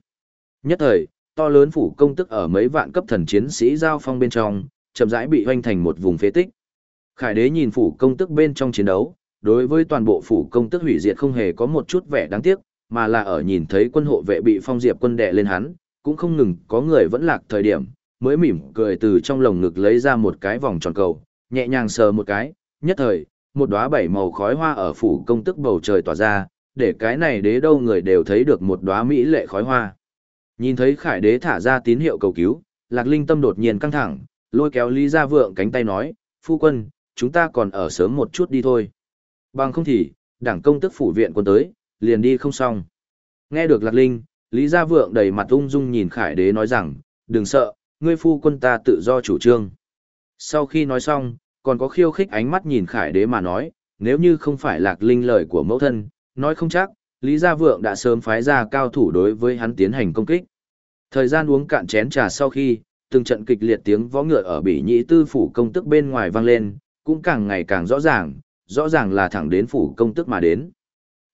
Nhất thời, to lớn phủ công tức ở mấy vạn cấp thần chiến sĩ giao phong bên trong, chậm rãi bị hoanh thành một vùng phế tích. Khải đế nhìn phủ công tức bên trong chiến đấu, đối với toàn bộ phủ công tức hủy diệt không hề có một chút vẻ đáng tiếc, mà là ở nhìn thấy quân hộ vệ bị phong diệp quân đè lên hắn, cũng không ngừng có người vẫn lạc thời điểm, mới mỉm cười từ trong lồng ngực lấy ra một cái vòng tròn cầu, nhẹ nhàng sờ một cái, nhất thời, một đóa bảy màu khói hoa ở phủ công tức bầu trời tỏa ra, để cái này đế đâu người đều thấy được một đóa mỹ lệ khói hoa. Nhìn thấy Khải đế thả ra tín hiệu cầu cứu, Lạc Linh tâm đột nhiên căng thẳng, lôi kéo Lý Gia Vượng cánh tay nói, phu quân, chúng ta còn ở sớm một chút đi thôi. Bằng không thì, đảng công tức phủ viện quân tới, liền đi không xong. Nghe được Lạc Linh, Lý Gia Vượng đầy mặt ung dung nhìn Khải Đế nói rằng, đừng sợ, ngươi phu quân ta tự do chủ trương. Sau khi nói xong, còn có khiêu khích ánh mắt nhìn Khải Đế mà nói, nếu như không phải Lạc Linh lời của mẫu thân, nói không chắc, Lý Gia Vượng đã sớm phái ra cao thủ đối với hắn tiến hành công kích. Thời gian uống cạn chén trà sau khi, từng trận kịch liệt tiếng võ ngựa ở Bỉ Nhĩ Tư phủ công tức bên ngoài vang lên, cũng càng ngày càng rõ ràng, rõ ràng là thẳng đến phủ công tức mà đến.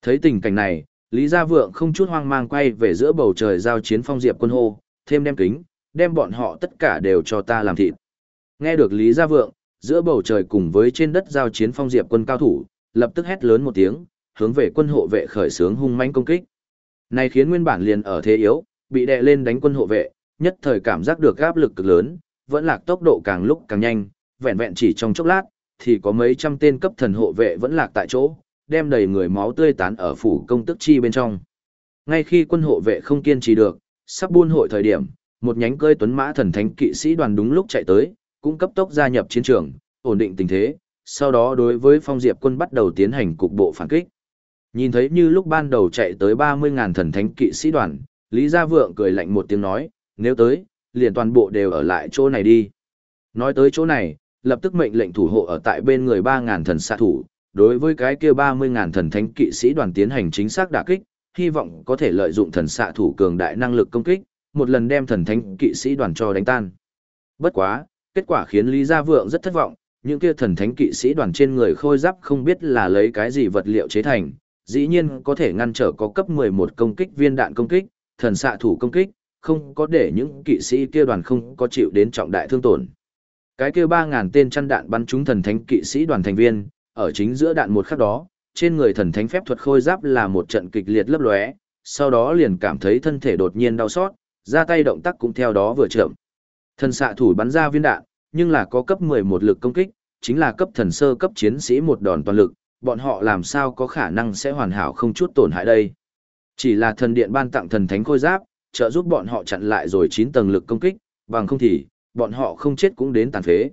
Thấy tình cảnh này, Lý Gia Vượng không chút hoang mang quay về giữa bầu trời giao chiến phong diệp quân hô, thêm đem kính, đem bọn họ tất cả đều cho ta làm thịt. Nghe được Lý Gia Vượng, giữa bầu trời cùng với trên đất giao chiến phong diệp quân cao thủ, lập tức hét lớn một tiếng, hướng về quân hộ vệ khởi xướng hung mãnh công kích. Này khiến nguyên bản liền ở thế yếu, bị đè lên đánh quân hộ vệ, nhất thời cảm giác được áp lực cực lớn, vẫn lạc tốc độ càng lúc càng nhanh, vẹn vẹn chỉ trong chốc lát, thì có mấy trăm tên cấp thần hộ vệ vẫn lạc tại chỗ, đem đầy người máu tươi tán ở phủ công tức chi bên trong. Ngay khi quân hộ vệ không kiên trì được, sắp buôn hội thời điểm, một nhánh cơi tuấn mã thần thánh kỵ sĩ đoàn đúng lúc chạy tới, cũng cấp tốc gia nhập chiến trường, ổn định tình thế, sau đó đối với phong diệp quân bắt đầu tiến hành cục bộ phản kích. Nhìn thấy như lúc ban đầu chạy tới 30.000 thần thánh kỵ sĩ đoàn, Lý Gia Vượng cười lạnh một tiếng nói, nếu tới, liền toàn bộ đều ở lại chỗ này đi. Nói tới chỗ này, lập tức mệnh lệnh thủ hộ ở tại bên người 3.000 thần xạ thủ, đối với cái kia 30.000 thần thánh kỵ sĩ đoàn tiến hành chính xác đả kích, hy vọng có thể lợi dụng thần xạ thủ cường đại năng lực công kích, một lần đem thần thánh kỵ sĩ đoàn cho đánh tan. Bất quá, kết quả khiến Lý Gia Vượng rất thất vọng, những kia thần thánh kỵ sĩ đoàn trên người khôi giáp không biết là lấy cái gì vật liệu chế thành, dĩ nhiên có thể ngăn trở có cấp 11 công kích viên đạn công kích, thần xạ thủ công kích, không có để những kỵ sĩ kia đoàn không có chịu đến trọng đại thương tổn. Cái kia 3000 tên chăn đạn bắn trúng thần thánh kỵ sĩ đoàn thành viên, ở chính giữa đạn một khắc đó, trên người thần thánh phép thuật khôi giáp là một trận kịch liệt lấp lóe, sau đó liền cảm thấy thân thể đột nhiên đau xót, ra tay động tác cũng theo đó vừa chậm. Thần xạ thủ bắn ra viên đạn, nhưng là có cấp 11 lực công kích, chính là cấp thần sơ cấp chiến sĩ một đòn toàn lực, bọn họ làm sao có khả năng sẽ hoàn hảo không chút tổn hại đây. Chỉ là thần điện ban tặng thần thánh khôi giáp, trợ giúp bọn họ chặn lại rồi 9 tầng lực công kích, bằng không thì, bọn họ không chết cũng đến tàn phế.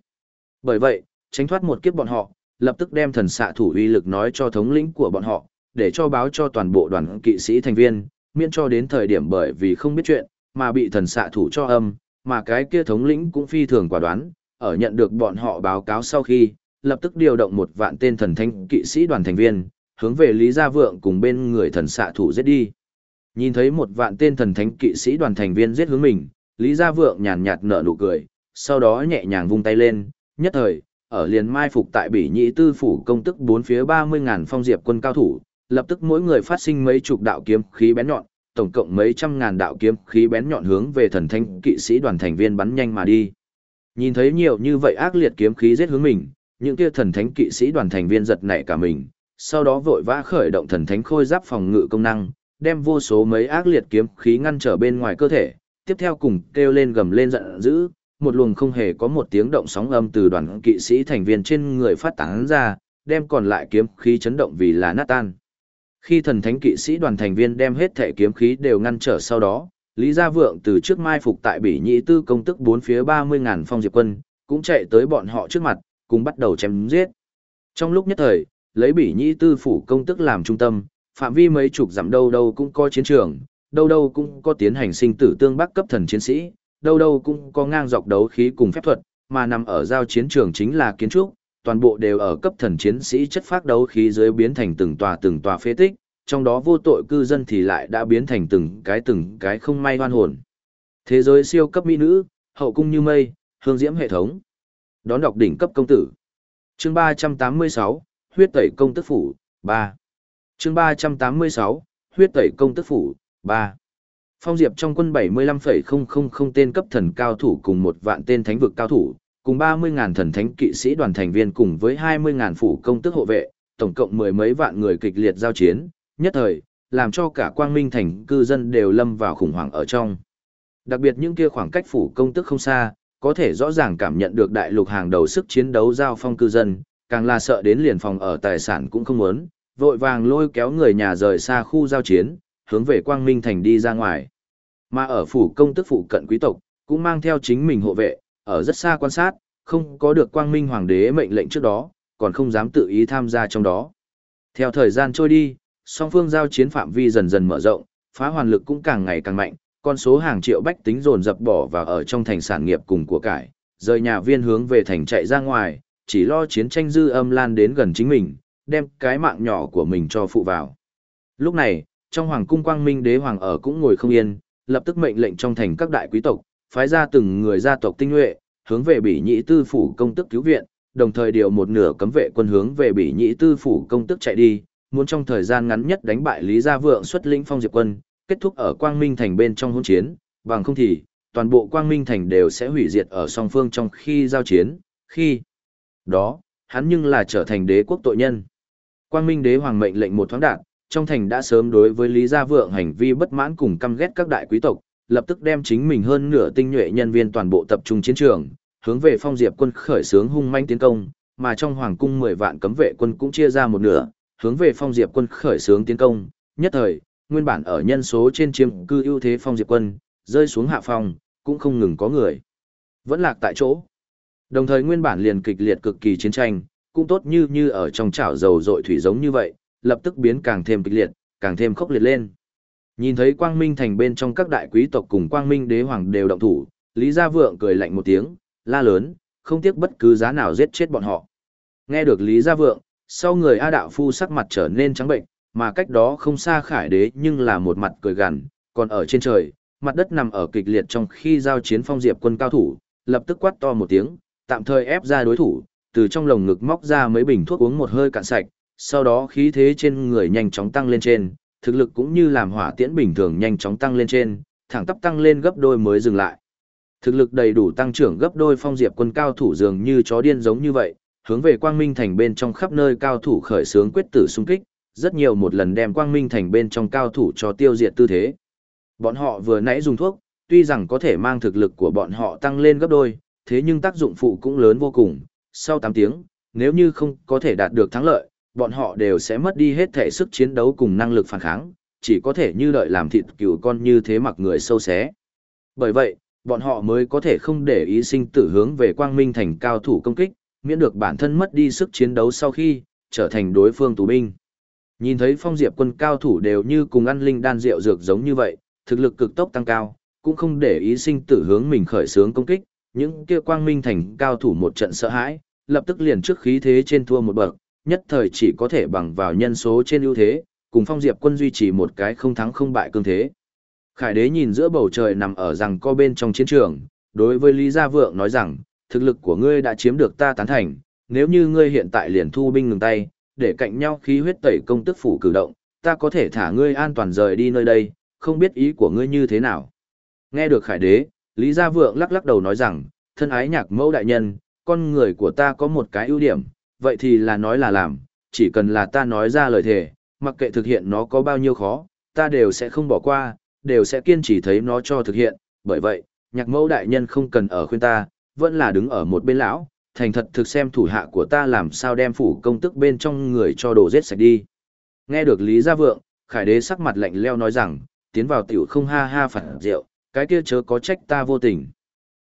Bởi vậy, tránh thoát một kiếp bọn họ, lập tức đem thần xạ thủ uy lực nói cho thống lĩnh của bọn họ, để cho báo cho toàn bộ đoàn kỵ sĩ thành viên, miễn cho đến thời điểm bởi vì không biết chuyện, mà bị thần xạ thủ cho âm, mà cái kia thống lĩnh cũng phi thường quả đoán, ở nhận được bọn họ báo cáo sau khi, lập tức điều động một vạn tên thần thanh kỵ sĩ đoàn thành viên, hướng về Lý Gia Vượng cùng bên người thần xạ thủ giết đi. Nhìn thấy một vạn tên thần thánh kỵ sĩ đoàn thành viên giết hướng mình, Lý Gia Vượng nhàn nhạt nở nụ cười, sau đó nhẹ nhàng vung tay lên, nhất thời, ở liền mai phục tại Bỉ Nhĩ Tư phủ công tức bốn phía 30.000 phong diệp quân cao thủ, lập tức mỗi người phát sinh mấy chục đạo kiếm khí bén nhọn, tổng cộng mấy trăm ngàn đạo kiếm khí bén nhọn hướng về thần thánh kỵ sĩ đoàn thành viên bắn nhanh mà đi. Nhìn thấy nhiều như vậy ác liệt kiếm khí giết hướng mình, những kia thần thánh kỵ sĩ đoàn thành viên giật nảy cả mình, sau đó vội vã khởi động thần thánh khôi giáp phòng ngự công năng, đem vô số mấy ác liệt kiếm khí ngăn trở bên ngoài cơ thể, tiếp theo cùng kêu lên gầm lên giận dữ, một luồng không hề có một tiếng động sóng âm từ đoàn kỵ sĩ thành viên trên người phát tán ra, đem còn lại kiếm khí chấn động vì là nát tan. Khi thần thánh kỵ sĩ đoàn thành viên đem hết thể kiếm khí đều ngăn trở sau đó, Lý Gia Vượng từ trước mai phục tại Bỉ Nhĩ Tư công tức bốn phía 30.000 phong diệp quân, cũng chạy tới bọn họ trước mặt, cùng bắt đầu chém giết. Trong lúc nhất thời, lấy Bỉ Nhĩ Tư phủ công tức làm trung tâm, phạm vi mấy chục dặm đâu đâu cũng có chiến trường, đâu đâu cũng có tiến hành sinh tử tương bắc cấp thần chiến sĩ, đâu đâu cũng có ngang dọc đấu khí cùng phép thuật, mà nằm ở giao chiến trường chính là kiến trúc, toàn bộ đều ở cấp thần chiến sĩ chất phát đấu khí dưới biến thành từng tòa từng tòa phế tích, trong đó vô tội cư dân thì lại đã biến thành từng cái từng cái không may hoan hồn. Thế giới siêu cấp mỹ nữ, hậu cung như mây, hương diễm hệ thống. Đón đọc đỉnh cấp công tử. Chương 386, huyết tẩy công tức phủ, 3. Chương 386, huyết tẩy công tức phủ, 3. Phong Diệp trong quân 75,000 tên cấp thần cao thủ cùng một vạn tên thánh vực cao thủ, cùng 30.000 thần thánh kỵ sĩ đoàn thành viên cùng với 20.000 phủ công tức hộ vệ, tổng cộng mười mấy vạn người kịch liệt giao chiến, nhất thời, làm cho cả quang minh thành cư dân đều lâm vào khủng hoảng ở trong. Đặc biệt những kia khoảng cách phủ công tức không xa, có thể rõ ràng cảm nhận được đại lục hàng đầu sức chiến đấu giao phong cư dân, càng là sợ đến liền phòng ở tài sản cũng không muốn, vội vàng lôi kéo người nhà rời xa khu giao chiến, hướng về quang minh thành đi ra ngoài. Mà ở phủ công tức phụ cận quý tộc, cũng mang theo chính mình hộ vệ, ở rất xa quan sát, không có được quang minh hoàng đế mệnh lệnh trước đó, còn không dám tự ý tham gia trong đó. Theo thời gian trôi đi, song phương giao chiến phạm vi dần dần mở rộng, phá hoàn lực cũng càng ngày càng mạnh, con số hàng triệu bách tính dồn dập bỏ và ở trong thành sản nghiệp cùng của cải, rời nhà viên hướng về thành chạy ra ngoài, chỉ lo chiến tranh dư âm lan đến gần chính mình, đem cái mạng nhỏ của mình cho phụ vào. Lúc này, trong hoàng cung quang minh đế hoàng ở cũng ngồi không yên, lập tức mệnh lệnh trong thành các đại quý tộc, phái ra từng người gia tộc tinh nhuệ, hướng về Bỉ Nhĩ Tư phủ công tức cứu viện, đồng thời điều một nửa cấm vệ quân hướng về Bỉ Nhĩ Tư phủ công tức chạy đi, muốn trong thời gian ngắn nhất đánh bại Lý Gia Vượng xuất lĩnh phong diệp quân, kết thúc ở Quang Minh thành bên trong hỗn chiến, bằng không thì toàn bộ Quang Minh thành đều sẽ hủy diệt ở song phương trong khi giao chiến, khi đó, hắn nhưng là trở thành đế quốc tội nhân. Quang Minh đế hoàng mệnh lệnh một thoáng đạn, trong thành đã sớm đối với Lý Gia Vượng hành vi bất mãn cùng căm ghét các đại quý tộc, lập tức đem chính mình hơn nửa tinh nhuệ nhân viên toàn bộ tập trung chiến trường, hướng về phong diệp quân khởi xướng hung manh tiến công, mà trong hoàng cung 10 vạn cấm vệ quân cũng chia ra một nửa, hướng về phong diệp quân khởi xướng tiến công, nhất thời, nguyên bản ở nhân số trên chiếm cư ưu thế phong diệp quân, rơi xuống hạ phong, cũng không ngừng có người. Vẫn lạc tại chỗ. Đồng thời nguyên bản liền kịch liệt cực kỳ chiến tranh, cũng tốt như như ở trong chảo dầu dội thủy giống như vậy, lập tức biến càng thêm kịch liệt, càng thêm khốc liệt lên. Nhìn thấy quang minh thành bên trong các đại quý tộc cùng quang minh đế hoàng đều động thủ, Lý Gia Vượng cười lạnh một tiếng, la lớn, không tiếc bất cứ giá nào giết chết bọn họ. Nghe được Lý Gia Vượng, sau người A Đạo Phu sắc mặt trở nên trắng bệnh, mà cách đó không xa khải đế nhưng là một mặt cười gằn, còn ở trên trời, mặt đất nằm ở kịch liệt trong khi giao chiến phong diệp quân cao thủ, lập tức quát to một tiếng, tạm thời ép ra đối thủ, từ trong lồng ngực móc ra mấy bình thuốc uống một hơi cạn sạch, sau đó khí thế trên người nhanh chóng tăng lên trên, thực lực cũng như làm hỏa tiễn bình thường nhanh chóng tăng lên trên, thẳng tắp tăng lên gấp đôi mới dừng lại. Thực lực đầy đủ tăng trưởng gấp đôi phong diệp quân cao thủ dường như chó điên giống như vậy, hướng về quang minh thành bên trong khắp nơi cao thủ khởi sướng quyết tử xung kích, rất nhiều một lần đem quang minh thành bên trong cao thủ cho tiêu diệt tư thế. Bọn họ vừa nãy dùng thuốc, tuy rằng có thể mang thực lực của bọn họ tăng lên gấp đôi, thế nhưng tác dụng phụ cũng lớn vô cùng. Sau 8 tiếng, nếu như không có thể đạt được thắng lợi, bọn họ đều sẽ mất đi hết thể sức chiến đấu cùng năng lực phản kháng, chỉ có thể như đợi làm thịt cừu con như thế mặc người sâu xé. Bởi vậy, bọn họ mới có thể không để ý sinh tử hướng về quang minh thành cao thủ công kích, miễn được bản thân mất đi sức chiến đấu sau khi trở thành đối phương tù binh. Nhìn thấy phong diệp quân cao thủ đều như cùng ăn linh đan rượu dược giống như vậy, thực lực cực tốc tăng cao, cũng không để ý sinh tử hướng mình khởi sướng công kích, những kia quang minh thành cao thủ một trận sợ hãi, lập tức liền trước khí thế trên thua một bậc, nhất thời chỉ có thể bằng vào nhân số trên ưu thế, cùng phong diệp quân duy trì một cái không thắng không bại cương thế. Khải đế nhìn giữa bầu trời nằm ở rằng co bên trong chiến trường, đối với Lý Gia Vượng nói rằng, thực lực của ngươi đã chiếm được ta tán thành, nếu như ngươi hiện tại liền thu binh ngừng tay, để cạnh nhau khí huyết tẩy công tức phủ cử động, ta có thể thả ngươi an toàn rời đi nơi đây, không biết ý của ngươi như thế nào. Nghe được khải đế, Lý Gia Vượng lắc lắc đầu nói rằng, thân ái nhạc mẫu đại nhân, con người của ta có một cái ưu điểm, vậy thì là nói là làm, chỉ cần là ta nói ra lời thề, mặc kệ thực hiện nó có bao nhiêu khó, ta đều sẽ không bỏ qua, đều sẽ kiên trì thấy nó cho thực hiện, bởi vậy, nhạc mẫu đại nhân không cần ở khuyên ta, vẫn là đứng ở một bên lão, thành thật thực xem thủ hạ của ta làm sao đem phủ công tức bên trong người cho đồ giết sạch đi. Nghe được Lý Gia Vượng, Khải Đế sắc mặt lạnh leo nói rằng, tiến vào tiểu không ha ha phản rượu, cái kia chớ có trách ta vô tình.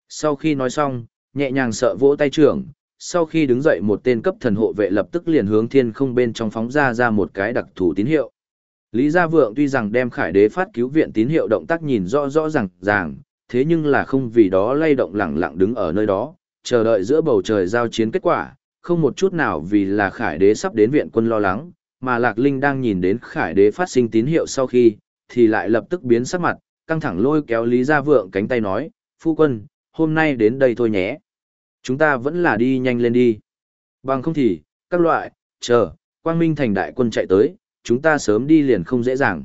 Sau khi nói xong, nhẹ nhàng sợ vỗ tay trưởng, sau khi đứng dậy một tên cấp thần hộ vệ lập tức liền hướng thiên không bên trong phóng ra ra một cái đặc thù tín hiệu. Lý Gia Vượng tuy rằng đem Khải Đế phát cứu viện tín hiệu động tác nhìn rõ rõ ràng ràng, thế nhưng là không vì đó lay động lẳng lặng đứng ở nơi đó, chờ đợi giữa bầu trời giao chiến kết quả, không một chút nào vì là Khải Đế sắp đến viện quân lo lắng, mà Lạc Linh đang nhìn đến Khải Đế phát sinh tín hiệu sau khi, thì lại lập tức biến sắc mặt, căng thẳng lôi kéo Lý Gia Vượng cánh tay nói, Phu quân, hôm nay đến đây thôi nhé. Chúng ta vẫn là đi nhanh lên đi. Bằng không thì, các loại, chờ, Quang Minh thành đại quân chạy tới, chúng ta sớm đi liền không dễ dàng.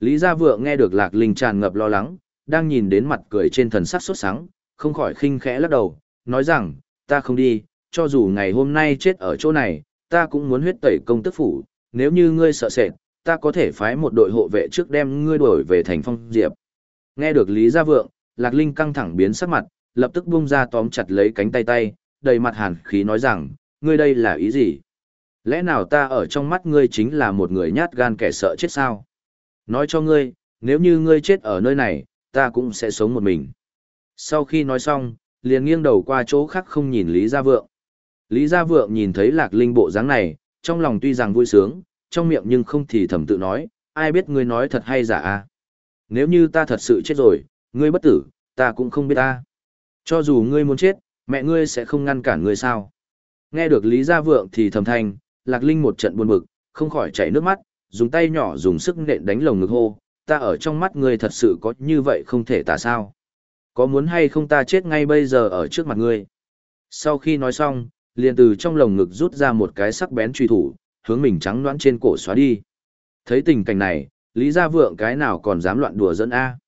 Lý Gia Vượng nghe được Lạc Linh tràn ngập lo lắng, đang nhìn đến mặt cười trên thần sắc sốt sắng, không khỏi khinh khẽ lắc đầu, nói rằng, ta không đi, cho dù ngày hôm nay chết ở chỗ này, ta cũng muốn huyết tẩy công tức phủ, nếu như ngươi sợ sệt, ta có thể phái một đội hộ vệ trước đem ngươi đuổi về thành phong diệp. Nghe được Lý Gia Vượng, Lạc Linh căng thẳng biến sắc mặt, lập tức buông ra tóm chặt lấy cánh tay tay, đầy mặt hàn khí nói rằng, ngươi đây là ý gì? Lẽ nào ta ở trong mắt ngươi chính là một người nhát gan kẻ sợ chết sao? Nói cho ngươi, nếu như ngươi chết ở nơi này, ta cũng sẽ sống một mình. Sau khi nói xong, liền nghiêng đầu qua chỗ khác không nhìn Lý Gia Vượng. Lý Gia Vượng nhìn thấy Lạc Linh bộ dáng này, trong lòng tuy rằng vui sướng, trong miệng nhưng không thì thầm tự nói, ai biết ngươi nói thật hay giả à? Nếu như ta thật sự chết rồi, ngươi bất tử, ta cũng không biết ta. Cho dù ngươi muốn chết, mẹ ngươi sẽ không ngăn cản ngươi sao? Nghe được Lý Gia Vượng thì thầm thanh, Lạc Linh một trận buồn bực, không khỏi chảy nước mắt, dùng tay nhỏ dùng sức nện đánh lồng ngực hô, ta ở trong mắt ngươi thật sự có như vậy không thể tả sao? Có muốn hay không ta chết ngay bây giờ ở trước mặt ngươi? Sau khi nói xong, liền từ trong lồng ngực rút ra một cái sắc bén truy thủ, hướng mình trắng loãng trên cổ xóa đi. Thấy tình cảnh này, Lý Gia Vượng cái nào còn dám loạn đùa dẫn A.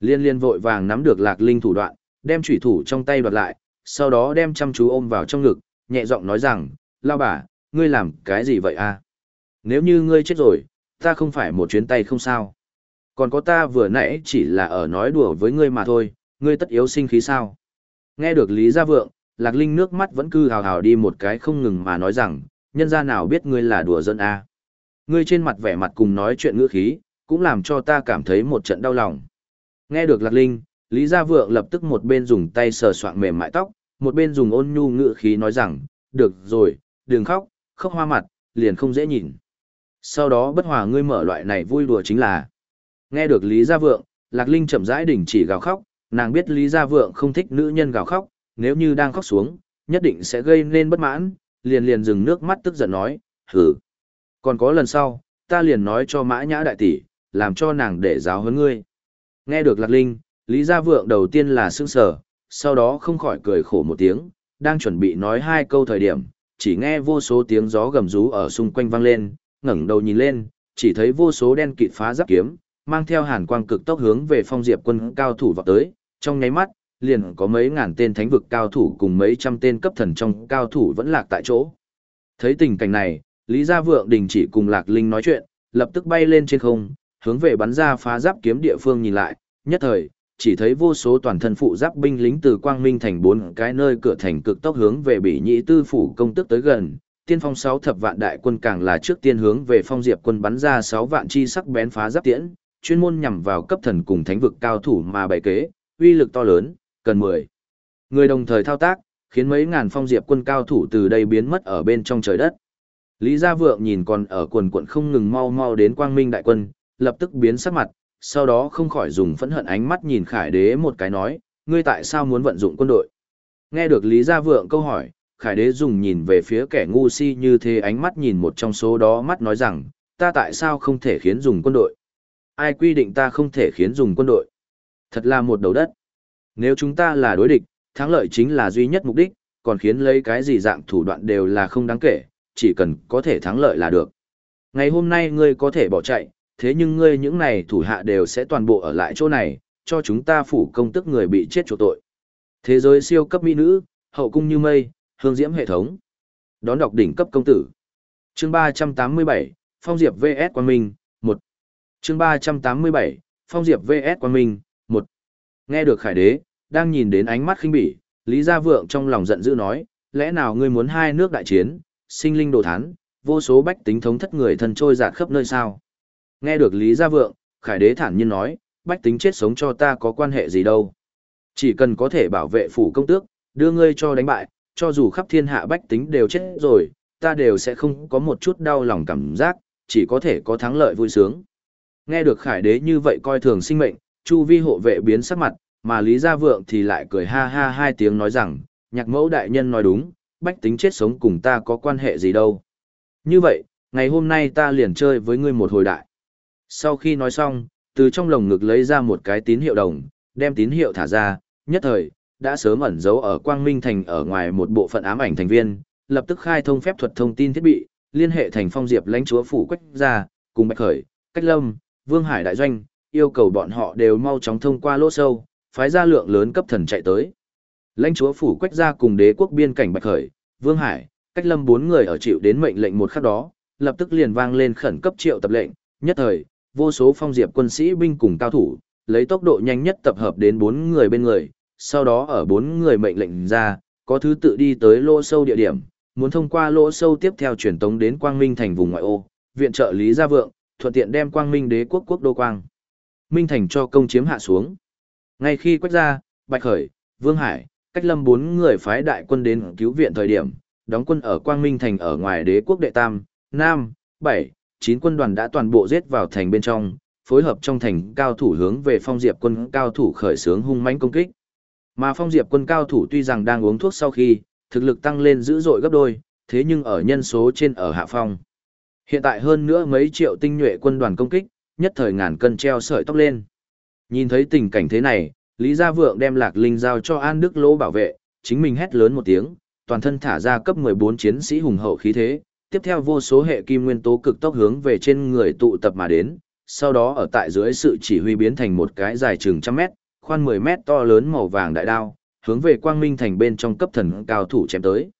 Liên liên vội vàng nắm được lạc linh thủ đoạn, đem trùy thủ trong tay đoạt lại, sau đó đem chăm chú ôm vào trong ngực, nhẹ giọng nói rằng, lao bà, ngươi làm cái gì vậy a? Nếu như ngươi chết rồi, ta không phải một chuyến tay không sao. Còn có ta vừa nãy chỉ là ở nói đùa với ngươi mà thôi, ngươi tất yếu sinh khí sao. Nghe được Lý Gia Vượng, Lạc Linh nước mắt vẫn cứ hào hào đi một cái không ngừng mà nói rằng, nhân gia nào biết ngươi là đùa dân a? Ngươi trên mặt vẻ mặt cùng nói chuyện ngữ khí, cũng làm cho ta cảm thấy một trận đau lòng. Nghe được Lạc Linh, Lý Gia Vượng lập tức một bên dùng tay sờ soạng mềm mại tóc, một bên dùng ôn nhu ngữ khí nói rằng, được rồi, đừng khóc, khóc hoa mặt, liền không dễ nhìn. Sau đó bất hòa ngươi mở loại này vui đùa chính là. Nghe được Lý Gia Vượng, Lạc Linh chậm rãi đình chỉ gào khóc, nàng biết Lý Gia Vượng không thích nữ nhân gào khóc, nếu như đang khóc xuống, nhất định sẽ gây nên bất mãn, liền liền dừng nước mắt tức giận nói, hử. Còn có lần sau, ta liền nói cho mã nhã đại tỷ, làm cho nàng để giáo hơn ngươi. Nghe được Lạc Linh, Lý Gia Vượng đầu tiên là sững sờ, sau đó không khỏi cười khổ một tiếng, đang chuẩn bị nói hai câu thời điểm, chỉ nghe vô số tiếng gió gầm rú ở xung quanh vang lên, ngẩng đầu nhìn lên, chỉ thấy vô số đen kịt phá giáp kiếm, mang theo hàn quang cực tốc hướng về phong diệp quân cao thủ vào tới, trong nháy mắt, liền có mấy ngàn tên thánh vực cao thủ cùng mấy trăm tên cấp thần trong cao thủ vẫn lạc tại chỗ. Thấy tình cảnh này, Lý Gia Vượng đình chỉ cùng Lạc Linh nói chuyện, lập tức bay lên trên không, hướng về bắn ra phá giáp kiếm địa phương nhìn lại, nhất thời, chỉ thấy vô số toàn thân phụ giáp binh lính từ quang minh thành bốn cái nơi cửa thành cực tốc hướng về bỉ nhĩ tư phủ công tức tới gần. Tiên phong sáu thập vạn đại quân càng là trước tiên hướng về phong diệp quân bắn ra sáu vạn chi sắc bén phá giáp tiễn chuyên môn nhằm vào cấp thần cùng thánh vực cao thủ mà bày kế uy lực to lớn cần mười người đồng thời thao tác khiến mấy ngàn phong diệp quân cao thủ từ đây biến mất ở bên trong trời đất lý gia vượng nhìn còn ở quần quận không ngừng mau mau đến quang minh đại quân lập tức biến sắc mặt sau đó không khỏi dùng phẫn hận ánh mắt nhìn Khải Đế một cái nói, ngươi tại sao muốn vận dụng quân đội? Nghe được Lý Gia Vượng câu hỏi, Khải Đế dùng nhìn về phía kẻ ngu si như thế ánh mắt nhìn một trong số đó mắt nói rằng, ta tại sao không thể khiến dùng quân đội? Ai quy định ta không thể khiến dùng quân đội? Thật là một đầu đất. Nếu chúng ta là đối địch, thắng lợi chính là duy nhất mục đích, còn khiến lấy cái gì dạng thủ đoạn đều là không đáng kể, chỉ cần có thể thắng lợi là được. Ngày hôm nay ngươi có thể bỏ chạy, thế nhưng ngươi những này thủ hạ đều sẽ toàn bộ ở lại chỗ này, cho chúng ta phủ công tức người bị chết chỗ tội. Thế giới siêu cấp mỹ nữ, hậu cung như mây, hương diễm hệ thống. Đón đọc đỉnh cấp công tử. Chương 387, Phong Diệp VS Quang Minh, 1. Chương 387, Phong Diệp VS Quang Minh, Nghe được Khải Đế, đang nhìn đến ánh mắt khinh bỉ, Lý Gia Vượng trong lòng giận dữ nói, lẽ nào ngươi muốn hai nước đại chiến, sinh linh đồ thán, vô số bách tính thống thất người thân trôi dạt khắp nơi sao? Nghe được Lý Gia Vượng, Khải Đế thản nhiên nói, bách tính chết sống cho ta có quan hệ gì đâu. Chỉ cần có thể bảo vệ phủ công tước, đưa ngươi cho đánh bại, cho dù khắp thiên hạ bách tính đều chết rồi, ta đều sẽ không có một chút đau lòng cảm giác, chỉ có thể có thắng lợi vui sướng. Nghe được Khải Đế như vậy coi thường sinh mệnh, Chu Vi hộ vệ biến sắc mặt, mà Lý Gia Vượng thì lại cười ha ha hai tiếng nói rằng, nhạc mẫu đại nhân nói đúng, bách tính chết sống cùng ta có quan hệ gì đâu. Như vậy, ngày hôm nay ta liền chơi với ngươi một hồi đại. Sau khi nói xong, từ trong lồng ngực lấy ra một cái tín hiệu đồng, đem tín hiệu thả ra, nhất thời, đã sớm ẩn giấu ở Quang Minh Thành ở ngoài một bộ phận ám ảnh thành viên, lập tức khai thông phép thuật thông tin thiết bị, liên hệ thành phong diệp lãnh chúa phủ quách ra, cùng Bạch Khởi, Cách Lâm, Vương Hải Đại Doanh, yêu cầu bọn họ đều mau chóng thông qua lỗ sâu, phái ra lượng lớn cấp thần chạy tới. Lãnh chúa phủ quách ra cùng đế quốc biên cảnh Bạch Khởi, Vương Hải, Cách Lâm bốn người ở chịu đến mệnh lệnh một khắc đó, lập tức liền vang lên khẩn cấp triệu tập lệnh, nhất thời, vô số phong diệp quân sĩ binh cùng cao thủ, lấy tốc độ nhanh nhất tập hợp đến bốn người bên người, sau đó ở bốn người mệnh lệnh ra, có thứ tự đi tới lỗ sâu địa điểm, muốn thông qua lỗ sâu tiếp theo truyền tống đến Quang Minh thành vùng ngoại ô, viện trợ Lý Gia Vượng, thuận tiện đem Quang Minh đế quốc quốc đô quang. Minh thành cho công chiếm hạ xuống. Ngay khi quách ra, Bạch Khởi, Vương Hải, cách lâm bốn người phái đại quân đến cứu viện thời điểm, đóng quân ở Quang Minh thành ở ngoài đế quốc đệ tam, Nam, Bảy, chín quân đoàn đã toàn bộ giết vào thành bên trong, phối hợp trong thành cao thủ hướng về phong diệp quân cao thủ khởi xướng hung mãnh công kích. Mà phong diệp quân cao thủ tuy rằng đang uống thuốc sau khi, thực lực tăng lên dữ dội gấp đôi, thế nhưng ở nhân số trên ở hạ phong. Hiện tại hơn nữa mấy triệu tinh nhuệ quân đoàn công kích, nhất thời ngàn cân treo sợi tóc lên. Nhìn thấy tình cảnh thế này, Lý Gia Vượng đem Lạc Linh giao cho An Đức Lỗ bảo vệ, chính mình hét lớn một tiếng, toàn thân thả ra cấp 14 chiến sĩ hùng hậu khí thế, tiếp theo vô số hệ kim nguyên tố cực tốc hướng về trên người tụ tập mà đến, sau đó ở tại dưới sự chỉ huy biến thành một cái dài chừng trăm mét, khoan 10 mét to lớn màu vàng đại đao, hướng về quang minh thành bên trong cấp thần cao thủ chém tới.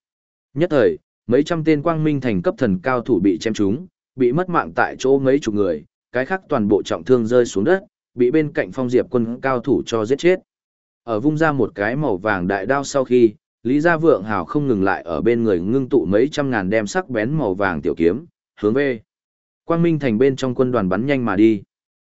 Nhất thời, mấy trăm tên quang minh thành cấp thần cao thủ bị chém trúng, bị mất mạng tại chỗ mấy chục người, cái khác toàn bộ trọng thương rơi xuống đất, bị bên cạnh phong diệp quân cao thủ cho giết chết. Ở vung ra một cái màu vàng đại đao sau khi, Lý Gia Vượng Hào không ngừng lại ở bên người ngưng tụ mấy trăm ngàn đem sắc bén màu vàng tiểu kiếm, hướng về Quang Minh thành bên trong quân đoàn bắn nhanh mà đi.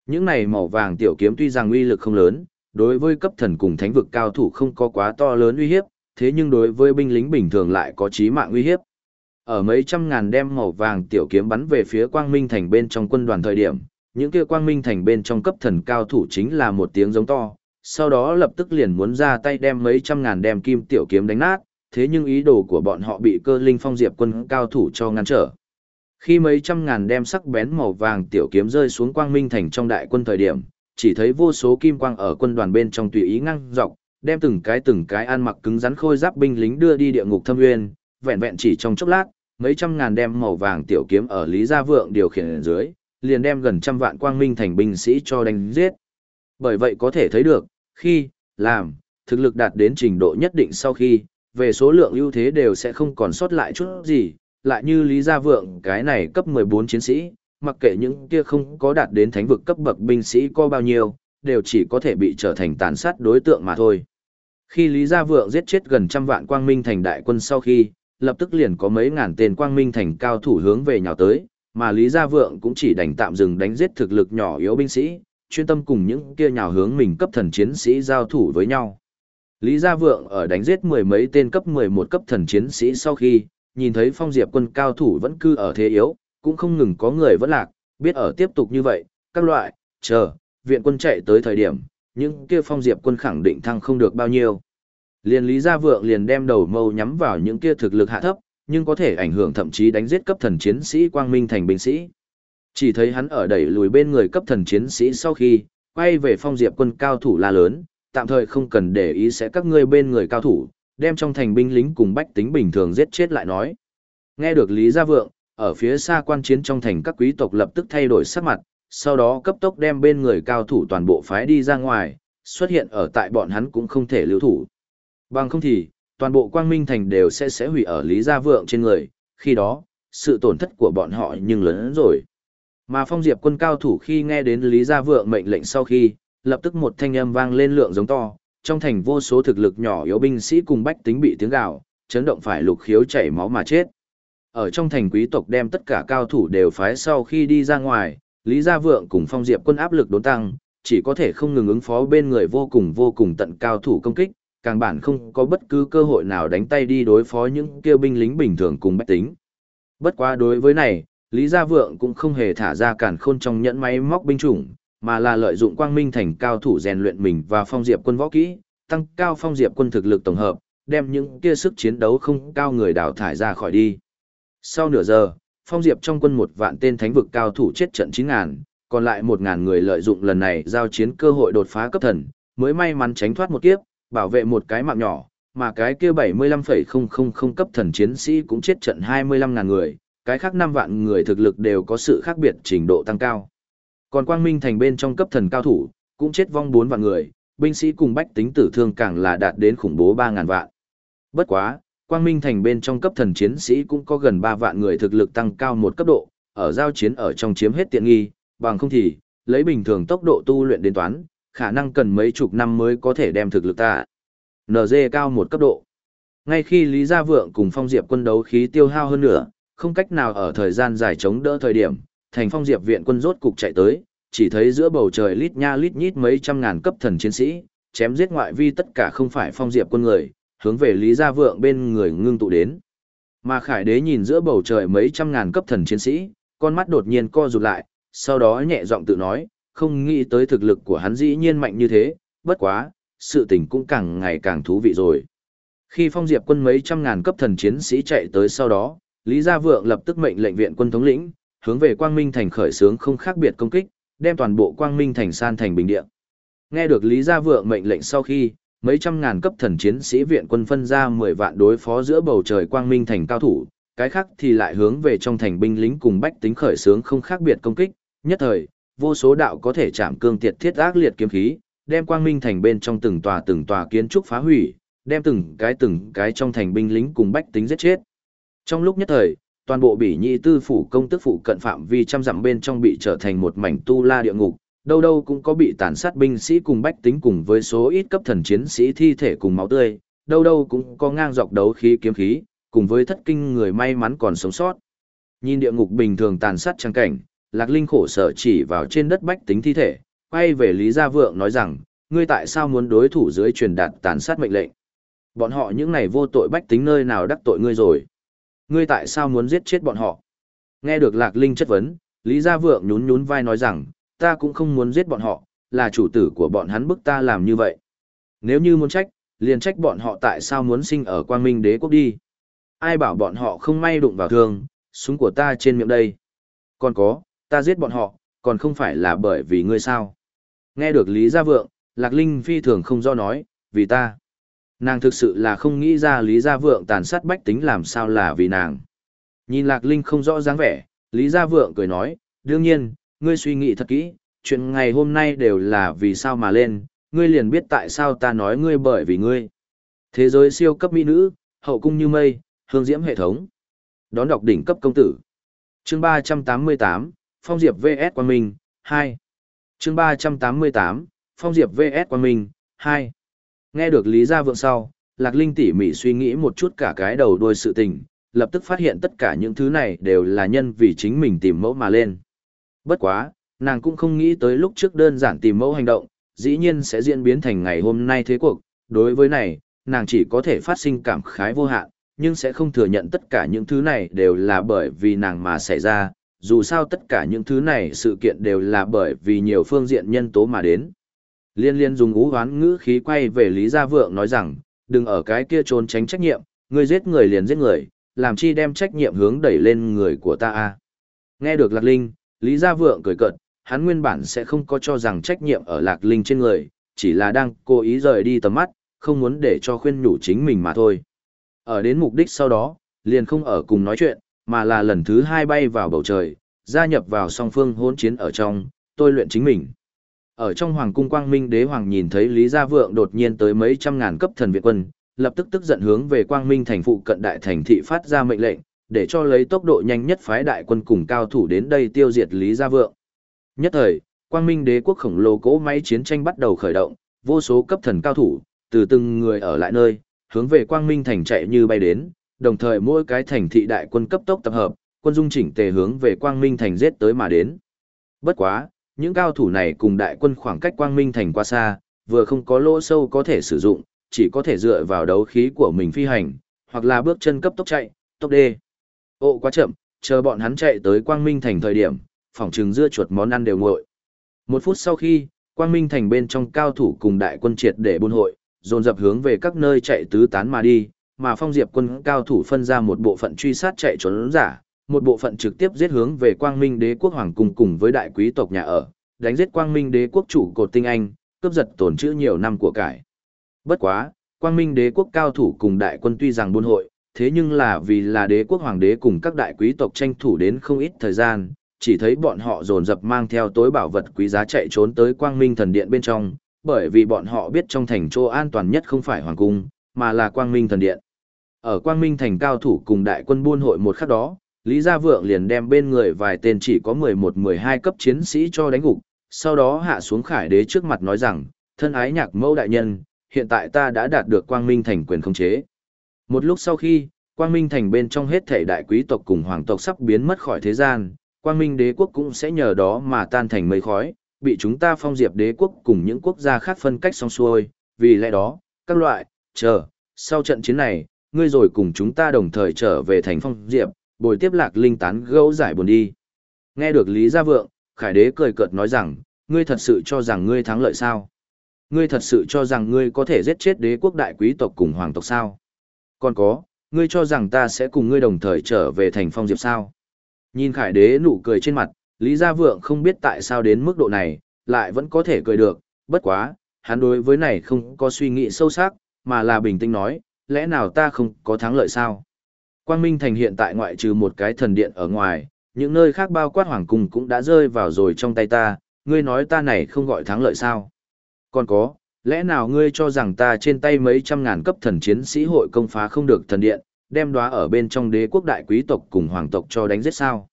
Những này màu vàng tiểu kiếm tuy rằng uy lực không lớn, đối với cấp thần cùng thánh vực cao thủ không có quá to lớn uy hiếp, thế nhưng đối với binh lính bình thường lại có chí mạng uy hiếp. Ở mấy trăm ngàn đem màu vàng tiểu kiếm bắn về phía Quang Minh thành bên trong quân đoàn thời điểm, những kia Quang Minh thành bên trong cấp thần cao thủ chính là một tiếng giống to, sau đó lập tức liền muốn ra tay đem mấy trăm ngàn đem kim tiểu kiếm đánh nát, thế nhưng ý đồ của bọn họ bị cơ linh phong diệp quân cao thủ cho ngăn trở. Khi mấy trăm ngàn đem sắc bén màu vàng tiểu kiếm rơi xuống quang minh thành trong đại quân thời điểm, chỉ thấy vô số kim quang ở quân đoàn bên trong tùy ý ngăng dọc, đem từng cái từng cái ăn mặc cứng rắn khôi giáp binh lính đưa đi địa ngục thâm nguyên, vẹn vẹn chỉ trong chốc lát, mấy trăm ngàn đem màu vàng tiểu kiếm ở Lý Gia Vượng điều khiển ở dưới, liền đem gần trăm vạn quang minh thành binh sĩ cho đánh giết. Bởi vậy có thể thấy được, khi, làm, thực lực đạt đến trình độ nhất định sau khi, về số lượng ưu thế đều sẽ không còn sót lại chút gì, lại như Lý Gia Vượng cái này cấp 14 chiến sĩ, mặc kệ những kia không có đạt đến thánh vực cấp bậc binh sĩ có bao nhiêu, đều chỉ có thể bị trở thành tàn sát đối tượng mà thôi. Khi Lý Gia Vượng giết chết gần trăm vạn quang minh thành đại quân sau khi, lập tức liền có mấy ngàn tên quang minh thành cao thủ hướng về nhào tới, mà Lý Gia Vượng cũng chỉ đành tạm dừng đánh giết thực lực nhỏ yếu binh sĩ, chuyên tâm cùng những kia nhào hướng mình cấp thần chiến sĩ giao thủ với nhau. Lý Gia Vượng ở đánh giết mười mấy tên cấp 11 cấp thần chiến sĩ sau khi, nhìn thấy phong diệp quân cao thủ vẫn cư ở thế yếu, cũng không ngừng có người vẫn lạc, biết ở tiếp tục như vậy, các loại, chờ, viện quân chạy tới thời điểm, những kia phong diệp quân khẳng định thăng không được bao nhiêu. Liền Lý Gia Vượng liền đem đầu mâu nhắm vào những kia thực lực hạ thấp, nhưng có thể ảnh hưởng thậm chí đánh giết cấp thần chiến sĩ quang minh thành binh sĩ. Chỉ thấy hắn ở đẩy lùi bên người cấp thần chiến sĩ sau khi, quay về phong diệp quân cao thủ la lớn, tạm thời không cần để ý sẽ các ngươi bên người cao thủ, đem trong thành binh lính cùng bách tính bình thường giết chết lại nói. Nghe được Lý Gia Vượng, ở phía xa quan chiến trong thành các quý tộc lập tức thay đổi sắc mặt, sau đó cấp tốc đem bên người cao thủ toàn bộ phái đi ra ngoài, xuất hiện ở tại bọn hắn cũng không thể lưu thủ. Bằng không thì, toàn bộ quang minh thành đều sẽ sẽ hủy ở Lý Gia Vượng trên người, khi đó, sự tổn thất của bọn họ nhưng lớn hơn rồi. Mà phong diệp quân cao thủ khi nghe đến Lý Gia Vượng mệnh lệnh sau khi, lập tức một thanh âm vang lên lượng giống to, trong thành vô số thực lực nhỏ yếu binh sĩ cùng bách tính bị tiếng gào, chấn động phải lục khiếu chảy máu mà chết. Ở trong thành quý tộc đem tất cả cao thủ đều phái sau khi đi ra ngoài, Lý Gia Vượng cùng Phong Diệp quân áp lực đốn tăng, chỉ có thể không ngừng ứng phó bên người vô cùng vô cùng tận cao thủ công kích, càng bản không có bất cứ cơ hội nào đánh tay đi đối phó những kêu binh lính bình thường cùng bách tính. Bất quá đối với này, Lý Gia Vượng cũng không hề thả ra cản khôn trong nhẫn máy móc binh chủng, mà là lợi dụng quang minh thành cao thủ rèn luyện mình và phong diệp quân võ kỹ, tăng cao phong diệp quân thực lực tổng hợp, đem những kia sức chiến đấu không cao người đào thải ra khỏi đi. Sau nửa giờ, phong diệp trong quân một vạn tên thánh vực cao thủ chết trận 9.000, còn lại 1.000 người lợi dụng lần này giao chiến cơ hội đột phá cấp thần, mới may mắn tránh thoát một kiếp, bảo vệ một cái mạng nhỏ, mà cái kia 75,000 cấp thần chiến sĩ cũng chết trận 25.000 người, cái khác 5 vạn người thực lực đều có sự khác biệt trình độ tăng cao. Còn Quang Minh thành bên trong cấp thần cao thủ, cũng chết vong 4 vạn người, binh sĩ cùng bách tính tử thương càng là đạt đến khủng bố 3.000 vạn. Bất quá, Quang Minh thành bên trong cấp thần chiến sĩ cũng có gần 3 vạn người thực lực tăng cao một cấp độ, ở giao chiến ở trong chiếm hết tiện nghi, bằng không thì, lấy bình thường tốc độ tu luyện đến toán, khả năng cần mấy chục năm mới có thể đem thực lực ta. NG cao một cấp độ. Ngay khi Lý Gia Vượng cùng Phong Diệp quân đấu khí tiêu hao hơn nữa, không cách nào ở thời gian dài chống đỡ thời điểm, thành Phong Diệp viện quân rốt cục chạy tới, chỉ thấy giữa bầu trời lít nha lít nhít mấy trăm ngàn cấp thần chiến sĩ, chém giết ngoại vi tất cả không phải Phong Diệp quân người, hướng về Lý Gia Vượng bên người ngưng tụ đến. Mà Khải Đế nhìn giữa bầu trời mấy trăm ngàn cấp thần chiến sĩ, con mắt đột nhiên co rụt lại, sau đó nhẹ giọng tự nói, không nghĩ tới thực lực của hắn dĩ nhiên mạnh như thế, bất quá, sự tình cũng càng ngày càng thú vị rồi. Khi phong diệp quân mấy trăm ngàn cấp thần chiến sĩ chạy tới sau đó, Lý Gia Vượng lập tức mệnh lệnh viện quân thống lĩnh, hướng về Quang Minh thành khởi xướng không khác biệt công kích, đem toàn bộ Quang Minh thành san thành bình địa. Nghe được Lý Gia Vượng mệnh lệnh sau khi, mấy trăm ngàn cấp thần chiến sĩ viện quân phân ra 10 vạn đối phó giữa bầu trời Quang Minh thành cao thủ, cái khác thì lại hướng về trong thành binh lính cùng bách tính khởi xướng không khác biệt công kích, nhất thời, vô số đạo có thể chạm cương tiệt thiết ác liệt kiếm khí, đem quang minh thành bên trong từng tòa từng tòa kiến trúc phá hủy, đem từng cái từng cái trong thành binh lính cùng bách tính giết chết. Trong lúc nhất thời, toàn bộ bỉ nhị tư phủ công tức phủ cận phạm vi trăm dặm bên trong bị trở thành một mảnh tu la địa ngục, đâu đâu cũng có bị tàn sát binh sĩ cùng bách tính cùng với số ít cấp thần chiến sĩ thi thể cùng máu tươi, đâu đâu cũng có ngang dọc đấu khí kiếm khí, cùng với thất kinh người may mắn còn sống sót. Nhìn địa ngục bình thường tàn sát trang cảnh, Lạc Linh khổ sở chỉ vào trên đất bách tính thi thể, quay về Lý Gia Vượng nói rằng, ngươi tại sao muốn đối thủ dưới truyền đạt tàn sát mệnh lệnh? Bọn họ những này vô tội bách tính nơi nào đắc tội ngươi rồi? Ngươi tại sao muốn giết chết bọn họ? Nghe được Lạc Linh chất vấn, Lý Gia Vượng nhún nhún vai nói rằng, ta cũng không muốn giết bọn họ, là chủ tử của bọn hắn bức ta làm như vậy. Nếu như muốn trách, liền trách bọn họ tại sao muốn sinh ở quang minh đế quốc đi. Ai bảo bọn họ không may đụng vào thương, súng của ta trên miệng đây. Còn có, ta giết bọn họ, còn không phải là bởi vì ngươi sao. Nghe được Lý Gia Vượng, Lạc Linh phi thường không do nói, vì ta. Nàng thực sự là không nghĩ ra Lý Gia Vượng tàn sát bách tính làm sao là vì nàng. Nhìn Lạc Linh không rõ dáng vẻ, Lý Gia Vượng cười nói, đương nhiên, ngươi suy nghĩ thật kỹ, chuyện ngày hôm nay đều là vì sao mà lên, ngươi liền biết tại sao ta nói ngươi bởi vì ngươi. Thế giới siêu cấp mỹ nữ, hậu cung như mây, hương diễm hệ thống. Đón đọc đỉnh cấp công tử. Chương 388, Phong Diệp VS Quang Minh, 2. chương 388, Phong Diệp VS Quang Minh, 2. Nghe được Lý Gia Vượng sau, Lạc Linh tỉ mỉ suy nghĩ một chút cả cái đầu đuôi sự tình, lập tức phát hiện tất cả những thứ này đều là nhân vì chính mình tìm mẫu mà lên. Bất quá, nàng cũng không nghĩ tới lúc trước đơn giản tìm mẫu hành động, dĩ nhiên sẽ diễn biến thành ngày hôm nay thế cuộc. Đối với này, nàng chỉ có thể phát sinh cảm khái vô hạn, nhưng sẽ không thừa nhận tất cả những thứ này đều là bởi vì nàng mà xảy ra, dù sao tất cả những thứ này sự kiện đều là bởi vì nhiều phương diện nhân tố mà đến. Liên liên dùng ú hoán ngữ khí quay về Lý Gia Vượng nói rằng, đừng ở cái kia trốn tránh trách nhiệm, người giết người liền giết người, làm chi đem trách nhiệm hướng đẩy lên người của ta a Nghe được Lạc Linh, Lý Gia Vượng cười cợt, hắn nguyên bản sẽ không có cho rằng trách nhiệm ở Lạc Linh trên người, chỉ là đang cố ý rời đi tầm mắt, không muốn để cho khuyên nhủ chính mình mà thôi. Ở đến mục đích sau đó, liền không ở cùng nói chuyện, mà là lần thứ hai bay vào bầu trời, gia nhập vào song phương hỗn chiến ở trong, tôi luyện chính mình. Ở trong hoàng cung quang minh đế hoàng nhìn thấy Lý Gia Vượng đột nhiên tới mấy trăm ngàn cấp thần viện quân, lập tức tức giận hướng về quang minh thành phụ cận đại thành thị phát ra mệnh lệnh, để cho lấy tốc độ nhanh nhất phái đại quân cùng cao thủ đến đây tiêu diệt Lý Gia Vượng. Nhất thời, Quang Minh đế quốc khổng lồ cỗ máy chiến tranh bắt đầu khởi động, vô số cấp thần cao thủ, từ từng người ở lại nơi, hướng về Quang Minh thành chạy như bay đến, đồng thời mỗi cái thành thị đại quân cấp tốc tập hợp, quân dung chỉnh tề hướng về Quang Minh thành giết tới mà đến. Bất quá, những cao thủ này cùng đại quân khoảng cách Quang Minh thành quá xa, vừa không có lỗ sâu có thể sử dụng, chỉ có thể dựa vào đấu khí của mình phi hành, hoặc là bước chân cấp tốc chạy, tốc đê. Ồ quá chậm, chờ bọn hắn chạy tới Quang Minh thành thời điểm, phòng trừng dưa chuột món ăn đều nguội. Một phút sau khi, Quang Minh thành bên trong cao thủ cùng đại quân triệt để buôn hội, dồn dập hướng về các nơi chạy tứ tán mà đi, mà Phong Diệp quân cao thủ phân ra một bộ phận truy sát chạy trốn giả, một bộ phận trực tiếp giết hướng về Quang Minh Đế quốc hoàng cung cùng với đại quý tộc nhà ở, đánh giết Quang Minh Đế quốc chủ cột tinh anh, cướp giật tổn chữ nhiều năm của cải. Bất quá, Quang Minh Đế quốc cao thủ cùng đại quân tuy rằng buôn hội, thế nhưng là vì là đế quốc hoàng đế cùng các đại quý tộc tranh thủ đến không ít thời gian, chỉ thấy bọn họ dồn dập mang theo tối bảo vật quý giá chạy trốn tới Quang Minh thần điện bên trong, bởi vì bọn họ biết trong thành chỗ an toàn nhất không phải hoàng cung, mà là Quang Minh thần điện. Ở Quang Minh thành cao thủ cùng đại quân buôn hội một khắc đó, Lý Gia Vượng liền đem bên người vài tên chỉ có 11-12 cấp chiến sĩ cho đánh gục, sau đó hạ xuống khải đế trước mặt nói rằng, thân ái nhạc mẫu đại nhân, hiện tại ta đã đạt được Quang Minh thành quyền khống chế. Một lúc sau khi, Quang Minh thành bên trong hết thể đại quý tộc cùng hoàng tộc sắp biến mất khỏi thế gian, Quang Minh đế quốc cũng sẽ nhờ đó mà tan thành mây khói, bị chúng ta phong diệp đế quốc cùng những quốc gia khác phân cách xong xuôi, vì lẽ đó, các loại, chờ, sau trận chiến này, ngươi rồi cùng chúng ta đồng thời trở về thành phong diệp, bồi tiếp lạc linh tán gẫu giải buồn đi. Nghe được Lý Gia Vượng, Khải Đế cười cợt nói rằng, ngươi thật sự cho rằng ngươi thắng lợi sao? Ngươi thật sự cho rằng ngươi có thể giết chết đế quốc đại quý tộc cùng hoàng tộc sao? Còn có, ngươi cho rằng ta sẽ cùng ngươi đồng thời trở về thành phong diệp sao? Nhìn Khải Đế nụ cười trên mặt, Lý Gia Vượng không biết tại sao đến mức độ này, lại vẫn có thể cười được, bất quá, hắn đối với này không có suy nghĩ sâu sắc, mà là bình tĩnh nói, lẽ nào ta không có thắng lợi sao? Quang Minh Thành hiện tại ngoại trừ một cái thần điện ở ngoài, những nơi khác bao quát hoàng cung cũng đã rơi vào rồi trong tay ta, ngươi nói ta này không gọi thắng lợi sao? Còn có, lẽ nào ngươi cho rằng ta trên tay mấy trăm ngàn cấp thần chiến sĩ hội công phá không được thần điện, đem đóa ở bên trong đế quốc đại quý tộc cùng hoàng tộc cho đánh giết sao?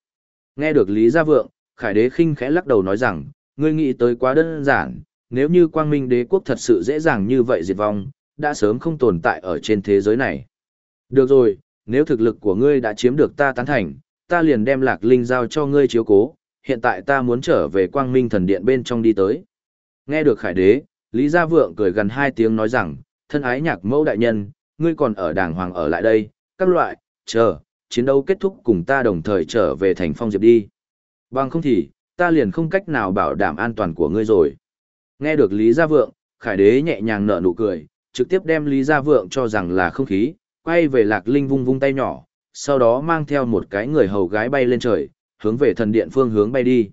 Nghe được Lý Gia Vượng, Khải Đế khinh khẽ lắc đầu nói rằng, ngươi nghĩ tới quá đơn giản, nếu như quang minh đế quốc thật sự dễ dàng như vậy diệt vong, đã sớm không tồn tại ở trên thế giới này. Được rồi, nếu thực lực của ngươi đã chiếm được ta tán thành, ta liền đem lạc linh giao cho ngươi chiếu cố, hiện tại ta muốn trở về quang minh thần điện bên trong đi tới. Nghe được khải đế, Lý Gia Vượng cười gần hai tiếng nói rằng, thân ái nhạc mẫu đại nhân, ngươi còn ở đàng hoàng ở lại đây, các loại, chờ, chiến đấu kết thúc cùng ta đồng thời trở về thành phong diệp đi. Bằng không thì, ta liền không cách nào bảo đảm an toàn của ngươi rồi. Nghe được Lý Gia Vượng, Khải Đế nhẹ nhàng nở nụ cười, trực tiếp đem Lý Gia Vượng cho rằng là không khí, quay về Lạc Linh vung vung tay nhỏ, sau đó mang theo một cái người hầu gái bay lên trời, hướng về thần điện phương hướng bay đi.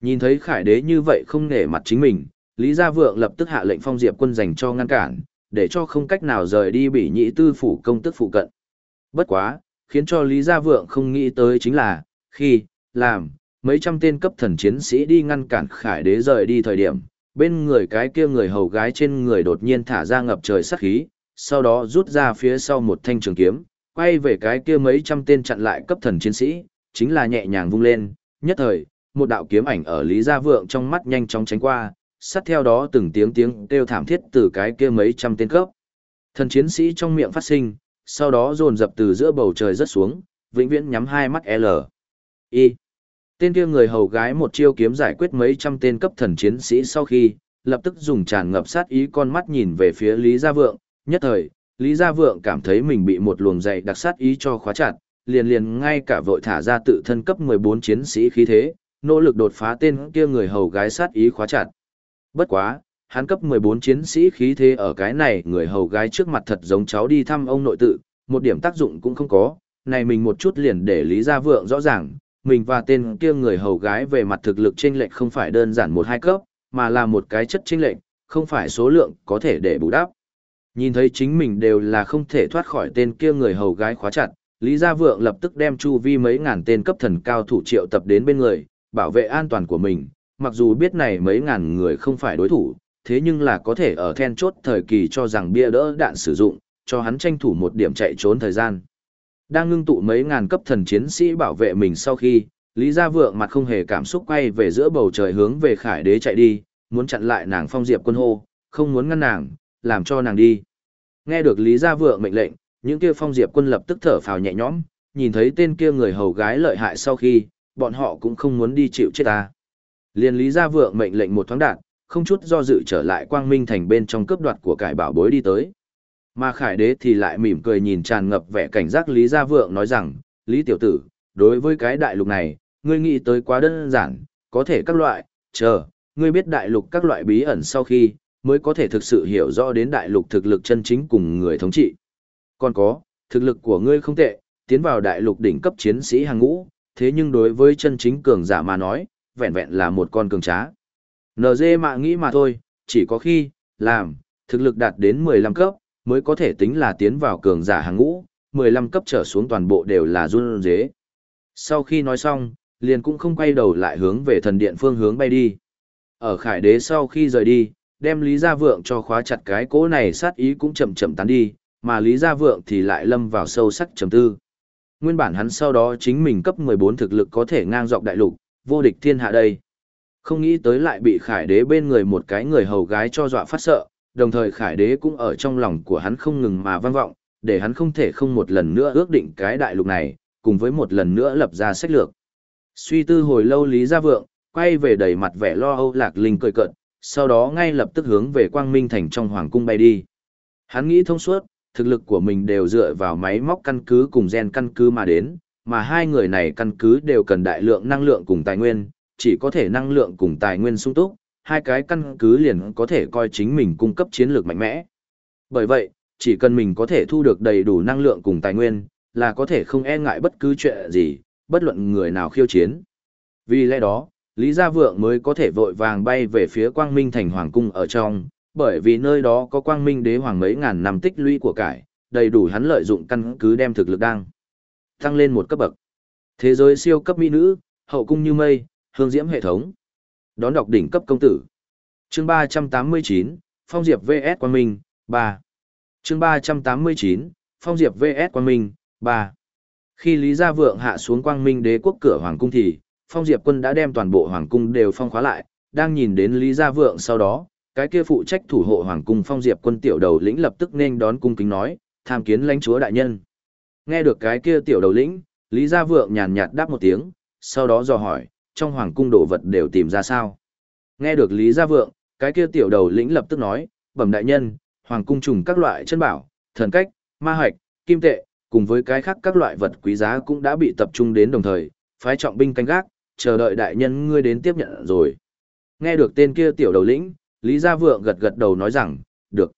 Nhìn thấy Khải Đế như vậy không nể mặt chính mình, Lý Gia Vượng lập tức hạ lệnh phong diệp quân dành cho ngăn cản, để cho không cách nào rời đi bị nhị tư phủ công tức phụ cận. Bất quá, khiến cho Lý Gia Vượng không nghĩ tới chính là, khi, làm, mấy trăm tên cấp thần chiến sĩ đi ngăn cản Khải Đế rời đi thời điểm, bên người cái kia người hầu gái trên người đột nhiên thả ra ngập trời sát khí, sau đó rút ra phía sau một thanh trường kiếm, quay về cái kia mấy trăm tên chặn lại cấp thần chiến sĩ, chính là nhẹ nhàng vung lên, nhất thời, một đạo kiếm ảnh ở Lý Gia Vượng trong mắt nhanh chóng tránh qua, sát theo đó từng tiếng tiếng kêu thảm thiết từ cái kia mấy trăm tên cấp. Thần chiến sĩ trong miệng phát sinh, sau đó dồn dập từ giữa bầu trời rất xuống, vĩnh viễn nhắm hai mắt L. Y. Tên kia người hầu gái một chiêu kiếm giải quyết mấy trăm tên cấp thần chiến sĩ sau khi, lập tức dùng tràn ngập sát ý con mắt nhìn về phía Lý Gia Vượng, nhất thời, Lý Gia Vượng cảm thấy mình bị một luồng dày đặc sát ý cho khóa chặt, liền liền ngay cả vội thả ra tự thân cấp 14 chiến sĩ khí thế, nỗ lực đột phá tên kia người hầu gái sát ý khóa chặt. Bất quá, hắn cấp 14 chiến sĩ khí thế ở cái này người hầu gái trước mặt thật giống cháu đi thăm ông nội tự, một điểm tác dụng cũng không có, này mình một chút liền để Lý Gia Vượng rõ ràng, mình và tên kia người hầu gái về mặt thực lực chênh lệch không phải đơn giản một hai cấp, mà là một cái chất chênh lệch, không phải số lượng có thể để bù đắp. Nhìn thấy chính mình đều là không thể thoát khỏi tên kia người hầu gái khóa chặt, Lý Gia Vượng lập tức đem chu vi mấy ngàn tên cấp thần cao thủ triệu tập đến bên người, bảo vệ an toàn của mình, mặc dù biết này mấy ngàn người không phải đối thủ, thế nhưng là có thể ở then chốt thời kỳ cho rằng bia đỡ đạn sử dụng, cho hắn tranh thủ một điểm chạy trốn thời gian. Đang ngưng tụ mấy ngàn cấp thần chiến sĩ bảo vệ mình sau khi, Lý Gia Vượng mặt không hề cảm xúc quay về giữa bầu trời hướng về Khải Đế chạy đi, muốn chặn lại nàng Phong Diệp quân hô, không muốn ngăn nàng, làm cho nàng đi. Nghe được Lý Gia Vượng mệnh lệnh, những kia Phong Diệp quân lập tức thở phào nhẹ nhõm, nhìn thấy tên kia người hầu gái lợi hại sau khi, bọn họ cũng không muốn đi chịu chết ta. Liên Lý Gia Vượng mệnh lệnh một thoáng đạn, không chút do dự trở lại Quang Minh thành bên trong cướp đoạt của cải bảo bối đi tới. Mà Khải Đế thì lại mỉm cười nhìn tràn ngập vẻ cảnh giác Lý Gia Vượng nói rằng, Lý Tiểu Tử, đối với cái đại lục này, ngươi nghĩ tới quá đơn giản, có thể các loại, chờ, ngươi biết đại lục các loại bí ẩn sau khi, mới có thể thực sự hiểu rõ đến đại lục thực lực chân chính cùng người thống trị. Còn có, thực lực của ngươi không tệ, tiến vào đại lục đỉnh cấp chiến sĩ hàng ngũ, thế nhưng đối với chân chính cường giả mà nói, vẹn vẹn là một con cường trá. NG mạ nghĩ mà thôi, chỉ có khi, làm, thực lực đạt đến 15 cấp, mới có thể tính là tiến vào cường giả hàng ngũ, 15 cấp trở xuống toàn bộ đều là run dế. Sau khi nói xong, liền cũng không quay đầu lại hướng về thần điện phương hướng bay đi. Ở khải đế sau khi rời đi, đem Lý Gia Vượng cho khóa chặt cái cỗ này sát ý cũng chậm chậm tán đi, mà Lý Gia Vượng thì lại lâm vào sâu sắc trầm tư. Nguyên bản hắn sau đó chính mình cấp 14 thực lực có thể ngang dọc đại lục, vô địch thiên hạ đây. Không nghĩ tới lại bị khải đế bên người một cái người hầu gái cho dọa phát sợ, đồng thời khải đế cũng ở trong lòng của hắn không ngừng mà vang vọng, để hắn không thể không một lần nữa ước định cái đại lục này, cùng với một lần nữa lập ra sách lược. Suy tư hồi lâu Lý Gia Vượng, quay về đầy mặt vẻ lo âu lạc linh cười cận, sau đó ngay lập tức hướng về Quang Minh Thành trong Hoàng Cung bay đi. Hắn nghĩ thông suốt, thực lực của mình đều dựa vào máy móc căn cứ cùng gen căn cứ mà đến, mà hai người này căn cứ đều cần đại lượng năng lượng cùng tài nguyên, chỉ có thể năng lượng cùng tài nguyên sung túc, hai cái căn cứ liền có thể coi chính mình cung cấp chiến lược mạnh mẽ. Bởi vậy, chỉ cần mình có thể thu được đầy đủ năng lượng cùng tài nguyên, là có thể không e ngại bất cứ chuyện gì, bất luận người nào khiêu chiến. Vì lẽ đó, Lý Gia Vượng mới có thể vội vàng bay về phía Quang Minh thành Hoàng Cung ở trong, bởi vì nơi đó có Quang Minh đế hoàng mấy ngàn năm tích lũy của cải, đầy đủ hắn lợi dụng căn cứ đem thực lực đang tăng lên một cấp bậc. Thế giới siêu cấp mỹ nữ, hậu cung như mây, hương diễm hệ thống. Đón đọc đỉnh cấp công tử. Chương 389, Phong Diệp VS Quang Minh, 3. Chương 389, Phong Diệp VS Quang Minh, 3. Khi Lý Gia Vượng hạ xuống Quang Minh đế quốc cửa Hoàng Cung thì, Phong Diệp quân đã đem toàn bộ Hoàng Cung đều phong khóa lại, đang nhìn đến Lý Gia Vượng sau đó, cái kia phụ trách thủ hộ Hoàng Cung Phong Diệp quân tiểu đầu lĩnh lập tức nên đón cung kính nói, tham kiến lãnh chúa đại nhân. Nghe được cái kia tiểu đầu lĩnh, Lý Gia Vượng nhàn nhạt đáp một tiếng, sau đó dò hỏi, trong Hoàng Cung đồ vật đều tìm ra sao. Nghe được Lý Gia Vượng, cái kia tiểu đầu lĩnh lập tức nói, bẩm đại nhân, Hoàng Cung trùng các loại chân bảo, thần cách, ma hạch, kim tệ, cùng với cái khác các loại vật quý giá cũng đã bị tập trung đến đồng thời, phái trọng binh canh gác, chờ đợi đại nhân ngươi đến tiếp nhận rồi. Nghe được tên kia tiểu đầu lĩnh, Lý Gia Vượng gật gật đầu nói rằng, được.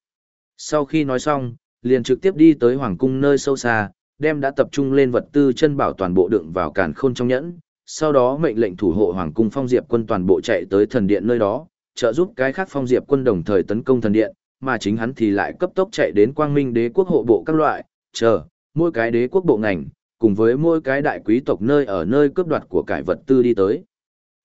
Sau khi nói xong, liền trực tiếp đi tới Hoàng Cung nơi sâu xa, đem đã tập trung lên vật tư chân bảo toàn bộ đựng vào càn khôn trong nhẫn, sau đó mệnh lệnh thủ hộ Hoàng Cung Phong Diệp quân toàn bộ chạy tới thần điện nơi đó, trợ giúp cái khác Phong Diệp quân đồng thời tấn công thần điện, mà chính hắn thì lại cấp tốc chạy đến Quang Minh đế quốc hộ bộ các loại, chờ, mỗi cái đế quốc bộ ngành, cùng với mỗi cái đại quý tộc nơi ở nơi cướp đoạt của cải vật tư đi tới.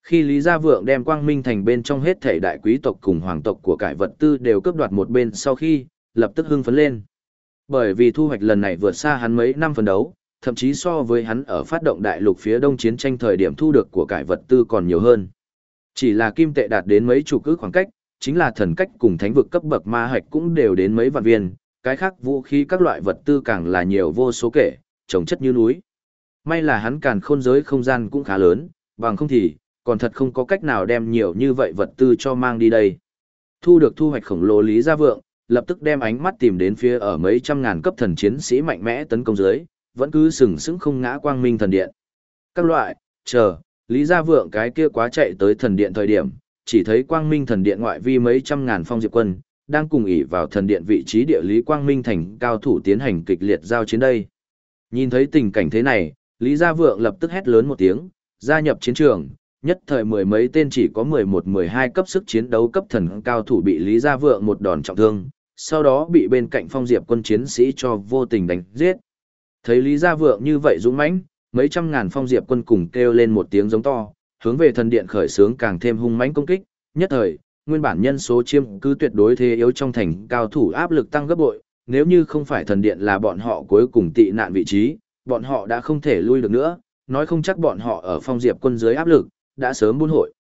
Khi Lý Gia Vượng đem Quang Minh thành bên trong hết thể đại quý tộc cùng hoàng tộc của cải vật tư đều cướp đoạt một bên sau khi, lập tức hưng phấn lên. Bởi vì thu hoạch lần này vượt xa hắn mấy năm phần đấu, thậm chí so với hắn ở phát động đại lục phía đông chiến tranh thời điểm thu được của cải vật tư còn nhiều hơn. Chỉ là kim tệ đạt đến mấy chục ước khoảng cách, chính là thần cách cùng thánh vực cấp bậc ma hạch cũng đều đến mấy vạn viên, cái khác vũ khí các loại vật tư càng là nhiều vô số kể, trồng chất như núi. May là hắn càn khôn giới không gian cũng khá lớn, bằng không thì, còn thật không có cách nào đem nhiều như vậy vật tư cho mang đi đây. Thu được thu hoạch khổng lồ Lý Gia Vượng, lập tức đem ánh mắt tìm đến phía ở mấy trăm ngàn cấp thần chiến sĩ mạnh mẽ tấn công dưới, vẫn cứ sừng sững không ngã quang minh thần điện. Các loại, chờ, Lý Gia Vượng cái kia quá chạy tới thần điện thời điểm, chỉ thấy quang minh thần điện ngoại vi mấy trăm ngàn phong diệp quân, đang cùng ỉ vào thần điện vị trí địa lý quang minh thành cao thủ tiến hành kịch liệt giao chiến đây. Nhìn thấy tình cảnh thế này, Lý Gia Vượng lập tức hét lớn một tiếng, gia nhập chiến trường, nhất thời mười mấy tên chỉ có 11-12 cấp sức chiến đấu cấp thần cao thủ bị Lý Gia Vượng một đòn trọng thương, sau đó bị bên cạnh phong diệp quân chiến sĩ cho vô tình đánh giết. Thấy Lý Gia Vượng như vậy dũng mãnh, mấy trăm ngàn phong diệp quân cùng kêu lên một tiếng giống to, hướng về thần điện khởi sướng càng thêm hung mãnh công kích, nhất thời, nguyên bản nhân số chiêm cứ tuyệt đối thế yếu trong thành cao thủ áp lực tăng gấp bội, nếu như không phải thần điện là bọn họ cuối cùng tị nạn vị trí, bọn họ đã không thể lui được nữa, nói không chắc bọn họ ở phong diệp quân dưới áp lực, đã sớm buôn hội.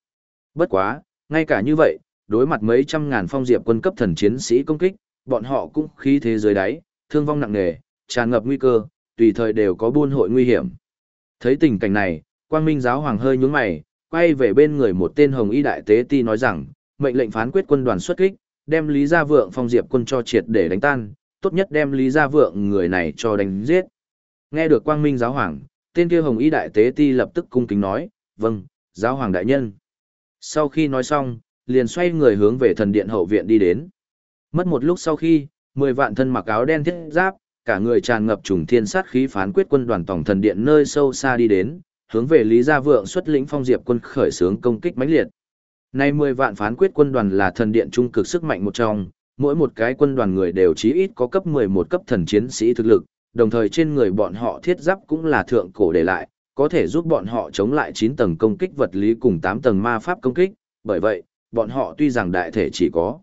Bất quá, ngay cả như vậy, đối mặt mấy trăm ngàn phong diệp quân cấp thần chiến sĩ công kích, bọn họ cũng khí thế dưới đáy, thương vong nặng nề, tràn ngập nguy cơ, tùy thời đều có buôn hội nguy hiểm. Thấy tình cảnh này, Quang Minh giáo hoàng hơi nhướng mày, quay về bên người một tên hồng y đại tế ti nói rằng, mệnh lệnh phán quyết quân đoàn xuất kích, đem Lý Gia Vượng phong diệp quân cho triệt để đánh tan, tốt nhất đem Lý Gia Vượng người này cho đánh giết. Nghe được Quang Minh giáo hoàng, tên kia hồng y đại tế ti lập tức cung kính nói, vâng, giáo hoàng đại nhân. Sau khi nói xong, liền xoay người hướng về thần điện hậu viện đi đến. Mất một lúc sau khi, mười vạn thân mặc áo đen thiết giáp, cả người tràn ngập trùng thiên sát khí phán quyết quân đoàn tổng thần điện nơi sâu xa đi đến, hướng về Lý Gia Vượng xuất lĩnh phong diệp quân khởi xướng công kích mãnh liệt. Nay 10 vạn phán quyết quân đoàn là thần điện trung cực sức mạnh một trong, mỗi một cái quân đoàn người đều chí ít có cấp 11 cấp thần chiến sĩ thực lực, đồng thời trên người bọn họ thiết giáp cũng là thượng cổ để lại, có thể giúp bọn họ chống lại 9 tầng công kích vật lý cùng 8 tầng ma pháp công kích, bởi vậy, bọn họ tuy rằng đại thể chỉ có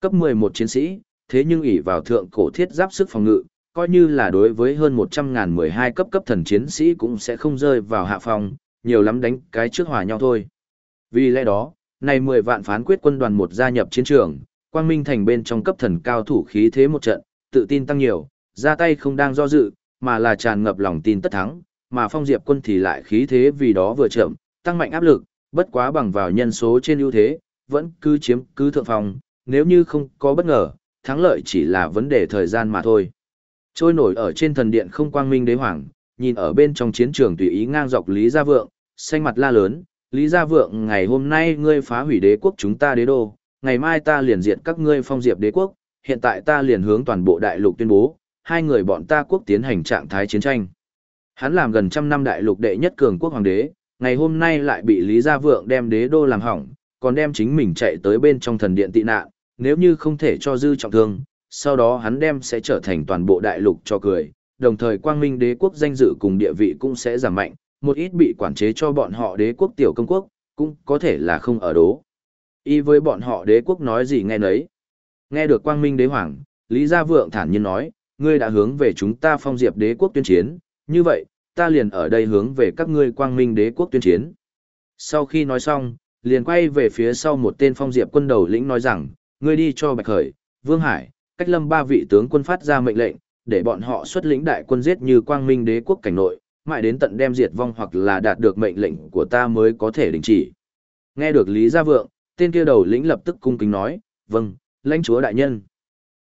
cấp 11 chiến sĩ, thế nhưng ỷ vào thượng cổ thiết giáp sức phòng ngự, coi như là đối với hơn 100.000 12 cấp cấp thần chiến sĩ cũng sẽ không rơi vào hạ phòng, nhiều lắm đánh cái trước hòa nhau thôi. Vì lẽ đó, này 10 vạn phán quyết quân đoàn một gia nhập chiến trường, Quang Minh thành bên trong cấp thần cao thủ khí thế một trận, tự tin tăng nhiều, ra tay không đang do dự, mà là tràn ngập lòng tin tất thắng, mà Phong Diệp quân thì lại khí thế vì đó vừa chậm, tăng mạnh áp lực, bất quá bằng vào nhân số trên ưu thế, vẫn cứ chiếm cứ thượng phòng, nếu như không có bất ngờ, thắng lợi chỉ là vấn đề thời gian mà thôi. Trôi nổi ở trên thần điện không quang minh đế hoàng, nhìn ở bên trong chiến trường tùy ý ngang dọc Lý Gia Vượng, xanh mặt la lớn, Lý Gia Vượng ngày hôm nay ngươi phá hủy đế quốc chúng ta đế đô, ngày mai ta liền diệt các ngươi phong diệp đế quốc, hiện tại ta liền hướng toàn bộ đại lục tuyên bố, hai người bọn ta quốc tiến hành trạng thái chiến tranh. Hắn làm gần trăm năm đại lục đệ nhất cường quốc hoàng đế, ngày hôm nay lại bị Lý Gia Vượng đem đế đô làm hỏng, còn đem chính mình chạy tới bên trong thần điện tị nạn, nếu như không thể cho dư trọng thương, sau đó hắn đem sẽ trở thành toàn bộ đại lục cho cười, đồng thời quang minh đế quốc danh dự cùng địa vị cũng sẽ giảm mạnh, một ít bị quản chế cho bọn họ đế quốc tiểu công quốc, cũng có thể là không ở đố. Y với bọn họ đế quốc nói gì nghe nấy. Nghe được quang minh đế hoàng, Lý Gia Vượng thản nhiên nói, ngươi đã hướng về chúng ta phong diệp đế quốc tuyên chiến, như vậy, ta liền ở đây hướng về các ngươi quang minh đế quốc tuyên chiến. Sau khi nói xong, liền quay về phía sau một tên phong diệp quân đầu lĩnh nói rằng, ngươi đi cho Bạch Khởi, Vương Hải, cách lâm ba vị tướng quân phát ra mệnh lệnh, để bọn họ xuất lĩnh đại quân giết như quang minh đế quốc cảnh nội, mãi đến tận đem diệt vong hoặc là đạt được mệnh lệnh của ta mới có thể đình chỉ. Nghe được Lý Gia Vượng, tên kia đầu lĩnh lập tức cung kính nói, vâng, lãnh chúa đại nhân.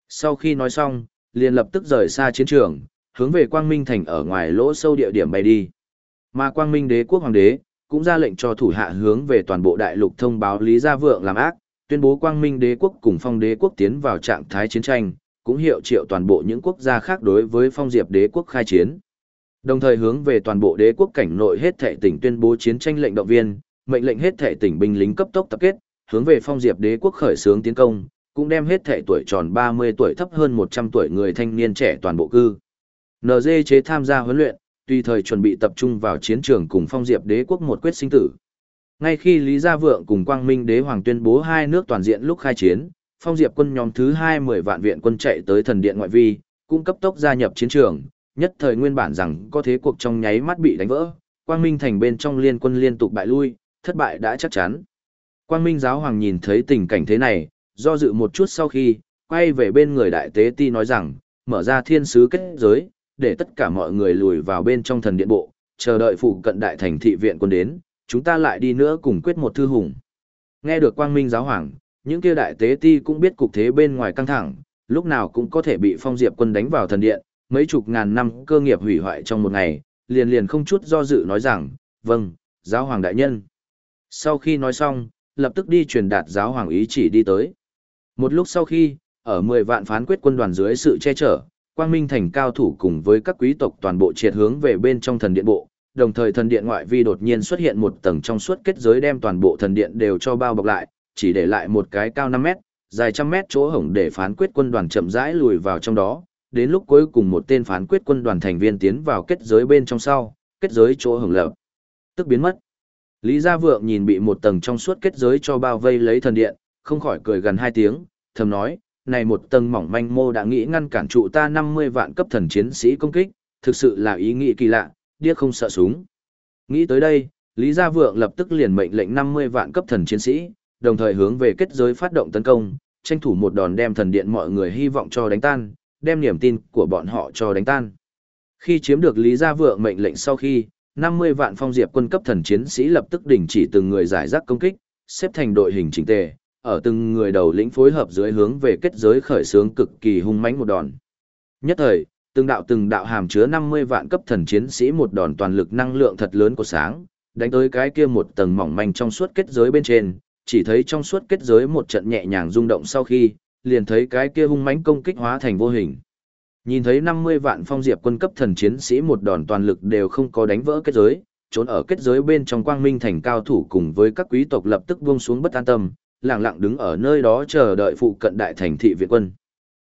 Sau khi nói xong, liền lập tức rời xa chiến trường, hướng về quang minh thành ở ngoài lỗ sâu địa điểm bay đi. Mà quang minh đế quốc hoàng đế, cũng ra lệnh cho thủ hạ hướng về toàn bộ đại lục thông báo Lý Gia Vượng làm ác, tuyên bố quang minh đế quốc cùng phong đế quốc tiến vào trạng thái chiến tranh, cũng hiệu triệu toàn bộ những quốc gia khác đối với phong diệp đế quốc khai chiến. Đồng thời hướng về toàn bộ đế quốc cảnh nội hết thệ tỉnh tuyên bố chiến tranh lệnh động viên, mệnh lệnh hết thệ tỉnh binh lính cấp tốc tập kết, hướng về phong diệp đế quốc khởi xướng tiến công, cũng đem hết thệ tuổi tròn 30 tuổi thấp hơn 100 tuổi người thanh niên trẻ toàn bộ cư. NG chế tham gia huấn luyện, tùy thời chuẩn bị tập trung vào chiến trường cùng phong diệp đế quốc một quyết sinh tử. Ngay khi Lý Gia Vượng cùng Quang Minh Đế Hoàng tuyên bố hai nước toàn diện lúc khai chiến, phong diệp quân nhóm thứ hai mười vạn viện quân chạy tới thần điện ngoại vi, cũng cấp tốc gia nhập chiến trường, nhất thời nguyên bản rằng có thế cuộc trong nháy mắt bị đánh vỡ, Quang Minh thành bên trong liên quân liên tục bại lui, thất bại đã chắc chắn. Quang Minh giáo hoàng nhìn thấy tình cảnh thế này, do dự một chút sau khi, quay về bên người đại tế ti nói rằng, mở ra thiên sứ kết giới, để tất cả mọi người lùi vào bên trong thần điện bộ, chờ đợi phụ cận đại thành thị viện quân đến, chúng ta lại đi nữa cùng quyết một thư hùng. Nghe được quang minh giáo hoàng, những kia đại tế ti cũng biết cục thế bên ngoài căng thẳng, lúc nào cũng có thể bị phong diệp quân đánh vào thần điện, mấy chục ngàn năm cơ nghiệp hủy hoại trong một ngày, liền liền không chút do dự nói rằng, vâng, giáo hoàng đại nhân. Sau khi nói xong, lập tức đi truyền đạt giáo hoàng ý chỉ đi tới. Một lúc sau khi, ở 10 vạn phán quyết quân đoàn dưới sự che chở, Quang Minh thành cao thủ cùng với các quý tộc toàn bộ triệt hướng về bên trong thần điện bộ, đồng thời thần điện ngoại vi đột nhiên xuất hiện một tầng trong suốt kết giới đem toàn bộ thần điện đều cho bao bọc lại, chỉ để lại một cái cao 5 mét, dài trăm mét chỗ hổng để phán quyết quân đoàn chậm rãi lùi vào trong đó. Đến lúc cuối cùng một tên phán quyết quân đoàn thành viên tiến vào kết giới bên trong sau, kết giới chỗ hổng lập tức biến mất. Lý Gia Vượng nhìn bị một tầng trong suốt kết giới cho bao vây lấy thần điện, không khỏi cười gần hai tiếng, thầm nói, này một tầng mỏng manh mô đã nghĩ ngăn cản trụ ta 50 vạn cấp thần chiến sĩ công kích, thực sự là ý nghĩ kỳ lạ, điếc không sợ súng. Nghĩ tới đây, Lý Gia Vượng lập tức liền mệnh lệnh 50 vạn cấp thần chiến sĩ, đồng thời hướng về kết giới phát động tấn công, tranh thủ một đòn đem thần điện mọi người hy vọng cho đánh tan, đem niềm tin của bọn họ cho đánh tan. Khi chiếm được Lý Gia Vượng mệnh lệnh sau khi, 50 vạn phong diệp quân cấp thần chiến sĩ lập tức đình chỉ từng người giải rác công kích, xếp thành đội hình chỉnh tề, ở từng người đầu lĩnh phối hợp dưới hướng về kết giới khởi xướng cực kỳ hung mãnh một đòn. Nhất thời, từng đạo từng đạo hàm chứa 50 vạn cấp thần chiến sĩ một đòn toàn lực năng lượng thật lớn của sáng, đánh tới cái kia một tầng mỏng manh trong suốt kết giới bên trên, chỉ thấy trong suốt kết giới một trận nhẹ nhàng rung động sau khi, liền thấy cái kia hung mãnh công kích hóa thành vô hình. Nhìn thấy 50 vạn phong diệp quân cấp thần chiến sĩ một đòn toàn lực đều không có đánh vỡ kết giới, trốn ở kết giới bên trong quang minh thành cao thủ cùng với các quý tộc lập tức buông xuống bất an tâm, lặng lặng đứng ở nơi đó chờ đợi phụ cận đại thành thị viện quân.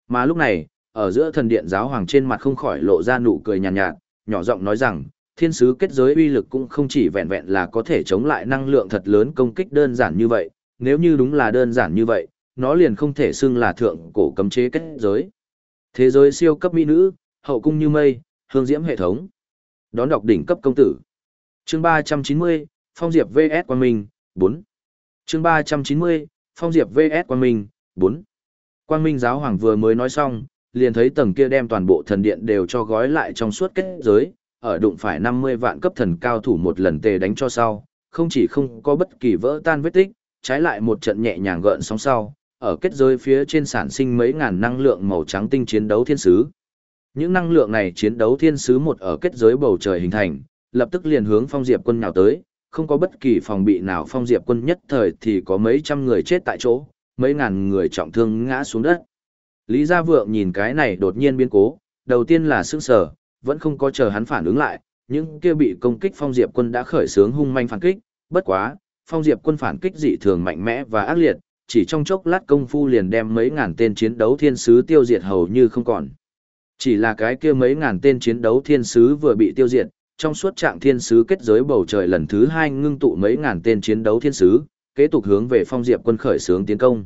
Mà lúc này, ở giữa thần điện giáo hoàng trên mặt không khỏi lộ ra nụ cười nhàn nhạt, nhạt, nhỏ giọng nói rằng, thiên sứ kết giới uy lực cũng không chỉ vẹn vẹn là có thể chống lại năng lượng thật lớn công kích đơn giản như vậy, nếu như đúng là đơn giản như vậy, nó liền không thể xưng là thượng cổ cấm chế kết giới. Thế giới siêu cấp mỹ nữ, hậu cung như mây, hương diễm hệ thống. Đón đọc đỉnh cấp công tử. Chương 390, Phong Diệp VS Quang Minh, 4. Chương 390, Phong Diệp VS Quang Minh, 4. Quang Minh giáo hoàng vừa mới nói xong, liền thấy tầng kia đem toàn bộ thần điện đều cho gói lại trong suốt kết giới, ở đụng phải 50 vạn cấp thần cao thủ một lần tề đánh cho sau, không chỉ không có bất kỳ vỡ tan vết tích, trái lại một trận nhẹ nhàng gợn sóng sau, ở kết giới phía trên sản sinh mấy ngàn năng lượng màu trắng tinh chiến đấu thiên sứ. Những năng lượng này chiến đấu thiên sứ một ở kết giới bầu trời hình thành, lập tức liền hướng phong diệp quân nào tới, không có bất kỳ phòng bị nào phong diệp quân nhất thời thì có mấy trăm người chết tại chỗ, mấy ngàn người trọng thương ngã xuống đất. Lý Gia Vượng nhìn cái này đột nhiên biến cố, đầu tiên là sững sờ, vẫn không có chờ hắn phản ứng lại, những kia bị công kích phong diệp quân đã khởi sướng hung manh phản kích, bất quá, phong diệp quân phản kích dị thường mạnh mẽ và ác liệt, chỉ trong chốc lát công phu liền đem mấy ngàn tên chiến đấu thiên sứ tiêu diệt hầu như không còn. Chỉ là cái kia mấy ngàn tên chiến đấu thiên sứ vừa bị tiêu diệt, trong suốt trạng thiên sứ kết giới bầu trời lần thứ hai ngưng tụ mấy ngàn tên chiến đấu thiên sứ, kế tục hướng về phong diệp quân khởi sướng tiến công.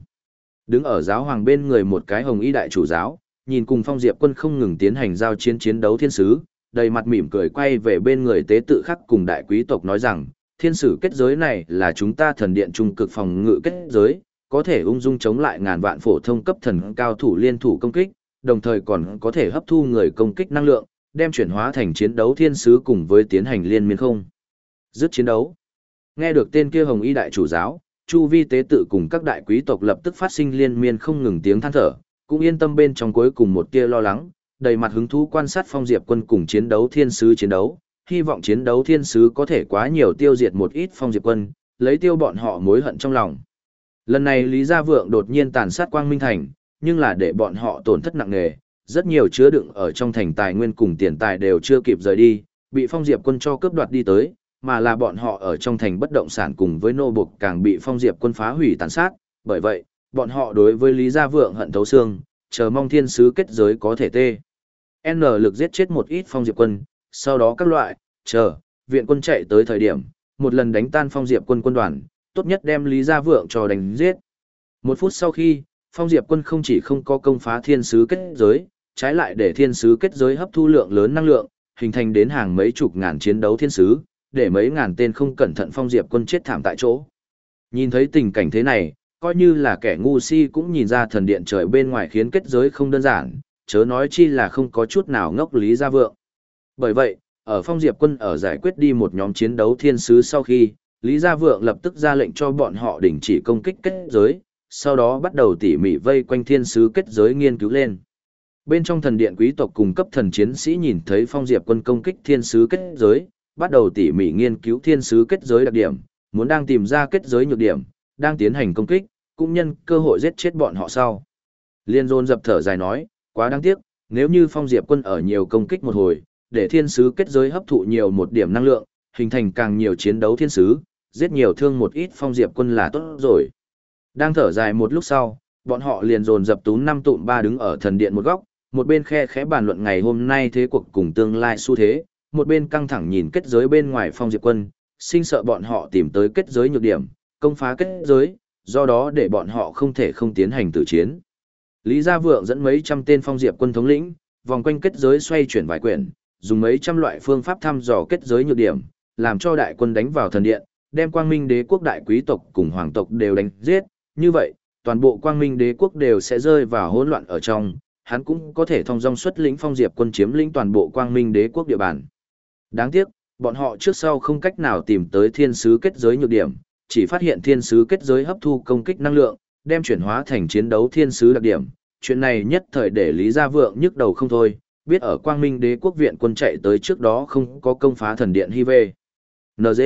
Đứng ở giáo hoàng bên người một cái hồng y đại chủ giáo, nhìn cùng phong diệp quân không ngừng tiến hành giao chiến chiến đấu thiên sứ, đầy mặt mỉm cười quay về bên người tế tự khắc cùng đại quý tộc nói rằng, thiên sử kết giới này là chúng ta thần điện trung cực phòng ngự kết giới, có thể ung dung chống lại ngàn vạn phổ thông cấp thần cao thủ liên thủ công kích, đồng thời còn có thể hấp thu người công kích năng lượng, đem chuyển hóa thành chiến đấu thiên sứ cùng với tiến hành liên miên không. Dứt chiến đấu. Nghe được tên kia hồng y đại chủ giáo, chu vi tế tự cùng các đại quý tộc lập tức phát sinh liên miên không ngừng tiếng than thở, cũng yên tâm bên trong cuối cùng một tia lo lắng, đầy mặt hứng thú quan sát phong diệp quân cùng chiến đấu thiên sứ chiến đấu, hy vọng chiến đấu thiên sứ có thể quá nhiều tiêu diệt một ít phong diệp quân, lấy tiêu bọn họ mối hận trong lòng. Lần này Lý Gia Vượng đột nhiên tàn sát Quang Minh Thành, nhưng là để bọn họ tổn thất nặng nề, rất nhiều chứa đựng ở trong thành tài nguyên cùng tiền tài đều chưa kịp rời đi, bị Phong Diệp quân cho cướp đoạt đi tới, mà là bọn họ ở trong thành bất động sản cùng với nô buộc càng bị Phong Diệp quân phá hủy tàn sát, bởi vậy, bọn họ đối với Lý Gia Vượng hận thấu xương, chờ mong thiên sứ kết giới có thể tê. N lực giết chết một ít Phong Diệp quân, sau đó các loại, chờ, viện quân chạy tới thời điểm, một lần đánh tan Phong Diệp quân quân đoàn, tốt nhất đem Lý Gia Vượng cho đánh giết. Một phút sau khi, Phong Diệp quân không chỉ không có công phá thiên sứ kết giới, trái lại để thiên sứ kết giới hấp thu lượng lớn năng lượng, hình thành đến hàng mấy chục ngàn chiến đấu thiên sứ, để mấy ngàn tên không cẩn thận Phong Diệp quân chết thảm tại chỗ. Nhìn thấy tình cảnh thế này, coi như là kẻ ngu si cũng nhìn ra thần điện trời bên ngoài khiến kết giới không đơn giản, chớ nói chi là không có chút nào ngốc lý gia vượng. Bởi vậy, ở Phong Diệp quân ở giải quyết đi một nhóm chiến đấu thiên sứ sau khi, Lý Gia Vượng lập tức ra lệnh cho bọn họ đình chỉ công kích kết giới, sau đó bắt đầu tỉ mỉ vây quanh thiên sứ kết giới nghiên cứu lên. Bên trong thần điện quý tộc cùng cấp thần chiến sĩ nhìn thấy phong diệp quân công kích thiên sứ kết giới, bắt đầu tỉ mỉ nghiên cứu thiên sứ kết giới đặc điểm, muốn đang tìm ra kết giới nhược điểm, đang tiến hành công kích, cũng nhân cơ hội giết chết bọn họ sau. Liên Dôn dập thở dài nói, quá đáng tiếc, nếu như phong diệp quân ở nhiều công kích một hồi, để thiên sứ kết giới hấp thụ nhiều một điểm năng lượng, hình thành càng nhiều chiến đấu thiên sứ, giết nhiều thương một ít phong diệp quân là tốt rồi. Đang thở dài một lúc sau, bọn họ liền dồn dập tú năm tụm ba đứng ở thần điện một góc, một bên khe khẽ bàn luận ngày hôm nay thế cuộc cùng tương lai xu thế, một bên căng thẳng nhìn kết giới bên ngoài phong diệp quân, sinh sợ bọn họ tìm tới kết giới nhược điểm, công phá kết giới, do đó để bọn họ không thể không tiến hành tử chiến. Lý Gia Vượng dẫn mấy trăm tên phong diệp quân thống lĩnh, vòng quanh kết giới xoay chuyển vài quyển, dùng mấy trăm loại phương pháp thăm dò kết giới nhược điểm, làm cho đại quân đánh vào thần điện, đem quang minh đế quốc đại quý tộc cùng hoàng tộc đều đánh giết, như vậy, toàn bộ quang minh đế quốc đều sẽ rơi vào hỗn loạn ở trong, hắn cũng có thể thông dong xuất lĩnh phong diệp quân chiếm lĩnh toàn bộ quang minh đế quốc địa bàn. Đáng tiếc, bọn họ trước sau không cách nào tìm tới thiên sứ kết giới nhược điểm, chỉ phát hiện thiên sứ kết giới hấp thu công kích năng lượng, đem chuyển hóa thành chiến đấu thiên sứ đặc điểm. Chuyện này nhất thời để Lý Gia Vượng nhức đầu không thôi, biết ở Quang Minh Đế quốc viện quân chạy tới trước đó không có công phá thần điện Hy Vê. NG.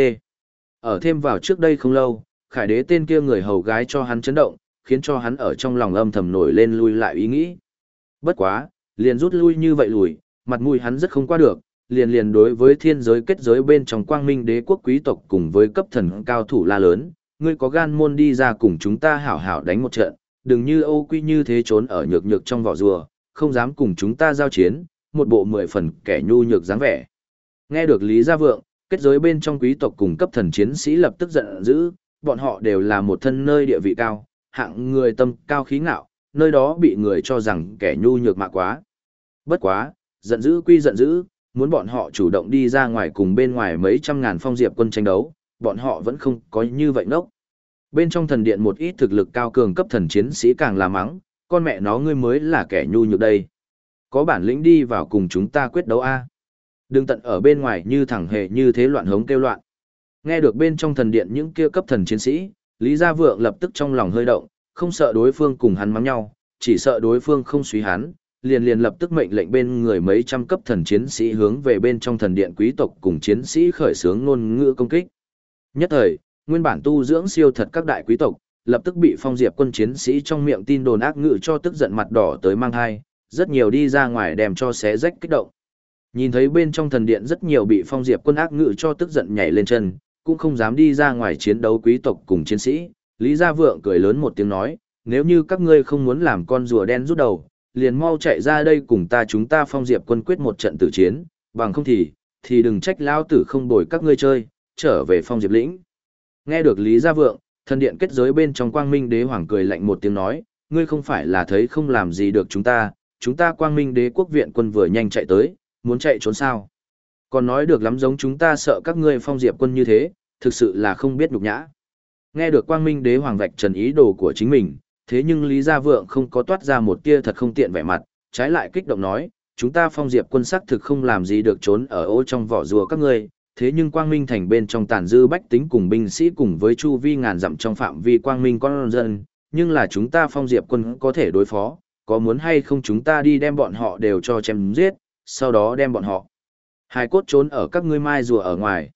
Ở thêm vào trước đây không lâu, Khải Đế tên kia người hầu gái cho hắn chấn động, khiến cho hắn ở trong lòng âm thầm nổi lên lui lại ý nghĩ. Bất quá, liền rút lui như vậy lùi, mặt mũi hắn rất không qua được, liền liền đối với thiên giới kết giới bên trong quang minh đế quốc quý tộc cùng với cấp thần cao thủ la lớn, ngươi có gan môn đi ra cùng chúng ta hảo hảo đánh một trận, đừng như ô Quy như thế trốn ở nhược nhược trong vỏ rùa, không dám cùng chúng ta giao chiến, một bộ mười phần kẻ nhu nhược dáng vẻ. Nghe được Lý Gia Vượng, kết giới bên trong quý tộc cùng cấp thần chiến sĩ lập tức giận dữ, bọn họ đều là một thân nơi địa vị cao, hạng người tâm cao khí ngạo, nơi đó bị người cho rằng kẻ nhu nhược mạ quá. Bất quá, giận dữ quy giận dữ, muốn bọn họ chủ động đi ra ngoài cùng bên ngoài mấy trăm ngàn phong diệp quân tranh đấu, bọn họ vẫn không có như vậy ngốc. Bên trong thần điện một ít thực lực cao cường cấp thần chiến sĩ càng là mắng, con mẹ nó ngươi mới là kẻ nhu nhược đây. Có bản lĩnh đi vào cùng chúng ta quyết đấu a. Đừng tận ở bên ngoài như thẳng hề như thế loạn hống kêu loạn. Nghe được bên trong thần điện những kia cấp thần chiến sĩ, Lý Gia Vượng lập tức trong lòng hơi động, không sợ đối phương cùng hắn mắng nhau, chỉ sợ đối phương không suy hắn, liền liền lập tức mệnh lệnh bên người mấy trăm cấp thần chiến sĩ hướng về bên trong thần điện quý tộc cùng chiến sĩ khởi xướng ngôn ngữ công kích. Nhất thời, nguyên bản tu dưỡng siêu thật các đại quý tộc, lập tức bị phong diệp quân chiến sĩ trong miệng tin đồn ác ngữ cho tức giận mặt đỏ tới mang hai, rất nhiều đi ra ngoài đem cho xé rách kích động. Nhìn thấy bên trong thần điện rất nhiều bị phong diệp quân ác ngữ cho tức giận nhảy lên chân, cũng không dám đi ra ngoài chiến đấu quý tộc cùng chiến sĩ, Lý Gia Vượng cười lớn một tiếng nói, nếu như các ngươi không muốn làm con rùa đen rút đầu, liền mau chạy ra đây cùng ta chúng ta phong diệp quân quyết một trận tử chiến, bằng không thì, thì đừng trách lao tử không bồi các ngươi chơi, trở về phong diệp lĩnh. Nghe được Lý Gia Vượng, thần điện kết giới bên trong quang minh đế hoàng cười lạnh một tiếng nói, ngươi không phải là thấy không làm gì được chúng ta, chúng ta quang minh đế quốc viện quân vừa nhanh chạy tới, muốn chạy trốn sao. Còn nói được lắm giống chúng ta sợ các ngươi phong diệp quân như thế, thực sự là không biết nhục nhã. Nghe được quang minh đế hoàng vạch trần ý đồ của chính mình, thế nhưng Lý Gia Vượng không có toát ra một tia thật không tiện vẻ mặt, trái lại kích động nói, chúng ta phong diệp quân sắc thực không làm gì được trốn ở ô trong vỏ rùa các ngươi, thế nhưng quang minh thành bên trong tàn dư bách tính cùng binh sĩ cùng với chu vi ngàn dặm trong phạm vi quang minh con dân, nhưng là chúng ta phong diệp quân có thể đối phó, có muốn hay không chúng ta đi đem bọn họ đều cho chém giết, sau đó đem bọn họ. Hai cốt trốn ở các ngươi mai rùa ở ngoài.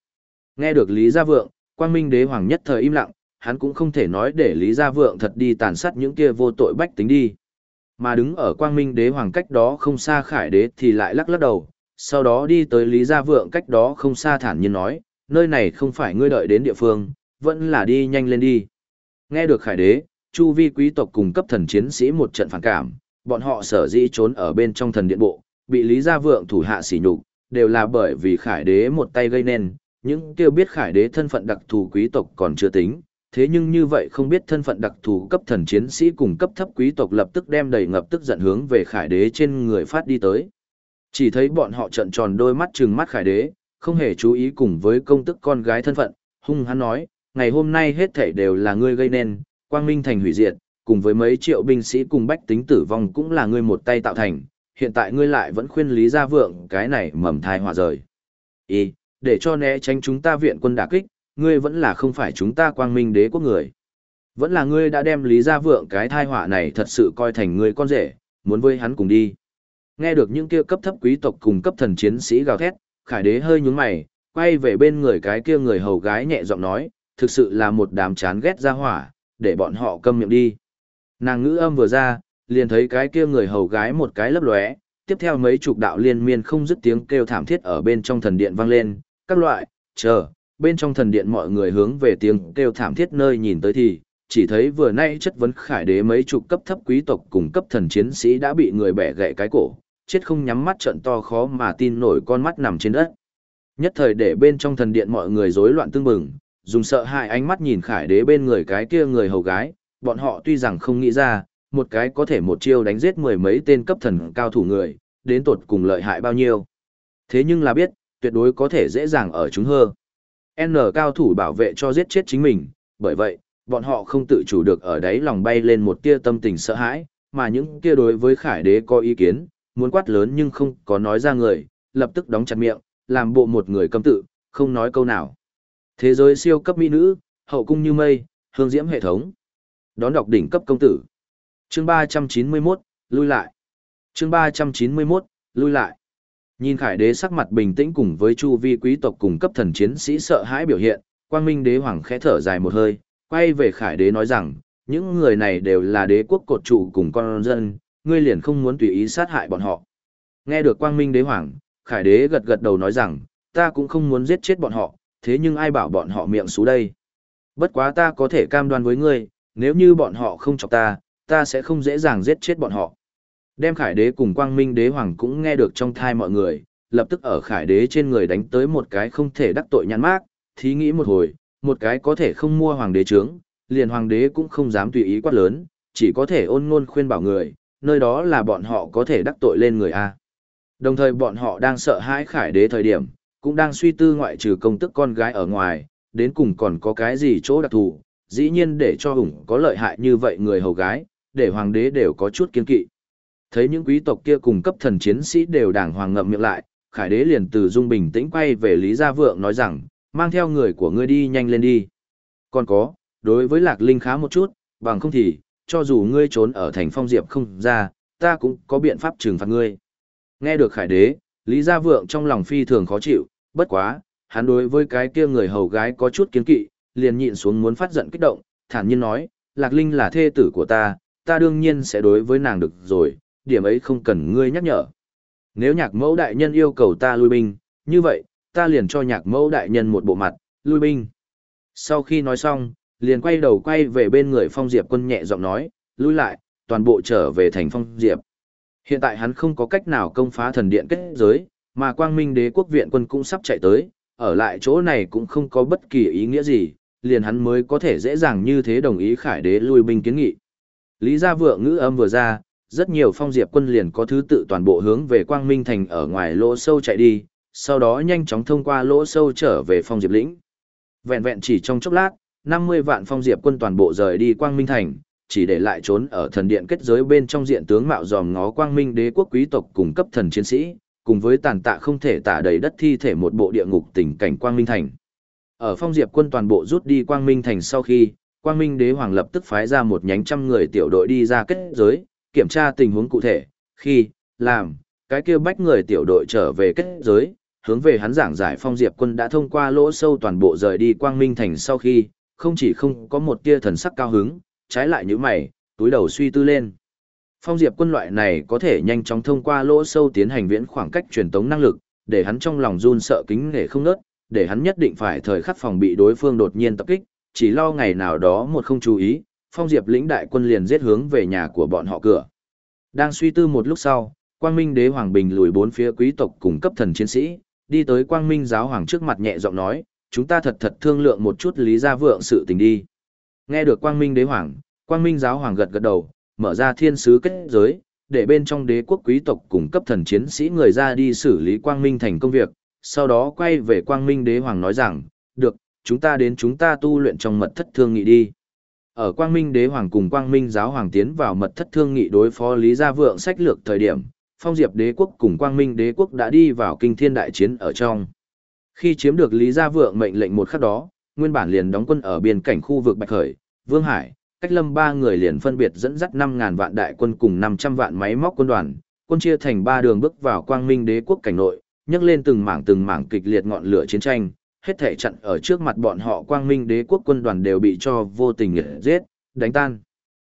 Nghe được Lý Gia Vượng, quang minh đế hoàng nhất thời im lặng, hắn cũng không thể nói để Lý Gia Vượng thật đi tàn sát những kia vô tội bách tính đi. Mà đứng ở quang minh đế hoàng cách đó không xa khải đế thì lại lắc lắc đầu, sau đó đi tới Lý Gia Vượng cách đó không xa thản nhiên nói, nơi này không phải ngươi đợi đến địa phương, vẫn là đi nhanh lên đi. Nghe được khải đế, chu vi quý tộc cùng cấp thần chiến sĩ một trận phản cảm, bọn họ sở dĩ trốn ở bên trong thần điện bộ, bị Lý Gia Vượng thủ hạ sỉ nhục, đều là bởi vì khải đế một tay gây nên, những kêu biết khải đế thân phận đặc thù quý tộc còn chưa tính, thế nhưng như vậy không biết thân phận đặc thù cấp thần chiến sĩ cùng cấp thấp quý tộc lập tức đem đầy ngập tức giận hướng về khải đế trên người phát đi tới. Chỉ thấy bọn họ trợn tròn đôi mắt trừng mắt khải đế, không hề chú ý cùng với công tức con gái thân phận, hung hắn nói, ngày hôm nay hết thảy đều là ngươi gây nên, quang minh thành hủy diệt, cùng với mấy triệu binh sĩ cùng bách tính tử vong cũng là ngươi một tay tạo thành, hiện tại ngươi lại vẫn khuyên Lý Gia Vượng cái này mầm thai hòa rời. Ý, để cho né tránh chúng ta viện quân đả kích, ngươi vẫn là không phải chúng ta quang minh đế quốc người. Vẫn là ngươi đã đem Lý Gia Vượng cái thai họa này thật sự coi thành ngươi con rể, muốn với hắn cùng đi. Nghe được những kia cấp thấp quý tộc cùng cấp thần chiến sĩ gào thét, Khải đế hơi nhún mày, quay về bên người cái kia người hầu gái nhẹ giọng nói, thực sự là một đám chán ghét ra hỏa, để bọn họ câm miệng đi. Nàng ngữ âm vừa ra, liền thấy cái kia người hầu gái một cái lấp lóe, tiếp theo mấy chục đạo liên miên không dứt tiếng kêu thảm thiết ở bên trong thần điện vang lên, các loại, chờ, bên trong thần điện mọi người hướng về tiếng kêu thảm thiết nơi nhìn tới thì, chỉ thấy vừa nay chất vấn khải đế mấy chục cấp thấp quý tộc cùng cấp thần chiến sĩ đã bị người bẻ gãy cái cổ, chết không nhắm mắt trận to khó mà tin nổi con mắt nằm trên đất. Nhất thời để bên trong thần điện mọi người rối loạn tương bừng, dùng sợ hãi ánh mắt nhìn khải đế bên người cái kia người hầu gái, bọn họ tuy rằng không nghĩ ra, một cái có thể một chiêu đánh giết mười mấy tên cấp thần cao thủ người, đến tột cùng lợi hại bao nhiêu. Thế nhưng là biết, tuyệt đối có thể dễ dàng ở chúng hơ. N cao thủ bảo vệ cho giết chết chính mình, bởi vậy, bọn họ không tự chủ được ở đấy lòng bay lên một tia tâm tình sợ hãi, mà những kia đối với khải đế có ý kiến, muốn quát lớn nhưng không có nói ra người, lập tức đóng chặt miệng, làm bộ một người câm tự, không nói câu nào. Thế giới siêu cấp mỹ nữ, hậu cung như mây, hương diễm hệ thống. Đón đọc đỉnh cấp công tử. Chương 391, lui lại. Chương 391, lui lại. Nhìn Khải Đế sắc mặt bình tĩnh cùng với chu vi quý tộc cùng cấp thần chiến sĩ sợ hãi biểu hiện, Quang Minh Đế hoàng khẽ thở dài một hơi, quay về Khải Đế nói rằng, những người này đều là đế quốc cột trụ cùng con dân, ngươi liền không muốn tùy ý sát hại bọn họ. Nghe được Quang Minh Đế hoàng, Khải Đế gật gật đầu nói rằng, ta cũng không muốn giết chết bọn họ, thế nhưng ai bảo bọn họ miệng xú đây. Bất quá ta có thể cam đoan với ngươi, nếu như bọn họ không chọc ta, ta sẽ không dễ dàng giết chết bọn họ. Đem Khải Đế cùng Quang Minh Đế Hoàng cũng nghe được trong thai mọi người, lập tức ở Khải Đế trên người đánh tới một cái không thể đắc tội nhãn mát, thí nghĩ một hồi, một cái có thể không mua Hoàng Đế trướng, liền Hoàng Đế cũng không dám tùy ý quát lớn, chỉ có thể ôn ngôn khuyên bảo người, nơi đó là bọn họ có thể đắc tội lên người A. Đồng thời bọn họ đang sợ hãi Khải Đế thời điểm, cũng đang suy tư ngoại trừ công tức con gái ở ngoài, đến cùng còn có cái gì chỗ đặc thù, dĩ nhiên để cho hùng có lợi hại như vậy người hầu gái, để hoàng đế đều có chút kiên kỵ. Thấy những quý tộc kia cùng cấp thần chiến sĩ đều đàng hoàng ngậm miệng lại, khải đế liền từ dung bình tĩnh quay về Lý Gia Vượng nói rằng, mang theo người của ngươi đi nhanh lên đi. Còn có, đối với lạc linh khá một chút, bằng không thì, cho dù ngươi trốn ở thành phong diệp không ra, ta cũng có biện pháp trừng phạt ngươi. Nghe được khải đế, Lý Gia Vượng trong lòng phi thường khó chịu, bất quá, hắn đối với cái kia người hầu gái có chút kiến kỵ, liền nhịn xuống muốn phát giận kích động, thản nhiên nói, Lạc Linh là thê tử của ta, ta đương nhiên sẽ đối với nàng được rồi, điểm ấy không cần ngươi nhắc nhở. Nếu nhạc mẫu đại nhân yêu cầu ta lui binh, như vậy, ta liền cho nhạc mẫu đại nhân một bộ mặt, lui binh. Sau khi nói xong, liền quay đầu quay về bên người Phong Diệp quân nhẹ giọng nói, lui lại, toàn bộ trở về thành Phong Diệp. Hiện tại hắn không có cách nào công phá thần điện kết giới, mà quang minh đế quốc viện quân cũng sắp chạy tới, ở lại chỗ này cũng không có bất kỳ ý nghĩa gì, liền hắn mới có thể dễ dàng như thế đồng ý khải đế lui binh kiến nghị. Lý gia vượng ngữ âm vừa ra, rất nhiều phong diệp quân liền có thứ tự toàn bộ hướng về quang minh thành ở ngoài lỗ sâu chạy đi, sau đó nhanh chóng thông qua lỗ sâu trở về phong diệp lĩnh. Vẹn vẹn chỉ trong chốc lát, 50 vạn phong diệp quân toàn bộ rời đi quang minh thành, chỉ để lại trốn ở thần điện kết giới bên trong diện tướng mạo dòm ngó quang minh đế quốc quý tộc cùng cấp thần chiến sĩ, cùng với tàn tạ không thể tả đầy đất thi thể một bộ địa ngục tình cảnh quang minh thành. Ở phong diệp quân toàn bộ rút đi quang minh thành sau khi, quang minh đế hoàng lập tức phái ra một nhánh trăm người tiểu đội đi ra kết giới, kiểm tra tình huống cụ thể, khi, làm, cái kia bách người tiểu đội trở về kết giới, hướng về hắn giảng giải phong diệp quân đã thông qua lỗ sâu toàn bộ rời đi quang minh thành sau khi, không chỉ không có một tia thần sắc cao hứng, trái lại như mày, túi đầu suy tư lên. Phong diệp quân loại này có thể nhanh chóng thông qua lỗ sâu tiến hành viễn khoảng cách truyền tống năng lực, để hắn trong lòng run sợ kính nể không nớt, để hắn nhất định phải thời khắc phòng bị đối phương đột nhiên tập kích, chỉ lo ngày nào đó một không chú ý, phong diệp lĩnh đại quân liền giết hướng về nhà của bọn họ cửa. Đang suy tư một lúc sau, Quang Minh Đế Hoàng Bình lùi bốn phía quý tộc cùng cấp thần chiến sĩ, đi tới Quang Minh giáo hoàng trước mặt nhẹ giọng nói, chúng ta thật thật thương lượng một chút lý gia vượng sự tình đi. Nghe được Quang Minh Đế Hoàng, Quang Minh giáo hoàng gật gật đầu, mở ra thiên sứ kết giới, để bên trong đế quốc quý tộc cùng cấp thần chiến sĩ người ra đi xử lý Quang Minh thành công việc, sau đó quay về Quang Minh Đế Hoàng nói rằng, được, chúng ta đến chúng ta tu luyện trong mật thất thương nghị đi. Ở Quang Minh Đế Hoàng cùng Quang Minh Giáo Hoàng tiến vào mật thất thương nghị đối phó Lý Gia Vượng sách lược thời điểm, Phong Diệp Đế Quốc cùng Quang Minh Đế Quốc đã đi vào kinh thiên đại chiến ở trong. Khi chiếm được Lý Gia Vượng mệnh lệnh một khắc đó, nguyên bản liền đóng quân ở biên cảnh khu vực Bạch Khởi, Vương Hải, cách lâm ba người liền phân biệt dẫn dắt 5.000 vạn đại quân cùng 500 vạn máy móc quân đoàn, quân chia thành ba đường bước vào Quang Minh Đế Quốc cảnh nội, nhấc lên từng mảng từng mảng kịch liệt ngọn lửa chiến tranh, hết thể chặn ở trước mặt bọn họ quang minh đế quốc quân đoàn đều bị cho vô tình giết, đánh tan.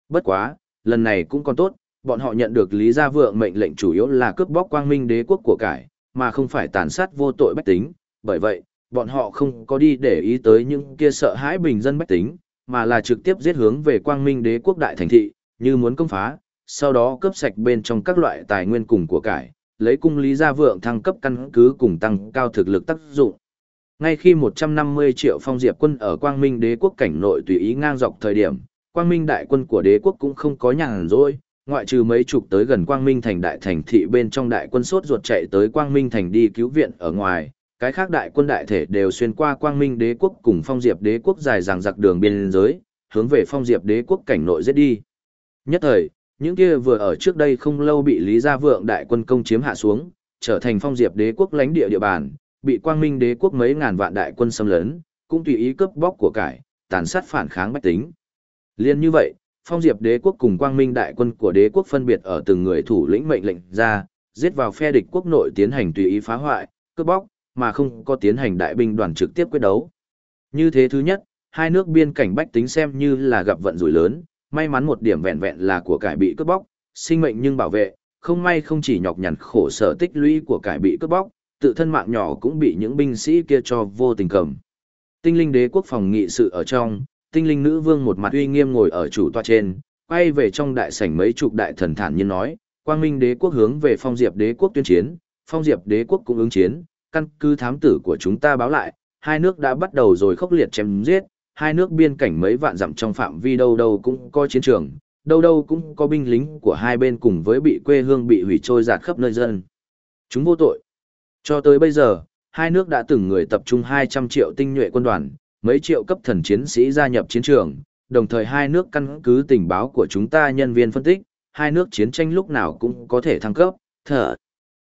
Bất quá, lần này cũng còn tốt, bọn họ nhận được Lý Gia Vượng mệnh lệnh chủ yếu là cướp bóc quang minh đế quốc của cải, mà không phải tàn sát vô tội bách tính, bởi vậy, bọn họ không có đi để ý tới những kia sợ hãi bình dân bách tính, mà là trực tiếp giết hướng về quang minh đế quốc đại thành thị, như muốn công phá, sau đó cướp sạch bên trong các loại tài nguyên cùng của cải, lấy cung Lý Gia Vượng thăng cấp căn cứ cùng tăng cao thực lực tác dụng. Ngay khi 150 triệu phong diệp quân ở Quang Minh đế quốc cảnh nội tùy ý ngang dọc thời điểm, Quang Minh đại quân của đế quốc cũng không có nhàn rỗi, ngoại trừ mấy chục tới gần Quang Minh thành đại thành thị bên trong đại quân sốt ruột chạy tới Quang Minh thành đi cứu viện ở ngoài, cái khác đại quân đại thể đều xuyên qua quang minh đế quốc cùng phong diệp đế quốc dài dằng dặc đường biên giới, hướng về phong diệp đế quốc cảnh nội giết đi. Nhất thời, những kia vừa ở trước đây không lâu bị Lý Gia Vượng đại quân công chiếm hạ xuống, trở thành phong diệp đế quốc lãnh địa địa bàn, bị quang minh đế quốc mấy ngàn vạn đại quân xâm lấn, cũng tùy ý cướp bóc của cải, tàn sát phản kháng bách tính. Liên như vậy, phong diệp đế quốc cùng quang minh đại quân của đế quốc phân biệt ở từng người thủ lĩnh mệnh lệnh ra, giết vào phe địch quốc nội tiến hành tùy ý phá hoại, cướp bóc, mà không có tiến hành đại binh đoàn trực tiếp quyết đấu. Như thế thứ nhất, hai nước biên cảnh bách tính xem như là gặp vận rủi lớn, may mắn một điểm vẹn vẹn là của cải bị cướp bóc, sinh mệnh nhưng bảo vệ, không may không chỉ nhọc nhằn khổ sở tích lũy của cải bị cướp bóc, tự thân mạng nhỏ cũng bị những binh sĩ kia cho vô tình cầm. Tinh linh đế quốc phòng nghị sự ở trong, tinh linh nữ vương một mặt uy nghiêm ngồi ở chủ tòa trên, quay về trong đại sảnh mấy chục đại thần thản nhiên nói, quang minh đế quốc hướng về phong diệp đế quốc tuyên chiến, phong diệp đế quốc cũng ứng chiến, căn cứ thám tử của chúng ta báo lại, hai nước đã bắt đầu rồi khốc liệt chém giết, hai nước biên cảnh mấy vạn dặm trong phạm vi đâu đâu cũng có chiến trường, đâu đâu cũng có binh lính của hai bên cùng với bị quê hương bị hủy trôi giạt khắp nơi dân. Chúng vô tội. Cho tới bây giờ, hai nước đã từng người tập trung 200 triệu tinh nhuệ quân đoàn, mấy triệu cấp thần chiến sĩ gia nhập chiến trường, đồng thời hai nước căn cứ tình báo của chúng ta nhân viên phân tích, hai nước chiến tranh lúc nào cũng có thể thăng cấp, thở.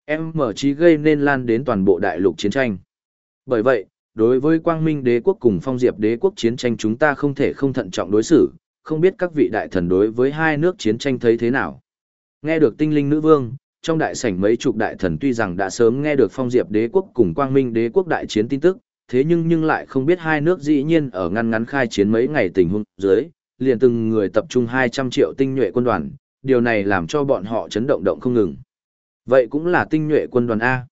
Em mở trí gây nên lan đến toàn bộ đại lục chiến tranh. Bởi vậy, đối với quang minh đế quốc cùng phong diệp đế quốc chiến tranh chúng ta không thể không thận trọng đối xử, không biết các vị đại thần đối với hai nước chiến tranh thấy thế nào. Nghe được tinh linh nữ vương, trong đại sảnh mấy chục đại thần tuy rằng đã sớm nghe được phong diệp đế quốc cùng quang minh đế quốc đại chiến tin tức, thế nhưng nhưng lại không biết hai nước dĩ nhiên ở ngăn ngắn khai chiến mấy ngày tình huống dưới, liền từng người tập trung 200 triệu tinh nhuệ quân đoàn, điều này làm cho bọn họ chấn động động không ngừng. Vậy cũng là tinh nhuệ quân đoàn A.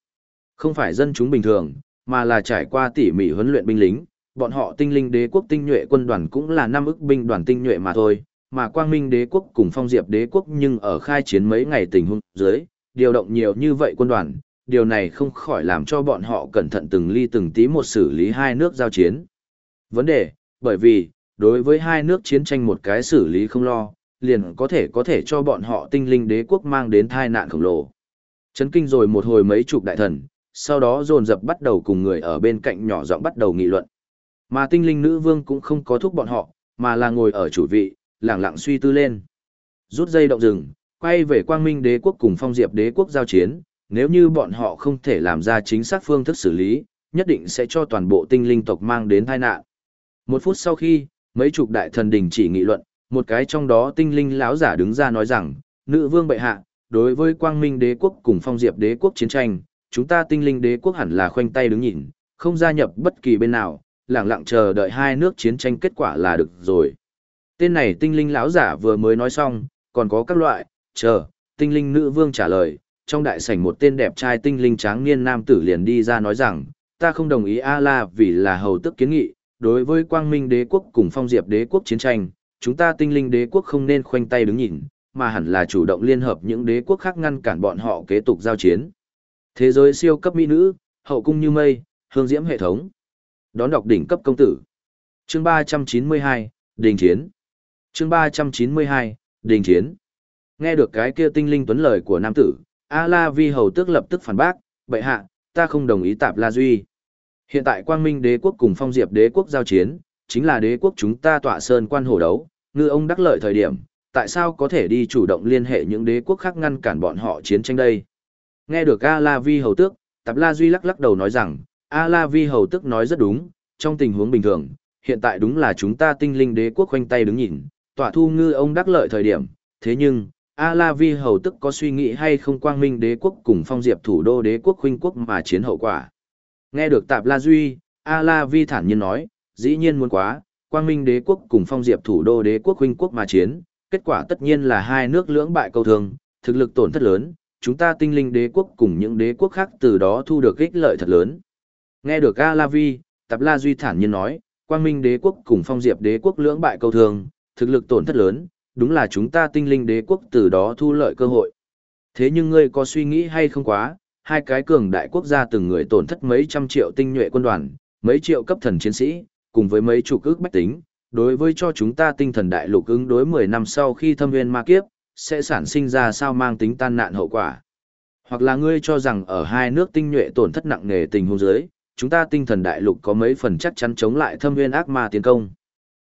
Không phải dân chúng bình thường, mà là trải qua tỉ mỉ huấn luyện binh lính, bọn họ tinh linh đế quốc tinh nhuệ quân đoàn cũng là năm ức binh đoàn tinh nhuệ mà thôi, mà quang minh đế quốc cùng phong diệp đế quốc nhưng ở khai chiến mấy ngày tình huống dưới, điều động nhiều như vậy quân đoàn, điều này không khỏi làm cho bọn họ cẩn thận từng ly từng tí một xử lý hai nước giao chiến. Vấn đề, bởi vì, đối với hai nước chiến tranh một cái xử lý không lo, liền có thể có thể cho bọn họ tinh linh đế quốc mang đến tai nạn khổng lồ. Chấn kinh rồi một hồi mấy chục đại thần, sau đó dồn dập bắt đầu cùng người ở bên cạnh nhỏ giọng bắt đầu nghị luận. Mà tinh linh nữ vương cũng không có thúc bọn họ, mà là ngồi ở chủ vị, lặng lặng suy tư lên. Rút dây động rừng, quay về quang minh đế quốc cùng phong diệp đế quốc giao chiến, nếu như bọn họ không thể làm ra chính xác phương thức xử lý, nhất định sẽ cho toàn bộ tinh linh tộc mang đến tai nạn. Một phút sau khi, mấy chục đại thần đình chỉ nghị luận, một cái trong đó tinh linh lão giả đứng ra nói rằng, nữ vương bệ hạ, đối với quang minh đế quốc cùng phong diệp đế quốc chiến tranh, chúng ta tinh linh đế quốc hẳn là khoanh tay đứng nhìn, không gia nhập bất kỳ bên nào, lặng lặng chờ đợi hai nước chiến tranh kết quả là được rồi. Tên này tinh linh lão giả vừa mới nói xong, còn có các loại, chờ, tinh linh nữ vương trả lời, trong đại sảnh một tên đẹp trai tinh linh tráng niên nam tử liền đi ra nói rằng, ta không đồng ý A-la vì là hầu tức kiến nghị, đối với quang minh đế quốc cùng phong diệp đế quốc chiến tranh, chúng ta tinh linh đế quốc không nên khoanh tay đứng nhìn, mà hẳn là chủ động liên hợp những đế quốc khác ngăn cản bọn họ kế tục giao chiến. Thế giới siêu cấp mỹ nữ, hậu cung như mây, hương diễm hệ thống. Đón đọc đỉnh cấp công tử. Chương 392, Đình Chiến. Chương 392, Đình Chiến. Nghe được cái kia tinh linh tuấn lời của nam tử, A La Vi hầu tước lập tức phản bác, bệ hạ, ta không đồng ý tạp La Duy. Hiện tại Quang Minh đế quốc cùng Phong Diệp đế quốc giao chiến, chính là đế quốc chúng ta tọa sơn quan hổ đấu, ngư ông đắc lợi thời điểm, tại sao có thể đi chủ động liên hệ những đế quốc khác ngăn cản bọn họ chiến tranh đây? Nghe được A La Vi hầu tước, Tạp La Duy lắc lắc đầu nói rằng, A La Vi hầu tước nói rất đúng, trong tình huống bình thường, hiện tại đúng là chúng ta tinh linh đế quốc khoanh tay đứng nhìn, tọa thu ngư ông đắc lợi thời điểm, thế nhưng, A La Vi hầu tức có suy nghĩ hay không quang minh đế quốc cùng phong diệp thủ đô đế quốc huynh quốc mà chiến hậu quả. Nghe được Tạp La Duy, A La Vi thản nhiên nói, dĩ nhiên muốn quá, quang minh đế quốc cùng phong diệp thủ đô đế quốc huynh quốc mà chiến, kết quả tất nhiên là hai nước lưỡng bại câu thương, thực lực tổn thất lớn, chúng ta tinh linh đế quốc cùng những đế quốc khác từ đó thu được ích lợi thật lớn. Nghe được A La Vi, Tạp La Duy thản nhiên nói, quang minh đế quốc cùng phong diệp đế quốc lưỡng bại câu thương, thực lực tổn thất lớn, đúng là chúng ta tinh linh đế quốc từ đó thu lợi cơ hội. Thế nhưng ngươi có suy nghĩ hay không quá, hai cái cường đại quốc gia từng người tổn thất mấy trăm triệu tinh nhuệ quân đoàn, mấy triệu cấp thần chiến sĩ, cùng với mấy chủ cước bách tính, đối với cho chúng ta tinh thần đại lục ứng đối 10 năm sau khi thâm viên ma kiếp, sẽ sản sinh ra sao mang tính tan nạn hậu quả. Hoặc là ngươi cho rằng ở hai nước tinh nhuệ tổn thất nặng nề tình huống dưới, chúng ta tinh thần đại lục có mấy phần chắc chắn chống lại thâm viên ác ma tiến công.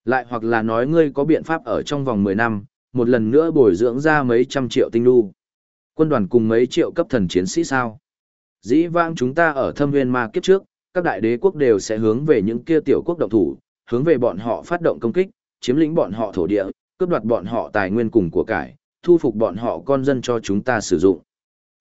Lại hoặc là nói ngươi có biện pháp ở trong vòng 10 năm, một lần nữa bồi dưỡng ra mấy trăm triệu tinh lưu. Quân đoàn cùng mấy triệu cấp thần chiến sĩ sao? Dĩ vãng chúng ta ở thâm viên ma kiếp trước, các đại đế quốc đều sẽ hướng về những kia tiểu quốc động thủ, hướng về bọn họ phát động công kích, chiếm lĩnh bọn họ thổ địa, cướp đoạt bọn họ tài nguyên cùng của cải, thu phục bọn họ con dân cho chúng ta sử dụng.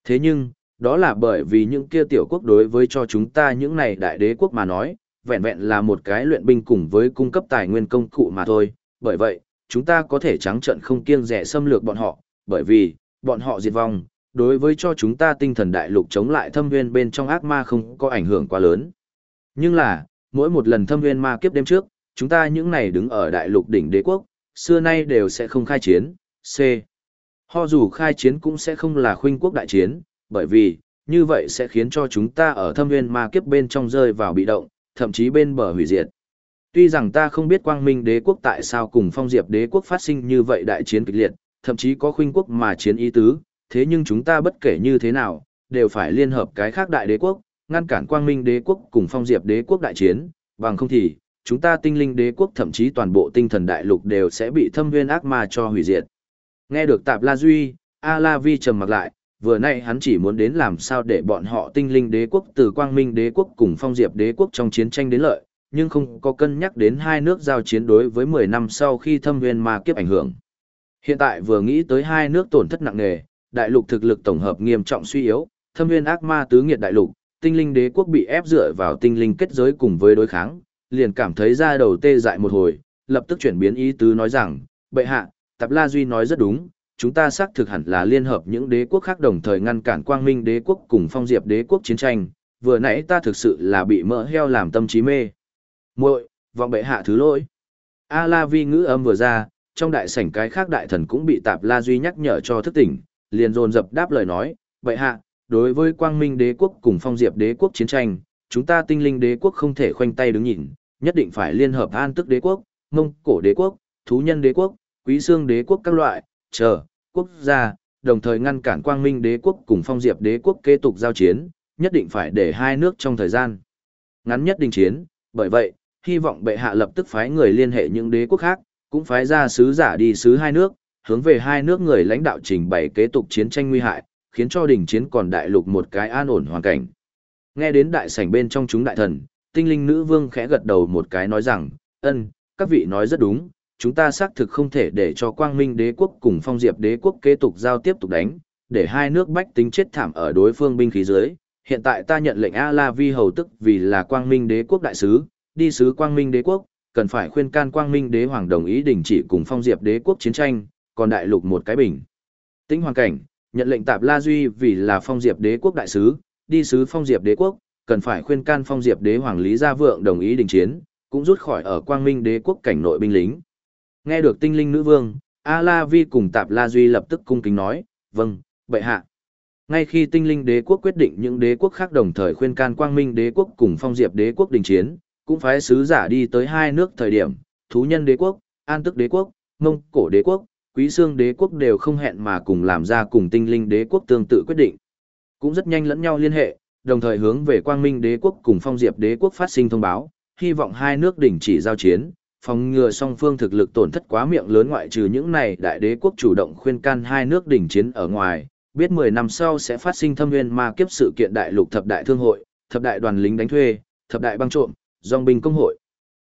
Thế nhưng, đó là bởi vì những kia tiểu quốc đối với cho chúng ta những này đại đế quốc mà nói, vẹn vẹn là một cái luyện binh cùng với cung cấp tài nguyên công cụ mà thôi. Bởi vậy, chúng ta có thể trắng trận không kiêng rẻ xâm lược bọn họ, bởi vì, bọn họ diệt vong, đối với cho chúng ta tinh thần đại lục chống lại thâm viên bên trong ác ma không có ảnh hưởng quá lớn. Nhưng là, mỗi một lần thâm viên ma kiếp đêm trước, chúng ta những này đứng ở đại lục đỉnh đế quốc, xưa nay đều sẽ không khai chiến. C. Ho dù khai chiến cũng sẽ không là khuynh quốc đại chiến, bởi vì, như vậy sẽ khiến cho chúng ta ở thâm viên ma kiếp bên trong rơi vào bị động, thậm chí bên bờ hủy diệt. Tuy rằng ta không biết quang minh đế quốc tại sao cùng phong diệp đế quốc phát sinh như vậy đại chiến kịch liệt, thậm chí có khuynh quốc mà chiến ý tứ, thế nhưng chúng ta bất kể như thế nào, đều phải liên hợp cái khác đại đế quốc, ngăn cản quang minh đế quốc cùng phong diệp đế quốc đại chiến, bằng không thì, chúng ta tinh linh đế quốc thậm chí toàn bộ tinh thần đại lục đều sẽ bị thâm viên ác ma cho hủy diệt. Nghe được Tạp La Duy, A La Vi trầm mặc lại, vừa nay hắn chỉ muốn đến làm sao để bọn họ tinh linh đế quốc từ quang minh đế quốc cùng phong diệp đế quốc trong chiến tranh đến lợi, nhưng không có cân nhắc đến hai nước giao chiến đối với 10 năm sau khi thâm viên ma kiếp ảnh hưởng. Hiện tại vừa nghĩ tới hai nước tổn thất nặng nề, đại lục thực lực tổng hợp nghiêm trọng suy yếu, thâm viên ác ma tứ nghiệt đại lục, tinh linh đế quốc bị ép dựa vào tinh linh kết giới cùng với đối kháng, liền cảm thấy ra đầu tê dại một hồi, lập tức chuyển biến ý tứ nói rằng, bệ hạ, Tạp La Duy nói rất đúng, chúng ta xác thực hẳn là liên hợp những đế quốc khác đồng thời ngăn cản quang minh đế quốc cùng phong diệp đế quốc chiến tranh, vừa nãy ta thực sự là bị mỡ heo làm tâm trí mê. muội vọng bệ hạ thứ lỗi. A La Vi ngữ âm vừa ra, trong đại sảnh cái khác đại thần cũng bị Tạp La Duy nhắc nhở cho thức tỉnh, liền dồn dập đáp lời nói, bệ hạ, đối với quang minh đế quốc cùng phong diệp đế quốc chiến tranh, chúng ta tinh linh đế quốc không thể khoanh tay đứng nhìn, nhất định phải liên hợp an tức đế quốc, mông cổ đế quốc, thú nhân đế quốc, quý xương đế quốc các loại, chờ, quốc gia, đồng thời ngăn cản quang minh đế quốc cùng phong diệp đế quốc kế tục giao chiến, nhất định phải để hai nước trong thời gian ngắn nhất đình chiến, bởi vậy, hy vọng bệ hạ lập tức phái người liên hệ những đế quốc khác, cũng phái ra sứ giả đi sứ hai nước, hướng về hai nước người lãnh đạo trình bày kế tục chiến tranh nguy hại, khiến cho đình chiến còn đại lục một cái an ổn hoàn cảnh. Nghe đến đại sảnh bên trong chúng đại thần, tinh linh nữ vương khẽ gật đầu một cái nói rằng, ân, các vị nói rất đúng, chúng ta xác thực không thể để cho quang minh đế quốc cùng phong diệp đế quốc kế tục giao tiếp tục đánh, để hai nước bách tính chết thảm ở đối phương binh khí dưới. Hiện tại ta nhận lệnh A-La Vi hầu tức vì là quang minh đế quốc đại sứ, đi sứ quang minh đế quốc, cần phải khuyên can quang minh đế hoàng đồng ý đình chỉ cùng phong diệp đế quốc chiến tranh, còn đại lục một cái bình. Tĩnh hoàn cảnh, nhận lệnh tạp La Duy vì là phong diệp đế quốc đại sứ, đi sứ phong diệp đế quốc, cần phải khuyên can phong diệp đế hoàng lý gia vượng đồng ý đình chiến, cũng rút khỏi ở quang minh đế quốc cảnh nội binh lính. Nghe được tinh linh nữ vương, A La Vi cùng tạp La Duy lập tức cung kính nói, vâng, bệ hạ. Ngay khi tinh linh đế quốc quyết định những đế quốc khác đồng thời khuyên can quang minh đế quốc cùng phong diệp đế quốc đình chiến, cũng phái sứ giả đi tới hai nước thời điểm, thú nhân đế quốc, an tức đế quốc, mông cổ đế quốc, quý xương đế quốc đều không hẹn mà cùng làm ra cùng tinh linh đế quốc tương tự quyết định. Cũng rất nhanh lẫn nhau liên hệ, đồng thời hướng về quang minh đế quốc cùng phong diệp đế quốc phát sinh thông báo, hy vọng hai nước đình chỉ giao chiến, phòng ngừa song phương thực lực tổn thất quá miệng lớn ngoại trừ những này đại đế quốc chủ động khuyên can hai nước đình chiến ở ngoài, biết 10 năm sau sẽ phát sinh thâm nguyên ma kiếp sự kiện đại lục thập đại thương hội, thập đại đoàn lính đánh thuê, thập đại băng trộm, dòng binh công hội,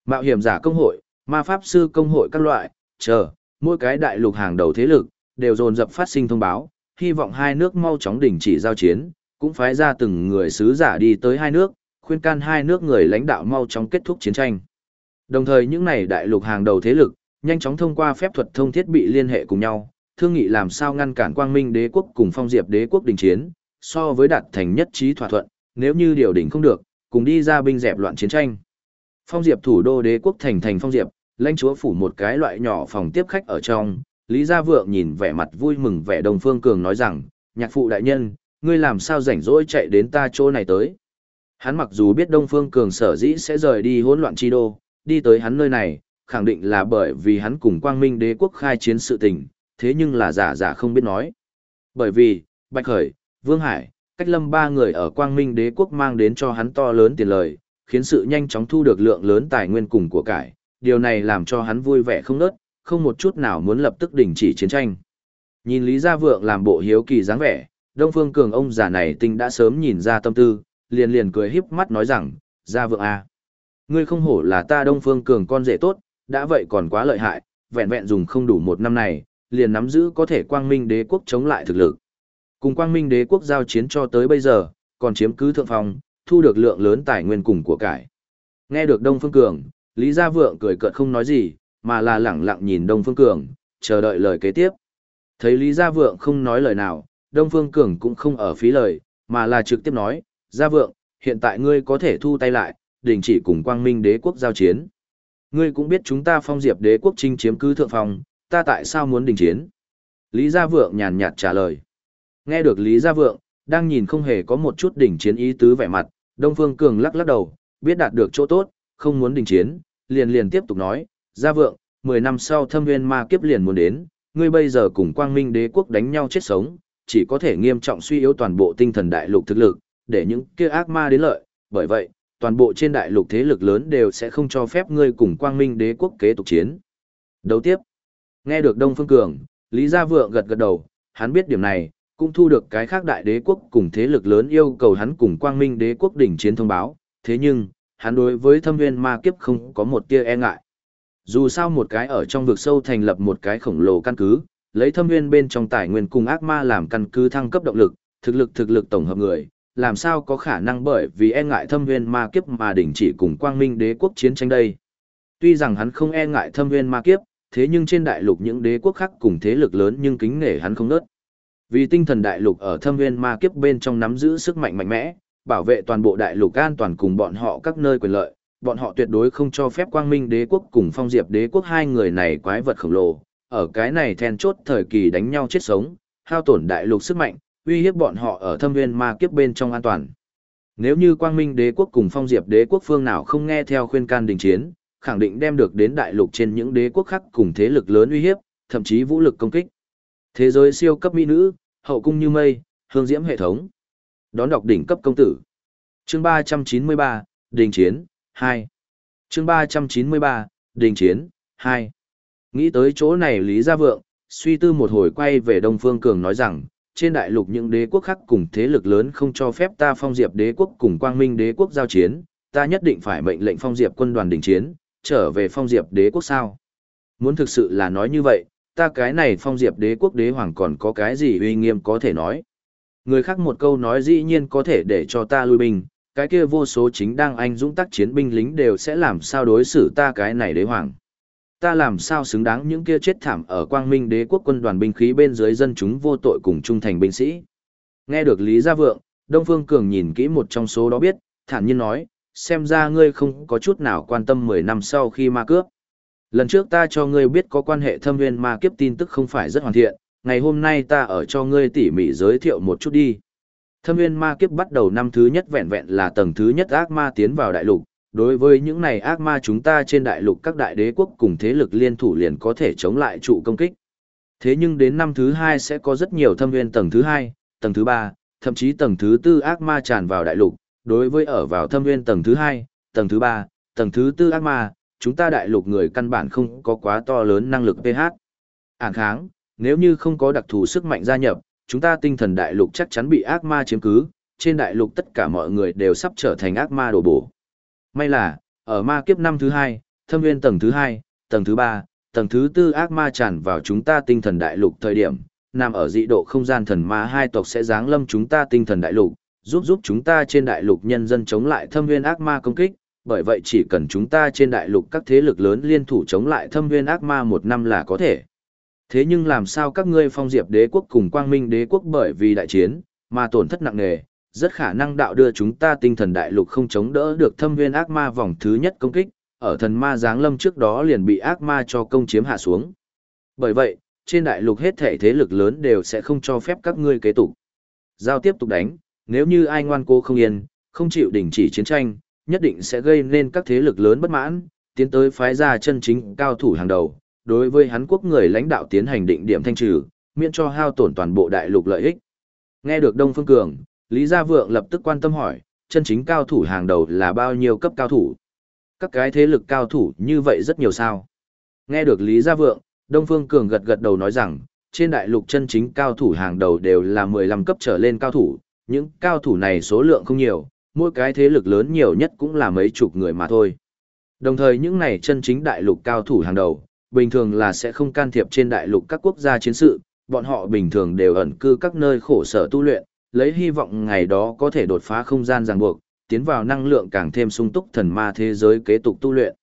mạo hiểm giả công hội, ma pháp sư công hội các loại, chờ, mỗi cái đại lục hàng đầu thế lực, đều dồn dập phát sinh thông báo, hy vọng hai nước mau chóng đình chỉ giao chiến, cũng phái ra từng người sứ giả đi tới hai nước, khuyên can hai nước người lãnh đạo mau chóng kết thúc chiến tranh. Đồng thời những này đại lục hàng đầu thế lực, nhanh chóng thông qua phép thuật thông thiết bị liên hệ cùng nhau, thương nghị làm sao ngăn cản quang minh đế quốc cùng phong diệp đế quốc đình chiến, so với đạt thành nhất trí thỏa thuận, nếu như điều đỉnh không được, cùng đi ra binh dẹp loạn chiến tranh. Phong diệp thủ đô đế quốc thành thành phong diệp, lãnh chúa phủ một cái loại nhỏ phòng tiếp khách ở trong, Lý Gia Vượng nhìn vẻ mặt vui mừng vẻ đồng phương cường nói rằng, nhạc phụ đại nhân, ngươi làm sao rảnh rỗi chạy đến ta chỗ này tới. Hắn mặc dù biết Đông Phương Cường sở dĩ sẽ rời đi hỗn loạn chi đô, đi tới hắn nơi này, khẳng định là bởi vì hắn cùng quang minh đế quốc khai chiến sự tình, thế nhưng là giả giả không biết nói. Bởi vì, Bạch Khởi, Vương Hải, cách lâm ba người ở quang minh đế quốc mang đến cho hắn to lớn tiền lời, khiến sự nhanh chóng thu được lượng lớn tài nguyên cùng của cải, điều này làm cho hắn vui vẻ không nớt, không một chút nào muốn lập tức đình chỉ chiến tranh. Nhìn Lý Gia Vượng làm bộ hiếu kỳ dáng vẻ, Đông Phương Cường ông già này tinh đã sớm nhìn ra tâm tư, liền liền cười híp mắt nói rằng, Gia Vượng à, ngươi không hổ là ta Đông Phương Cường con rể tốt, đã vậy còn quá lợi hại, vẹn vẹn dùng không đủ một năm này, liền nắm giữ có thể quang minh đế quốc chống lại thực lực. Cùng quang minh đế quốc giao chiến cho tới bây giờ, còn chiếm cứ thượng phong, thu được lượng lớn tài nguyên cùng của cải. Nghe được Đông Phương Cường, Lý Gia Vượng cười cợt không nói gì, mà là lẳng lặng nhìn Đông Phương Cường, chờ đợi lời kế tiếp. Thấy Lý Gia Vượng không nói lời nào, Đông Phương Cường cũng không ở phí lời, mà là trực tiếp nói, Gia Vượng, hiện tại ngươi có thể thu tay lại, đình chỉ cùng quang minh đế quốc giao chiến. Ngươi cũng biết chúng ta phong diệp đế quốc chinh chiếm cứ thượng phòng, ta tại sao muốn đình chiến? Lý Gia Vượng nhàn nhạt trả lời. Nghe được Lý Gia Vượng, đang nhìn không hề có một chút đỉnh chiến ý tứ vẻ mặt, Đông Phương Cường lắc lắc đầu, biết đạt được chỗ tốt, không muốn đình chiến, liền liền tiếp tục nói, Gia Vượng, 10 năm sau thâm viên ma kiếp liền muốn đến, ngươi bây giờ cùng quang minh đế quốc đánh nhau chết sống, chỉ có thể nghiêm trọng suy yếu toàn bộ tinh thần đại lục thực lực, để những kia ác ma đến lợi, bởi vậy, toàn bộ trên đại lục thế lực lớn đều sẽ không cho phép ngươi cùng quang minh đế quốc kế tục chiến. Đấu tiếp. Nghe được Đông Phương Cường, Lý Gia Vượng gật gật đầu, hắn biết điểm này, cũng thu được cái khác đại đế quốc cùng thế lực lớn yêu cầu hắn cùng quang minh đế quốc đỉnh chiến thông báo, thế nhưng, hắn đối với thâm viên ma kiếp không có một tia e ngại. Dù sao một cái ở trong vực sâu thành lập một cái khổng lồ căn cứ, lấy thâm viên bên trong tài nguyên cùng ác ma làm căn cứ thăng cấp động lực, thực lực thực lực tổng hợp người, làm sao có khả năng bởi vì e ngại thâm viên ma kiếp mà đình chỉ cùng quang minh đế quốc chiến tranh đây. Tuy rằng hắn không e ngại thâm viên ma kiếp, thế nhưng trên đại lục những đế quốc khác cùng thế lực lớn nhưng kính nể hắn không nớt. Vì tinh thần đại lục ở thâm viên ma kiếp bên trong nắm giữ sức mạnh mạnh mẽ, bảo vệ toàn bộ đại lục an toàn cùng bọn họ các nơi quyền lợi, bọn họ tuyệt đối không cho phép quang minh đế quốc cùng phong diệp đế quốc hai người này quái vật khổng lồ, ở cái này then chốt thời kỳ đánh nhau chết sống, hao tổn đại lục sức mạnh, uy hiếp bọn họ ở thâm viên ma kiếp bên trong an toàn. Nếu như quang minh đế quốc cùng phong diệp đế quốc phương nào không nghe theo khuyên can đình chiến, khẳng định đem được đến đại lục trên những đế quốc khác cùng thế lực lớn uy hiếp, thậm chí vũ lực công kích. Thế giới siêu cấp mỹ nữ, hậu cung như mây, hương diễm hệ thống. Đón đọc đỉnh cấp công tử. Chương 393, Đình chiến, 2. Chương 393, Đình chiến, 2. Nghĩ tới chỗ này Lý Gia Vượng, suy tư một hồi quay về Đông Phương Cường nói rằng, trên đại lục những đế quốc khác cùng thế lực lớn không cho phép ta phong diệp đế quốc cùng quang minh đế quốc giao chiến, ta nhất định phải mệnh lệnh phong diệp quân đoàn đình chiến, trở về phong diệp đế quốc sao. Muốn thực sự là nói như vậy, ta cái này phong diệp đế quốc đế hoàng còn có cái gì uy nghiêm có thể nói. Người khác một câu nói dĩ nhiên có thể để cho ta lui binh, cái kia vô số chính đang anh dũng tác chiến binh lính đều sẽ làm sao đối xử ta cái này đế hoàng. Ta làm sao xứng đáng những kia chết thảm ở quang minh đế quốc quân đoàn binh khí bên dưới dân chúng vô tội cùng trung thành binh sĩ. Nghe được Lý Gia Vượng, Đông Phương Cường nhìn kỹ một trong số đó biết, thản nhiên nói, xem ra ngươi không có chút nào quan tâm 10 năm sau khi ma cướp. Lần trước ta cho ngươi biết có quan hệ thâm viên ma kiếp tin tức không phải rất hoàn thiện, ngày hôm nay ta ở cho ngươi tỉ mỉ giới thiệu một chút đi. Thâm viên ma kiếp bắt đầu năm thứ nhất vẹn vẹn là tầng thứ nhất ác ma tiến vào đại lục. Đối với những này ác ma chúng ta trên đại lục các đại đế quốc cùng thế lực liên thủ liền có thể chống lại trụ công kích. Thế nhưng đến năm thứ hai sẽ có rất nhiều thâm nguyên tầng thứ hai, tầng thứ ba, thậm chí tầng thứ tư ác ma tràn vào đại lục. Đối với ở vào thâm nguyên tầng thứ hai, tầng thứ ba, tầng thứ tư ác ma, chúng ta đại lục người căn bản không có quá to lớn năng lực pH. Ản kháng, nếu như không có đặc thù sức mạnh gia nhập, chúng ta tinh thần đại lục chắc chắn bị ác ma chiếm cứ, trên đại lục tất cả mọi người đều sắp trở thành ác ma đổ bổ. May là, ở ma kiếp năm thứ hai, thâm nguyên tầng thứ hai, tầng thứ ba, tầng thứ tư ác ma tràn vào chúng ta tinh thần đại lục thời điểm, nằm ở dị độ không gian thần ma hai tộc sẽ giáng lâm chúng ta tinh thần đại lục, giúp giúp chúng ta trên đại lục nhân dân chống lại thâm nguyên ác ma công kích, bởi vậy chỉ cần chúng ta trên đại lục các thế lực lớn liên thủ chống lại thâm nguyên ác ma một năm là có thể. Thế nhưng làm sao các ngươi phong diệp đế quốc cùng quang minh đế quốc bởi vì đại chiến, mà tổn thất nặng nề, rất khả năng đạo đưa chúng ta tinh thần đại lục không chống đỡ được thâm viên ác ma vòng thứ nhất công kích, ở thần ma giáng lâm trước đó liền bị ác ma cho công chiếm hạ xuống. Bởi vậy, trên đại lục hết thể thế lực lớn đều sẽ không cho phép các ngươi kế tục. Giao tiếp tục đánh, nếu như ai ngoan cố không yên, không chịu đình chỉ chiến tranh, nhất định sẽ gây nên các thế lực lớn bất mãn, tiến tới phái ra chân chính cao thủ hàng đầu, đối với hắn quốc người lãnh đạo tiến hành định điểm thanh trừ, miễn cho hao tổn toàn bộ đại lục lợi ích. Nghe được Đông Phương Cường, Lý Gia Vượng lập tức quan tâm hỏi, chân chính cao thủ hàng đầu là bao nhiêu cấp cao thủ? Các cái thế lực cao thủ như vậy rất nhiều sao? Nghe được Lý Gia Vượng, Đông Phương Cường gật gật đầu nói rằng, trên đại lục chân chính cao thủ hàng đầu đều là 15 cấp trở lên cao thủ, những cao thủ này số lượng không nhiều, mỗi cái thế lực lớn nhiều nhất cũng là mấy chục người mà thôi. Đồng thời những này chân chính đại lục cao thủ hàng đầu, bình thường là sẽ không can thiệp trên đại lục các quốc gia chiến sự, bọn họ bình thường đều ẩn cư các nơi khổ sở tu luyện, lấy hy vọng ngày đó có thể đột phá không gian ràng buộc, tiến vào năng lượng càng thêm sung túc thần ma thế giới kế tục tu luyện.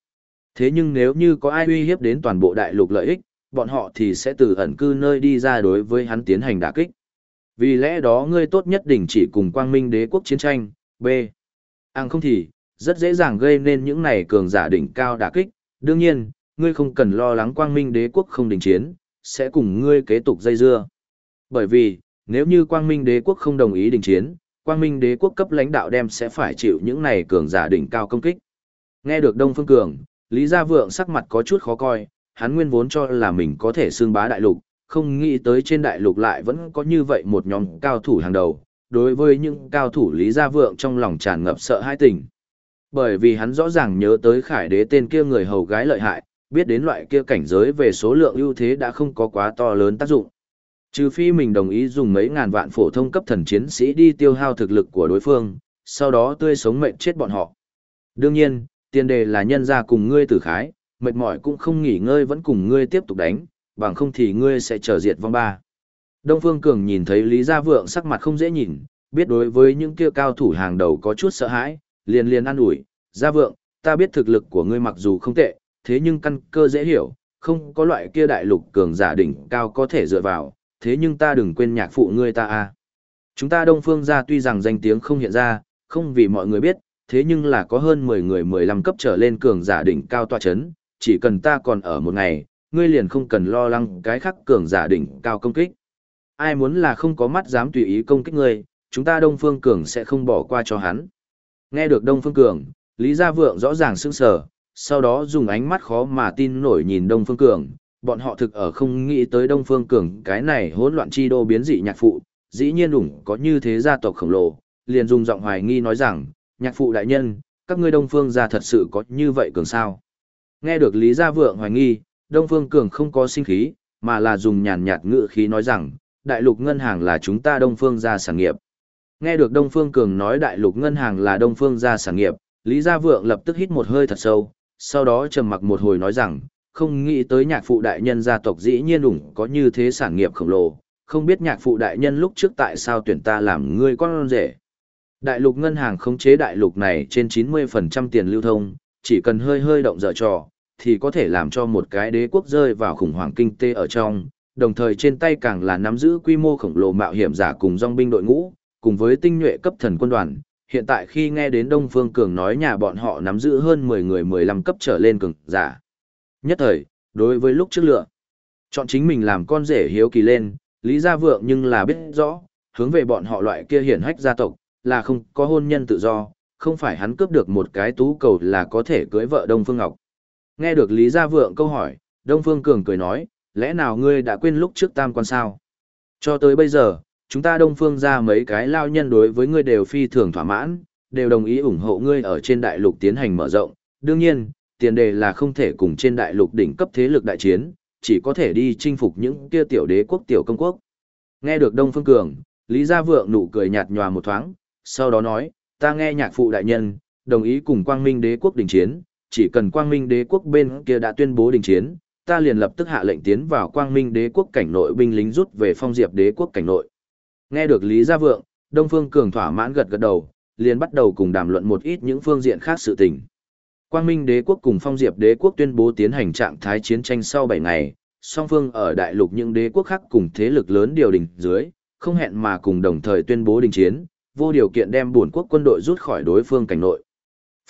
Thế nhưng nếu như có ai uy hiếp đến toàn bộ đại lục lợi ích, bọn họ thì sẽ từ ẩn cư nơi đi ra đối với hắn tiến hành đả kích. Vì lẽ đó ngươi tốt nhất đình chỉ cùng quang minh đế quốc chiến tranh, B. Ăn không thì, rất dễ dàng gây nên những này cường giả đỉnh cao đả kích. Đương nhiên, ngươi không cần lo lắng quang minh đế quốc không đình chiến, sẽ cùng ngươi kế tục dây dưa. Bởi vì, nếu như quang minh đế quốc không đồng ý đình chiến, quang minh đế quốc cấp lãnh đạo đem sẽ phải chịu những này cường giả đỉnh cao công kích. Nghe được Đông Phương Cường, Lý Gia Vượng sắc mặt có chút khó coi, hắn nguyên vốn cho là mình có thể xương bá đại lục, không nghĩ tới trên đại lục lại vẫn có như vậy một nhóm cao thủ hàng đầu. Đối với những cao thủ Lý Gia Vượng trong lòng tràn ngập sợ hãi tình. Bởi vì hắn rõ ràng nhớ tới khải đế tên kia người hầu gái lợi hại, biết đến loại kia cảnh giới về số lượng ưu thế đã không có quá to lớn tác dụng. Trừ phi mình đồng ý dùng mấy ngàn vạn phổ thông cấp thần chiến sĩ đi tiêu hao thực lực của đối phương, sau đó tươi sống mệnh chết bọn họ. Đương nhiên, tiền đề là nhân ra cùng ngươi tử khái, mệt mỏi cũng không nghỉ ngơi vẫn cùng ngươi tiếp tục đánh, bằng không thì ngươi sẽ trở diệt vong ba. Đông Phương Cường nhìn thấy Lý Gia Vượng sắc mặt không dễ nhìn, biết đối với những kia cao thủ hàng đầu có chút sợ hãi, liền liền an ủi, Gia Vượng, ta biết thực lực của ngươi mặc dù không tệ, thế nhưng căn cơ dễ hiểu, không có loại kia đại lục cường giả đỉnh cao có thể dựa vào, thế nhưng ta đừng quên nhạc phụ ngươi ta a. Chúng ta Đông Phương gia tuy rằng danh tiếng không hiện ra, không vì mọi người biết, thế nhưng là có hơn 10 người 15 cấp trở lên cường giả đỉnh cao tọa chấn, chỉ cần ta còn ở một ngày, ngươi liền không cần lo lắng cái khắc cường giả đỉnh cao công kích. Ai muốn là không có mắt dám tùy ý công kích ngươi, chúng ta Đông Phương Cường sẽ không bỏ qua cho hắn. Nghe được Đông Phương Cường, Lý Gia Vượng rõ ràng sững sờ, sau đó dùng ánh mắt khó mà tin nổi nhìn Đông Phương Cường, bọn họ thực ở không nghĩ tới Đông Phương Cường cái này hỗn loạn chi đô biến dị nhạc phụ, dĩ nhiên ủng có như thế gia tộc khổng lồ, liền dùng giọng hoài nghi nói rằng, nhạc phụ đại nhân, các ngươi Đông Phương gia thật sự có như vậy cường sao? Nghe được Lý Gia Vượng hoài nghi, Đông Phương Cường không có sinh khí, mà là dùng nhàn nhạt ngữ khí nói rằng, đại lục ngân hàng là chúng ta Đông Phương gia sản nghiệp. Nghe được Đông Phương Cường nói đại lục ngân hàng là Đông Phương gia sản nghiệp, Lý Gia Vượng lập tức hít một hơi thật sâu, sau đó trầm mặc một hồi nói rằng, không nghĩ tới nhạc phụ đại nhân gia tộc dĩ nhiên ủng có như thế sản nghiệp khổng lồ, không biết nhạc phụ đại nhân lúc trước tại sao tuyển ta làm người con rể. Đại lục ngân hàng khống chế đại lục này trên 90% tiền lưu thông, chỉ cần hơi hơi động dở trò, thì có thể làm cho một cái đế quốc rơi vào khủng hoảng kinh tế ở trong, đồng thời trên tay càng là nắm giữ quy mô khổng lồ mạo hiểm giả cùng dòng binh đội ngũ, cùng với tinh nhuệ cấp thần quân đoàn. Hiện tại khi nghe đến Đông Phương Cường nói nhà bọn họ nắm giữ hơn 10 người 15 cấp trở lên cường giả. Nhất thời, đối với lúc trước lựa, chọn chính mình làm con rể hiếu kỳ lên, Lý Gia Vượng nhưng là biết rõ, hướng về bọn họ loại kia hiển hách gia tộc, là không có hôn nhân tự do, không phải hắn cướp được một cái tú cầu là có thể cưới vợ Đông Phương Ngọc. Nghe được Lý Gia Vượng câu hỏi, Đông Phương Cường cười nói, lẽ nào ngươi đã quên lúc trước tam quan sao? Cho tới bây giờ, chúng ta Đông Phương ra mấy cái lao nhân đối với ngươi đều phi thường thỏa mãn, đều đồng ý ủng hộ ngươi ở trên đại lục tiến hành mở rộng. Đương nhiên, tiền đề là không thể cùng trên đại lục đỉnh cấp thế lực đại chiến, chỉ có thể đi chinh phục những kia tiểu đế quốc tiểu công quốc. Nghe được Đông Phương Cường, Lý Gia Vượng nụ cười nhạt nhòa một thoáng, sau đó nói, ta nghe nhạc phụ đại nhân, đồng ý cùng quang minh đế quốc đình chiến, chỉ cần quang minh đế quốc bên kia đã tuyên bố đình chiến, ta liền lập tức hạ lệnh tiến vào quang minh đế quốc cảnh nội binh lính rút về phong diệp đế quốc cảnh nội. Nghe được Lý Gia Vượng, Đông Phương Cường thỏa mãn gật gật đầu, liền bắt đầu cùng đàm luận một ít những phương diện khác sự tình. Quang Minh đế quốc cùng Phong Diệp đế quốc tuyên bố tiến hành trạng thái chiến tranh sau 7 ngày, song phương ở đại lục những đế quốc khác cùng thế lực lớn điều đình dưới, không hẹn mà cùng đồng thời tuyên bố đình chiến, vô điều kiện đem bổn quốc quân đội rút khỏi đối phương cảnh nội.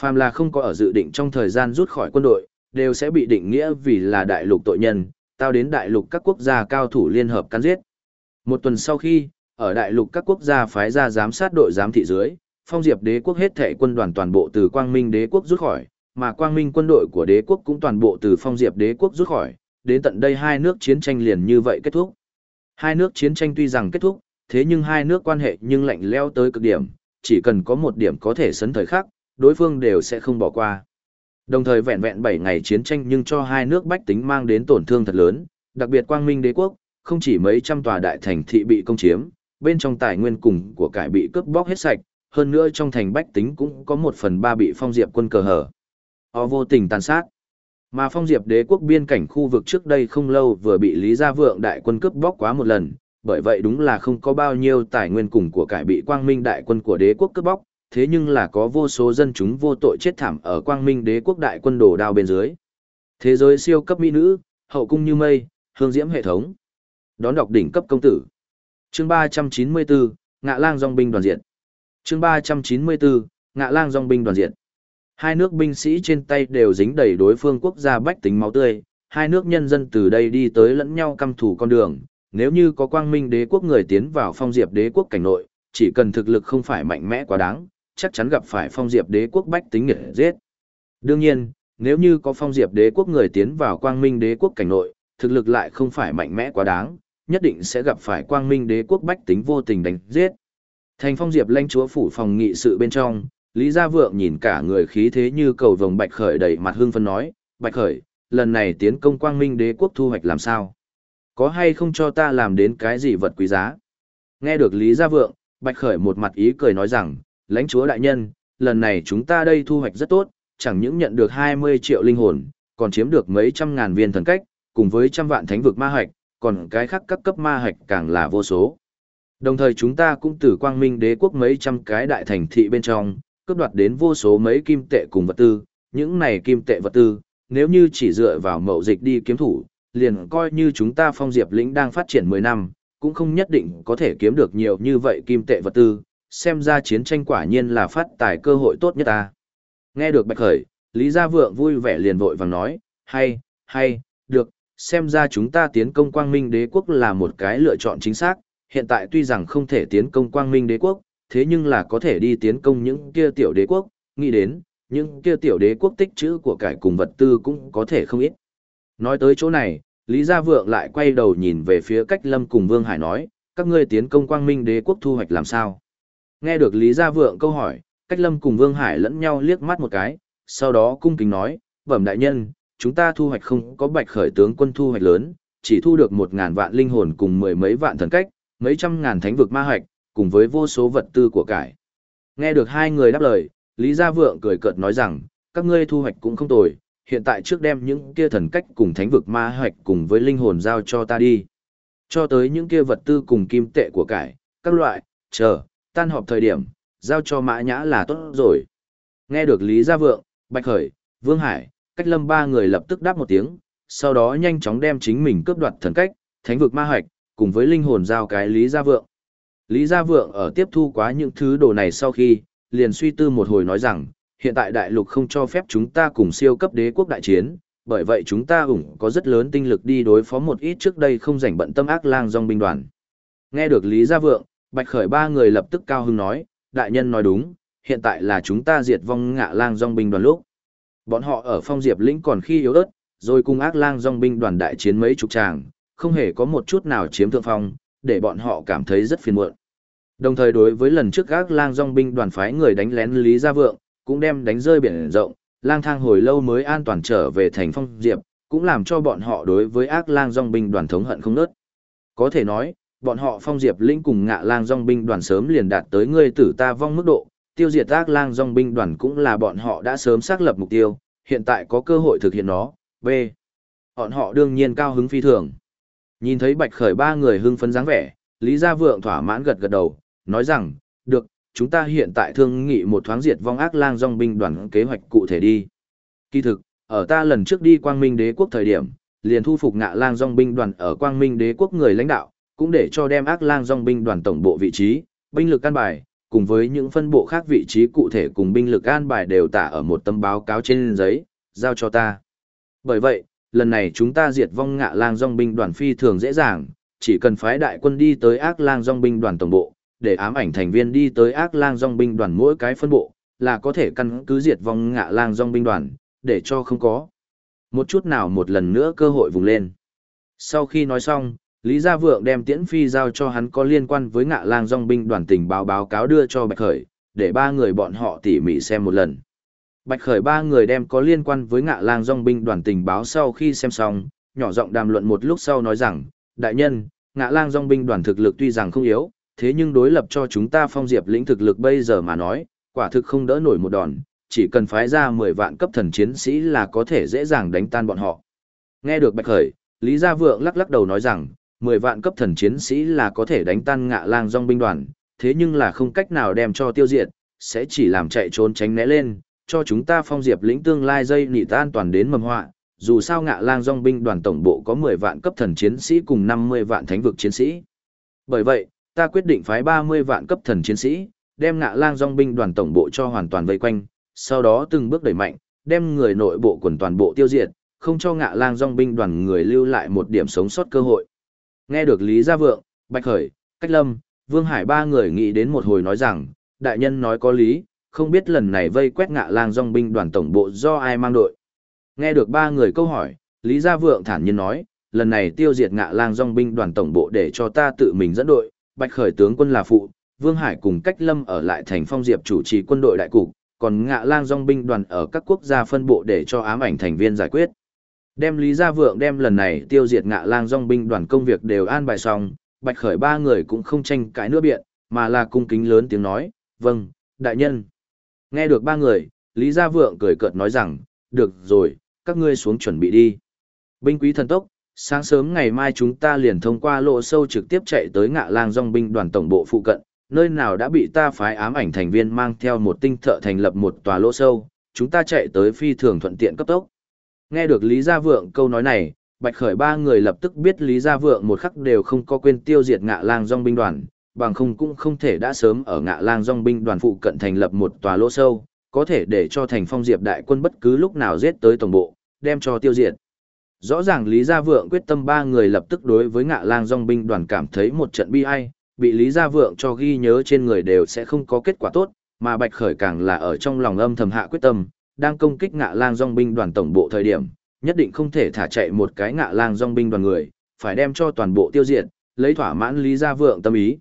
Phàm là không có ở dự định trong thời gian rút khỏi quân đội, đều sẽ bị định nghĩa vì là đại lục tội nhân, tao đến đại lục các quốc gia cao thủ liên hợp can giết. Một tuần sau khi, ở đại lục các quốc gia phái ra giám sát đội giám thị dưới, phong diệp đế quốc hết thảy quân đoàn toàn bộ từ quang minh đế quốc rút khỏi, mà quang minh quân đội của đế quốc cũng toàn bộ từ phong diệp đế quốc rút khỏi, đến tận đây hai nước chiến tranh liền như vậy kết thúc. Hai nước chiến tranh tuy rằng kết thúc, thế nhưng hai nước quan hệ nhưng lạnh leo tới cực điểm, chỉ cần có một điểm có thể sấn thời khắc, đối phương đều sẽ không bỏ qua. Đồng thời vẹn vẹn 7 ngày chiến tranh nhưng cho hai nước bách tính mang đến tổn thương thật lớn, đặc biệt quang minh đế quốc, không chỉ mấy trăm tòa đại thành thị bị công chiếm, bên trong tài nguyên cùng của cải bị cướp bóc hết sạch, hơn nữa trong thành bách tính cũng có một phần ba bị phong diệp quân cờ hở. Họ vô tình tàn sát. Mà phong diệp đế quốc biên cảnh khu vực trước đây không lâu vừa bị Lý Gia Vượng đại quân cướp bóc quá một lần, bởi vậy đúng là không có bao nhiêu tài nguyên cùng của cải bị quang minh đại quân của đế quốc cướp bóc, thế nhưng là có vô số dân chúng vô tội chết thảm ở quang minh đế quốc đại quân đổ đao bên dưới. Thế giới siêu cấp mỹ nữ, hậu cung như mây, hương diễm hệ thống. Đón đọc đỉnh cấp công tử. Chương 394, Ngạ Lang dòng binh đoàn diện. Chương 394, Ngạ Lang dòng binh đoàn diện. Hai nước binh sĩ trên tay đều dính đầy đối phương quốc gia bách tính máu tươi, hai nước nhân dân từ đây đi tới lẫn nhau căm thủ con đường, nếu như có quang minh đế quốc người tiến vào phong diệp đế quốc cảnh nội, chỉ cần thực lực không phải mạnh mẽ quá đáng, chắc chắn gặp phải phong diệp đế quốc bách tính nghiệt giết. Đương nhiên, nếu như có phong diệp đế quốc người tiến vào quang minh đế quốc cảnh nội, thực lực lại không phải mạnh mẽ quá đáng, nhất định sẽ gặp phải quang minh đế quốc bách tính vô tình đánh giết. Thành phong diệp lãnh chúa phủ phòng nghị sự bên trong, Lý Gia Vượng nhìn cả người khí thế như cầu vồng Bạch Khởi đầy mặt hương phân nói, Bạch Khởi, lần này tiến công quang minh đế quốc thu hoạch làm sao? Có hay không cho ta làm đến cái gì vật quý giá? Nghe được Lý Gia Vượng, Bạch Khởi một mặt ý cười nói rằng, lãnh chúa đại nhân, lần này chúng ta đây thu hoạch rất tốt, chẳng những nhận được 20 triệu linh hồn, còn chiếm được mấy trăm ngàn viên thần cách, cùng với trăm vạn thánh vực ma hạch, còn cái khác các cấp ma hạch càng là vô số. Đồng thời chúng ta cũng từ quang minh đế quốc mấy trăm cái đại thành thị bên trong, cướp đoạt đến vô số mấy kim tệ cùng vật tư, những này kim tệ vật tư, nếu như chỉ dựa vào mậu dịch đi kiếm thủ, liền coi như chúng ta phong diệp lĩnh đang phát triển 10 năm, cũng không nhất định có thể kiếm được nhiều như vậy kim tệ vật tư, xem ra chiến tranh quả nhiên là phát tài cơ hội tốt nhất ta. Nghe được Bạch Khởi, Lý Gia Vượng vui vẻ liền vội vàng nói, hay, hay, được, xem ra chúng ta tiến công quang minh đế quốc là một cái lựa chọn chính xác, hiện tại tuy rằng không thể tiến công quang minh đế quốc, thế nhưng là có thể đi tiến công những kia tiểu đế quốc, nghĩ đến, những kia tiểu đế quốc tích trữ của cải cùng vật tư cũng có thể không ít. Nói tới chỗ này, Lý Gia Vượng lại quay đầu nhìn về phía cách lâm cùng Vương Hải nói, các ngươi tiến công quang minh đế quốc thu hoạch làm sao? Nghe được Lý Gia Vượng câu hỏi, cách lâm cùng Vương Hải lẫn nhau liếc mắt một cái, sau đó cung kính nói, bẩm đại nhân, chúng ta thu hoạch không có bạch khởi tướng quân thu hoạch lớn, chỉ thu được một ngàn vạn linh hồn cùng mười mấy vạn thần cách, mấy trăm ngàn thánh vực ma hoạch, cùng với vô số vật tư của cải. Nghe được hai người đáp lời, Lý Gia Vượng cười cợt nói rằng, các ngươi thu hoạch cũng không tồi, hiện tại trước đem những kia thần cách cùng thánh vực ma hoạch cùng với linh hồn giao cho ta đi. Cho tới những kia vật tư cùng kim tệ của cải, các loại, chờ, tan họp thời điểm, giao cho mã nhã là tốt rồi. Nghe được Lý Gia Vượng, Bạch Khởi, Vương Hải, cách lâm ba người lập tức đáp một tiếng, sau đó nhanh chóng đem chính mình cướp đoạt thần cách, thánh vực ma hoạch, cùng với linh hồn giao cái Lý Gia Vượng. Lý Gia Vượng ở tiếp thu quá những thứ đồ này sau khi, liền suy tư một hồi nói rằng, hiện tại đại lục không cho phép chúng ta cùng siêu cấp đế quốc đại chiến, bởi vậy chúng ta ủng có rất lớn tinh lực đi đối phó một ít trước đây không rảnh bận tâm ác lang dòng binh đoàn. Nghe được Lý Gia Vượng, Bạch Khởi ba người lập tức cao hứng nói, đại nhân nói đúng, hiện tại là chúng ta diệt vong ngạ lang dòng binh đoàn lúc. Bọn họ ở phong diệp lĩnh còn khi yếu ớt, rồi cùng ác lang dòng binh đoàn đại chiến mấy chục tràng, không hề có một chút nào chiếm thượng phong, để bọn họ cảm thấy rất phiền muộn. Đồng thời đối với lần trước các lang dòng binh đoàn phái người đánh lén Lý Gia Vượng, cũng đem đánh rơi biển rộng, lang thang hồi lâu mới an toàn trở về thành phong diệp, cũng làm cho bọn họ đối với ác lang dòng binh đoàn thống hận không nớt. Có thể nói, bọn họ phong diệp lĩnh cùng ngạ lang dòng binh đoàn sớm liền đạt tới người tử ta vong mức độ, tiêu diệt ác lang dòng binh đoàn cũng là bọn họ đã sớm xác lập mục tiêu, hiện tại có cơ hội thực hiện nó. B. Bọn họ đương nhiên cao hứng phi thường. Nhìn thấy bạch khởi ba người hưng phấn dáng vẻ, Lý Gia Vượng thỏa mãn gật gật đầu, nói rằng, được, chúng ta hiện tại thương nghị một thoáng diệt vong ác lang dòng binh đoàn kế hoạch cụ thể đi. Kỳ thực, ở ta lần trước đi quang minh đế quốc thời điểm, liền thu phục ngạ lang dòng binh đoàn ở quang minh đế quốc người lãnh đạo, cũng để cho đem ác lang dòng binh đoàn tổng bộ vị trí, binh lực căn bài, cùng với những phân bộ khác vị trí cụ thể cùng binh lực an bài đều tả ở một tấm báo cáo trên giấy, giao cho ta. Bởi vậy, lần này chúng ta diệt vong ngạ lang dòng binh đoàn phi thường dễ dàng, chỉ cần phái đại quân đi tới ác lang dòng binh đoàn tổng bộ, để ám ảnh thành viên đi tới ác lang dòng binh đoàn mỗi cái phân bộ, là có thể căn cứ diệt vong ngạ lang dòng binh đoàn, để cho không có. Một chút nào một lần nữa cơ hội vùng lên. Sau khi nói xong, Lý Gia Vượng đem Tiễn Phi giao cho hắn có liên quan với ngạ lang dòng binh đoàn tình báo báo cáo đưa cho Bạch Khởi, để ba người bọn họ tỉ mỉ xem một lần. Bạch Khởi ba người đem có liên quan với ngạ lang dòng binh đoàn tình báo sau khi xem xong, nhỏ giọng đàm luận một lúc sau nói rằng, đại nhân, ngạ lang dòng binh đoàn thực lực tuy rằng không yếu, thế nhưng đối lập cho chúng ta phong diệp lĩnh thực lực bây giờ mà nói, quả thực không đỡ nổi một đòn, chỉ cần phái ra 10 vạn cấp thần chiến sĩ là có thể dễ dàng đánh tan bọn họ. Nghe được Bạch Khởi, Lý Gia Vượng lắc lắc đầu nói rằng, 10 vạn cấp thần chiến sĩ là có thể đánh tan ngạ lang dòng binh đoàn, thế nhưng là không cách nào đem cho tiêu diệt, sẽ chỉ làm chạy trốn tránh né lên, cho chúng ta phong diệp lĩnh tương lai dây nỉ tan toàn đến mầm họa. Dù sao ngạ lang dòng binh đoàn tổng bộ có 10 vạn cấp thần chiến sĩ cùng 50 vạn thánh vực chiến sĩ. Bởi vậy, ta quyết định phái 30 vạn cấp thần chiến sĩ, đem ngạ lang dòng binh đoàn tổng bộ cho hoàn toàn vây quanh, sau đó từng bước đẩy mạnh, đem người nội bộ quần toàn bộ tiêu diệt, không cho ngạ lang dòng binh đoàn người lưu lại một điểm sống sót cơ hội. Nghe được Lý Gia Vượng, Bạch Khởi, Cách Lâm, Vương Hải ba người nghĩ đến một hồi nói rằng, đại nhân nói có lý, không biết lần này vây quét ngạ lang dòng binh đoàn tổng bộ do ai mang đội. Nghe được ba người câu hỏi, Lý Gia Vượng thản nhiên nói, lần này tiêu diệt ngạ lang dòng binh đoàn tổng bộ để cho ta tự mình dẫn đội, Bạch Khởi tướng quân là phụ, Vương Hải cùng Cách Lâm ở lại thành phong diệp chủ trì quân đội đại cục, còn ngạ lang dòng binh đoàn ở các quốc gia phân bộ để cho ám ảnh thành viên giải quyết. Đem Lý Gia Vượng đem lần này tiêu diệt ngạ lang dòng binh đoàn công việc đều an bài xong, Bạch Khởi ba người cũng không tranh cãi nữa biện, mà là cung kính lớn tiếng nói, vâng, đại nhân. Nghe được ba người, Lý Gia Vượng cười cợt nói rằng, được rồi, các ngươi xuống chuẩn bị đi. Binh quý thần tốc, sáng sớm ngày mai chúng ta liền thông qua lộ sâu trực tiếp chạy tới ngạ lang dòng binh đoàn tổng bộ phụ cận, nơi nào đã bị ta phái ám ảnh thành viên mang theo một tinh thợ thành lập một tòa lỗ sâu, chúng ta chạy tới phi thường thuận tiện cấp tốc. Nghe được Lý Gia Vượng câu nói này, Bạch Khởi ba người lập tức biết Lý Gia Vượng một khắc đều không có quên tiêu diệt ngạ lang dòng binh đoàn, bằng không cũng không thể đã sớm ở ngạ lang dòng binh đoàn phụ cận thành lập một tòa lỗ sâu, có thể để cho thành phong diệp đại quân bất cứ lúc nào giết tới tổng bộ, đem cho tiêu diệt. Rõ ràng Lý Gia Vượng quyết tâm ba người lập tức đối với ngạ lang dòng binh đoàn cảm thấy một trận bi ai, bị Lý Gia Vượng cho ghi nhớ trên người đều sẽ không có kết quả tốt, mà Bạch Khởi càng là ở trong lòng âm thầm hạ quyết tâm, đang công kích ngạ lang dòng binh đoàn tổng bộ thời điểm, nhất định không thể thả chạy một cái ngạ lang dòng binh đoàn người, phải đem cho toàn bộ tiêu diệt, lấy thỏa mãn Lý Gia Vượng tâm ý.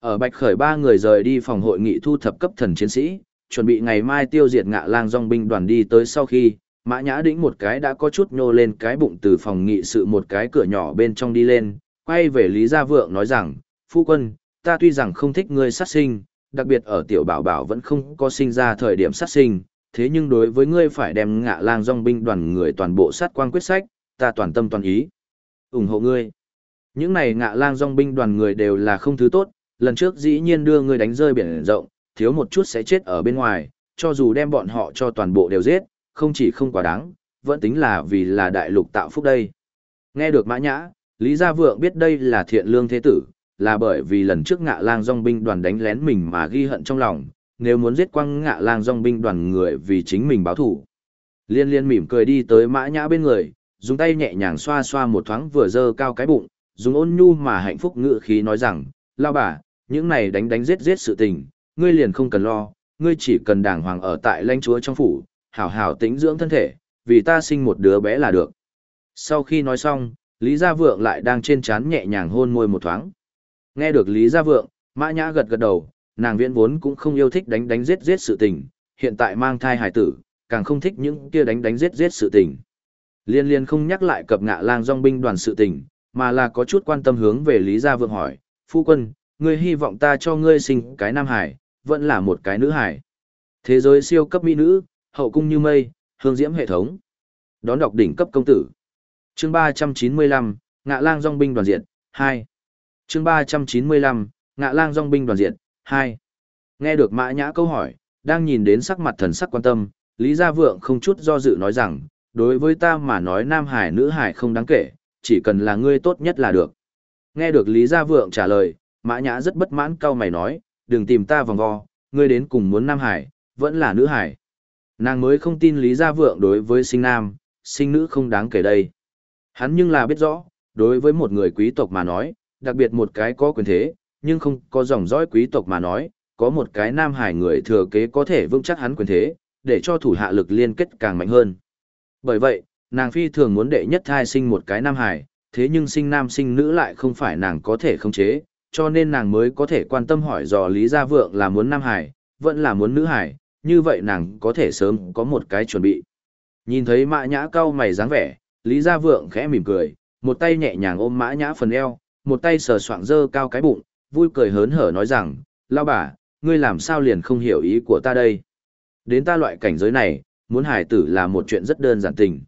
Ở Bạch Khởi ba người rời đi phòng hội nghị thu thập cấp thần chiến sĩ, chuẩn bị ngày mai tiêu diệt ngạ lang dòng binh đoàn đi tới sau khi, Mã Nhã đĩnh một cái đã có chút nhô lên cái bụng từ phòng nghị sự một cái cửa nhỏ bên trong đi lên, quay về Lý Gia Vượng nói rằng, Phu quân, ta tuy rằng không thích ngươi sát sinh, đặc biệt ở tiểu bảo bảo vẫn không có sinh ra thời điểm sát sinh, thế nhưng đối với ngươi phải đem ngạ lang dòng binh đoàn người toàn bộ sát quan quyết sách, ta toàn tâm toàn ý. ủng hộ ngươi. Những này ngạ lang dòng binh đoàn người đều là không thứ tốt, lần trước dĩ nhiên đưa ngươi đánh rơi biển rộng, thiếu một chút sẽ chết ở bên ngoài, cho dù đem bọn họ cho toàn bộ đều giết, không chỉ không quá đáng, vẫn tính là vì là đại lục tạo phúc đây. Nghe được mã nhã, Lý Gia Vượng biết đây là thiện lương thế tử, là bởi vì lần trước ngạ lang dòng binh đoàn đánh lén mình mà ghi hận trong lòng, nếu muốn giết quăng ngạ lang dòng binh đoàn người vì chính mình báo thủ. Liên liên mỉm cười đi tới mã nhã bên người, dùng tay nhẹ nhàng xoa xoa một thoáng vừa dơ cao cái bụng, dùng ôn nhu mà hạnh phúc ngự khí nói rằng, lao bà, những này đánh đánh giết giết sự tình, ngươi liền không cần lo, ngươi chỉ cần đàng hoàng ở tại lãnh chúa trong phủ, hảo hảo tĩnh dưỡng thân thể, vì ta sinh một đứa bé là được. Sau khi nói xong, Lý Gia Vượng lại đang trên chán nhẹ nhàng hôn môi một thoáng. Nghe được Lý Gia Vượng, Mã Nhã gật gật đầu, nàng viễn vốn cũng không yêu thích đánh đánh giết giết sự tình, hiện tại mang thai hải tử, càng không thích những kia đánh đánh giết giết sự tình. Liên liên không nhắc lại cập ngạ lang dòng binh đoàn sự tình, mà là có chút quan tâm hướng về Lý Gia Vượng hỏi, phu quân, ngươi hy vọng ta cho ngươi sinh cái nam hải, vẫn là một cái nữ hải. Thế giới siêu cấp mỹ nữ, hậu cung như mây, hương diễm hệ thống. Đón đọc đỉnh cấp công tử. Chương 395, Ngạ Lang Dòng binh đoàn diện, 2. Chương 395, Ngạ Lang Dòng binh đoàn diện, 2. Nghe được Mã Nhã câu hỏi, đang nhìn đến sắc mặt thần sắc quan tâm, Lý Gia Vượng không chút do dự nói rằng, đối với ta mà nói nam hải nữ hải không đáng kể, chỉ cần là ngươi tốt nhất là được. Nghe được Lý Gia Vượng trả lời, Mã Nhã rất bất mãn cau mày nói, đừng tìm ta vòng vo, ngươi đến cùng muốn nam hải, vẫn là nữ hải. Nàng mới không tin Lý Gia Vượng đối với sinh nam, sinh nữ không đáng kể đây. Hắn nhưng là biết rõ, đối với một người quý tộc mà nói, đặc biệt một cái có quyền thế, nhưng không có dòng dõi quý tộc mà nói, có một cái nam hải người thừa kế có thể vững chắc hắn quyền thế, để cho thủ hạ lực liên kết càng mạnh hơn. Bởi vậy, nàng phi thường muốn đệ nhất thai sinh một cái nam hải, thế nhưng sinh nam sinh nữ lại không phải nàng có thể khống chế, cho nên nàng mới có thể quan tâm hỏi dò Lý Gia Vượng là muốn nam hải, vẫn là muốn nữ hải, như vậy nàng có thể sớm có một cái chuẩn bị. Nhìn thấy mã nhã cao mày dáng vẻ, Lý Gia Vượng khẽ mỉm cười, một tay nhẹ nhàng ôm mã nhã phần eo, một tay sờ soạng dơ cao cái bụng, vui cười hớn hở nói rằng, lao bà, ngươi làm sao liền không hiểu ý của ta đây. Đến ta loại cảnh giới này, muốn hải tử là một chuyện rất đơn giản tình.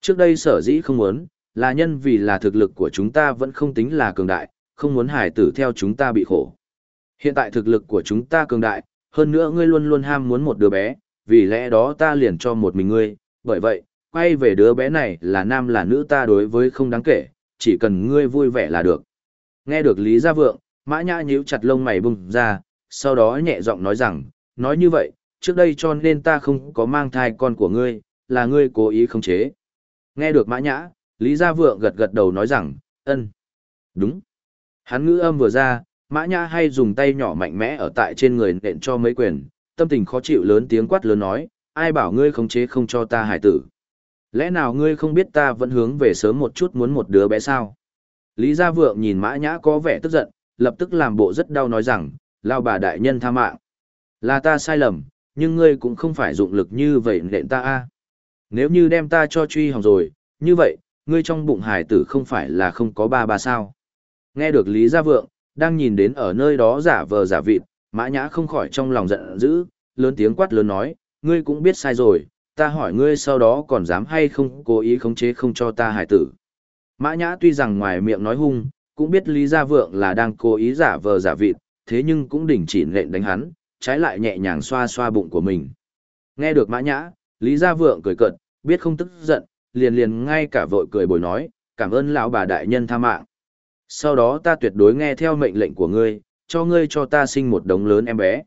Trước đây sở dĩ không muốn, là nhân vì là thực lực của chúng ta vẫn không tính là cường đại, không muốn hải tử theo chúng ta bị khổ. Hiện tại thực lực của chúng ta cường đại, hơn nữa ngươi luôn luôn ham muốn một đứa bé, vì lẽ đó ta liền cho một mình ngươi, bởi vậy, quay về đứa bé này là nam là nữ ta đối với không đáng kể, chỉ cần ngươi vui vẻ là được. Nghe được Lý Gia Vượng, Mã Nhã nhíu chặt lông mày bùng ra, sau đó nhẹ giọng nói rằng, nói như vậy, trước đây cho nên ta không có mang thai con của ngươi, là ngươi cố ý không chế. Nghe được Mã Nhã, Lý Gia Vượng gật gật đầu nói rằng, ân, đúng. Hắn ngữ âm vừa ra, Mã Nhã hay dùng tay nhỏ mạnh mẽ ở tại trên người nện cho mấy quyền, tâm tình khó chịu lớn tiếng quát lớn nói, ai bảo ngươi khống chế không cho ta hải tử. Lẽ nào ngươi không biết ta vẫn hướng về sớm một chút muốn một đứa bé sao? Lý Gia Vượng nhìn Mã Nhã có vẻ tức giận, lập tức làm bộ rất đau nói rằng, lao bà đại nhân tha mạng. Là ta sai lầm, nhưng ngươi cũng không phải dụng lực như vậy nện ta a. Nếu như đem ta cho truy hỏng rồi, như vậy, ngươi trong bụng hải tử không phải là không có ba ba sao. Nghe được Lý Gia Vượng, đang nhìn đến ở nơi đó giả vờ giả vịt, Mã Nhã không khỏi trong lòng giận dữ, lớn tiếng quát lớn nói, ngươi cũng biết sai rồi, ta hỏi ngươi sau đó còn dám hay không cố ý khống chế không cho ta hải tử. Mã Nhã tuy rằng ngoài miệng nói hung, cũng biết Lý Gia Vượng là đang cố ý giả vờ giả vịt, thế nhưng cũng đình chỉ lệnh đánh hắn, trái lại nhẹ nhàng xoa xoa bụng của mình. Nghe được Mã Nhã, Lý Gia Vượng cười cợt, biết không tức giận, liền liền ngay cả vội cười bồi nói, cảm ơn lão bà đại nhân tha mạng. Sau đó ta tuyệt đối nghe theo mệnh lệnh của ngươi, cho ngươi cho ta sinh một đống lớn em bé.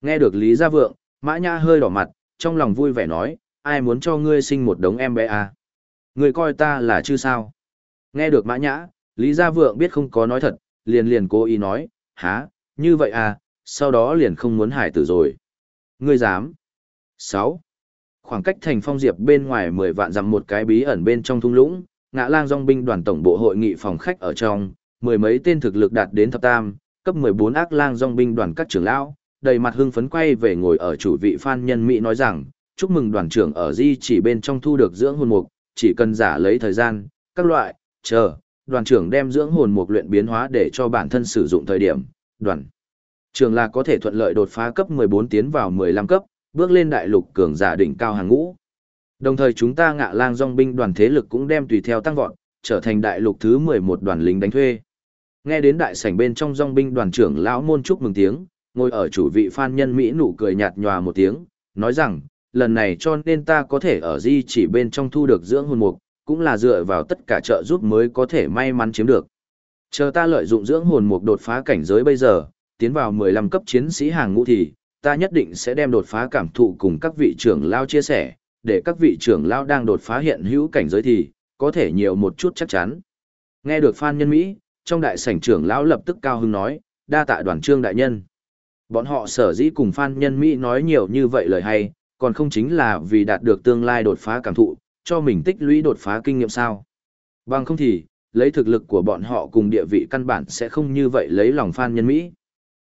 Nghe được Lý Gia Vượng, Mã Nhã hơi đỏ mặt, trong lòng vui vẻ nói, ai muốn cho ngươi sinh một đống em bé à? Ngươi coi ta là chứ sao? Nghe được Mã Nhã, Lý Gia Vượng biết không có nói thật, liền liền cố ý nói, há, như vậy à, sau đó liền không muốn hải tử rồi. Ngươi dám. 6. Khoảng cách thành phong diệp bên ngoài 10 vạn dặm một cái bí ẩn bên trong thung lũng, ngã lang dòng binh đoàn tổng bộ hội nghị phòng khách ở trong, mười mấy tên thực lực đạt đến thập tam, cấp 14 ác lang dòng binh đoàn các trưởng lão, đầy mặt hưng phấn quay về ngồi ở chủ vị Phan Nhân Mỹ nói rằng, chúc mừng đoàn trưởng ở di chỉ bên trong thu được dưỡng hồn mục, chỉ cần giả lấy thời gian, các loại, chờ, đoàn trưởng đem dưỡng hồn mục luyện biến hóa để cho bản thân sử dụng thời điểm, đoàn trưởng là có thể thuận lợi đột phá cấp 14 tiến vào 15 cấp, bước lên đại lục cường giả đỉnh cao hàng ngũ. Đồng thời chúng ta ngạ lang dòng binh đoàn thế lực cũng đem tùy theo tăng vọt, trở thành đại lục thứ 11 đoàn lính đánh thuê. Nghe đến đại sảnh bên trong dòng binh đoàn trưởng lão môn chúc mừng tiếng, ngồi ở chủ vị phan nhân Mỹ nụ cười nhạt nhòa một tiếng, nói rằng, lần này cho nên ta có thể ở di chỉ bên trong thu được dưỡng hồn mục, cũng là dựa vào tất cả trợ giúp mới có thể may mắn chiếm được. Chờ ta lợi dụng dưỡng hồn mục đột phá cảnh giới bây giờ, tiến vào 15 cấp chiến sĩ hàng ngũ thì, ta nhất định sẽ đem đột phá cảm thụ cùng các vị trưởng lao chia sẻ, để các vị trưởng lao đang đột phá hiện hữu cảnh giới thì, có thể nhiều một chút chắc chắn. Nghe được Phan Nhân Mỹ, trong đại sảnh trưởng lão lập tức cao hứng nói, đa tạ đoàn trương đại nhân. Bọn họ sở dĩ cùng Phan Nhân Mỹ nói nhiều như vậy lời hay, còn không chính là vì đạt được tương lai đột phá cảm thụ, cho mình tích lũy đột phá kinh nghiệm sao. Bằng không thì, lấy thực lực của bọn họ cùng địa vị căn bản sẽ không như vậy lấy lòng Phan Nhân Mỹ.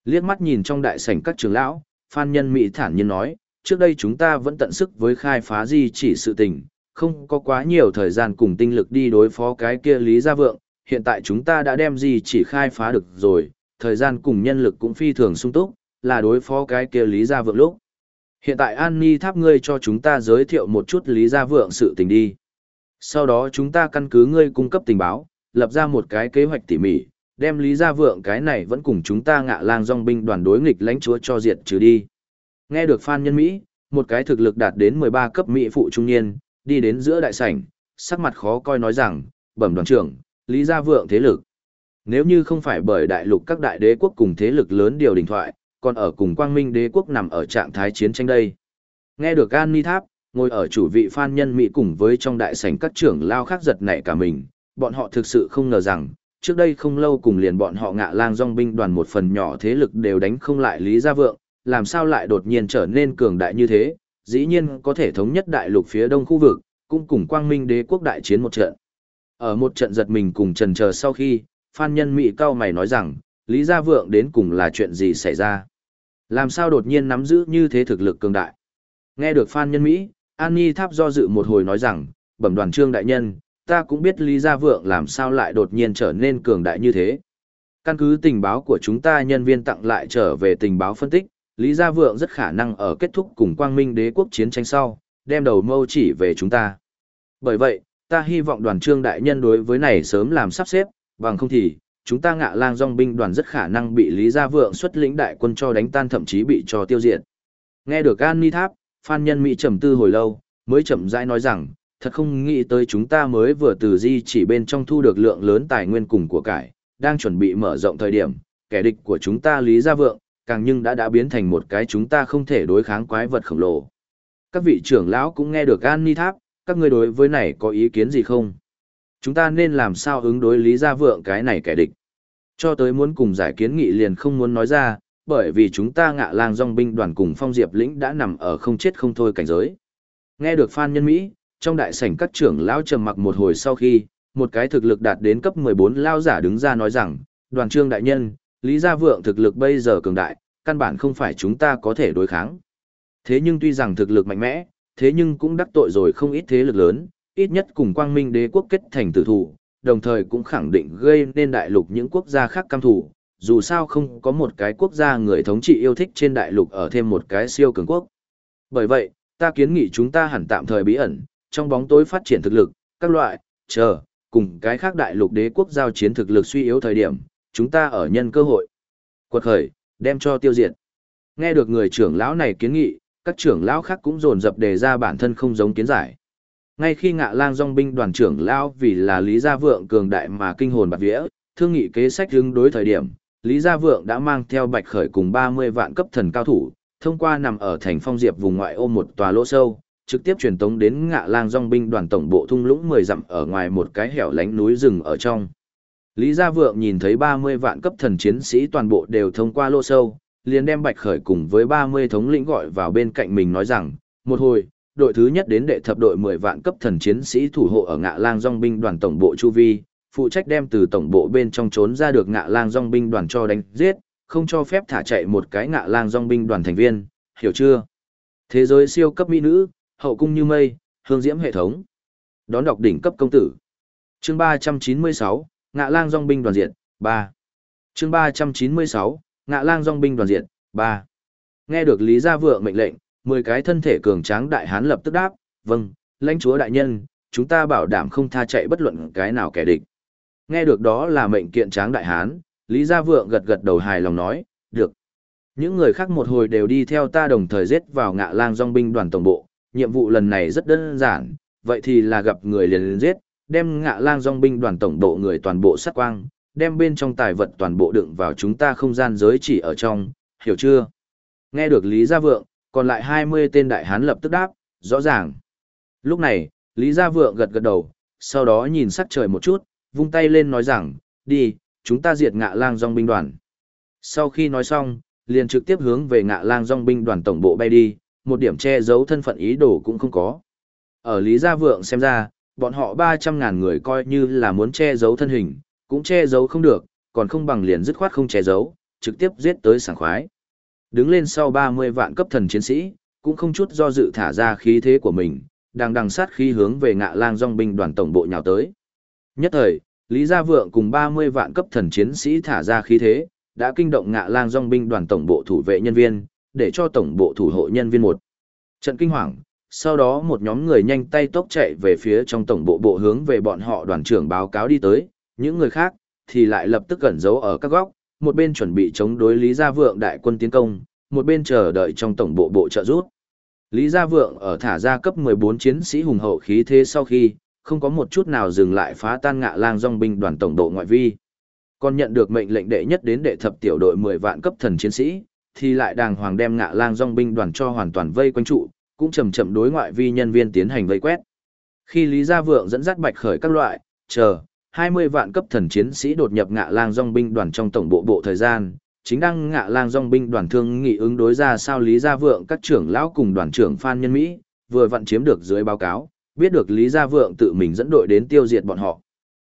Liếc mắt nhìn trong đại sảnh các trưởng lão, Phan Nhân Mỹ thản nhiên nói, trước đây chúng ta vẫn tận sức với khai phá di chỉ sự tình, không có quá nhiều thời gian cùng tinh lực đi đối phó cái kia Lý Gia Vượng, hiện tại chúng ta đã đem di chỉ khai phá được rồi, thời gian cùng nhân lực cũng phi thường sung túc, là đối phó cái kia Lý Gia Vượng lúc. Hiện tại An Ni Tháp ngươi cho chúng ta giới thiệu một chút Lý Gia Vượng sự tình đi. Sau đó chúng ta căn cứ ngươi cung cấp tình báo, lập ra một cái kế hoạch tỉ mỉ, đem Lý Gia Vượng cái này vẫn cùng chúng ta ngạ lang dòng binh đoàn đối nghịch lãnh chúa cho diệt trừ đi. Nghe được Phan Nhân Mỹ, một cái thực lực đạt đến 13 cấp Mỹ phụ trung niên, đi đến giữa đại sảnh, sắc mặt khó coi nói rằng, bẩm đoàn trưởng, Lý Gia Vượng thế lực. Nếu như không phải bởi đại lục các đại đế quốc cùng thế lực lớn điều đình thoại, còn ở cùng quang minh đế quốc nằm ở trạng thái chiến tranh đây. Nghe được An Ni Tháp, ngồi ở chủ vị Phan Nhân Mỹ cùng với trong đại sảnh các trưởng lao khác giật nảy cả mình, bọn họ thực sự không ngờ rằng, trước đây không lâu cùng liền bọn họ ngạ lang dòng binh đoàn một phần nhỏ thế lực đều đánh không lại Lý Gia Vượng, làm sao lại đột nhiên trở nên cường đại như thế, dĩ nhiên có thể thống nhất đại lục phía đông khu vực, cũng cùng quang minh đế quốc đại chiến một trận. Ở một trận giật mình cùng trần chờ sau khi, Phan Nhân Mỹ cao mày nói rằng, Lý Gia Vượng đến cùng là chuyện gì xảy ra? Làm sao đột nhiên nắm giữ như thế thực lực cường đại? Nghe được Phan Nhân Mỹ, An Nhi Tháp do dự một hồi nói rằng, bẩm đoàn trương đại nhân, ta cũng biết Lý Gia Vượng làm sao lại đột nhiên trở nên cường đại như thế. Căn cứ tình báo của chúng ta nhân viên tặng lại trở về tình báo phân tích, Lý Gia Vượng rất khả năng ở kết thúc cùng quang minh đế quốc chiến tranh sau, đem đầu mâu chỉ về chúng ta. Bởi vậy, ta hy vọng đoàn trương đại nhân đối với này sớm làm sắp xếp, bằng không thì, chúng ta ngạ lang dòng binh đoàn rất khả năng bị Lý Gia Vượng xuất lĩnh đại quân cho đánh tan thậm chí bị cho tiêu diệt. Nghe được An Ni Tháp, Phan Nhân Mỹ trầm tư hồi lâu, mới chậm rãi nói rằng, thật không nghĩ tới chúng ta mới vừa từ di chỉ bên trong thu được lượng lớn tài nguyên cùng của cải, đang chuẩn bị mở rộng thời điểm, kẻ địch của chúng ta Lý Gia Vượng, càng nhưng đã đã biến thành một cái chúng ta không thể đối kháng quái vật khổng lồ. Các vị trưởng lão cũng nghe được An Ni Tháp, các ngươi đối với này có ý kiến gì không? Chúng ta nên làm sao ứng đối Lý Gia Vượng cái này kẻ địch? Cho tới muốn cùng giải kiến nghị liền không muốn nói ra, bởi vì chúng ta ngạ lang dòng binh đoàn cùng phong diệp lĩnh đã nằm ở không chết không thôi cảnh giới. Nghe được Phan Nhân Mỹ, trong đại sảnh các trưởng lão trầm mặc một hồi sau khi, một cái thực lực đạt đến cấp 14 lao giả đứng ra nói rằng, đoàn trương đại nhân, Lý Gia Vượng thực lực bây giờ cường đại, căn bản không phải chúng ta có thể đối kháng. Thế nhưng tuy rằng thực lực mạnh mẽ, thế nhưng cũng đắc tội rồi không ít thế lực lớn, ít nhất cùng quang minh đế quốc kết thành tử thủ, đồng thời cũng khẳng định gây nên đại lục những quốc gia khác cam thủ, dù sao không có một cái quốc gia người thống trị yêu thích trên đại lục ở thêm một cái siêu cường quốc. Bởi vậy, ta kiến nghị chúng ta hẳn tạm thời bí ẩn, trong bóng tối phát triển thực lực, các loại, chờ, cùng cái khác đại lục đế quốc giao chiến thực lực suy yếu thời điểm, chúng ta ở nhân cơ hội. Quật khởi, đem cho tiêu diệt. Nghe được người trưởng lão này kiến nghị, các trưởng lão khác cũng dồn dập đề ra bản thân không giống kiến giải. Ngay khi ngạ lang dòng binh đoàn trưởng lão vì là Lý Gia Vượng cường đại mà kinh hồn bạc vía, thương nghị kế sách hướng đối thời điểm, Lý Gia Vượng đã mang theo bạch khởi cùng 30 vạn cấp thần cao thủ, thông qua nằm ở thành phong diệp vùng ngoại ô một tòa lỗ sâu, trực tiếp truyền tống đến ngạ lang dòng binh đoàn tổng bộ thung lũng 10 dặm ở ngoài một cái hẻo lánh núi rừng ở trong. Lý Gia Vượng nhìn thấy 30 vạn cấp thần chiến sĩ toàn bộ đều thông qua lô sâu, liền đem Bạch Khởi cùng với 30 thống lĩnh gọi vào bên cạnh mình nói rằng, một hồi, đội thứ nhất đến đệ thập đội 10 vạn cấp thần chiến sĩ thủ hộ ở ngạ lang dòng binh đoàn tổng bộ Chu Vi, phụ trách đem từ tổng bộ bên trong trốn ra được ngạ lang dòng binh đoàn cho đánh giết, không cho phép thả chạy một cái ngạ lang dòng binh đoàn thành viên, hiểu chưa? Thế giới siêu cấp mỹ nữ, hậu cung như mây, hương diễm hệ thống. Đón đọc đỉnh cấp công tử. Chương 396, Ngạ Lang Dòng binh đoàn diện, 3. Chương 396, Ngạ Lang Dòng binh đoàn diện, 3. Nghe được Lý Gia Vượng mệnh lệnh, 10 cái thân thể cường tráng đại hán lập tức đáp, "Vâng, lãnh chúa đại nhân, chúng ta bảo đảm không tha chạy bất luận cái nào kẻ địch." Nghe được đó là mệnh kiện tráng đại hán, Lý Gia Vượng gật gật đầu hài lòng nói, "Được." Những người khác một hồi đều đi theo ta đồng thời giết vào Ngạ Lang Dòng binh đoàn tổng bộ, nhiệm vụ lần này rất đơn giản, vậy thì là gặp người liền liền giết, đem ngạ lang dòng binh đoàn tổng bộ người toàn bộ sát quang, đem bên trong tài vật toàn bộ đựng vào chúng ta không gian giới chỉ ở trong, hiểu chưa? Nghe được Lý Gia Vượng, còn lại 20 tên đại hán lập tức đáp, rõ ràng. Lúc này, Lý Gia Vượng gật gật đầu, sau đó nhìn sắc trời một chút, vung tay lên nói rằng, đi, chúng ta diệt ngạ lang dòng binh đoàn. Sau khi nói xong, liền trực tiếp hướng về ngạ lang dòng binh đoàn tổng bộ bay đi, một điểm che giấu thân phận ý đồ cũng không có. Ở Lý Gia Vượng xem ra, bọn họ 300.000 người coi như là muốn che giấu thân hình, cũng che giấu không được, còn không bằng liền dứt khoát không che giấu, trực tiếp giết tới sảng khoái. Đứng lên sau 30 vạn cấp thần chiến sĩ, cũng không chút do dự thả ra khí thế của mình, đang đằng sát khí hướng về ngạ lang dòng binh đoàn tổng bộ nhào tới. Nhất thời, Lý Gia Vượng cùng 30 vạn cấp thần chiến sĩ thả ra khí thế, đã kinh động ngạ lang dòng binh đoàn tổng bộ thủ vệ nhân viên, để cho tổng bộ thủ hộ nhân viên một. Trận kinh hoàng, sau đó một nhóm người nhanh tay tốc chạy về phía trong tổng bộ bộ hướng về bọn họ đoàn trưởng báo cáo đi tới, những người khác thì lại lập tức cẩn giấu ở các góc, một bên chuẩn bị chống đối Lý Gia Vượng đại quân tiến công, một bên chờ đợi trong tổng bộ bộ trợ rút. Lý Gia Vượng ở thả ra cấp 14 chiến sĩ hùng hậu khí thế sau khi, không có một chút nào dừng lại phá tan ngạ lang dòng binh đoàn tổng độ ngoại vi. Còn nhận được mệnh lệnh đệ nhất đến đệ thập tiểu đội 10 vạn cấp thần chiến sĩ, thì lại đàng hoàng đem ngạ lang dòng binh đoàn cho hoàn toàn vây quanh trụ, cũng chậm chậm đối ngoại vi nhân viên tiến hành vây quét. Khi Lý Gia Vượng dẫn dắt bạch khởi các loại, chờ, 20 vạn cấp thần chiến sĩ đột nhập ngạ lang dòng binh đoàn trong tổng bộ bộ thời gian, chính đang ngạ lang dòng binh đoàn thương nghị ứng đối ra sao Lý Gia Vượng các trưởng lão cùng đoàn trưởng Phan Nhân Mỹ, vừa vặn chiếm được dưới báo cáo, biết được Lý Gia Vượng tự mình dẫn đội đến tiêu diệt bọn họ.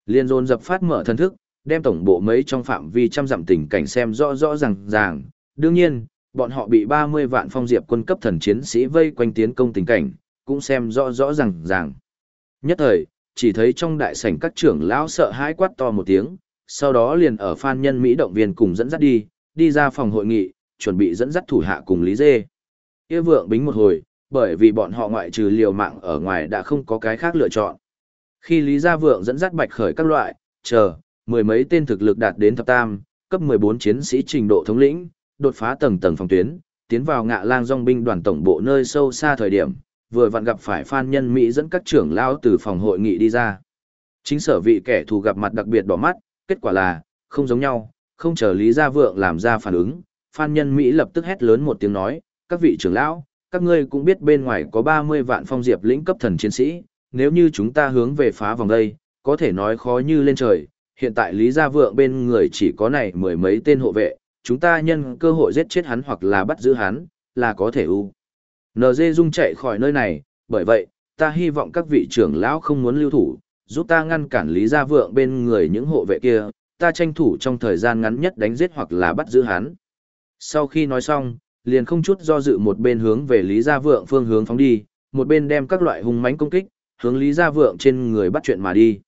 Liên dồn dập phát mở thân thức, đem tổng bộ mấy trong phạm vi trăm dặm tình cảnh xem rõ rõ ràng ràng. Đương nhiên, bọn họ bị 30 vạn phong diệp quân cấp thần chiến sĩ vây quanh tiến công tình cảnh, cũng xem rõ rõ ràng ràng. Nhất thời, chỉ thấy trong đại sảnh các trưởng lão sợ hãi quát to một tiếng, sau đó liền ở phan nhân Mỹ động viên cùng dẫn dắt đi, đi ra phòng hội nghị, chuẩn bị dẫn dắt thủ hạ cùng Lý Dê. Yêu vượng bính một hồi, bởi vì bọn họ ngoại trừ liều mạng ở ngoài đã không có cái khác lựa chọn. Khi Lý Gia Vượng dẫn dắt bạch khởi các loại, chờ, mười mấy tên thực lực đạt đến thập tam, cấp 14 chiến sĩ trình độ thống lĩnh, đột phá tầng tầng phòng tuyến, tiến vào ngạ lang dòng binh đoàn tổng bộ nơi sâu xa thời điểm, vừa vặn gặp phải Phan Nhân Mỹ dẫn các trưởng lão từ phòng hội nghị đi ra. Chính sở vị kẻ thù gặp mặt đặc biệt đỏ mắt, kết quả là, không giống nhau, không chờ Lý Gia Vượng làm ra phản ứng, Phan Nhân Mỹ lập tức hét lớn một tiếng nói, các vị trưởng lão, các ngươi cũng biết bên ngoài có 30 vạn phong diệp lĩnh cấp thần chiến sĩ, nếu như chúng ta hướng về phá vòng đây, có thể nói khó như lên trời, hiện tại Lý Gia Vượng bên người chỉ có này mười mấy tên hộ vệ, chúng ta nhân cơ hội giết chết hắn hoặc là bắt giữ hắn, là có thể u. NG Dung chạy khỏi nơi này, bởi vậy, ta hy vọng các vị trưởng lão không muốn lưu thủ, giúp ta ngăn cản Lý Gia Vượng bên người những hộ vệ kia, ta tranh thủ trong thời gian ngắn nhất đánh giết hoặc là bắt giữ hắn. Sau khi nói xong, liền không chút do dự một bên hướng về Lý Gia Vượng phương hướng phóng đi, một bên đem các loại hung mãnh công kích, hướng Lý Gia Vượng trên người bắt chuyện mà đi.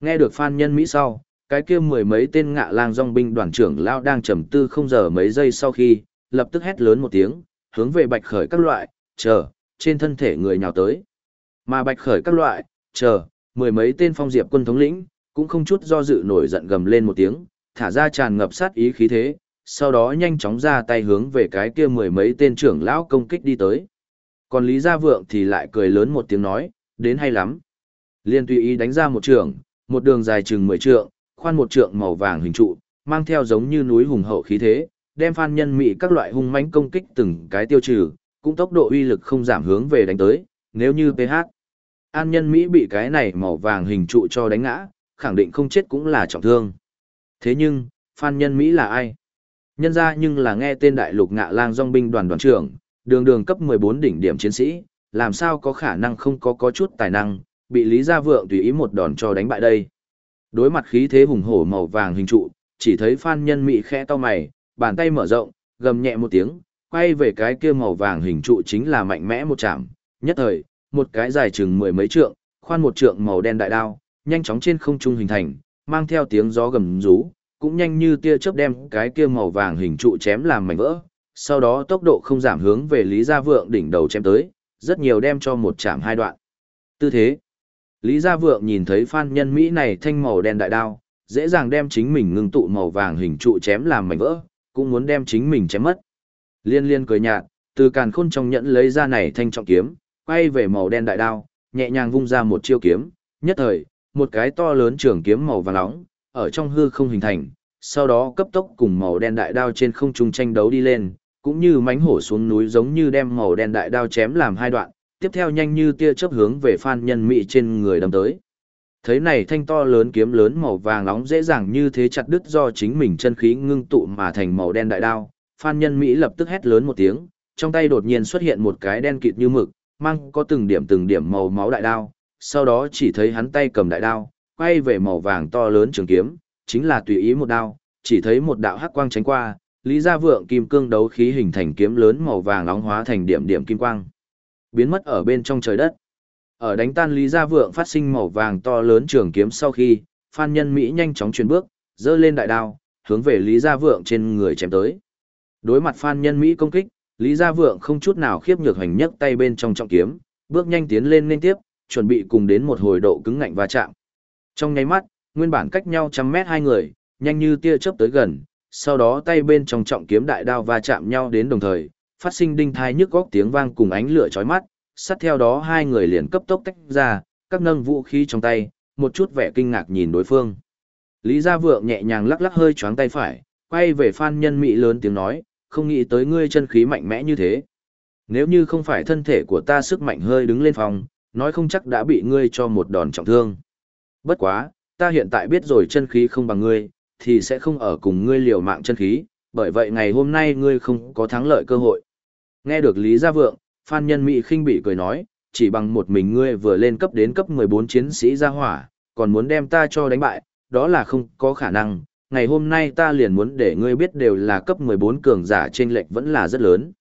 Nghe được Phan Nhân Mỹ sau, cái kia mười mấy tên ngạ lang dòng binh đoàn trưởng lao đang trầm tư không giờ mấy giây sau khi, lập tức hét lớn một tiếng, hướng về bạch khởi các loại, chờ, trên thân thể người nhào tới. Mà bạch khởi các loại, chờ, mười mấy tên phong diệp quân thống lĩnh, cũng không chút do dự nổi giận gầm lên một tiếng, thả ra tràn ngập sát ý khí thế, sau đó nhanh chóng ra tay hướng về cái kia mười mấy tên trưởng lão công kích đi tới. Còn Lý Gia Vượng thì lại cười lớn một tiếng nói, đến hay lắm. Liên tùy ý đánh ra một trường, một đường dài chừng mười trượng, khoan một trượng màu vàng hình trụ, mang theo giống như núi hùng hậu khí thế, đem phan nhân mị các loại hung mãnh công kích từng cái tiêu trừ, cũng tốc độ uy lực không giảm hướng về đánh tới, nếu như PH. An nhân Mỹ bị cái này màu vàng hình trụ cho đánh ngã, khẳng định không chết cũng là trọng thương. Thế nhưng, phan nhân Mỹ là ai? Nhân ra nhưng là nghe tên đại lục ngạ lang dòng binh đoàn đoàn trưởng, đường đường cấp 14 đỉnh điểm chiến sĩ, làm sao có khả năng không có có chút tài năng, bị Lý Gia Vượng tùy ý một đòn cho đánh bại đây. Đối mặt khí thế hùng hổ màu vàng hình trụ, chỉ thấy Phan Nhân Mị khẽ to mày, bàn tay mở rộng, gầm nhẹ một tiếng, quay về cái kia màu vàng hình trụ chính là mạnh mẽ một chạm, nhất thời, một cái dài chừng mười mấy trượng, khoan một trượng màu đen đại đao, nhanh chóng trên không trung hình thành, mang theo tiếng gió gầm rú, cũng nhanh như tia chớp đem cái kia màu vàng hình trụ chém làm mảnh vỡ, sau đó tốc độ không giảm hướng về Lý Gia Vượng đỉnh đầu chém tới, rất nhiều đem cho một chạm hai đoạn. Tư thế. Lý Gia Vượng nhìn thấy Phan Nhân Mỹ này thanh màu đen đại đao, dễ dàng đem chính mình ngưng tụ màu vàng hình trụ chém làm mảnh vỡ, cũng muốn đem chính mình chém mất. Liên liên cười nhạt, từ càn khôn trong nhẫn lấy ra này thanh trọng kiếm, quay về màu đen đại đao, nhẹ nhàng vung ra một chiêu kiếm, nhất thời, một cái to lớn trường kiếm màu vàng nóng, ở trong hư không hình thành, sau đó cấp tốc cùng màu đen đại đao trên không trung tranh đấu đi lên, cũng như mánh hổ xuống núi giống như đem màu đen đại đao chém làm hai đoạn, tiếp theo nhanh như tia chớp hướng về Phan Nhân mỹ trên người đâm tới. Thấy này thanh to lớn kiếm lớn màu vàng nóng dễ dàng như thế chặt đứt do chính mình chân khí ngưng tụ mà thành màu đen đại đao, Phan Nhân Mỹ lập tức hét lớn một tiếng, trong tay đột nhiên xuất hiện một cái đen kịt như mực, mang có từng điểm từng điểm màu máu đại đao, sau đó chỉ thấy hắn tay cầm đại đao, quay về màu vàng to lớn trường kiếm, chính là tùy ý một đao, chỉ thấy một đạo hắc quang tránh qua, Lý Gia Vượng kim cương đấu khí hình thành kiếm lớn màu vàng nóng hóa thành điểm điểm kim quang, biến mất ở bên trong trời đất. Ở đánh tan Lý Gia Vượng phát sinh màu vàng to lớn trường kiếm sau khi, Phan Nhân Mỹ nhanh chóng chuyển bước, dơ lên đại đao, hướng về Lý Gia Vượng trên người chém tới. Đối mặt Phan Nhân Mỹ công kích, Lý Gia Vượng không chút nào khiếp nhược hành nhấc tay bên trong trọng kiếm, bước nhanh tiến lên liên tiếp, chuẩn bị cùng đến một hồi độ cứng ngạnh va chạm. Trong nháy mắt, nguyên bản cách nhau trăm mét hai người, nhanh như tia chớp tới gần, sau đó tay bên trong trọng kiếm đại đao va chạm nhau đến đồng thời, phát sinh đinh thai nhức góc tiếng vang cùng ánh lửa chói mắt, sát theo đó hai người liền cấp tốc tách ra, các nâng vũ khí trong tay, một chút vẻ kinh ngạc nhìn đối phương. Lý Gia Vượng nhẹ nhàng lắc lắc hơi choáng tay phải, quay về Phan Nhân Mỹ lớn tiếng nói, không nghĩ tới ngươi chân khí mạnh mẽ như thế. Nếu như không phải thân thể của ta sức mạnh hơi đứng lên phòng, nói không chắc đã bị ngươi cho một đòn trọng thương. Bất quá, ta hiện tại biết rồi chân khí không bằng ngươi, thì sẽ không ở cùng ngươi liều mạng chân khí, bởi vậy ngày hôm nay ngươi không có thắng lợi cơ hội. Nghe được Lý Gia Vượng, Phan Nhân Mỹ khinh bị cười nói, chỉ bằng một mình ngươi vừa lên cấp đến cấp 14 chiến sĩ gia hỏa, còn muốn đem ta cho đánh bại, đó là không có khả năng. Ngày hôm nay ta liền muốn để ngươi biết đều là cấp 14 cường giả trên lệnh vẫn là rất lớn.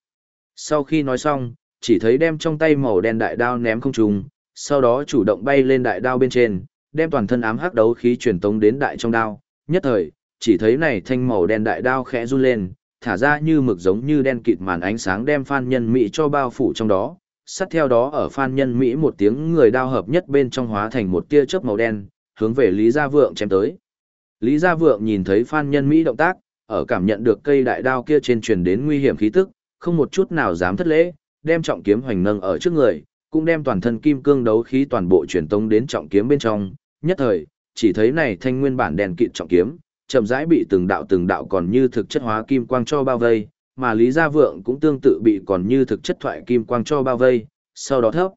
Sau khi nói xong, chỉ thấy đem trong tay màu đen đại đao ném không trùng, sau đó chủ động bay lên đại đao bên trên, đem toàn thân ám hắc đấu khí truyền tống đến đại trong đao. Nhất thời, chỉ thấy này thanh màu đen đại đao khẽ run lên, thả ra như mực giống như đen kịt màn ánh sáng đem phan nhân mỹ cho bao phủ trong đó. Sát theo đó ở phan nhân mỹ một tiếng người đao hợp nhất bên trong hóa thành một tia chớp màu đen, hướng về Lý Gia Vượng chém tới. Lý Gia Vượng nhìn thấy phan nhân mỹ động tác, ở cảm nhận được cây đại đao kia trên truyền đến nguy hiểm khí tức, không một chút nào dám thất lễ, đem trọng kiếm hoành nâng ở trước người, cũng đem toàn thân kim cương đấu khí toàn bộ truyền tống đến trọng kiếm bên trong, nhất thời, chỉ thấy này thanh nguyên bản đèn kịt trọng kiếm, chậm rãi bị từng đạo từng đạo còn như thực chất hóa kim quang cho bao vây, mà Lý Gia Vượng cũng tương tự bị còn như thực chất thoại kim quang cho bao vây, sau đó thấp.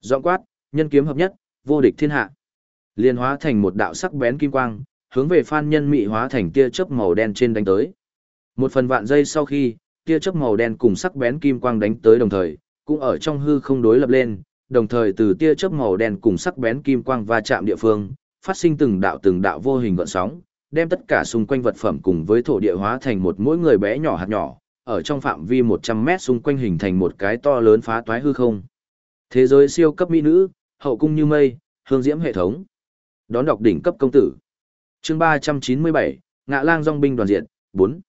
Giọng quát, nhân kiếm hợp nhất, vô địch thiên hạ. Liên hóa thành một đạo sắc bén kim quang, hướng về Phan Nhân Mị hóa thành tia chớp màu đen trên đánh tới. Một phần vạn giây sau khi, tia chớp màu đen cùng sắc bén kim quang đánh tới đồng thời, cũng ở trong hư không đối lập lên, đồng thời từ tia chớp màu đen cùng sắc bén kim quang va chạm địa phương, phát sinh từng đạo từng đạo vô hình gợn sóng, đem tất cả xung quanh vật phẩm cùng với thổ địa hóa thành một mỗi người bé nhỏ hạt nhỏ, ở trong phạm vi 100 mét xung quanh hình thành một cái to lớn phá toái hư không. Thế giới siêu cấp mỹ nữ, hậu cung như mây, hương diễm hệ thống. Đón đọc đỉnh cấp công tử. Chương 397, Ngạ Lang Dòng binh đoàn diện, 4.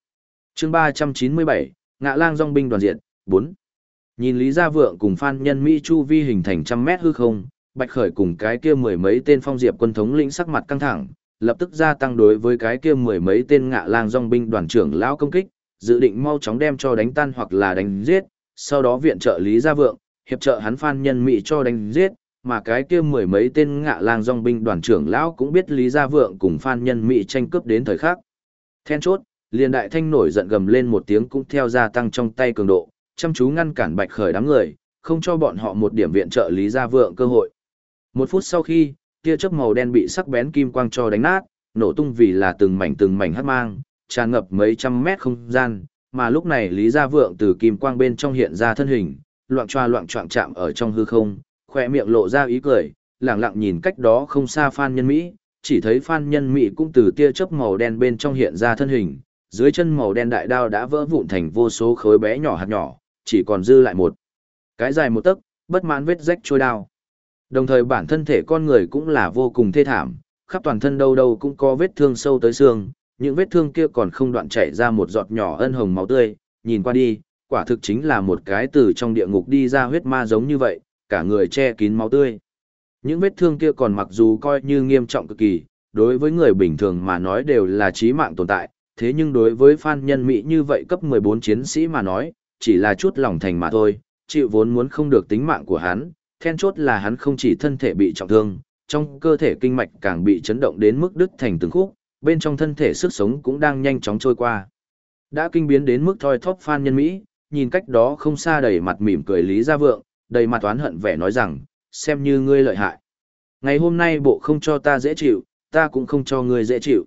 Chương 397, Ngạ Lang Dòng binh đoàn diện, 4. Nhìn Lý Gia Vượng cùng Phan Nhân Mỹ Chu Vi hình thành trăm mét hư không, Bạch Khởi cùng cái kia mười mấy tên phong diệp quân thống lĩnh sắc mặt căng thẳng, lập tức gia tăng đối với cái kia mười mấy tên ngạ lang dòng binh đoàn trưởng lão công kích, dự định mau chóng đem cho đánh tan hoặc là đánh giết, sau đó viện trợ Lý Gia Vượng, hiệp trợ hắn Phan Nhân Mỹ cho đánh giết, mà cái kia mười mấy tên ngạ lang dòng binh đoàn trưởng lão cũng biết Lý Gia Vượng cùng Phan Nhân Mỹ tranh cướp đến thời khắc. Then chốt, liền đại thanh nổi giận gầm lên một tiếng cũng theo gia tăng trong tay cường độ, chăm chú ngăn cản Bạch Khởi đám người, không cho bọn họ một điểm viện trợ Lý Gia Vượng cơ hội. Một phút sau khi, tia chớp màu đen bị sắc bén kim quang cho đánh nát, nổ tung vì là từng mảnh từng mảnh hắc mang, tràn ngập mấy trăm mét không gian, mà lúc này Lý Gia Vượng từ kim quang bên trong hiện ra thân hình, loạn choa loạn choạng chạm ở trong hư không, khỏe miệng lộ ra ý cười, lẳng lặng nhìn cách đó không xa Phan Nhân Mỹ, chỉ thấy Phan Nhân Mỹ cũng từ tia chớp màu đen bên trong hiện ra thân hình, dưới chân màu đen đại đao đã vỡ vụn thành vô số khối bé nhỏ hạt nhỏ, chỉ còn dư lại một cái dài một tấc, bất mãn vết rách trôi đao. Đồng thời bản thân thể con người cũng là vô cùng thê thảm, khắp toàn thân đâu đâu cũng có vết thương sâu tới xương, những vết thương kia còn không đoạn chảy ra một giọt nhỏ ân hồng máu tươi, nhìn qua đi, quả thực chính là một cái từ trong địa ngục đi ra huyết ma giống như vậy, cả người che kín máu tươi. Những vết thương kia còn mặc dù coi như nghiêm trọng cực kỳ, đối với người bình thường mà nói đều là chí mạng tồn tại, thế nhưng đối với Phan Nhân Mỹ như vậy cấp 14 chiến sĩ mà nói, chỉ là chút lòng thành mà thôi, chịu vốn muốn không được tính mạng của hắn, then chốt là hắn không chỉ thân thể bị trọng thương, trong cơ thể kinh mạch càng bị chấn động đến mức đứt thành từng khúc, bên trong thân thể sức sống cũng đang nhanh chóng trôi qua. Đã kinh biến đến mức thoi thóp Phan Nhân Mỹ, nhìn cách đó không xa đầy mặt mỉm cười Lý Gia Vượng, đầy mặt oán hận vẻ nói rằng, xem như ngươi lợi hại. Ngày hôm nay bộ không cho ta dễ chịu, ta cũng không cho ngươi dễ chịu.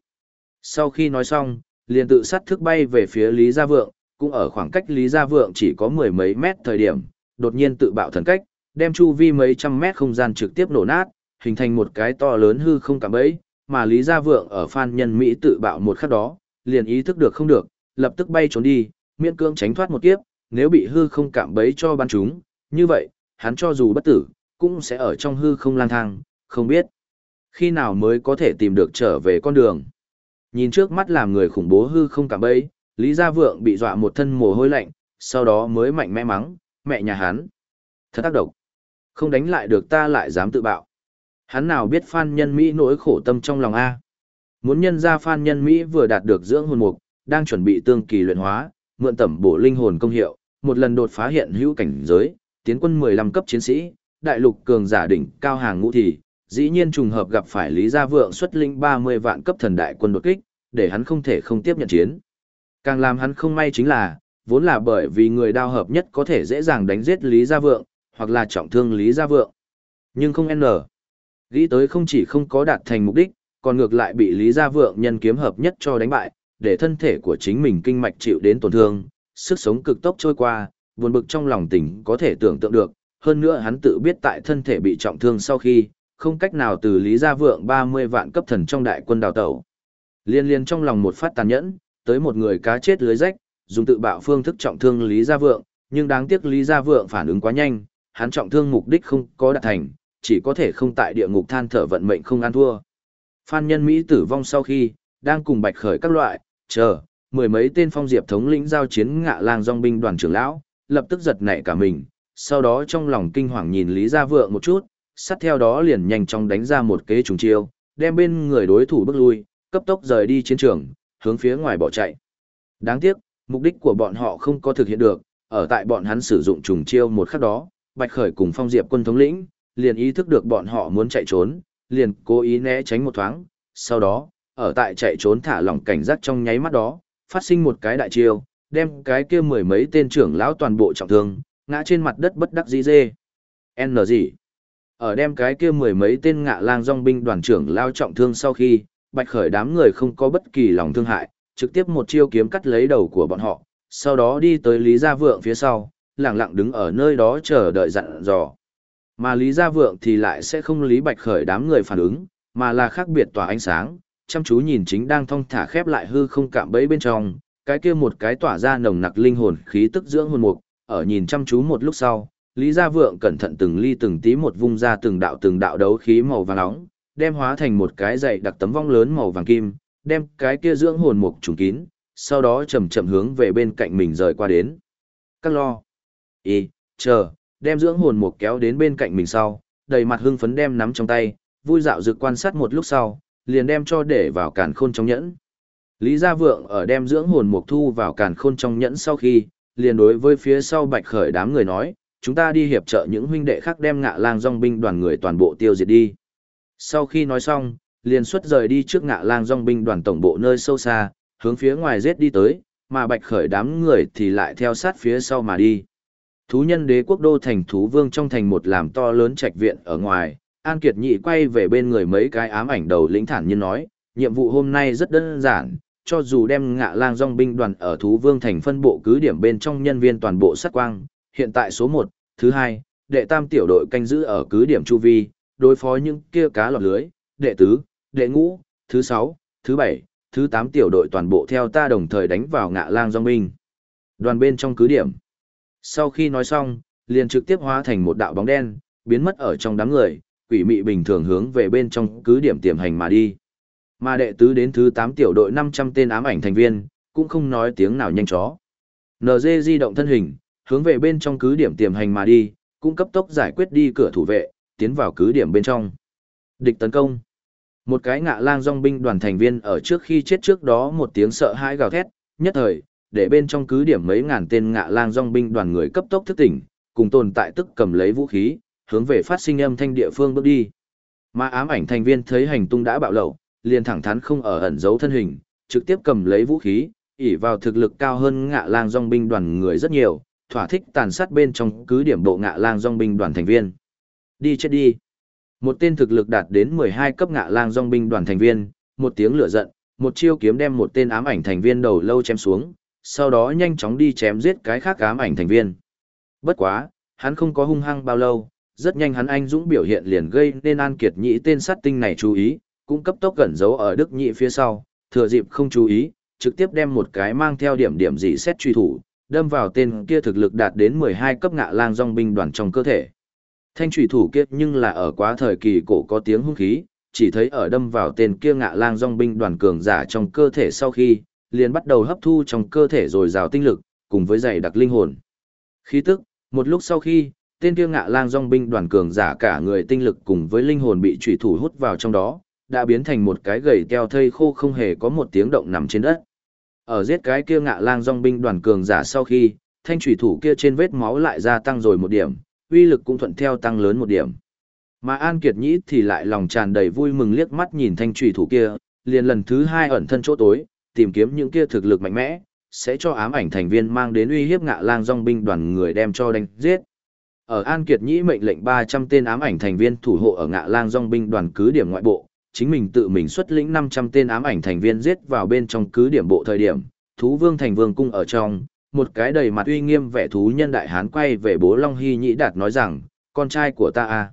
Sau khi nói xong, liền tự sát thức bay về phía Lý Gia Vượng, cũng ở khoảng cách Lý Gia Vượng chỉ có mười mấy mét thời điểm, đột nhiên tự bạo thần cách, đem chu vi mấy trăm mét không gian trực tiếp nổ nát, hình thành một cái to lớn hư không cảm ấy, mà Lý Gia Vượng ở Phan Nhân Mỹ tự bạo một khắc đó, liền ý thức được không được, lập tức bay trốn đi, miễn cương tránh thoát một kiếp, nếu bị hư không cảm bấy cho bắn chúng, như vậy, hắn cho dù bất tử, cũng sẽ ở trong hư không lang thang, không biết khi nào mới có thể tìm được trở về con đường. Nhìn trước mắt làm người khủng bố hư không cảm bấy, Lý Gia Vượng bị dọa một thân mồ hôi lạnh, sau đó mới mạnh mẽ mắng, mẹ nhà hắn. Thật tác độc. Không đánh lại được ta lại dám tự bạo. Hắn nào biết Phan Nhân Mỹ nỗi khổ tâm trong lòng A. Muốn nhân ra Phan Nhân Mỹ vừa đạt được dưỡng hồn mục, đang chuẩn bị tương kỳ luyện hóa, mượn tẩm bổ linh hồn công hiệu, một lần đột phá hiện hữu cảnh giới, tiến quân 15 cấp chiến sĩ, đại lục cường giả đỉnh cao hàng ngũ thì, dĩ nhiên trùng hợp gặp phải Lý Gia Vượng xuất linh 30 vạn cấp thần đại quân đột kích, để hắn không thể không tiếp nhận chiến. Càng làm hắn không may chính là, vốn là bởi vì người đao hợp nhất có thể dễ dàng đánh giết Lý Gia Vượng, hoặc là trọng thương Lý Gia Vượng. Nhưng không n. Nghĩ tới không chỉ không có đạt thành mục đích, còn ngược lại bị Lý Gia Vượng nhân kiếm hợp nhất cho đánh bại, để thân thể của chính mình kinh mạch chịu đến tổn thương, sức sống cực tốc trôi qua, buồn bực trong lòng tỉnh có thể tưởng tượng được. Hơn nữa hắn tự biết tại thân thể bị trọng thương sau khi, không cách nào từ Lý Gia Vượng 30 vạn cấp thần trong đại quân đào tẩu. Liên liên trong lòng một phát tàn nhẫn, tới một người cá chết lưới rách, dùng tự bạo phương thức trọng thương Lý Gia Vượng, nhưng đáng tiếc Lý Gia Vượng phản ứng quá nhanh, hắn trọng thương mục đích không có đạt thành, chỉ có thể không tại địa ngục than thở vận mệnh không ăn thua. Phan Nhân Mỹ tử vong sau khi, đang cùng Bạch Khởi các loại, chờ, mười mấy tên phong diệp thống lĩnh giao chiến ngạ lang dòng binh đoàn trưởng lão, lập tức giật nảy cả mình, sau đó trong lòng kinh hoàng nhìn Lý Gia Vượng một chút, sát theo đó liền nhanh chóng đánh ra một kế trùng chiêu, đem bên người đối thủ bước lui, cấp tốc rời đi chiến trường, hướng phía ngoài bỏ chạy. Đáng tiếc, mục đích của bọn họ không có thực hiện được, ở tại bọn hắn sử dụng trùng chiêu một khắc đó, Bạch Khởi cùng Phong Diệp quân thống lĩnh, liền ý thức được bọn họ muốn chạy trốn, liền cố ý né tránh một thoáng, sau đó, ở tại chạy trốn thả lỏng cảnh giác trong nháy mắt đó, phát sinh một cái đại chiêu, đem cái kia mười mấy tên trưởng lão toàn bộ trọng thương, ngã trên mặt đất bất đắc dĩ dê. N gì? Ở đem cái kia mười mấy tên ngạ lang dòng binh đoàn trưởng lao trọng thương sau khi, bạch khởi đám người không có bất kỳ lòng thương hại, trực tiếp một chiêu kiếm cắt lấy đầu của bọn họ, sau đó đi tới Lý Gia Vượng phía sau, lặng lặng đứng ở nơi đó chờ đợi dặn dò. Mà Lý Gia Vượng thì lại sẽ không lý bạch khởi đám người phản ứng, mà là khác biệt tỏa ánh sáng, chăm chú nhìn chính đang thong thả khép lại hư không cạm bẫy bên trong, cái kia một cái tỏa ra nồng nặc linh hồn khí tức dưỡng hồn mục, ở nhìn chăm chú một lúc sau, Lý Gia Vượng cẩn thận từng ly từng tí một vung ra từng đạo từng đạo đấu khí màu vàng nóng, đem hóa thành một cái dày đặc tấm vong lớn màu vàng kim, đem cái kia dưỡng hồn mục trùng kín, sau đó chậm chậm hướng về bên cạnh mình rời qua đến. Các lo. Y, chờ, đem dưỡng hồn mục kéo đến bên cạnh mình sau, đầy mặt hưng phấn đem nắm trong tay, vui dạo dực quan sát một lúc sau, liền đem cho để vào càn khôn trong nhẫn. Lý Gia Vượng ở đem dưỡng hồn mục thu vào càn khôn trong nhẫn sau khi, liền đối với phía sau bạch khởi đám người nói, chúng ta đi hiệp trợ những huynh đệ khác đem ngạ lang dòng binh đoàn người toàn bộ tiêu diệt đi. Sau khi nói xong, liền xuất rời đi trước ngạ lang dòng binh đoàn tổng bộ nơi sâu xa, hướng phía ngoài giết đi tới, mà bạch khởi đám người thì lại theo sát phía sau mà đi. Thú nhân đế quốc đô thành thú vương trong thành một làm to lớn trạch viện ở ngoài, An Kiệt Nhị quay về bên người mấy cái ám ảnh đầu lĩnh thản nhiên nói, nhiệm vụ hôm nay rất đơn giản, cho dù đem ngạ lang dòng binh đoàn ở thú vương thành phân bộ cứ điểm bên trong nhân viên toàn bộ sát quang, hiện tại số một, thứ hai, đệ tam tiểu đội canh giữ ở cứ điểm chu vi, đối phó những kia cá lọt lưới, đệ tứ, đệ ngũ, thứ sáu, thứ bảy, thứ tám tiểu đội toàn bộ theo ta đồng thời đánh vào ngạ lang dòng binh. Đoàn bên trong cứ điểm. Sau khi nói xong, liền trực tiếp hóa thành một đạo bóng đen, biến mất ở trong đám người, quỷ mị bình thường hướng về bên trong cứ điểm tiềm hành mà đi. Mà đệ tứ đến thứ 8 tiểu đội 500 tên ám ảnh thành viên, cũng không nói tiếng nào nhanh chó. NG di động thân hình, hướng về bên trong cứ điểm tiềm hành mà đi, cũng cấp tốc giải quyết đi cửa thủ vệ, tiến vào cứ điểm bên trong. Địch tấn công. Một cái ngạ lang dòng binh đoàn thành viên ở trước khi chết trước đó một tiếng sợ hãi gào thét, nhất thời, để bên trong cứ điểm mấy ngàn tên ngạ lang dòng binh đoàn người cấp tốc thức tỉnh, cùng tồn tại tức cầm lấy vũ khí, hướng về phát sinh âm thanh địa phương bước đi. Mà ám ảnh thành viên thấy hành tung đã bạo lậu, liền thẳng thắn không ở ẩn giấu thân hình, trực tiếp cầm lấy vũ khí, ỷ vào thực lực cao hơn ngạ lang dòng binh đoàn người rất nhiều, thỏa thích tàn sát bên trong cứ điểm bộ ngạ lang dòng binh đoàn thành viên. Đi chết đi. Một tên thực lực đạt đến 12 cấp ngạ lang dòng binh đoàn thành viên, một tiếng lửa giận, một chiêu kiếm đem một tên ám ảnh thành viên đầu lâu chém xuống, sau đó nhanh chóng đi chém giết cái khác ám ảnh thành viên. Bất quá, hắn không có hung hăng bao lâu, rất nhanh hắn anh dũng biểu hiện liền gây nên An Kiệt Nhĩ tên sát tinh này chú ý, cũng cấp tốc gần giấu ở Đức Nhị phía sau, thừa dịp không chú ý, trực tiếp đem một cái mang theo điểm điểm dị xét truy thủ, đâm vào tên kia thực lực đạt đến 12 cấp ngạ lang dòng binh đoàn trong cơ thể. Thanh truy thủ kia nhưng là ở quá thời kỳ cổ có tiếng hung khí, chỉ thấy ở đâm vào tên kia ngạ lang dòng binh đoàn cường giả trong cơ thể sau khi, liền bắt đầu hấp thu trong cơ thể rồi rào tinh lực, cùng với dày đặc linh hồn. Khí tức, một lúc sau khi, tên kia ngạ lang dòng binh đoàn cường giả cả người tinh lực cùng với linh hồn bị trùy thủ hút vào trong đó, đã biến thành một cái gầy teo thây khô không hề có một tiếng động nằm trên đất. Ở giết cái kia ngạ lang dòng binh đoàn cường giả sau khi, thanh trùy thủ kia trên vết máu lại gia tăng rồi một điểm, uy lực cũng thuận theo tăng lớn một điểm. Mà An Kiệt Nhĩ thì lại lòng tràn đầy vui mừng liếc mắt nhìn thanh trùy thủ kia, liền lần thứ hai ẩn thân chỗ tối, tìm kiếm những kia thực lực mạnh mẽ, sẽ cho ám ảnh thành viên mang đến uy hiếp ngạ lang dòng binh đoàn người đem cho đánh giết. Ở An Kiệt Nhĩ mệnh lệnh 300 tên ám ảnh thành viên thủ hộ ở ngạ lang dòng binh đoàn cứ điểm ngoại bộ, chính mình tự mình xuất lĩnh 500 tên ám ảnh thành viên giết vào bên trong cứ điểm bộ thời điểm, thú vương thành vương cung ở trong, một cái đầy mặt uy nghiêm vẻ thú nhân đại hán quay về bố Long Hy Nhĩ Đạt nói rằng, con trai của ta à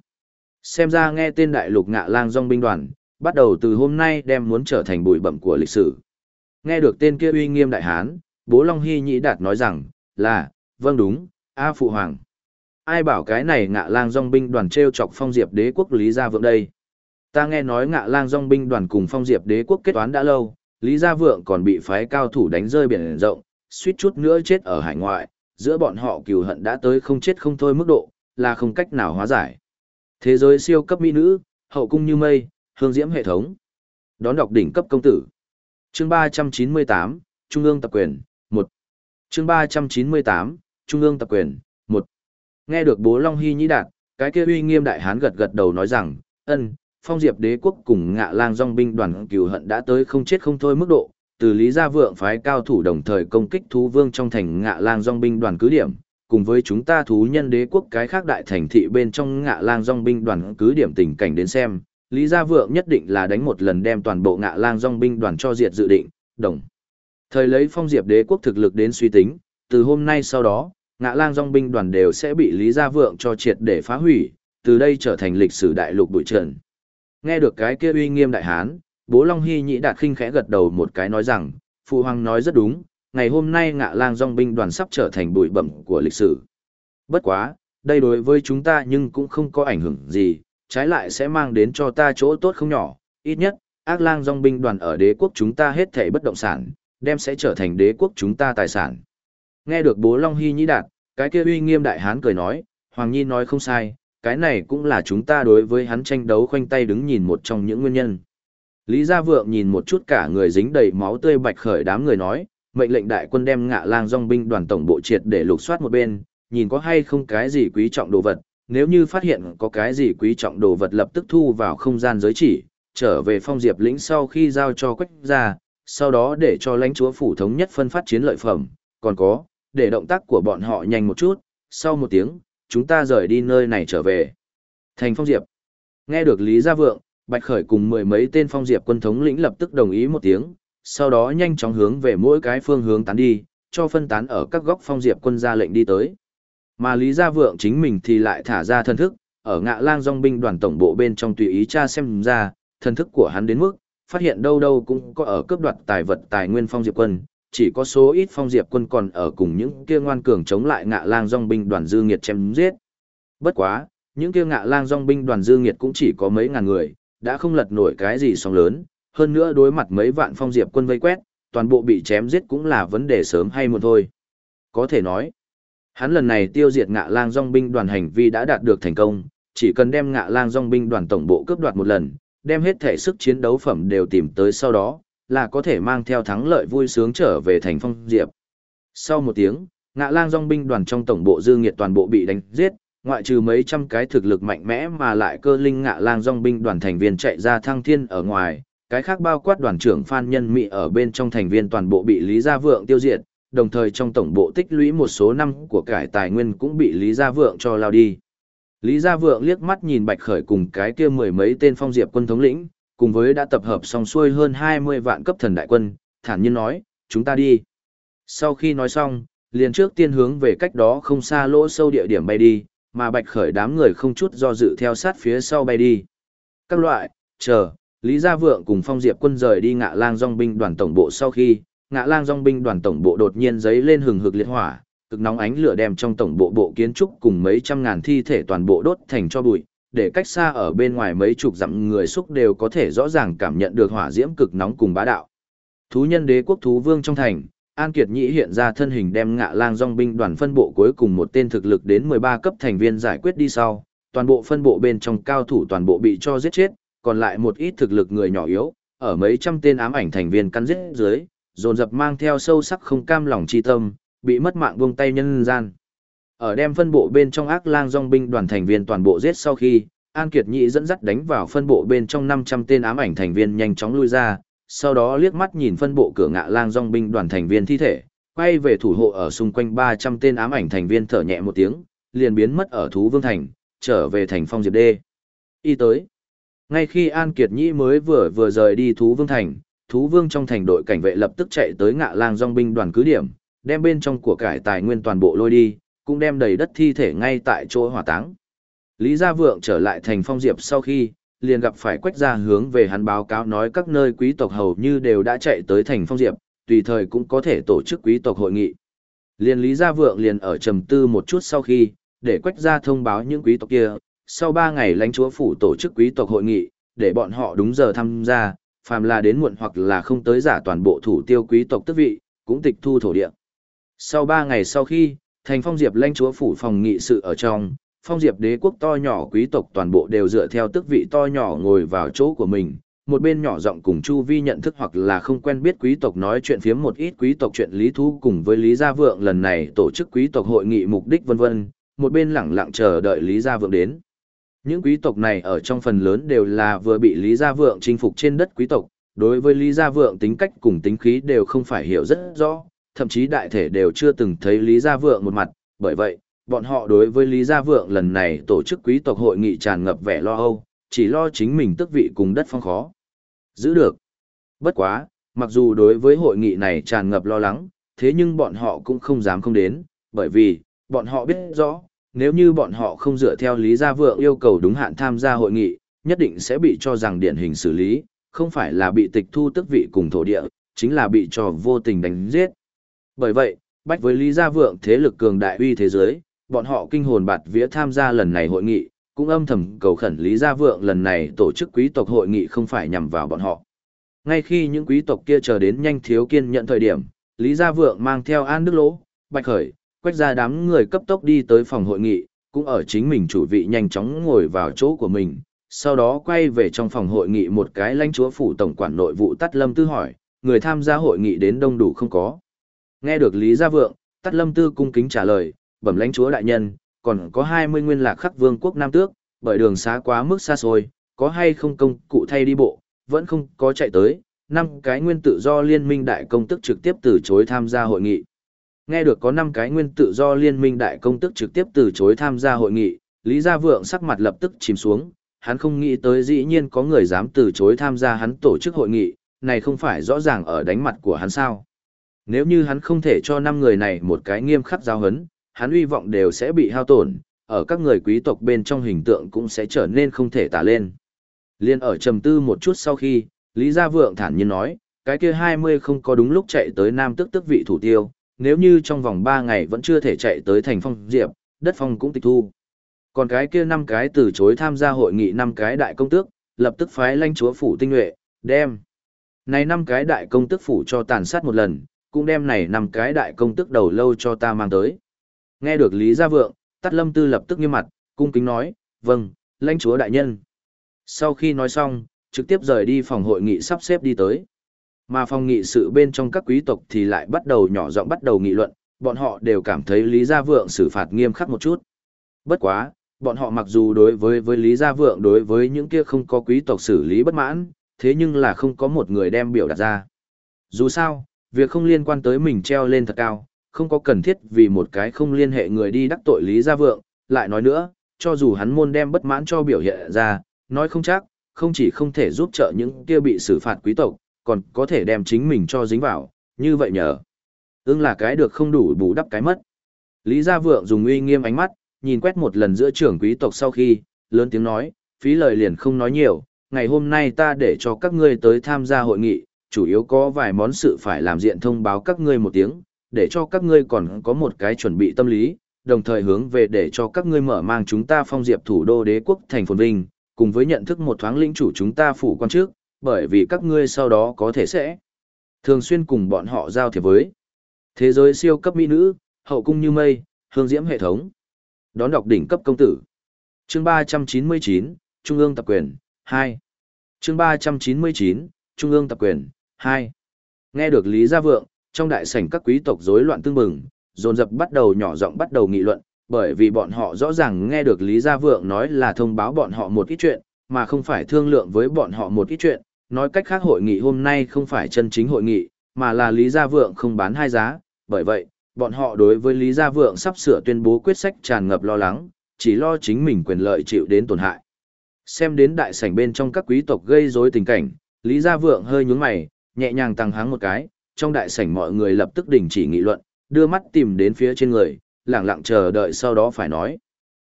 Xem ra nghe tên đại lục ngạ lang dòng binh đoàn, bắt đầu từ hôm nay đem muốn trở thành bụi bẩm của lịch sử. Nghe được tên kia uy nghiêm đại hán, bố Long Hy Nhĩ Đạt nói rằng, là, vâng đúng, A Phụ Hoàng. Ai bảo cái này ngạ lang dòng binh đoàn treo chọc phong diệp đế quốc Lý Gia Vượng đây. Ta nghe nói ngạ lang dòng binh đoàn cùng phong diệp đế quốc kết toán đã lâu, Lý Gia Vượng còn bị phái cao thủ đánh rơi biển rộng, suýt chút nữa chết ở hải ngoại, giữa bọn họ cừu hận đã tới không chết không thôi mức độ, là không cách nào hóa giải. Thế giới siêu cấp mỹ nữ, hậu cung như mây, hương diễm hệ thống. Đón đọc đỉnh cấp công tử. Chương 398, Trung ương tập quyền, 1. Chương 398, Trung ương tập quyền, 1. Nghe được bố Long Hy Nhĩ Đạt, cái kia uy nghiêm đại hán gật gật đầu nói rằng, ân, phong diệp đế quốc cùng ngạ lang dòng binh đoàn cừu hận đã tới không chết không thôi mức độ, từ lý gia vượng phái cao thủ đồng thời công kích thú vương trong thành ngạ lang dòng binh đoàn cứ điểm, cùng với chúng ta thú nhân đế quốc cái khác đại thành thị bên trong ngạ lang dòng binh đoàn cứ điểm tình cảnh đến xem, Lý Gia Vượng nhất định là đánh một lần đem toàn bộ ngạ lang dòng binh đoàn cho diệt dự định, đồng. Thời lấy phong diệp đế quốc thực lực đến suy tính, từ hôm nay sau đó, ngạ lang dòng binh đoàn đều sẽ bị Lý Gia Vượng cho triệt để phá hủy, từ đây trở thành lịch sử đại lục bụi trần. Nghe được cái kia uy nghiêm đại hán, bố Long Hy nhĩ đạt khinh khẽ gật đầu một cái nói rằng, Phụ Hoàng nói rất đúng, ngày hôm nay ngạ lang dòng binh đoàn sắp trở thành bụi bẩm của lịch sử. Bất quá, đây đối với chúng ta nhưng cũng không có ảnh hưởng gì, trái lại sẽ mang đến cho ta chỗ tốt không nhỏ, ít nhất, ác lang dòng binh đoàn ở đế quốc chúng ta hết thảy bất động sản, đem sẽ trở thành đế quốc chúng ta tài sản. Nghe được bố Long Hy nhĩ đạt, cái kia uy nghiêm đại hán cười nói, Hoàng Nhi nói không sai, cái này cũng là chúng ta đối với hắn tranh đấu khoanh tay đứng nhìn một trong những nguyên nhân. Lý Gia Vượng nhìn một chút cả người dính đầy máu tươi bạch khởi đám người nói, mệnh lệnh đại quân đem ngạ lang dòng binh đoàn tổng bộ triệt để lục soát một bên, nhìn có hay không cái gì quý trọng đồ vật, nếu như phát hiện có cái gì quý trọng đồ vật lập tức thu vào không gian giới chỉ, trở về phong diệp lĩnh sau khi giao cho quách ra, sau đó để cho lãnh chúa phủ thống nhất phân phát chiến lợi phẩm, còn có, để động tác của bọn họ nhanh một chút, sau một tiếng, chúng ta rời đi nơi này trở về. Thành phong diệp. Nghe được Lý Gia Vượng, Bạch Khởi cùng mười mấy tên phong diệp quân thống lĩnh lập tức đồng ý một tiếng, sau đó nhanh chóng hướng về mỗi cái phương hướng tán đi, cho phân tán ở các góc phong diệp quân ra lệnh đi tới. Mà Lý Gia Vượng chính mình thì lại thả ra thân thức, ở ngạ lang dòng binh đoàn tổng bộ bên trong tùy ý tra xem ra, thân thức của hắn đến mức, phát hiện đâu đâu cũng có ở cướp đoạt tài vật tài nguyên phong diệp quân, chỉ có số ít phong diệp quân còn ở cùng những kia ngoan cường chống lại ngạ lang dòng binh đoàn dư nghiệt chém giết. Bất quá, những kia ngạ lang dòng binh đoàn dư nghiệt cũng chỉ có mấy ngàn người, đã không lật nổi cái gì sóng lớn, hơn nữa đối mặt mấy vạn phong diệp quân vây quét, toàn bộ bị chém giết cũng là vấn đề sớm hay muộn thôi. Có thể nói, hắn lần này tiêu diệt ngạ lang dòng binh đoàn hành vi đã đạt được thành công, chỉ cần đem ngạ lang dòng binh đoàn tổng bộ cướp đoạt một lần, đem hết thể sức chiến đấu phẩm đều tìm tới sau đó, là có thể mang theo thắng lợi vui sướng trở về thành phong diệp. Sau một tiếng, ngạ lang dòng binh đoàn trong tổng bộ dư nghiệt toàn bộ bị đánh giết, ngoại trừ mấy trăm cái thực lực mạnh mẽ mà lại cơ linh ngạ lang dòng binh đoàn thành viên chạy ra thăng thiên ở ngoài, cái khác bao quát đoàn trưởng Phan Nhân Mỹ ở bên trong thành viên toàn bộ bị Lý Gia Vượng tiêu diệt, đồng thời trong tổng bộ tích lũy một số năm của cải tài nguyên cũng bị Lý Gia Vượng cho lao đi. Lý Gia Vượng liếc mắt nhìn Bạch Khởi cùng cái kia mười mấy tên phong diệp quân thống lĩnh, cùng với đã tập hợp xong xuôi hơn 20 vạn cấp thần đại quân, thản nhiên nói, chúng ta đi. Sau khi nói xong, liền trước tiên hướng về cách đó không xa lỗ sâu địa điểm bay đi, mà Bạch Khởi đám người không chút do dự theo sát phía sau bay đi. Các loại, chờ, Lý Gia Vượng cùng Phong Diệp quân rời đi ngạ lang dòng binh đoàn tổng bộ sau khi, ngạ lang dòng binh đoàn tổng bộ đột nhiên giấy lên hừng hực liệt hỏa, cực nóng ánh lửa đem trong tổng bộ bộ kiến trúc cùng mấy trăm ngàn thi thể toàn bộ đốt thành cho bụi, để cách xa ở bên ngoài mấy chục dặm người xúc đều có thể rõ ràng cảm nhận được hỏa diễm cực nóng cùng bá đạo. Thú nhân đế quốc thú vương trong thành, An Kiệt Nhĩ hiện ra thân hình đem ngạ lang dòng binh đoàn phân bộ cuối cùng một tên thực lực đến 13 cấp thành viên giải quyết đi sau, toàn bộ phân bộ bên trong cao thủ toàn bộ bị cho giết chết, còn lại một ít thực lực người nhỏ yếu, ở mấy trăm tên ám ảnh thành viên căn giết dưới, dồn dập mang theo sâu sắc không cam lòng chi tâm, bị mất mạng buông tay nhân gian. Ở đem phân bộ bên trong ác lang dòng binh đoàn thành viên toàn bộ giết sau khi, An Kiệt nhị dẫn dắt đánh vào phân bộ bên trong 500 tên ám ảnh thành viên nhanh chóng lui ra, sau đó liếc mắt nhìn phân bộ cửa ngạ lang dòng binh đoàn thành viên thi thể, quay về thủ hộ ở xung quanh 300 tên ám ảnh thành viên thở nhẹ một tiếng, liền biến mất ở thú vương thành, trở về thành phong diệp đê. Y tới. Ngay khi An Kiệt Nhĩ mới vừa vừa rời đi thú vương thành, thú vương trong thành đội cảnh vệ lập tức chạy tới ngạ lang dòng binh đoàn cứ điểm, đem bên trong của cải tài nguyên toàn bộ lôi đi, cũng đem đầy đất thi thể ngay tại chỗ hỏa táng. Lý Gia Vượng trở lại thành phong diệp sau khi, liền gặp phải quách gia hướng về hắn báo cáo nói các nơi quý tộc hầu như đều đã chạy tới thành phong diệp, tùy thời cũng có thể tổ chức quý tộc hội nghị. Liền Lý Gia Vượng liền ở trầm tư một chút sau khi, để quách gia thông báo những quý tộc kia, sau 3 ngày lãnh chúa phủ tổ chức quý tộc hội nghị, để bọn họ đúng giờ tham gia, phàm là đến muộn hoặc là không tới giả toàn bộ thủ tiêu quý tộc tước vị, cũng tịch thu thổ địa. Sau 3 ngày sau khi, thành phong diệp lãnh chúa phủ phòng nghị sự ở trong, phong diệp đế quốc to nhỏ quý tộc toàn bộ đều dựa theo tước vị to nhỏ ngồi vào chỗ của mình, một bên nhỏ giọng cùng Chu Vi nhận thức hoặc là không quen biết quý tộc nói chuyện phiếm một ít quý tộc chuyện lý thú cùng với Lý Gia Vượng lần này tổ chức quý tộc hội nghị mục đích vân vân, một bên lẳng lặng chờ đợi Lý Gia Vượng đến. Những quý tộc này ở trong phần lớn đều là vừa bị Lý Gia Vượng chinh phục trên đất quý tộc, đối với Lý Gia Vượng tính cách cùng tính khí đều không phải hiểu rất rõ, thậm chí đại thể đều chưa từng thấy Lý Gia Vượng một mặt, bởi vậy, bọn họ đối với Lý Gia Vượng lần này tổ chức quý tộc hội nghị tràn ngập vẻ lo âu, chỉ lo chính mình tức vị cùng đất phong khó. Giữ được. Bất quá, mặc dù đối với hội nghị này tràn ngập lo lắng, thế nhưng bọn họ cũng không dám không đến, bởi vì, bọn họ biết rõ, nếu như bọn họ không dựa theo Lý Gia Vượng yêu cầu đúng hạn tham gia hội nghị, nhất định sẽ bị cho rằng điển hình xử lý, không phải là bị tịch thu tức vị cùng thổ địa, chính là bị cho vô tình đánh giết. Bởi vậy, bách với Lý Gia Vượng thế lực cường đại uy thế giới, bọn họ kinh hồn bạt vía tham gia lần này hội nghị, cũng âm thầm cầu khẩn Lý Gia Vượng lần này tổ chức quý tộc hội nghị không phải nhằm vào bọn họ. Ngay khi những quý tộc kia chờ đến nhanh thiếu kiên nhận thời điểm, Lý Gia Vượng mang theo An Đức Lỗ, Bạch Khởi, quách ra đám người cấp tốc đi tới phòng hội nghị, cũng ở chính mình chủ vị nhanh chóng ngồi vào chỗ của mình, sau đó quay về trong phòng hội nghị một cái lãnh chúa phủ tổng quản nội vụ Tắt Lâm Tư hỏi, người tham gia hội nghị đến đông đủ không có. Nghe được Lý Gia Vượng, Tắt Lâm Tư cung kính trả lời, bẩm lãnh chúa đại nhân, còn có 20 nguyên lạc khắc vương quốc Nam Tước, bởi đường xá quá mức xa xôi, có hay không công cụ thay đi bộ, vẫn không có chạy tới, năm cái nguyên tự do liên minh đại công tức trực tiếp từ chối tham gia hội nghị. Nghe được có 5 cái nguyên tự do liên minh đại công tức trực tiếp từ chối tham gia hội nghị, Lý Gia Vượng sắc mặt lập tức chìm xuống, hắn không nghĩ tới dĩ nhiên có người dám từ chối tham gia hắn tổ chức hội nghị, này không phải rõ ràng ở đánh mặt của hắn sao. Nếu như hắn không thể cho 5 người này một cái nghiêm khắc giáo hấn, hắn uy vọng đều sẽ bị hao tổn, ở các người quý tộc bên trong hình tượng cũng sẽ trở nên không thể tả lên. Liên ở trầm tư một chút sau khi, Lý Gia Vượng thản nhiên nói, cái kia 20 không có đúng lúc chạy tới Nam tức tức vị thủ tiêu, nếu như trong vòng 3 ngày vẫn chưa thể chạy tới thành phong diệp, đất phong cũng tịch thu. Còn cái kia năm cái từ chối tham gia hội nghị năm cái đại công tước, lập tức phái lãnh chúa phủ tinh nhuệ, đem. Này năm cái đại công tước phủ cho tàn sát một lần, cũng đem này năm cái đại công tước đầu lâu cho ta mang tới. Nghe được Lý Gia Vượng, Tát Lâm Tư lập tức nghiêm mặt, cung kính nói, vâng, lãnh chúa đại nhân. Sau khi nói xong, trực tiếp rời đi phòng hội nghị sắp xếp đi tới. Mà phòng nghị sự bên trong các quý tộc thì lại bắt đầu nhỏ giọng bắt đầu nghị luận, bọn họ đều cảm thấy Lý Gia Vượng xử phạt nghiêm khắc một chút. Bất quá, bọn họ mặc dù đối với với Lý Gia Vượng đối với những kia không có quý tộc xử lý bất mãn, thế nhưng là không có một người đem biểu đặt ra. Dù sao, việc không liên quan tới mình treo lên thật cao, không có cần thiết vì một cái không liên hệ người đi đắc tội Lý Gia Vượng, lại nói nữa, cho dù hắn môn đem bất mãn cho biểu hiện ra, nói không chắc, không chỉ không thể giúp trợ những kia bị xử phạt quý tộc, còn có thể đem chính mình cho dính vào, như vậy nhờ. Ưng là cái được không đủ bù đắp cái mất. Lý Gia Vượng dùng uy nghiêm ánh mắt, nhìn quét một lần giữa trưởng quý tộc sau khi, lớn tiếng nói, phí lời liền không nói nhiều, ngày hôm nay ta để cho các ngươi tới tham gia hội nghị, chủ yếu có vài món sự phải làm diện thông báo các ngươi một tiếng, để cho các ngươi còn có một cái chuẩn bị tâm lý, đồng thời hướng về để cho các ngươi mở mang chúng ta phong diệp thủ đô đế quốc thành phồn vinh, cùng với nhận thức một thoáng lĩnh chủ chúng ta phủ quan trước, bởi vì các ngươi sau đó có thể sẽ thường xuyên cùng bọn họ giao thiệp với thế giới siêu cấp mỹ nữ, hậu cung như mây, hương diễm hệ thống. Đón đọc đỉnh cấp công tử. Chương 399, Trung ương tập quyền, hai Chương 399, Trung ương tập quyền, hai Nghe được Lý Gia Vượng, trong đại sảnh các quý tộc rối loạn tương bừng, dồn dập bắt đầu nhỏ giọng bắt đầu nghị luận, bởi vì bọn họ rõ ràng nghe được Lý Gia Vượng nói là thông báo bọn họ một ít chuyện, mà không phải thương lượng với bọn họ một ít chuyện, nói cách khác hội nghị hôm nay không phải chân chính hội nghị, mà là Lý Gia Vượng không bán hai giá, bởi vậy, bọn họ đối với Lý Gia Vượng sắp sửa tuyên bố quyết sách tràn ngập lo lắng, chỉ lo chính mình quyền lợi chịu đến tổn hại. Xem đến đại sảnh bên trong các quý tộc gây rối tình cảnh, Lý Gia Vượng hơi nhướng mày, nhẹ nhàng tăng háng một cái, trong đại sảnh mọi người lập tức đình chỉ nghị luận, đưa mắt tìm đến phía trên người, lặng lặng chờ đợi sau đó phải nói.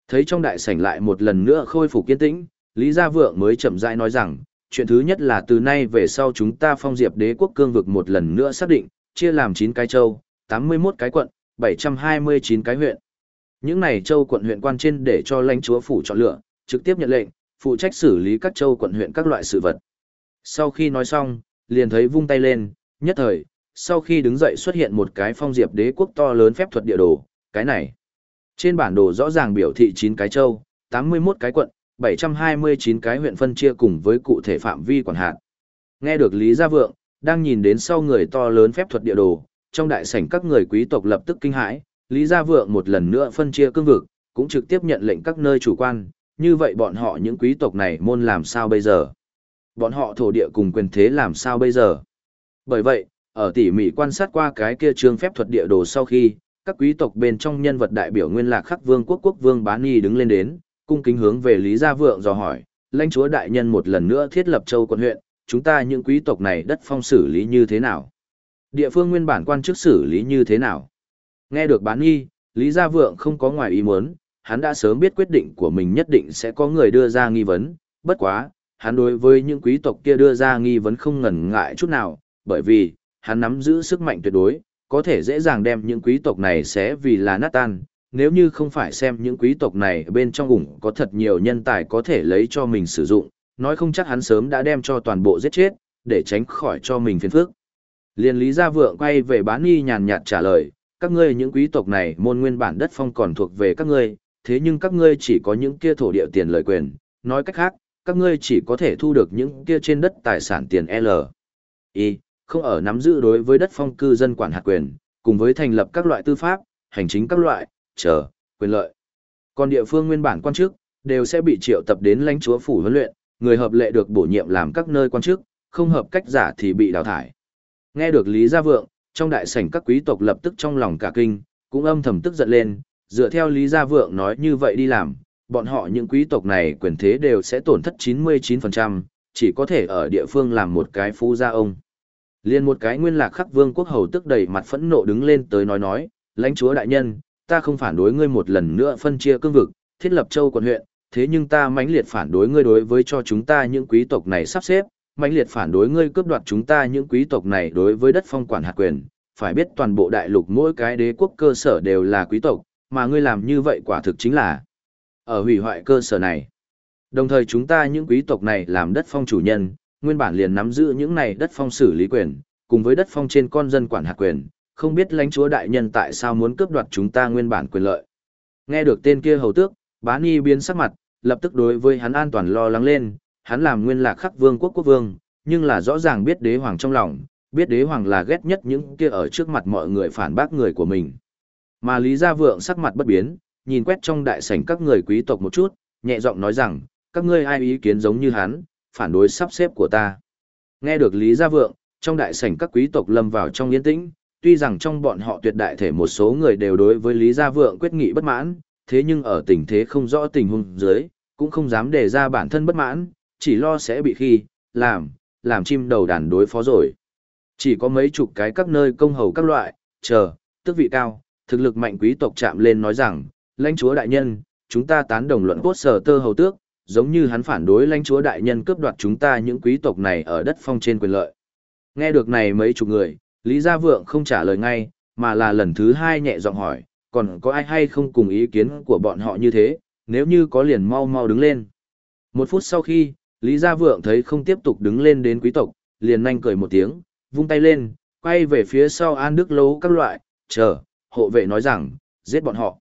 Thấy trong đại sảnh lại một lần nữa khôi phục kiên tĩnh, Lý Gia Vượng mới chậm rãi nói rằng, chuyện thứ nhất là từ nay về sau chúng ta phong diệp đế quốc cương vực một lần nữa xác định, chia làm 9 cái châu, 81 cái quận, 729 cái huyện. Những này châu quận huyện quan trên để cho lãnh chúa phủ chọn lựa, trực tiếp nhận lệnh, phụ trách xử lý các châu quận huyện các loại sự vật. Sau khi nói xong, liền thấy vung tay lên, nhất thời, sau khi đứng dậy xuất hiện một cái phong diệp đế quốc to lớn phép thuật địa đồ, cái này. Trên bản đồ rõ ràng biểu thị 9 cái châu, 81 cái quận, 729 cái huyện phân chia cùng với cụ thể phạm vi quản hạt. Nghe được Lý Gia Vượng, đang nhìn đến sau người to lớn phép thuật địa đồ, trong đại sảnh các người quý tộc lập tức kinh hãi, Lý Gia Vượng một lần nữa phân chia cương vực, cũng trực tiếp nhận lệnh các nơi chủ quan, như vậy bọn họ những quý tộc này môn làm sao bây giờ? Bọn họ thổ địa cùng quyền thế làm sao bây giờ? Bởi vậy, ở tỉ mỉ quan sát qua cái kia trường phép thuật địa đồ sau khi, các quý tộc bên trong nhân vật đại biểu nguyên lạc khắc vương quốc quốc vương bán y đứng lên đến, cung kính hướng về Lý Gia Vượng dò hỏi, lãnh chúa đại nhân một lần nữa thiết lập châu quận huyện, chúng ta những quý tộc này đất phong xử lý như thế nào? Địa phương nguyên bản quan chức xử lý như thế nào? Nghe được bán nghi, Lý Gia Vượng không có ngoài ý muốn, hắn đã sớm biết quyết định của mình nhất định sẽ có người đưa ra nghi vấn, bất quá, hắn đối với những quý tộc kia đưa ra nghi vấn không ngần ngại chút nào, bởi vì, hắn nắm giữ sức mạnh tuyệt đối, có thể dễ dàng đem những quý tộc này sẽ vì là nát tan, nếu như không phải xem những quý tộc này bên trong ủng có thật nhiều nhân tài có thể lấy cho mình sử dụng, nói không chắc hắn sớm đã đem cho toàn bộ giết chết, để tránh khỏi cho mình phiền phức. Liên Lý Gia Vượng quay về bán y nhàn nhạt trả lời, các ngươi những quý tộc này môn nguyên bản đất phong còn thuộc về các ngươi, thế nhưng các ngươi chỉ có những kia thổ địa tiền lợi quyền, nói cách khác, các ngươi chỉ có thể thu được những kia trên đất tài sản tiền L. Y, không ở nắm giữ đối với đất phong cư dân quản hạt quyền, cùng với thành lập các loại tư pháp, hành chính các loại, chờ, quyền lợi. Còn địa phương nguyên bản quan chức, đều sẽ bị triệu tập đến lãnh chúa phủ huấn luyện, người hợp lệ được bổ nhiệm làm các nơi quan chức, không hợp cách giả thì bị đào thải. Nghe được Lý Gia Vượng, trong đại sảnh các quý tộc lập tức trong lòng cả kinh, cũng âm thầm tức giận lên, dựa theo Lý Gia Vượng nói như vậy đi làm, bọn họ những quý tộc này quyền thế đều sẽ tổn thất 99%, chỉ có thể ở địa phương làm một cái phú gia ông. Liên một cái nguyên lạc khắc vương quốc hầu tức đầy mặt phẫn nộ đứng lên tới nói nói, lãnh chúa đại nhân, ta không phản đối ngươi một lần nữa phân chia cương vực, thiết lập châu quận huyện, thế nhưng ta mãnh liệt phản đối ngươi đối với cho chúng ta những quý tộc này sắp xếp, mãnh liệt phản đối ngươi cướp đoạt chúng ta những quý tộc này đối với đất phong quản hạt quyền, phải biết toàn bộ đại lục mỗi cái đế quốc cơ sở đều là quý tộc, mà ngươi làm như vậy quả thực chính là ở hủy hoại cơ sở này. Đồng thời chúng ta những quý tộc này làm đất phong chủ nhân, nguyên bản liền nắm giữ những này đất phong xử lý quyền, cùng với đất phong trên con dân quản hạt quyền, không biết lãnh chúa đại nhân tại sao muốn cướp đoạt chúng ta nguyên bản quyền lợi. Nghe được tên kia hầu tước, bá ni biến sắc mặt, lập tức đối với hắn an toàn lo lắng lên, hắn làm nguyên lạc khắc vương quốc quốc vương, nhưng là rõ ràng biết đế hoàng trong lòng, biết đế hoàng là ghét nhất những kia ở trước mặt mọi người phản bác người của mình. Mà Lý Gia Vượng sắc mặt bất biến, nhìn quét trong đại sảnh các người quý tộc một chút, nhẹ giọng nói rằng, các ngươi ai ý kiến giống như hắn, phản đối sắp xếp của ta. Nghe được Lý Gia Vượng, trong đại sảnh các quý tộc lâm vào trong yên tĩnh, tuy rằng trong bọn họ tuyệt đại thể một số người đều đối với Lý Gia Vượng quyết nghị bất mãn, thế nhưng ở tình thế không rõ tình huống dưới, cũng không dám đề ra bản thân bất mãn, chỉ lo sẽ bị khi, làm, làm chim đầu đàn đối phó rồi. Chỉ có mấy chục cái các nơi công hầu các loại, chờ, tức vị cao, thực lực mạnh quý tộc chạm lên nói rằng, lãnh chúa đại nhân, chúng ta tán đồng luận cốt sở tơ hầu tước, giống như hắn phản đối lãnh chúa đại nhân cướp đoạt chúng ta những quý tộc này ở đất phong trên quyền lợi. Nghe được này mấy chục người, Lý Gia Vượng không trả lời ngay, mà là lần thứ hai nhẹ giọng hỏi, còn có ai hay không cùng ý kiến của bọn họ như thế, nếu như có liền mau mau đứng lên. Một phút sau khi, Lý Gia Vượng thấy không tiếp tục đứng lên đến quý tộc, liền nhanh cười một tiếng, vung tay lên, quay về phía sau An Đức Lấu các loại, chờ, hộ vệ nói rằng, giết bọn họ.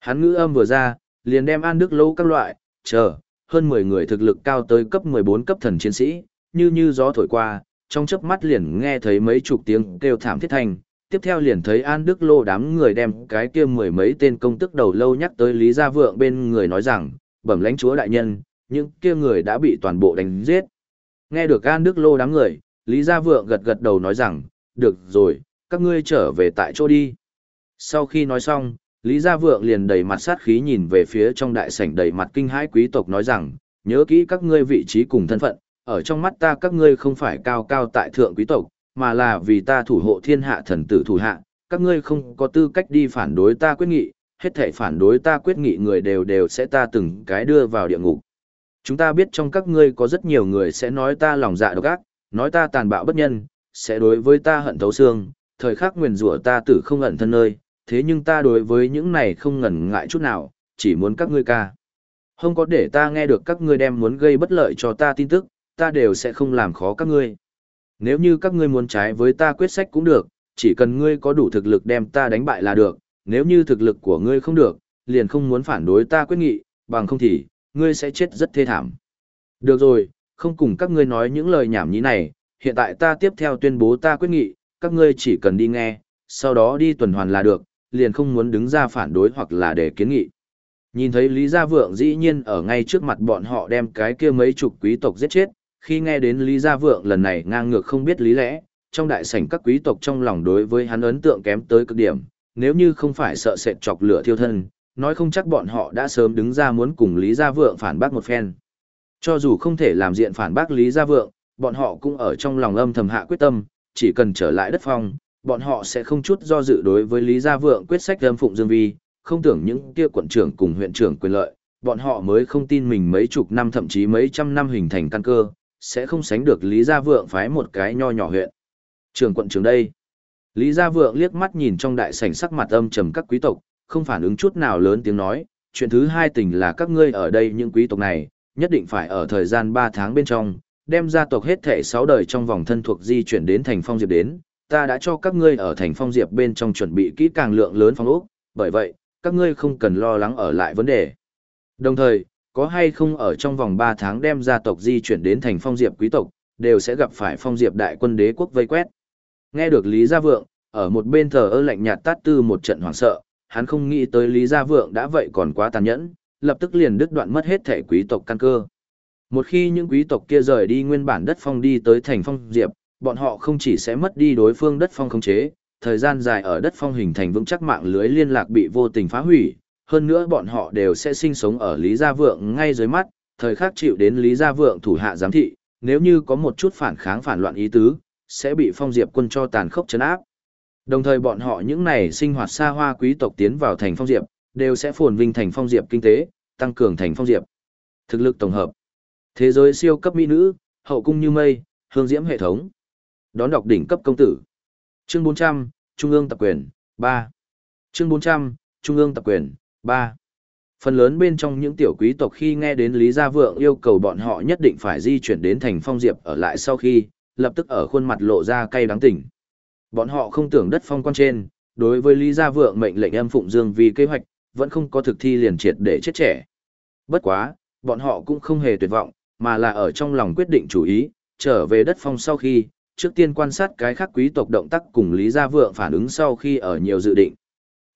Hắn ngữ âm vừa ra, liền đem An Đức Lấu các loại, chờ, hơn 10 người thực lực cao tới cấp 14 cấp thần chiến sĩ, như như gió thổi qua, trong chớp mắt liền nghe thấy mấy chục tiếng kêu thảm thiết thành, tiếp theo liền thấy An Đức Lô đám người đem cái kia mười mấy tên công tức đầu lâu nhắc tới Lý Gia Vượng bên người nói rằng, bẩm lãnh chúa đại nhân, những kia người đã bị toàn bộ đánh giết. Nghe được An Đức Lô đám người, Lý Gia Vượng gật gật đầu nói rằng, được rồi, các ngươi trở về tại chỗ đi. Sau khi nói xong, Lý Gia Vượng liền đầy mặt sát khí nhìn về phía trong đại sảnh đầy mặt kinh hãi quý tộc nói rằng, nhớ kỹ các ngươi vị trí cùng thân phận, ở trong mắt ta các ngươi không phải cao cao tại thượng quý tộc, mà là vì ta thủ hộ thiên hạ thần tử thủ hạ, các ngươi không có tư cách đi phản đối ta quyết nghị, hết thể phản đối ta quyết nghị người đều đều sẽ ta từng cái đưa vào địa ngục. Chúng ta biết trong các ngươi có rất nhiều người sẽ nói ta lòng dạ độc ác, nói ta tàn bạo bất nhân, sẽ đối với ta hận thấu xương, thời khắc nguyền rủa ta tử không ẩn thân nơi, thế nhưng ta đối với những này không ngần ngại chút nào, chỉ muốn các ngươi ca. Không có để ta nghe được các ngươi đem muốn gây bất lợi cho ta tin tức, ta đều sẽ không làm khó các ngươi. Nếu như các ngươi muốn trái với ta quyết sách cũng được, chỉ cần ngươi có đủ thực lực đem ta đánh bại là được, nếu như thực lực của ngươi không được, liền không muốn phản đối ta quyết nghị, bằng không thì, ngươi sẽ chết rất thê thảm. Được rồi, không cùng các ngươi nói những lời nhảm nhí này, hiện tại ta tiếp theo tuyên bố ta quyết nghị, các ngươi chỉ cần đi nghe, sau đó đi tuần hoàn là được, liền không muốn đứng ra phản đối hoặc là để kiến nghị. Nhìn thấy Lý Gia Vượng dĩ nhiên ở ngay trước mặt bọn họ đem cái kia mấy chục quý tộc giết chết, khi nghe đến Lý Gia Vượng lần này ngang ngược không biết lý lẽ, trong đại sảnh các quý tộc trong lòng đối với hắn ấn tượng kém tới cực điểm, nếu như không phải sợ sệt chọc lửa thiêu thân, nói không chắc bọn họ đã sớm đứng ra muốn cùng Lý Gia Vượng phản bác một phen. Cho dù không thể làm diện phản bác Lý Gia Vượng, bọn họ cũng ở trong lòng âm thầm hạ quyết tâm, chỉ cần trở lại đất phong, bọn họ sẽ không chút do dự đối với Lý Gia Vượng quyết sách âm phụng Dương Vi, không tưởng những kia quận trưởng cùng huyện trưởng quyền lợi, bọn họ mới không tin mình mấy chục năm thậm chí mấy trăm năm hình thành căn cơ, sẽ không sánh được Lý Gia Vượng phái một cái nho nhỏ huyện. Trường quận trường đây. Lý Gia Vượng liếc mắt nhìn trong đại sảnh sắc mặt âm trầm các quý tộc, không phản ứng chút nào lớn tiếng nói, chuyện thứ hai tình là các ngươi ở đây những quý tộc này, nhất định phải ở thời gian 3 tháng bên trong, đem gia tộc hết thể 6 đời trong vòng thân thuộc di chuyển đến thành phong diệp đến, ta đã cho các ngươi ở thành phong diệp bên trong chuẩn bị kỹ càng lượng lớn phong ốc, bởi vậy, các ngươi không cần lo lắng ở lại vấn đề. Đồng thời, có hay không ở trong vòng 3 tháng đem gia tộc di chuyển đến thành phong diệp quý tộc, đều sẽ gặp phải phong diệp đại quân đế quốc vây quét. Nghe được Lý Gia Vượng, ở một bên thờ ơ lạnh nhạt tát tư một trận hoảng sợ, hắn không nghĩ tới Lý Gia Vượng đã vậy còn quá tàn nhẫn, lập tức liền đứt đoạn mất hết thể quý tộc căn cơ. Một khi những quý tộc kia rời đi nguyên bản đất phong đi tới thành phong diệp, bọn họ không chỉ sẽ mất đi đối phương đất phong khống chế, thời gian dài ở đất phong hình thành vững chắc mạng lưới liên lạc bị vô tình phá hủy, hơn nữa bọn họ đều sẽ sinh sống ở Lý Gia Vượng ngay dưới mắt, thời khắc chịu đến Lý Gia Vượng thủ hạ giám thị, nếu như có một chút phản kháng phản loạn ý tứ, sẽ bị phong diệp quân cho tàn khốc chấn áp. Đồng thời bọn họ những này sinh hoạt xa hoa quý tộc tiến vào thành phong diệp, đều sẽ phồn vinh thành phong diệp kinh tế, tăng cường thành phong diệp. Thực lực tổng hợp. Thế giới siêu cấp mỹ nữ, hậu cung như mây, hương diễm hệ thống. Đón đọc đỉnh cấp công tử. Chương 400, Trung ương tập quyền, 3. Chương 400, Trung ương tập quyền, 3. Phần lớn bên trong những tiểu quý tộc khi nghe đến Lý Gia Vượng yêu cầu bọn họ nhất định phải di chuyển đến thành phong diệp ở lại sau khi, lập tức ở khuôn mặt lộ ra cay đắng tỉnh. Bọn họ không tưởng đất phong quan trên, đối với Lý Gia Vượng mệnh lệnh em phụng dương vì kế hoạch, vẫn không có thực thi liền triệt để chết trẻ. Bất quá, bọn họ cũng không hề tuyệt vọng, mà là ở trong lòng quyết định chủ ý, trở về đất phong sau khi, trước tiên quan sát cái khác quý tộc động tác cùng Lý Gia Vượng phản ứng sau khi ở nhiều dự định.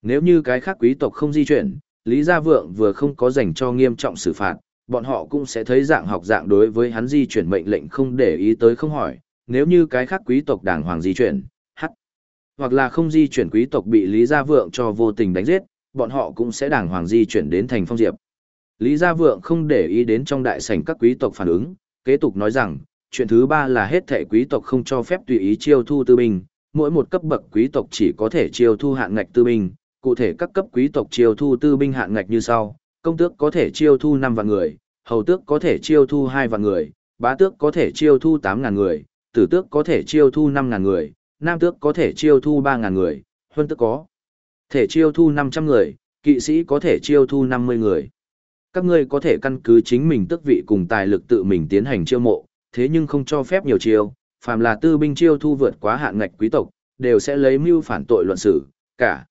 Nếu như cái khác quý tộc không di chuyển, Lý Gia Vượng vừa không có dành cho nghiêm trọng xử phạt, bọn họ cũng sẽ thấy dạng học dạng đối với hắn di chuyển mệnh lệnh không để ý tới không hỏi, nếu như cái khác quý tộc đàng hoàng di chuyển, hắc, hoặc là không di chuyển quý tộc bị Lý Gia Vượng cho vô tình đánh giết, bọn họ cũng sẽ đàng hoàng di chuyển đến thành phong diệp. Lý Gia Vượng không để ý đến trong đại sảnh các quý tộc phản ứng, kế tục nói rằng, chuyện thứ ba là hết thệ quý tộc không cho phép tùy ý chiêu thu tư binh, mỗi một cấp bậc quý tộc chỉ có thể chiêu thu hạn ngạch tư binh, cụ thể các cấp quý tộc chiêu thu tư binh hạn ngạch như sau, công tước có thể chiêu thu năm vạn người, hầu tước có thể chiêu thu hai vạn người, bá tước có thể chiêu thu tám ngàn người, tử tước có thể chiêu thu năm ngàn người, nam tước có thể chiêu thu ba ngàn người, huân tước có thể chiêu thu 500 người, kỵ sĩ có thể chiêu thu 50 người. Các ngươi có thể căn cứ chính mình tước vị cùng tài lực tự mình tiến hành chiêu mộ, thế nhưng không cho phép nhiều chiêu, phàm là tư binh chiêu thu vượt quá hạn ngạch quý tộc, đều sẽ lấy mưu phản tội luận xử, cả.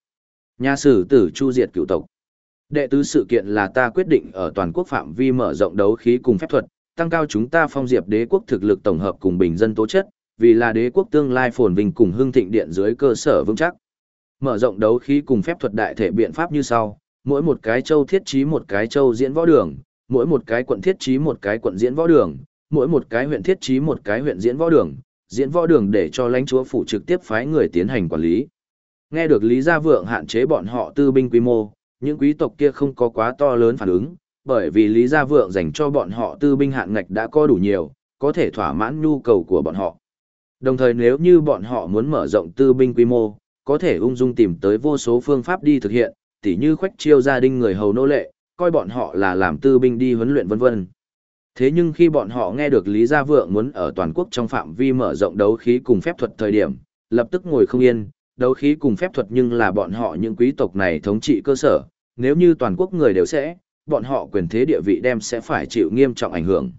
Nhà sử tử chu diệt cựu tộc. Đệ tứ sự kiện là ta quyết định ở toàn quốc phạm vi mở rộng đấu khí cùng phép thuật, tăng cao chúng ta phong diệp đế quốc thực lực tổng hợp cùng bình dân tố chất, vì là đế quốc tương lai phồn vinh cùng hưng thịnh điện dưới cơ sở vững chắc. Mở rộng đấu khí cùng phép thuật đại thể biện pháp như sau, mỗi một cái châu thiết trí một cái châu diễn võ đường, mỗi một cái quận thiết trí một cái quận diễn võ đường, mỗi một cái huyện thiết trí một cái huyện diễn võ đường, diễn võ đường để cho lãnh chúa phụ trực tiếp phái người tiến hành quản lý. Nghe được Lý Gia Vượng hạn chế bọn họ tư binh quy mô, những quý tộc kia không có quá to lớn phản ứng, bởi vì Lý Gia Vượng dành cho bọn họ tư binh hạn ngạch đã có đủ nhiều, có thể thỏa mãn nhu cầu của bọn họ. Đồng thời nếu như bọn họ muốn mở rộng tư binh quy mô, có thể ung dung tìm tới vô số phương pháp đi thực hiện, tỉ như khoách chiêu gia đình người hầu nô lệ, coi bọn họ là làm tư binh đi huấn luyện vân vân. Thế nhưng khi bọn họ nghe được Lý Gia Vượng muốn ở toàn quốc trong phạm vi mở rộng đấu khí cùng phép thuật thời điểm, lập tức ngồi không yên, đấu khí cùng phép thuật nhưng là bọn họ những quý tộc này thống trị cơ sở, nếu như toàn quốc người đều sẽ, bọn họ quyền thế địa vị đem sẽ phải chịu nghiêm trọng ảnh hưởng.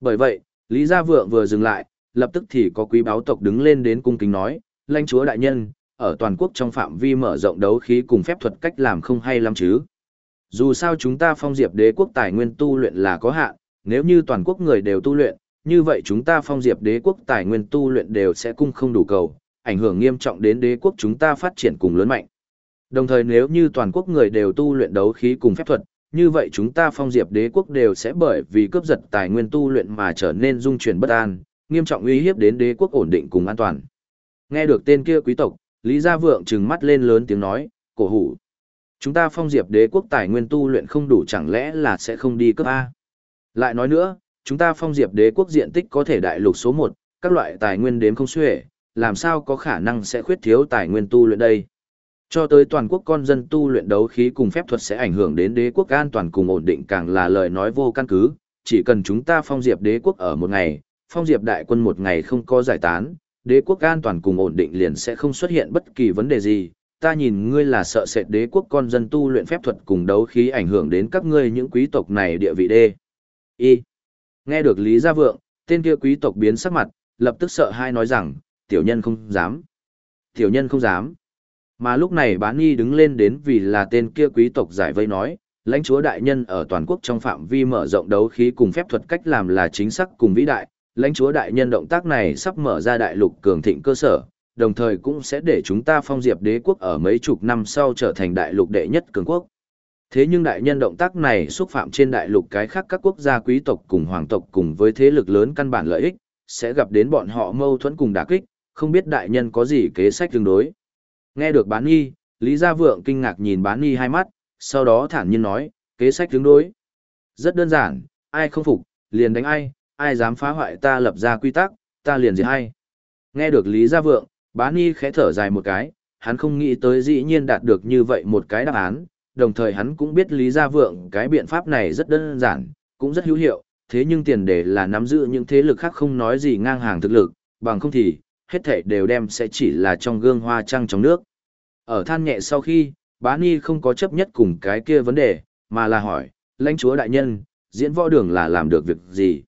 Bởi vậy, Lý Gia Vượng vừa dừng lại, lập tức thì có quý báo tộc đứng lên đến cung kính nói, lãnh chúa đại nhân, ở toàn quốc trong phạm vi mở rộng đấu khí cùng phép thuật cách làm không hay lắm chứ. Dù sao chúng ta phong diệp đế quốc tài nguyên tu luyện là có hạn, nếu như toàn quốc người đều tu luyện, như vậy chúng ta phong diệp đế quốc tài nguyên tu luyện đều sẽ cung không đủ cầu, ảnh hưởng nghiêm trọng đến đế quốc chúng ta phát triển cùng lớn mạnh. Đồng thời nếu như toàn quốc người đều tu luyện đấu khí cùng phép thuật, như vậy chúng ta phong diệp đế quốc đều sẽ bởi vì cướp giật tài nguyên tu luyện mà trở nên dung chuyển bất an, nghiêm trọng uy hiếp đến đế quốc ổn định cùng an toàn. Nghe được tên kia quý tộc, Lý Gia Vượng trừng mắt lên lớn tiếng nói, cổ hủ. Chúng ta phong diệp đế quốc tài nguyên tu luyện không đủ chẳng lẽ là sẽ không đi cấp A. Lại nói nữa, chúng ta phong diệp đế quốc diện tích có thể đại lục số 1, các loại tài nguyên đếm không xuể, làm sao có khả năng sẽ khuyết thiếu tài nguyên tu luyện đây. Cho tới toàn quốc con dân tu luyện đấu khí cùng phép thuật sẽ ảnh hưởng đến đế quốc an toàn cùng ổn định càng là lời nói vô căn cứ, chỉ cần chúng ta phong diệp đế quốc ở một ngày, phong diệp đại quân một ngày không có giải tán, đế quốc an toàn cùng ổn định liền sẽ không xuất hiện bất kỳ vấn đề gì. Ta nhìn ngươi là sợ sệt đế quốc con dân tu luyện phép thuật cùng đấu khí ảnh hưởng đến các ngươi những quý tộc này địa vị đê. Y. Nghe được Lý Gia Vượng, tên kia quý tộc biến sắc mặt, lập tức sợ hai nói rằng, tiểu nhân không dám. Tiểu nhân không dám. Mà lúc này bán nghi đứng lên đến vì là tên kia quý tộc giải vây nói, lãnh chúa đại nhân ở toàn quốc trong phạm vi mở rộng đấu khí cùng phép thuật cách làm là chính xác cùng vĩ đại, lãnh chúa đại nhân động tác này sắp mở ra đại lục cường thịnh cơ sở, đồng thời cũng sẽ để chúng ta phong diệp đế quốc ở mấy chục năm sau trở thành đại lục đệ nhất cường quốc. Thế nhưng đại nhân động tác này xúc phạm trên đại lục cái khác các quốc gia quý tộc cùng hoàng tộc cùng với thế lực lớn căn bản lợi ích, sẽ gặp đến bọn họ mâu thuẫn cùng đả kích, không biết đại nhân có gì kế sách tương đối. Nghe được bán nghi, Lý Gia Vượng kinh ngạc nhìn bán nghi hai mắt, sau đó thản nhiên nói, kế sách tương đối. Rất đơn giản, ai không phục, liền đánh ai, ai dám phá hoại ta lập ra quy tắc, ta liền diệt hay. Nghe được Lý Gia Vượng, bán nghi khẽ thở dài một cái, hắn không nghĩ tới dĩ nhiên đạt được như vậy một cái đáp án, đồng thời hắn cũng biết Lý Gia Vượng cái biện pháp này rất đơn giản, cũng rất hữu hiệu, thế nhưng tiền đề là nắm giữ những thế lực khác không nói gì ngang hàng thực lực, bằng không thì, hết thảy đều đem sẽ chỉ là trong gương hoa trăng trong nước. Ở than nhẹ sau khi, bá ni không có chấp nhất cùng cái kia vấn đề, mà là hỏi, lãnh chúa đại nhân, diễn võ đường là làm được việc gì?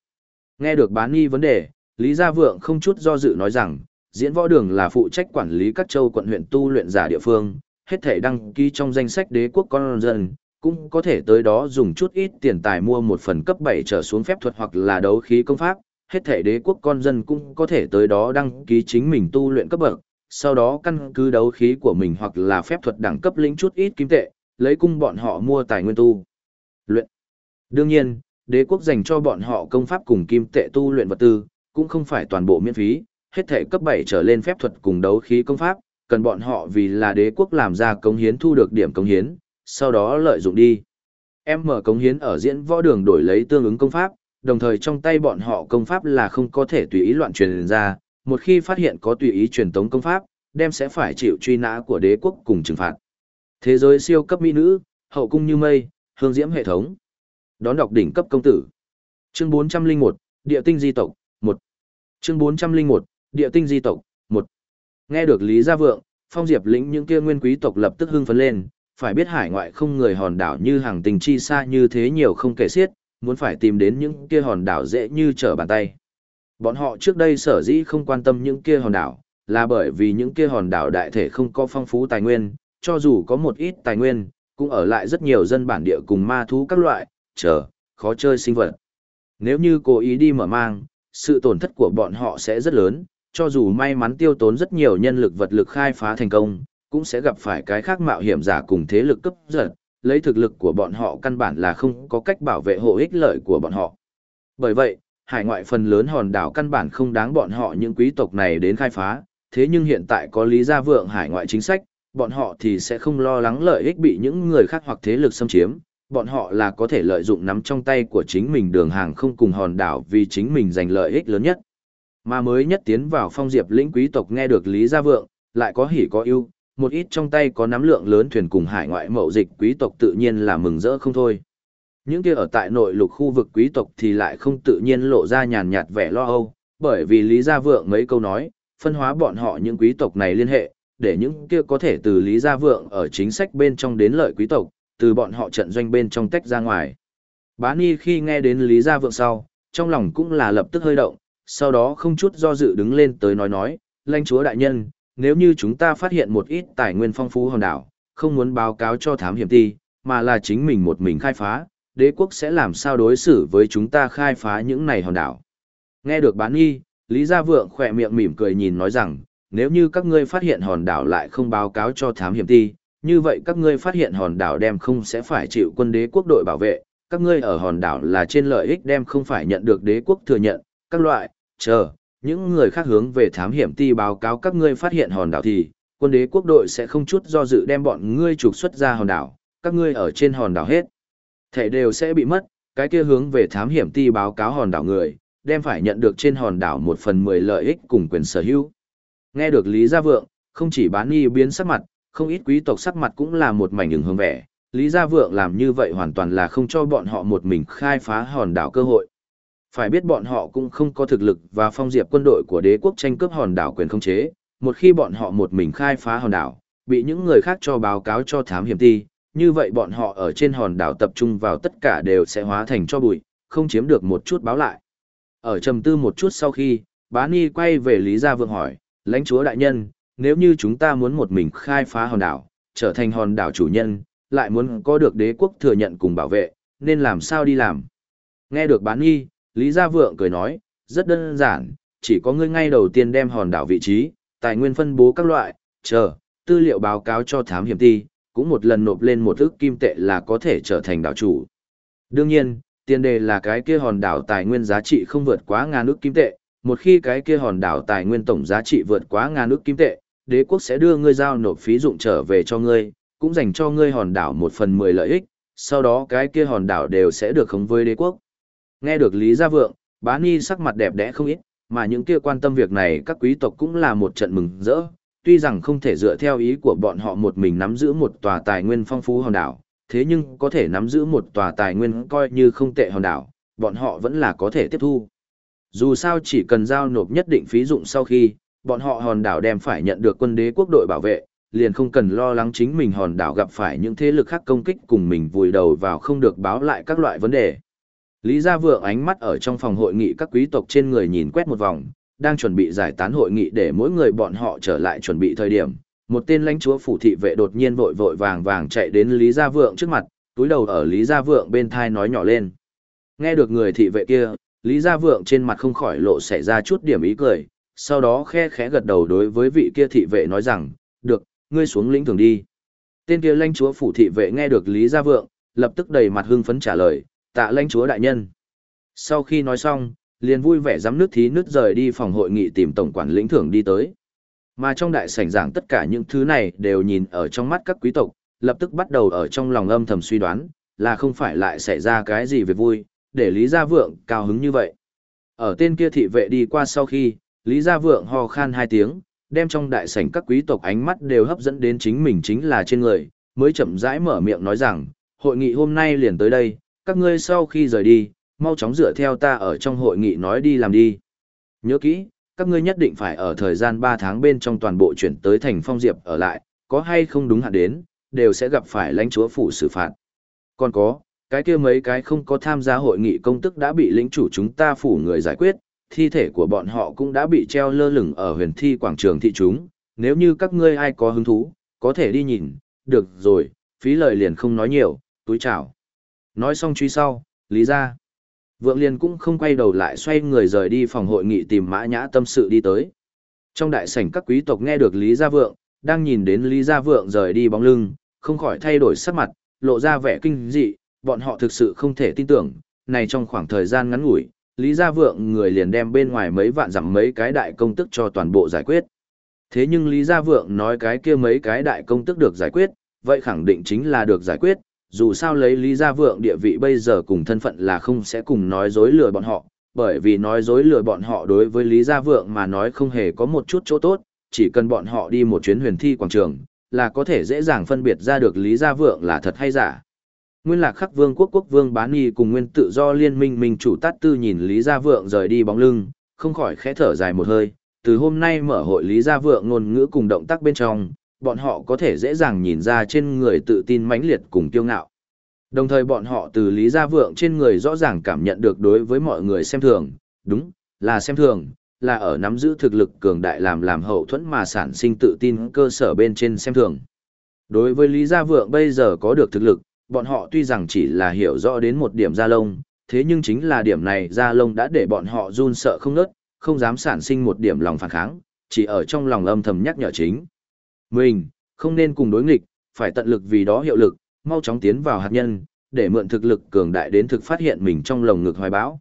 Nghe được bá ni vấn đề, Lý Gia Vượng không chút do dự nói rằng, diễn võ đường là phụ trách quản lý các châu quận huyện tu luyện giả địa phương, hết thể đăng ký trong danh sách đế quốc con dân, cũng có thể tới đó dùng chút ít tiền tài mua một phần cấp 7 trở xuống phép thuật hoặc là đấu khí công pháp, hết thể đế quốc con dân cũng có thể tới đó đăng ký chính mình tu luyện cấp bậc, sau đó căn cứ đấu khí của mình hoặc là phép thuật đẳng cấp lĩnh chút ít kim tệ, lấy cung bọn họ mua tài nguyên tu. Luyện. Đương nhiên, đế quốc dành cho bọn họ công pháp cùng kim tệ tu luyện vật tư, cũng không phải toàn bộ miễn phí, hết thể cấp 7 trở lên phép thuật cùng đấu khí công pháp, cần bọn họ vì là đế quốc làm ra cống hiến thu được điểm cống hiến, sau đó lợi dụng đi. Em mở cống hiến ở diễn võ đường đổi lấy tương ứng công pháp, đồng thời trong tay bọn họ công pháp là không có thể tùy ý loạn truyền ra, một khi phát hiện có tùy ý truyền tống công pháp, đem sẽ phải chịu truy nã của đế quốc cùng trừng phạt. Thế giới siêu cấp mỹ nữ, hậu cung như mây, hương diễm hệ thống. Đón đọc đỉnh cấp công tử. Chương 401, Địa tinh di tộc, 1. Chương 401, Địa tinh di tộc, 1. Nghe được Lý Gia Vượng, Phong Diệp lĩnh những kia nguyên quý tộc lập tức hưng phấn lên, phải biết hải ngoại không người hòn đảo như hàng tình chi xa như thế nhiều không kể xiết, muốn phải tìm đến những kia hòn đảo dễ như trở bàn tay. Bọn họ trước đây sở dĩ không quan tâm những kia hòn đảo, là bởi vì những kia hòn đảo đại thể không có phong phú tài nguyên, cho dù có một ít tài nguyên, cũng ở lại rất nhiều dân bản địa cùng ma thú các loại, chờ, khó chơi sinh vật. Nếu như cố ý đi mở mang, sự tổn thất của bọn họ sẽ rất lớn, cho dù may mắn tiêu tốn rất nhiều nhân lực vật lực khai phá thành công, cũng sẽ gặp phải cái khác mạo hiểm giả cùng thế lực cấp giật, lấy thực lực của bọn họ căn bản là không có cách bảo vệ hộ ích lợi của bọn họ. Bởi vậy, hải ngoại phần lớn hòn đảo căn bản không đáng bọn họ những quý tộc này đến khai phá, thế nhưng hiện tại có lý gia vượng hải ngoại chính sách, bọn họ thì sẽ không lo lắng lợi ích bị những người khác hoặc thế lực xâm chiếm, bọn họ là có thể lợi dụng nắm trong tay của chính mình đường hàng không cùng hòn đảo vì chính mình giành lợi ích lớn nhất. Mà mới nhất tiến vào phong diệp lĩnh quý tộc nghe được Lý Gia Vượng, lại có hỉ có ưu, một ít trong tay có nắm lượng lớn thuyền cùng hải ngoại mậu dịch quý tộc tự nhiên là mừng rỡ không thôi. Những kia ở tại nội lục khu vực quý tộc thì lại không tự nhiên lộ ra nhàn nhạt vẻ lo âu, bởi vì Lý Gia Vượng mấy câu nói, phân hóa bọn họ những quý tộc này liên hệ, để những kia có thể từ Lý Gia Vượng ở chính sách bên trong đến lợi quý tộc, từ bọn họ trận doanh bên trong tách ra ngoài. Bá Ni khi nghe đến Lý Gia Vượng sau, trong lòng cũng là lập tức hơi động, sau đó không chút do dự đứng lên tới nói nói, lãnh chúa đại nhân, nếu như chúng ta phát hiện một ít tài nguyên phong phú hòn đảo, không muốn báo cáo cho thám hiểm ti, mà là chính mình một mình khai phá, đế quốc sẽ làm sao đối xử với chúng ta khai phá những này hòn đảo. Nghe được bán y, Lý Gia Vượng khỏe miệng mỉm cười nhìn nói rằng, nếu như các ngươi phát hiện hòn đảo lại không báo cáo cho thám hiểm ti, như vậy các ngươi phát hiện hòn đảo đem không sẽ phải chịu quân đế quốc đội bảo vệ, các ngươi ở hòn đảo là trên lợi ích đem không phải nhận được đế quốc thừa nhận, các loại, chờ, những người khác hướng về thám hiểm ti báo cáo các ngươi phát hiện hòn đảo thì, quân đế quốc đội sẽ không chút do dự đem bọn ngươi trục xuất ra hòn đảo, các ngươi ở trên hòn đảo hết. Thể đều sẽ bị mất, cái kia hướng về thám hiểm ti báo cáo hòn đảo người, đem phải nhận được trên hòn đảo một phần mười lợi ích cùng quyền sở hữu. Nghe được Lý Gia Vượng, không chỉ bán y biến sắc mặt, không ít quý tộc sắc mặt cũng là một mảnh ứng hướng vẻ. Lý Gia Vượng làm như vậy hoàn toàn là không cho bọn họ một mình khai phá hòn đảo cơ hội. Phải biết bọn họ cũng không có thực lực và phong diệp quân đội của đế quốc tranh cướp hòn đảo quyền không chế, một khi bọn họ một mình khai phá hòn đảo, bị những người khác cho báo cáo cho thám hiểm ti, như vậy bọn họ ở trên hòn đảo tập trung vào tất cả đều sẽ hóa thành cho bụi, không chiếm được một chút báo lại. Ở trầm tư một chút sau khi, bá Ni quay về Lý Gia vương hỏi, lãnh chúa đại nhân, nếu như chúng ta muốn một mình khai phá hòn đảo, trở thành hòn đảo chủ nhân, lại muốn có được đế quốc thừa nhận cùng bảo vệ, nên làm sao đi làm? Nghe được bán Ni, Lý Gia Vượng cười nói, rất đơn giản, chỉ có ngươi ngay đầu tiên đem hòn đảo vị trí, tài nguyên phân bố các loại, chờ, tư liệu báo cáo cho thám hiểm ti, cũng một lần nộp lên một ức kim tệ là có thể trở thành đảo chủ. Đương nhiên, tiền đề là cái kia hòn đảo tài nguyên giá trị không vượt quá ngàn ức kim tệ, một khi cái kia hòn đảo tài nguyên tổng giá trị vượt quá ngàn ức kim tệ, đế quốc sẽ đưa ngươi giao nộp phí dụng trở về cho ngươi, cũng dành cho ngươi hòn đảo một phần mười lợi ích, sau đó cái kia hòn đảo đều sẽ được khống với đế quốc. Nghe được Lý Gia Vượng, bá ni sắc mặt đẹp đẽ không ít, mà những kia quan tâm việc này các quý tộc cũng là một trận mừng rỡ, tuy rằng không thể dựa theo ý của bọn họ một mình nắm giữ một tòa tài nguyên phong phú hòn đảo, thế nhưng có thể nắm giữ một tòa tài nguyên coi như không tệ hòn đảo, bọn họ vẫn là có thể tiếp thu. Dù sao chỉ cần giao nộp nhất định phí dụng sau khi, bọn họ hòn đảo đem phải nhận được quân đế quốc đội bảo vệ, liền không cần lo lắng chính mình hòn đảo gặp phải những thế lực khác công kích cùng mình vùi đầu vào không được báo lại các loại vấn đề. Lý Gia Vượng ánh mắt ở trong phòng hội nghị các quý tộc trên người nhìn quét một vòng, đang chuẩn bị giải tán hội nghị để mỗi người bọn họ trở lại chuẩn bị thời điểm. Một tên lãnh chúa phủ thị vệ đột nhiên vội vội vàng vàng chạy đến Lý Gia Vượng trước mặt, túi đầu ở Lý Gia Vượng bên thai nói nhỏ lên. Nghe được người thị vệ kia, Lý Gia Vượng trên mặt không khỏi lộ xảy ra chút điểm ý cười, sau đó khe khẽ gật đầu đối với vị kia thị vệ nói rằng, được, ngươi xuống lĩnh thường đi. Tên kia lãnh chúa phủ thị vệ nghe được Lý Gia Vượng, lập tức đầy mặt hưng phấn trả lời, tạ lãnh chúa đại nhân. Sau khi nói xong, liền vui vẻ dám nước thí nước rời đi phòng hội nghị tìm tổng quản lĩnh thưởng đi tới. Mà trong đại sảnh giảng tất cả những thứ này đều nhìn ở trong mắt các quý tộc, lập tức bắt đầu ở trong lòng âm thầm suy đoán, là không phải lại xảy ra cái gì về vui, để Lý Gia Vượng cao hứng như vậy. Ở tên kia thị vệ đi qua sau khi, Lý Gia Vượng ho khan hai tiếng, đem trong đại sảnh các quý tộc ánh mắt đều hấp dẫn đến chính mình chính là trên người, mới chậm rãi mở miệng nói rằng, hội nghị hôm nay liền tới đây, các ngươi sau khi rời đi, mau chóng dựa theo ta ở trong hội nghị nói đi làm đi. Nhớ kỹ, các ngươi nhất định phải ở thời gian 3 tháng bên trong toàn bộ chuyển tới thành phong diệp ở lại, có hay không đúng hạn đến, đều sẽ gặp phải lãnh chúa phủ xử phạt. Còn có, cái kia mấy cái không có tham gia hội nghị công tức đã bị lĩnh chủ chúng ta phủ người giải quyết, thi thể của bọn họ cũng đã bị treo lơ lửng ở huyền thi quảng trường thị chúng, nếu như các ngươi ai có hứng thú, có thể đi nhìn, được rồi, phí lời liền không nói nhiều, túi chào. Nói xong truy sau, lý ra. Vượng liền cũng không quay đầu lại xoay người rời đi phòng hội nghị tìm mã nhã tâm sự đi tới. Trong đại sảnh các quý tộc nghe được Lý Gia Vượng, đang nhìn đến Lý Gia Vượng rời đi bóng lưng, không khỏi thay đổi sắc mặt, lộ ra vẻ kinh dị, bọn họ thực sự không thể tin tưởng, này trong khoảng thời gian ngắn ngủi, Lý Gia Vượng người liền đem bên ngoài mấy vạn dặm mấy cái đại công tức cho toàn bộ giải quyết. Thế nhưng Lý Gia Vượng nói cái kia mấy cái đại công tức được giải quyết, vậy khẳng định chính là được giải quyết, dù sao lấy Lý Gia Vượng địa vị bây giờ cùng thân phận là không sẽ cùng nói dối lừa bọn họ, bởi vì nói dối lừa bọn họ đối với Lý Gia Vượng mà nói không hề có một chút chỗ tốt, chỉ cần bọn họ đi một chuyến huyền thi quảng trường, là có thể dễ dàng phân biệt ra được Lý Gia Vượng là thật hay giả. Nguyên lạc khắc vương quốc quốc vương bán y cùng nguyên tự do liên minh minh chủ tát tư nhìn Lý Gia Vượng rời đi bóng lưng, không khỏi khẽ thở dài một hơi. Từ hôm nay mở hội Lý Gia Vượng ngôn ngữ cùng động tác bên trong, bọn họ có thể dễ dàng nhìn ra trên người tự tin mãnh liệt cùng kiêu ngạo. Đồng thời bọn họ từ Lý Gia Vượng trên người rõ ràng cảm nhận được đối với mọi người xem thường, đúng, là xem thường, là ở nắm giữ thực lực cường đại làm làm hậu thuẫn mà sản sinh tự tin cơ sở bên trên xem thường. Đối với Lý Gia Vượng bây giờ có được thực lực, bọn họ tuy rằng chỉ là hiểu rõ đến một điểm gia lông, thế nhưng chính là điểm này gia lông đã để bọn họ run sợ không nớt, không dám sản sinh một điểm lòng phản kháng, chỉ ở trong lòng âm thầm nhắc nhở chính. Mình, không nên cùng đối nghịch, phải tận lực vì đó hiệu lực, mau chóng tiến vào hạt nhân, để mượn thực lực cường đại đến thực phát hiện mình trong lồng ngực hoài bão.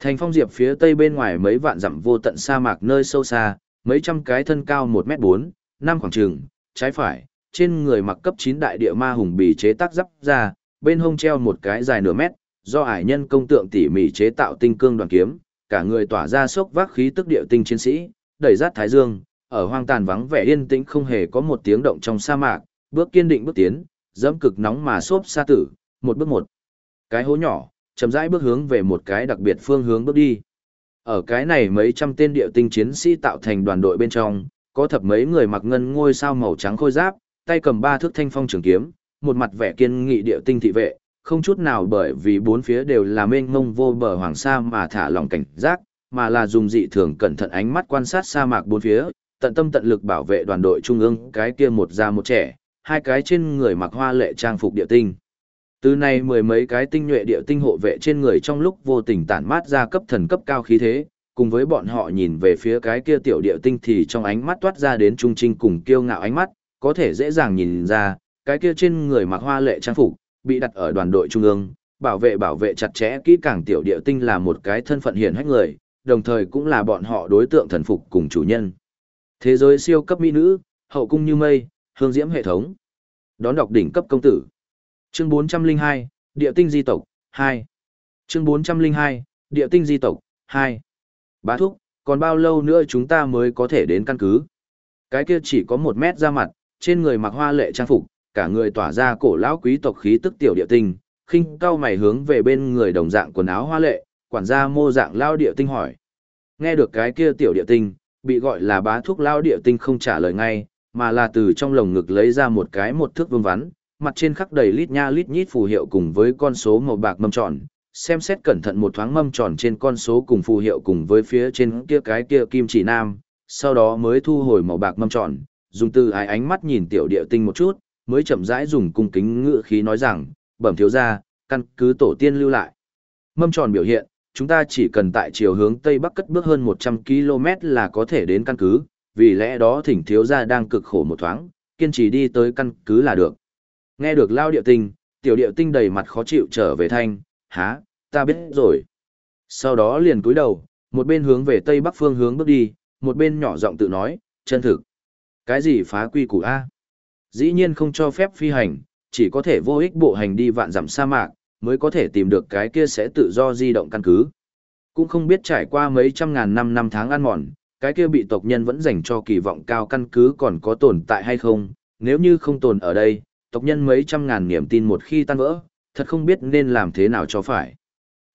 Thành phong diệp phía tây bên ngoài mấy vạn dặm vô tận sa mạc nơi sâu xa, mấy trăm cái thân cao 1 mét 4, năm khoảng trường, trái phải, trên người mặc cấp 9 đại địa ma hùng bì chế tác giáp ra, bên hông treo một cái dài nửa mét, do ải nhân công tượng tỉ mỉ chế tạo tinh cương đoàn kiếm, cả người tỏa ra sốc vác khí tức địa tinh chiến sĩ, đẩy rát thái dương, ở hoang tàn vắng vẻ yên tĩnh không hề có một tiếng động trong sa mạc, bước kiên định bước tiến, dẫm cực nóng mà xốp xa tử, một bước một. Cái hố nhỏ, chậm rãi bước hướng về một cái đặc biệt phương hướng bước đi. Ở cái này mấy trăm tên địa tinh chiến sĩ tạo thành đoàn đội bên trong, có thập mấy người mặc ngân ngôi sao màu trắng khôi giáp, tay cầm ba thước thanh phong trường kiếm, một mặt vẻ kiên nghị địa tinh thị vệ, không chút nào bởi vì bốn phía đều là mênh mông vô bờ hoàng sa mà thả lòng cảnh giác, mà là dùng dị thường cẩn thận ánh mắt quan sát sa mạc bốn phía, tận tâm tận lực bảo vệ đoàn đội trung ương cái kia một già một trẻ, hai cái trên người mặc hoa lệ trang phục địa tinh. Từ này mười mấy cái tinh nhuệ địa tinh hộ vệ trên người trong lúc vô tình tản mát ra cấp thần cấp cao khí thế, cùng với bọn họ nhìn về phía cái kia tiểu địa tinh thì trong ánh mắt toát ra đến trung trinh cùng kiêu ngạo ánh mắt, có thể dễ dàng nhìn ra, cái kia trên người mặc hoa lệ trang phục, bị đặt ở đoàn đội trung ương, bảo vệ bảo vệ chặt chẽ kỹ càng tiểu địa tinh là một cái thân phận hiển hách người, đồng thời cũng là bọn họ đối tượng thần phục cùng chủ nhân. Thế giới siêu cấp mỹ nữ, hậu cung như mây, hương diễm hệ thống. Đón đọc đỉnh cấp công tử. Chương 402, Địa tinh di tộc, 2. Chương 402, Địa tinh di tộc, 2. Bá thúc, còn bao lâu nữa chúng ta mới có thể đến căn cứ? Cái kia chỉ có một mét ra mặt, trên người mặc hoa lệ trang phục, cả người tỏa ra cổ lão quý tộc khí tức tiểu địa tinh, khinh cao mày hướng về bên người đồng dạng quần áo hoa lệ, quản gia mô dạng lao địa tinh hỏi. Nghe được cái kia tiểu địa tinh, bị gọi là bá thuốc lao địa tinh không trả lời ngay, mà là từ trong lồng ngực lấy ra một cái một thước vương vắn, mặt trên khắc đầy lít nha lít nhít phù hiệu cùng với con số màu bạc mâm tròn, xem xét cẩn thận một thoáng mâm tròn trên con số cùng phù hiệu cùng với phía trên kia cái kia kim chỉ nam, sau đó mới thu hồi màu bạc mâm tròn, dùng từ ái ánh mắt nhìn tiểu địa tinh một chút, mới chậm rãi dùng cung kính ngựa khí nói rằng, bẩm thiếu gia, căn cứ tổ tiên lưu lại. Mâm tròn biểu hiện, chúng ta chỉ cần tại chiều hướng tây bắc cất bước hơn 100 km là có thể đến căn cứ, vì lẽ đó thỉnh thiếu gia đang cực khổ một thoáng, kiên trì đi tới căn cứ là được. Nghe được lao điệu tinh, tiểu điệu tinh đầy mặt khó chịu trở về thanh, há, ta biết rồi. Sau đó liền cúi đầu, một bên hướng về tây bắc phương hướng bước đi, một bên nhỏ giọng tự nói, chân thực. Cái gì phá quy củ A? Dĩ nhiên không cho phép phi hành, chỉ có thể vô ích bộ hành đi vạn dặm sa mạc, mới có thể tìm được cái kia sẽ tự do di động căn cứ. Cũng không biết trải qua mấy trăm ngàn năm năm tháng ăn mòn, cái kia bị tộc nhân vẫn dành cho kỳ vọng cao căn cứ còn có tồn tại hay không, nếu như không tồn ở đây, tộc nhân mấy trăm ngàn niềm tin một khi tan vỡ, thật không biết nên làm thế nào cho phải.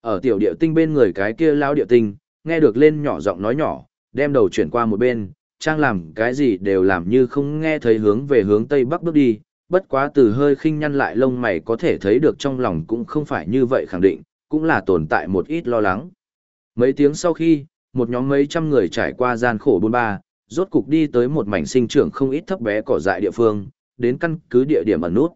Ở tiểu địa tinh bên người cái kia lao địa tinh, nghe được lên nhỏ giọng nói nhỏ, đem đầu chuyển qua một bên, trang làm cái gì đều làm như không nghe thấy hướng về hướng tây bắc bước đi, bất quá từ hơi khinh nhăn lại lông mày có thể thấy được trong lòng cũng không phải như vậy khẳng định, cũng là tồn tại một ít lo lắng. Mấy tiếng sau khi, một nhóm mấy trăm người trải qua gian khổ bôn ba, rốt cục đi tới một mảnh sinh trưởng không ít thấp bé cỏ dại địa phương, đến căn cứ địa điểm ẩn nút.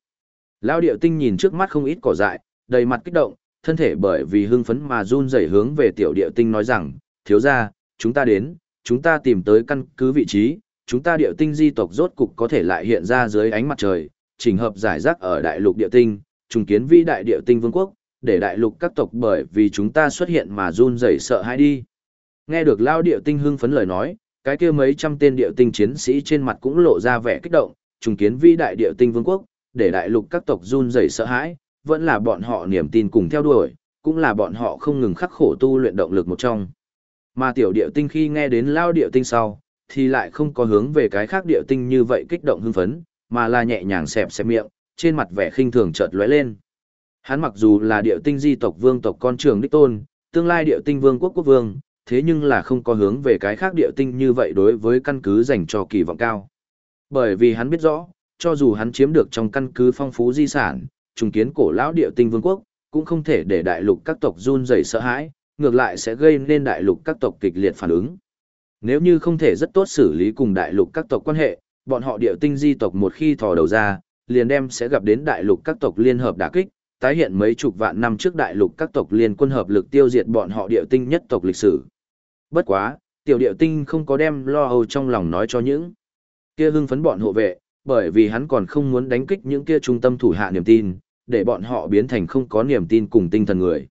Lao điệu tinh nhìn trước mắt không ít cỏ dại, đầy mặt kích động, thân thể bởi vì hưng phấn mà run rẩy hướng về tiểu điệu tinh nói rằng, thiếu ra, chúng ta đến, chúng ta tìm tới căn cứ vị trí, chúng ta điệu tinh di tộc rốt cục có thể lại hiện ra dưới ánh mặt trời, Chỉnh hợp giải rác ở đại lục địa tinh, trùng kiến vĩ đại địa tinh vương quốc, để đại lục các tộc bởi vì chúng ta xuất hiện mà run rẩy sợ hãi đi. Nghe được Lao địa tinh hưng phấn lời nói, cái kia mấy trăm tên địa tinh chiến sĩ trên mặt cũng lộ ra vẻ kích động, trùng kiến vĩ đại địa tinh vương quốc, để đại lục các tộc run rẩy sợ hãi, vẫn là bọn họ niềm tin cùng theo đuổi, cũng là bọn họ không ngừng khắc khổ tu luyện động lực một trong. Mà tiểu địa tinh khi nghe đến lao địa tinh sau, thì lại không có hướng về cái khác địa tinh như vậy kích động hưng phấn, mà là nhẹ nhàng xẹp xẹp miệng, trên mặt vẻ khinh thường chợt lóe lên. Hắn mặc dù là điệu tinh di tộc vương tộc con trường đích tôn, tương lai điệu tinh vương quốc quốc vương, thế nhưng là không có hướng về cái khác điệu tinh như vậy đối với căn cứ dành cho kỳ vọng cao. Bởi vì hắn biết rõ, cho dù hắn chiếm được trong căn cứ phong phú di sản, trùng kiến cổ lão điệu tinh vương quốc, cũng không thể để đại lục các tộc run rẩy sợ hãi, ngược lại sẽ gây nên đại lục các tộc kịch liệt phản ứng. Nếu như không thể rất tốt xử lý cùng đại lục các tộc quan hệ, bọn họ địa tinh di tộc một khi thò đầu ra, liền đem sẽ gặp đến đại lục các tộc liên hợp đả kích, tái hiện mấy chục vạn năm trước đại lục các tộc liên quân hợp lực tiêu diệt bọn họ địa tinh nhất tộc lịch sử. Bất quá, tiểu địa tinh không có đem lo âu trong lòng nói cho những kia hưng phấn bọn hộ vệ, bởi vì hắn còn không muốn đánh kích những kia trung tâm thủ hạ niềm tin, để bọn họ biến thành không có niềm tin cùng tinh thần người.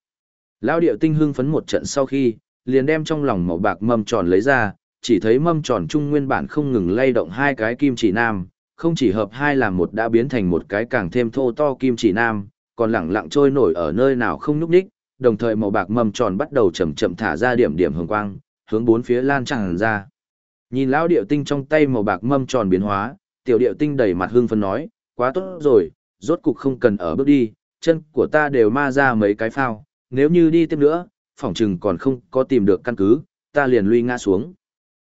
Lão điệu tinh hưng phấn một trận sau khi, liền đem trong lòng màu bạc mâm tròn lấy ra, chỉ thấy mâm tròn trung nguyên bản không ngừng lay động hai cái kim chỉ nam, không chỉ hợp hai làm một đã biến thành một cái càng thêm thô to kim chỉ nam, còn lẳng lặng trôi nổi ở nơi nào không nhúc nhích, đồng thời màu bạc mâm tròn bắt đầu chậm chậm thả ra điểm điểm hồng quang, hướng bốn phía lan tràn ra. Nhìn lão điệu tinh trong tay màu bạc mâm tròn biến hóa, tiểu điệu tinh đầy mặt hưng phấn nói, quá tốt rồi, rốt cục không cần ở bước đi, chân của ta đều ma ra mấy cái phao, nếu như đi tiếp nữa, phỏng chừng còn không có tìm được căn cứ, ta liền lui ngã xuống.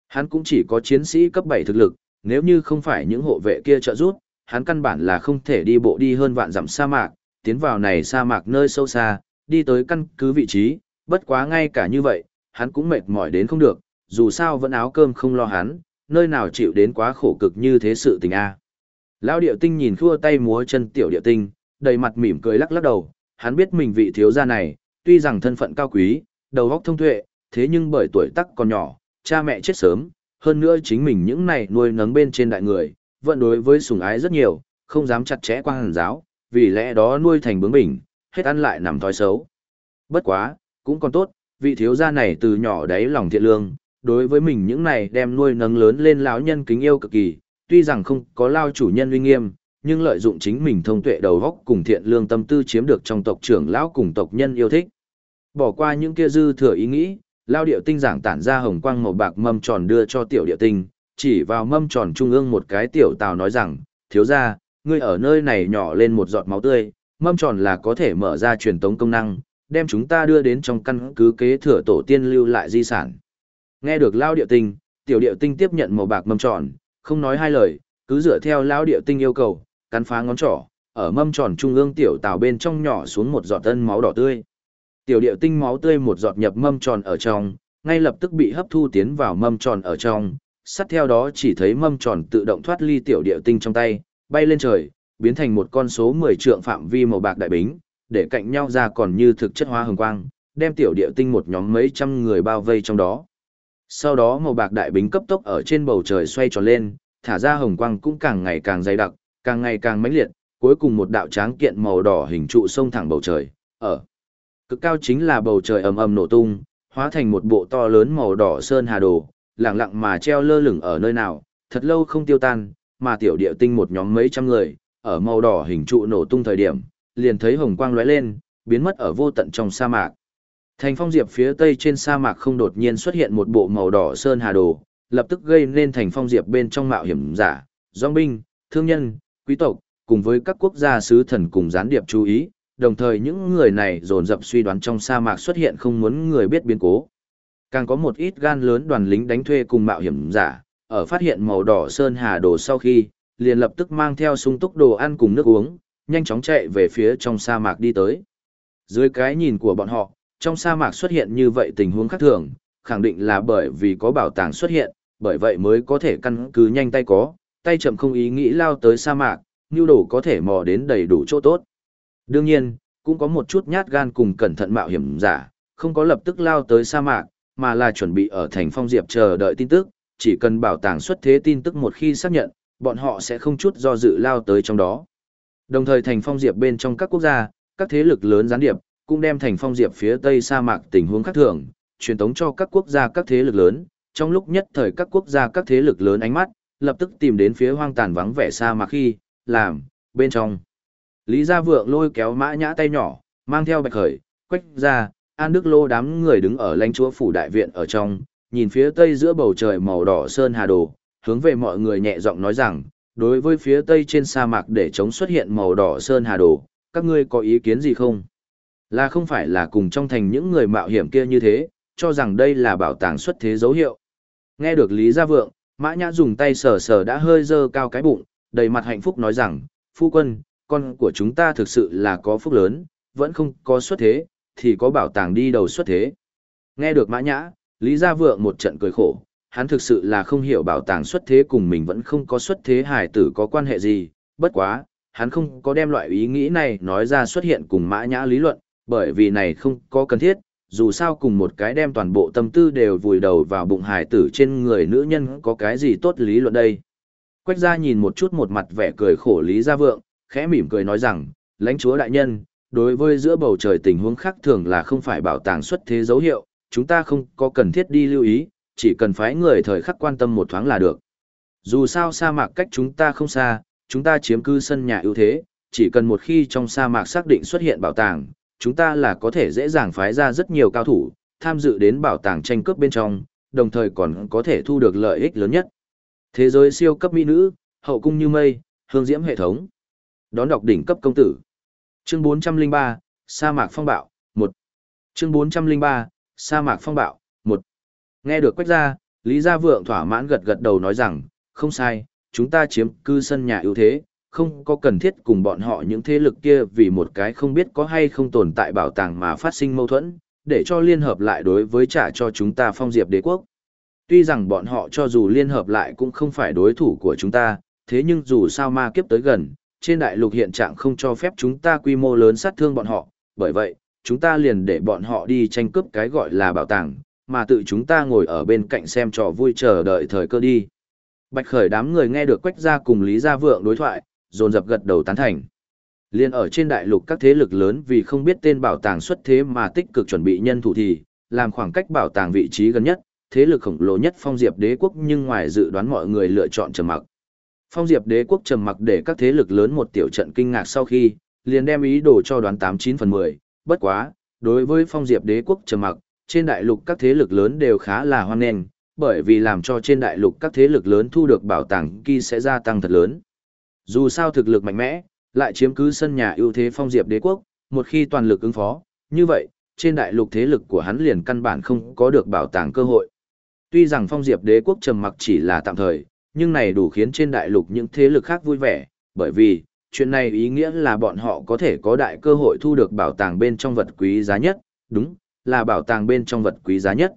Hắn cũng chỉ có chiến sĩ cấp 7 thực lực, nếu như không phải những hộ vệ kia trợ giúp, hắn căn bản là không thể đi bộ đi hơn vạn dặm sa mạc, tiến vào này sa mạc nơi sâu xa, đi tới căn cứ vị trí, bất quá ngay cả như vậy, hắn cũng mệt mỏi đến không được, dù sao vẫn áo cơm không lo hắn, nơi nào chịu đến quá khổ cực như thế sự tình a. Lão điệu tinh nhìn khua tay múa chân tiểu điệu tinh, đầy mặt mỉm cười lắc lắc đầu, hắn biết mình vị thiếu gia này, tuy rằng thân phận cao quý, đầu óc thông tuệ, thế nhưng bởi tuổi tác còn nhỏ, cha mẹ chết sớm, hơn nữa chính mình những này nuôi nấng bên trên đại người, vẫn đối với sủng ái rất nhiều, không dám chặt chẽ quan hàn giáo, vì lẽ đó nuôi thành bướng bỉnh, hết ăn lại nằm thói xấu. Bất quá, cũng còn tốt, vị thiếu gia này từ nhỏ đáy lòng thiện lương, đối với mình những này đem nuôi nấng lớn lên lão nhân kính yêu cực kỳ, tuy rằng không có lao chủ nhân uy nghiêm, nhưng lợi dụng chính mình thông tuệ đầu góc cùng thiện lương tâm tư chiếm được trong tộc trưởng lão cùng tộc nhân yêu thích. Bỏ qua những kia dư thừa ý nghĩ, lao điệu tinh giảng tản ra hồng quang màu bạc mâm tròn đưa cho tiểu điệu tinh, chỉ vào mâm tròn trung ương một cái tiểu tào nói rằng, thiếu ra, ngươi ở nơi này nhỏ lên một giọt máu tươi, mâm tròn là có thể mở ra truyền tống công năng, đem chúng ta đưa đến trong căn cứ kế thừa tổ tiên lưu lại di sản. Nghe được lao điệu tinh, tiểu điệu tinh tiếp nhận màu bạc mâm tròn, không nói hai lời, cứ dựa theo lao điệu tinh yêu cầu, cắn phá ngón trỏ, ở mâm tròn trung ương tiểu tào bên trong nhỏ xuống một giọt tân máu đỏ tươi. Tiểu điệu tinh máu tươi một giọt nhập mâm tròn ở trong, ngay lập tức bị hấp thu tiến vào mâm tròn ở trong, sát theo đó chỉ thấy mâm tròn tự động thoát ly tiểu điệu tinh trong tay, bay lên trời, biến thành một con số 10 trượng phạm vi màu bạc đại bính, để cạnh nhau ra còn như thực chất hóa hồng quang, đem tiểu điệu tinh một nhóm mấy trăm người bao vây trong đó. Sau đó màu bạc đại bính cấp tốc ở trên bầu trời xoay tròn lên, thả ra hồng quang cũng càng ngày càng dày đặc, càng ngày càng mãnh liệt, cuối cùng một đạo tráng kiện màu đỏ hình trụ sông thẳng bầu trời, ở cực cao chính là bầu trời ầm ầm nổ tung, hóa thành một bộ to lớn màu đỏ sơn hà đồ, lặng lặng mà treo lơ lửng ở nơi nào, thật lâu không tiêu tan, mà tiểu địa tinh một nhóm mấy trăm người, ở màu đỏ hình trụ nổ tung thời điểm, liền thấy hồng quang lóe lên, biến mất ở vô tận trong sa mạc. Thành phong diệp phía tây trên sa mạc không đột nhiên xuất hiện một bộ màu đỏ sơn hà đồ, lập tức gây nên thành phong diệp bên trong mạo hiểm giả, dòng binh, thương nhân, quý tộc, cùng với các quốc gia sứ thần cùng gián điệp chú ý, đồng thời những người này dồn dập suy đoán trong sa mạc xuất hiện không muốn người biết biến cố. Càng có một ít gan lớn đoàn lính đánh thuê cùng mạo hiểm giả, ở phát hiện màu đỏ sơn hà đồ sau khi, liền lập tức mang theo sung túc đồ ăn cùng nước uống, nhanh chóng chạy về phía trong sa mạc đi tới. Dưới cái nhìn của bọn họ, trong sa mạc xuất hiện như vậy tình huống khác thường, khẳng định là bởi vì có bảo tàng xuất hiện, bởi vậy mới có thể căn cứ nhanh tay có, tay chậm không ý nghĩ lao tới sa mạc, nhu đồ có thể mò đến đầy đủ chỗ tốt. Đương nhiên, cũng có một chút nhát gan cùng cẩn thận mạo hiểm giả, không có lập tức lao tới sa mạc, mà là chuẩn bị ở thành phong diệp chờ đợi tin tức, chỉ cần bảo tàng xuất thế tin tức một khi xác nhận, bọn họ sẽ không chút do dự lao tới trong đó. Đồng thời thành phong diệp bên trong các quốc gia, các thế lực lớn gián điệp, cũng đem thành phong diệp phía tây sa mạc tình huống khác thường, truyền tống cho các quốc gia các thế lực lớn, trong lúc nhất thời các quốc gia các thế lực lớn ánh mắt, lập tức tìm đến phía hoang tàn vắng vẻ sa mạc khi, làm, bên trong. Lý Gia Vượng lôi kéo mã nhã tay nhỏ, mang theo bạch khởi, quách ra, an đức lô đám người đứng ở lãnh chúa phủ đại viện ở trong, nhìn phía tây giữa bầu trời màu đỏ sơn hà đồ, hướng về mọi người nhẹ giọng nói rằng, đối với phía tây trên sa mạc để chống xuất hiện màu đỏ sơn hà đồ, các ngươi có ý kiến gì không? Là không phải là cùng trong thành những người mạo hiểm kia như thế, cho rằng đây là bảo tàng xuất thế dấu hiệu. Nghe được Lý Gia Vượng, Mã Nhã dùng tay sờ sờ đã hơi dơ cao cái bụng, đầy mặt hạnh phúc nói rằng, phu quân, con của chúng ta thực sự là có phúc lớn, vẫn không có xuất thế, thì có bảo tàng đi đầu xuất thế. Nghe được Mã Nhã, Lý Gia Vượng một trận cười khổ, hắn thực sự là không hiểu bảo tàng xuất thế cùng mình vẫn không có xuất thế hải tử có quan hệ gì, bất quá, hắn không có đem loại ý nghĩ này nói ra xuất hiện cùng Mã Nhã lý luận, bởi vì này không có cần thiết, dù sao cùng một cái đem toàn bộ tâm tư đều vùi đầu vào bụng hải tử trên người nữ nhân có cái gì tốt lý luận đây. Quách gia nhìn một chút một mặt vẻ cười khổ Lý Gia Vượng, khẽ mỉm cười nói rằng, lãnh chúa đại nhân, đối với giữa bầu trời tình huống khác thường là không phải bảo tàng xuất thế dấu hiệu, chúng ta không có cần thiết đi lưu ý, chỉ cần phái người thời khắc quan tâm một thoáng là được. Dù sao sa mạc cách chúng ta không xa, chúng ta chiếm cư sân nhà ưu thế, chỉ cần một khi trong sa mạc xác định xuất hiện bảo tàng, chúng ta là có thể dễ dàng phái ra rất nhiều cao thủ, tham dự đến bảo tàng tranh cướp bên trong, đồng thời còn có thể thu được lợi ích lớn nhất. Thế giới siêu cấp mỹ nữ, hậu cung như mây, hương diễm hệ thống. Đón đọc đỉnh cấp công tử. Chương 403, sa mạc phong bạo, 1. Chương 403, sa mạc phong bạo, 1. Nghe được quách ra, Lý Gia Vượng thỏa mãn gật gật đầu nói rằng, không sai, chúng ta chiếm cư sân nhà ưu thế, không có cần thiết cùng bọn họ những thế lực kia vì một cái không biết có hay không tồn tại bảo tàng mà phát sinh mâu thuẫn, để cho liên hợp lại đối với trả cho chúng ta phong diệp đế quốc. Tuy rằng bọn họ cho dù liên hợp lại cũng không phải đối thủ của chúng ta, thế nhưng dù sao ma kiếp tới gần, trên đại lục hiện trạng không cho phép chúng ta quy mô lớn sát thương bọn họ, bởi vậy, chúng ta liền để bọn họ đi tranh cướp cái gọi là bảo tàng, mà tự chúng ta ngồi ở bên cạnh xem trò vui chờ đợi thời cơ đi. Bạch khởi đám người nghe được quách gia cùng Lý Gia Vượng đối thoại, dồn dập gật đầu tán thành. Liên ở trên đại lục các thế lực lớn vì không biết tên bảo tàng xuất thế mà tích cực chuẩn bị nhân thủ thì, làm khoảng cách bảo tàng vị trí gần nhất, thế lực khổng lồ nhất phong diệp đế quốc nhưng ngoài dự đoán mọi người lựa chọn trầm mặc. Phong diệp đế quốc trầm mặc để các thế lực lớn một tiểu trận kinh ngạc sau khi, liền đem ý đồ cho đoán 89 phần 10, bất quá, đối với phong diệp đế quốc trầm mặc, trên đại lục các thế lực lớn đều khá là hoan nghênh, bởi vì làm cho trên đại lục các thế lực lớn thu được bảo tàng kỳ sẽ gia tăng thật lớn. Dù sao thực lực mạnh mẽ, lại chiếm cứ sân nhà ưu thế phong diệp đế quốc, một khi toàn lực ứng phó, như vậy, trên đại lục thế lực của hắn liền căn bản không có được bảo tàng cơ hội. Tuy rằng phong diệp đế quốc trầm mặc chỉ là tạm thời, nhưng này đủ khiến trên đại lục những thế lực khác vui vẻ, bởi vì, chuyện này ý nghĩa là bọn họ có thể có đại cơ hội thu được bảo tàng bên trong vật quý giá nhất, đúng, là bảo tàng bên trong vật quý giá nhất.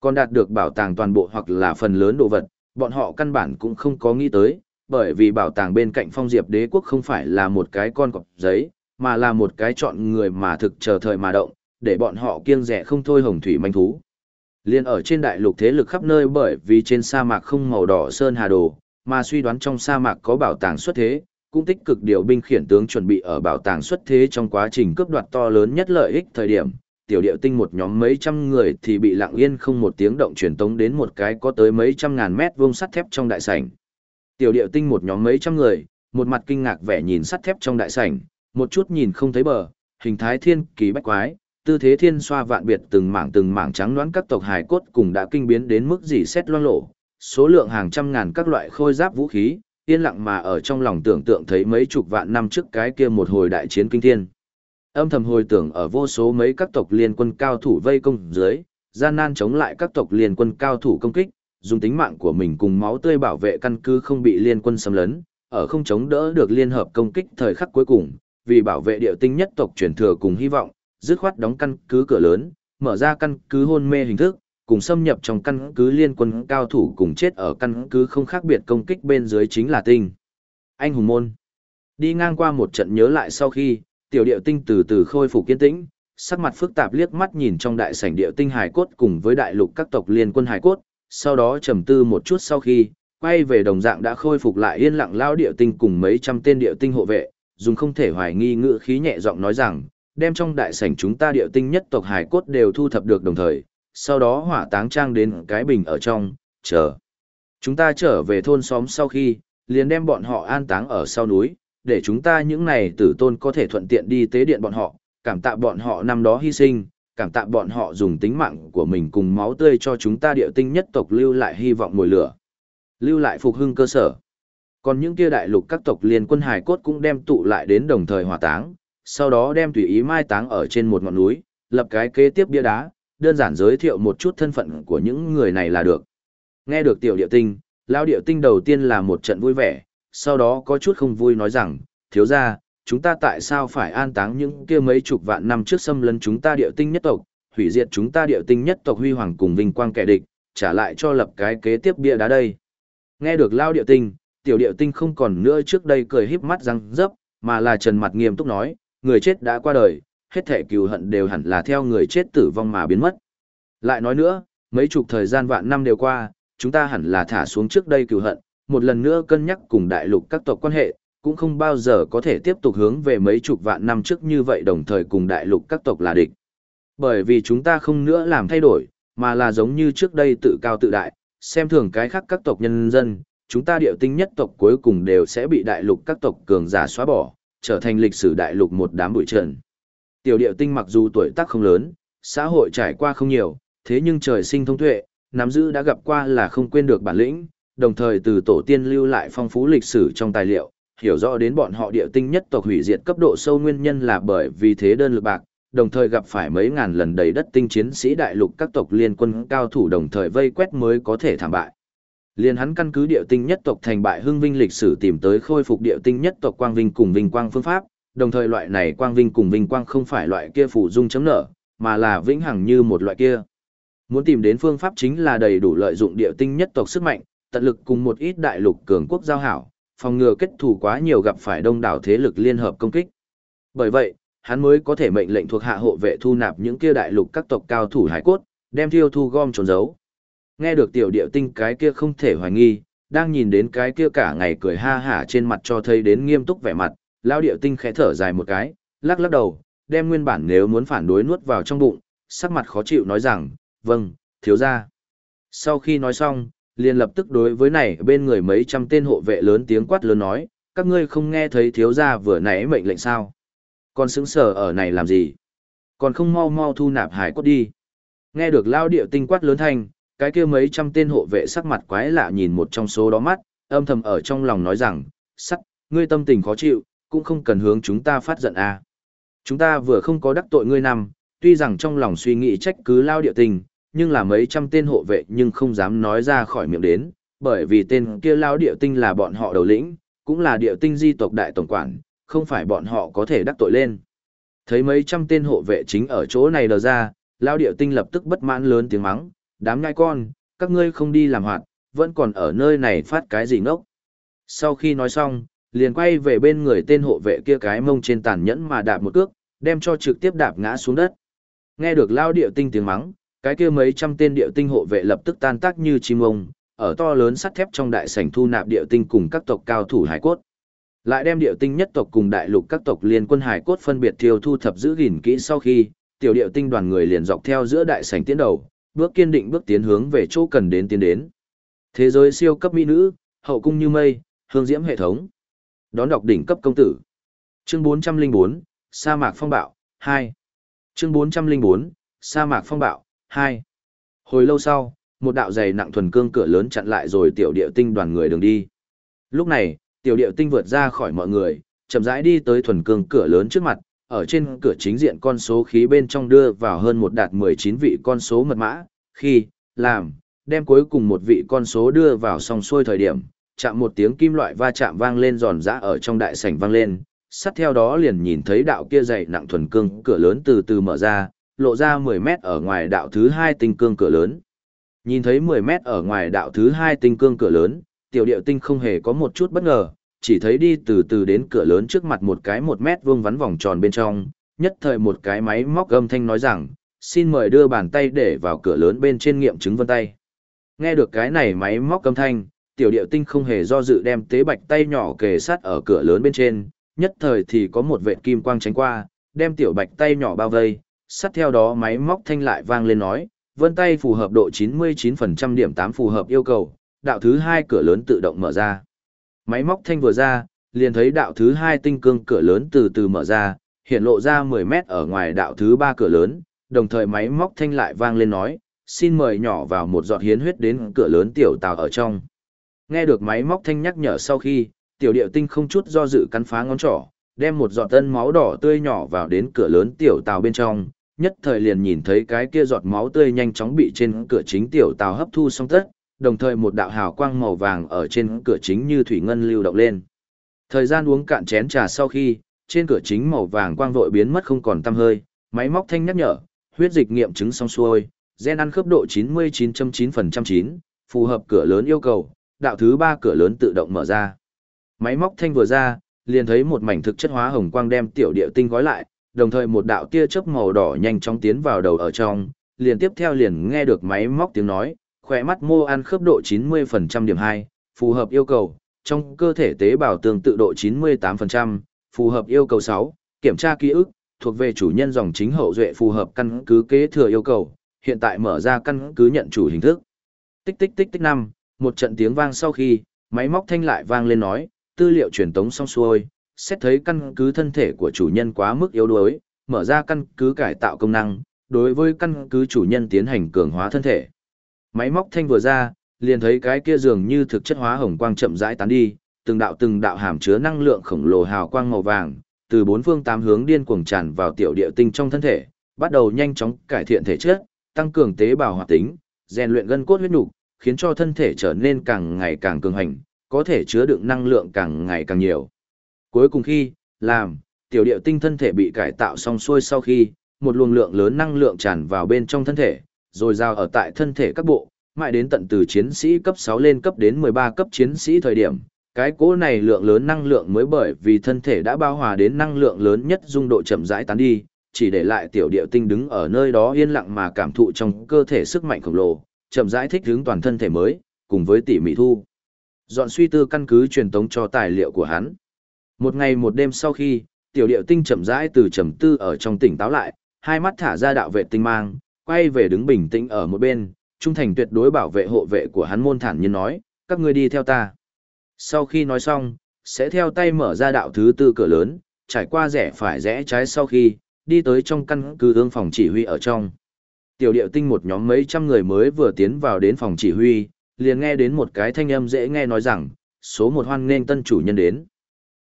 Còn đạt được bảo tàng toàn bộ hoặc là phần lớn đồ vật, bọn họ căn bản cũng không có nghĩ tới, bởi vì bảo tàng bên cạnh phong diệp đế quốc không phải là một cái con cọp giấy, mà là một cái chọn người mà thực chờ thời mà động, để bọn họ kiêng rẻ không thôi hồng thủy manh thú. Liên ở trên đại lục thế lực khắp nơi bởi vì trên sa mạc không màu đỏ sơn hà đồ, mà suy đoán trong sa mạc có bảo tàng xuất thế, cũng tích cực điều binh khiển tướng chuẩn bị ở bảo tàng xuất thế trong quá trình cướp đoạt to lớn nhất lợi ích thời điểm. Tiểu điệu tinh một nhóm mấy trăm người thì bị lặng yên không một tiếng động truyền tống đến một cái có tới mấy trăm ngàn mét vuông sắt thép trong đại sảnh. Tiểu điệu tinh một nhóm mấy trăm người, một mặt kinh ngạc vẻ nhìn sắt thép trong đại sảnh, một chút nhìn không thấy bờ, hình thái thiên kỳ bách quái, tư thế thiên xoa vạn biệt từng mảng từng mảng trắng đoán các tộc hài cốt cùng đã kinh biến đến mức gì xét loang lộ, số lượng hàng trăm ngàn các loại khôi giáp vũ khí, yên lặng mà ở trong lòng tưởng tượng thấy mấy chục vạn năm trước cái kia một hồi đại chiến kinh thiên. Âm thầm hồi tưởng ở vô số mấy các tộc liên quân cao thủ vây công dưới, gian nan chống lại các tộc liên quân cao thủ công kích, dùng tính mạng của mình cùng máu tươi bảo vệ căn cứ không bị liên quân xâm lấn, ở không chống đỡ được liên hợp công kích thời khắc cuối cùng, vì bảo vệ địa tinh nhất tộc truyền thừa cùng hy vọng, dứt khoát đóng căn cứ cửa lớn, mở ra căn cứ hôn mê hình thức, cùng xâm nhập trong căn cứ liên quân cao thủ cùng chết ở căn cứ không khác biệt công kích bên dưới chính là tinh. Anh hùng môn. Đi ngang qua một trận nhớ lại sau khi, tiểu điệu tinh từ từ khôi phục kiên tĩnh, sắc mặt phức tạp liếc mắt nhìn trong đại sảnh điệu tinh hải cốt cùng với đại lục các tộc liên quân hải cốt, sau đó trầm tư một chút sau khi, quay về đồng dạng đã khôi phục lại yên lặng lao điệu tinh cùng mấy trăm tên điệu tinh hộ vệ, dùng không thể hoài nghi ngữ khí nhẹ giọng nói rằng, đem trong đại sảnh chúng ta điệu tinh nhất tộc hải cốt đều thu thập được đồng thời, sau đó hỏa táng trang đến cái bình ở trong, chờ. Chúng ta trở về thôn xóm sau khi, liền đem bọn họ an táng ở sau núi, để chúng ta những này tử tôn có thể thuận tiện đi tế điện bọn họ, cảm tạ bọn họ năm đó hy sinh, cảm tạ bọn họ dùng tính mạng của mình cùng máu tươi cho chúng ta điệu tinh nhất tộc lưu lại hy vọng mùi lửa. Lưu lại phục hưng cơ sở. còn những kia đại lục các tộc liên quân hải cốt cũng đem tụ lại đến đồng thời hỏa táng, sau đó đem tùy ý mai táng ở trên một ngọn núi, lập cái kế tiếp bia đá, đơn giản giới thiệu một chút thân phận của những người này là được. Nghe được tiểu điệu tinh, lao điệu tinh đầu tiên là một trận vui vẻ, sau đó có chút không vui nói rằng, thiếu ra, chúng ta tại sao phải an táng những kia mấy chục vạn năm trước xâm lấn chúng ta điệu tinh nhất tộc, hủy diệt chúng ta điệu tinh nhất tộc huy hoàng cùng vinh quang kẻ địch, trả lại cho lập cái kế tiếp bia đá đây. Nghe được lao điệu tinh, tiểu điệu tinh không còn nữa trước đây cười híp mắt răng dấp, mà là trần mặt nghiêm túc nói, người chết đã qua đời, hết thể cừu hận đều hẳn là theo người chết tử vong mà biến mất. Lại nói nữa, mấy chục thời gian vạn năm đều qua, chúng ta hẳn là thả xuống trước đây cừu hận, một lần nữa cân nhắc cùng đại lục các tộc quan hệ, cũng không bao giờ có thể tiếp tục hướng về mấy chục vạn năm trước như vậy đồng thời cùng đại lục các tộc là địch. Bởi vì chúng ta không nữa làm thay đổi, mà là giống như trước đây tự cao tự đại, xem thường cái khác các tộc nhân dân, chúng ta điệu tinh nhất tộc cuối cùng đều sẽ bị đại lục các tộc cường giả xóa bỏ, trở thành lịch sử đại lục một đám bụi trần. Tiểu điệu tinh mặc dù tuổi tác không lớn, xã hội trải qua không nhiều, thế nhưng trời sinh thông tuệ, nắm giữ đã gặp qua là không quên được bản lĩnh, đồng thời từ tổ tiên lưu lại phong phú lịch sử trong tài liệu, hiểu rõ đến bọn họ điệu tinh nhất tộc hủy diệt cấp độ sâu nguyên nhân là bởi vì thế đơn lực bạc, đồng thời gặp phải mấy ngàn lần đầy đất tinh chiến sĩ đại lục các tộc liên quân cao thủ đồng thời vây quét mới có thể thảm bại. Liên hắn căn cứ điệu tinh nhất tộc thành bại hưng vinh lịch sử tìm tới khôi phục điệu tinh nhất tộc quang vinh cùng vinh quang phương pháp, đồng thời loại này quang vinh cùng vinh quang không phải loại kia phủ dung chấm nở, mà là vĩnh hằng như một loại kia. Muốn tìm đến phương pháp chính là đầy đủ lợi dụng điệu tinh nhất tộc sức mạnh, tận lực cùng một ít đại lục cường quốc giao hảo, phòng ngừa kết thù quá nhiều gặp phải đông đảo thế lực liên hợp công kích. Bởi vậy, hắn mới có thể mệnh lệnh thuộc hạ hộ vệ thu nạp những kia đại lục các tộc cao thủ hải cốt, đem thiêu thu gom trốn giấu. Nghe được tiểu điệu tinh cái kia không thể hoài nghi, đang nhìn đến cái kia cả ngày cười ha hả trên mặt cho thấy đến nghiêm túc vẻ mặt, lao điệu tinh khẽ thở dài một cái, lắc lắc đầu, đem nguyên bản nếu muốn phản đối nuốt vào trong bụng, sắc mặt khó chịu nói rằng, vâng, thiếu ra. Sau khi nói xong, liền lập tức đối với này bên người mấy trăm tên hộ vệ lớn tiếng quát lớn nói, các ngươi không nghe thấy thiếu gia vừa nãy mệnh lệnh sao? Còn xứng sở ở này làm gì? Còn không mau mau thu nạp hải cốt đi. Nghe được lao điệu tinh quát lớn thanh, cái kia mấy trăm tên hộ vệ sắc mặt quái lạ nhìn một trong số đó mắt, âm thầm ở trong lòng nói rằng, sắt, ngươi tâm tình khó chịu, cũng không cần hướng chúng ta phát giận à. Chúng ta vừa không có đắc tội ngươi nằm, tuy rằng trong lòng suy nghĩ trách cứ lao Địa tình, nhưng là mấy trăm tên hộ vệ nhưng không dám nói ra khỏi miệng đến, bởi vì tên kia lao Địa tinh là bọn họ đầu lĩnh, cũng là Địa tinh di tộc đại tổng quản, không phải bọn họ có thể đắc tội lên. Thấy mấy trăm tên hộ vệ chính ở chỗ này đờ ra, lao Địa tinh lập tức bất mãn lớn tiếng mắng, đám ngai con, các ngươi không đi làm hoạt, vẫn còn ở nơi này phát cái gì ngốc. Sau khi nói xong, liền quay về bên người tên hộ vệ kia cái mông trên tàn nhẫn mà đạp một cước, đem cho trực tiếp đạp ngã xuống đất. Nghe được lao điệu tinh tiếng mắng, cái kia mấy trăm tên điệu tinh hộ vệ lập tức tan tác như chim ông, ở to lớn sắt thép trong đại sảnh thu nạp điệu tinh cùng các tộc cao thủ hải cốt. Lại đem điệu tinh nhất tộc cùng đại lục các tộc liên quân hải cốt phân biệt thiêu thu thập giữ gìn kỹ sau khi, tiểu điệu tinh đoàn người liền dọc theo giữa đại sảnh tiến đầu, bước kiên định bước tiến hướng về chỗ cần đến tiến đến. Thế giới siêu cấp mỹ nữ, hậu cung như mây, hương diễm hệ thống. Đón đọc đỉnh cấp công tử. Chương 404, sa mạc phong bạo, 2. Chương 404, sa mạc phong bạo, 2. Hồi lâu sau, một đạo dày nặng thuần cương cửa lớn chặn lại rồi tiểu điệu tinh đoàn người đường đi. Lúc này, tiểu điệu tinh vượt ra khỏi mọi người, chậm rãi đi tới thuần cương cửa lớn trước mặt, ở trên cửa chính diện con số khí bên trong đưa vào hơn một đạt 19 vị con số mật mã, khi, làm, đem cuối cùng một vị con số đưa vào xong xuôi thời điểm, chạm một tiếng kim loại va chạm vang lên giòn giã ở trong đại sảnh vang lên, sát theo đó liền nhìn thấy đạo kia dày nặng thuần cương cửa lớn từ từ mở ra, lộ ra 10 mét ở ngoài đạo thứ hai tinh cương cửa lớn. Nhìn thấy 10 mét ở ngoài đạo thứ hai tinh cương cửa lớn, tiểu điệu tinh không hề có một chút bất ngờ, chỉ thấy đi từ từ đến cửa lớn trước mặt một cái một mét vuông vắn vòng tròn bên trong, nhất thời một cái máy móc âm thanh nói rằng, xin mời đưa bàn tay để vào cửa lớn bên trên nghiệm chứng vân tay. Nghe được cái này máy móc âm thanh, tiểu điệu tinh không hề do dự đem tế bạch tay nhỏ kề sát ở cửa lớn bên trên, nhất thời thì có một vệt kim quang tránh qua, đem tiểu bạch tay nhỏ bao vây, sát theo đó máy móc thanh lại vang lên nói, vân tay phù hợp độ 99% điểm 8 phù hợp yêu cầu, đạo thứ hai cửa lớn tự động mở ra. Máy móc thanh vừa ra, liền thấy đạo thứ hai tinh cương cửa lớn từ từ mở ra, hiện lộ ra 10 mét ở ngoài đạo thứ ba cửa lớn, đồng thời máy móc thanh lại vang lên nói, xin mời nhỏ vào một giọt hiến huyết đến cửa lớn tiểu tàu ở trong. Nghe được máy móc thanh nhắc nhở sau khi, tiểu điệu tinh không chút do dự cắn phá ngón trỏ, đem một giọt tân máu đỏ tươi nhỏ vào đến cửa lớn tiểu tàu bên trong, nhất thời liền nhìn thấy cái kia giọt máu tươi nhanh chóng bị trên cửa chính tiểu tàu hấp thu xong tất, đồng thời một đạo hào quang màu vàng ở trên cửa chính như thủy ngân lưu động lên. Thời gian uống cạn chén trà sau khi, trên cửa chính màu vàng quang vội biến mất không còn tăm hơi, máy móc thanh nhắc nhở, huyết dịch nghiệm chứng xong xuôi, gen ăn khớp độ 99.9% chín, phù hợp cửa lớn yêu cầu, đạo thứ ba cửa lớn tự động mở ra. Máy móc thanh vừa ra, liền thấy một mảnh thực chất hóa hồng quang đem tiểu địa tinh gói lại, đồng thời một đạo tia chớp màu đỏ nhanh chóng tiến vào đầu ở trong, liền tiếp theo liền nghe được máy móc tiếng nói, khỏe mắt mô ăn khớp độ 90% điểm 2, phù hợp yêu cầu, trong cơ thể tế bào tương tự độ 98%, phù hợp yêu cầu 6, kiểm tra ký ức, thuộc về chủ nhân dòng chính hậu duệ phù hợp căn cứ kế thừa yêu cầu, hiện tại mở ra căn cứ nhận chủ hình thức. Tích tích tích tích 5, một trận tiếng vang sau khi, máy móc thanh lại vang lên nói, tư liệu truyền tống xong xuôi, xét thấy căn cứ thân thể của chủ nhân quá mức yếu đuối, mở ra căn cứ cải tạo công năng, đối với căn cứ chủ nhân tiến hành cường hóa thân thể. Máy móc thanh vừa ra, liền thấy cái kia dường như thực chất hóa hồng quang chậm rãi tán đi, từng đạo từng đạo hàm chứa năng lượng khổng lồ hào quang màu vàng, từ bốn phương tám hướng điên cuồng tràn vào tiểu địa tinh trong thân thể, bắt đầu nhanh chóng cải thiện thể chất, tăng cường tế bào hoạt tính, rèn luyện gân cốt huyết nục, khiến cho thân thể trở nên càng ngày càng cường hành, có thể chứa đựng năng lượng càng ngày càng nhiều. Cuối cùng khi, làm, tiểu địa tinh thân thể bị cải tạo xong xuôi sau khi, một luồng lượng lớn năng lượng tràn vào bên trong thân thể, rồi giao ở tại thân thể các bộ, mãi đến tận từ chiến sĩ cấp 6 lên cấp đến 13 cấp chiến sĩ thời điểm, cái cỗ này lượng lớn năng lượng mới bởi vì thân thể đã bao hòa đến năng lượng lớn nhất dung độ chậm rãi tán đi, chỉ để lại tiểu địa tinh đứng ở nơi đó yên lặng mà cảm thụ trong cơ thể sức mạnh khổng lồ, chậm rãi thích hướng toàn thân thể mới, cùng với tỉ mỉ thu. Dọn suy tư căn cứ truyền tống cho tài liệu của hắn. Một ngày một đêm sau khi, tiểu địa tinh chậm rãi từ trầm tư ở trong tỉnh táo lại, hai mắt thả ra đạo vệ tinh mang, quay về đứng bình tĩnh ở một bên, trung thành tuyệt đối bảo vệ hộ vệ của hắn môn thản nhiên nói, các ngươi đi theo ta. Sau khi nói xong, sẽ theo tay mở ra đạo thứ tư cửa lớn, trải qua rẽ phải rẽ trái sau khi, đi tới trong căn cứ ương phòng chỉ huy ở trong. Tiểu điệu tinh một nhóm mấy trăm người mới vừa tiến vào đến phòng chỉ huy, liền nghe đến một cái thanh âm dễ nghe nói rằng, số một hoan nghênh tân chủ nhân đến.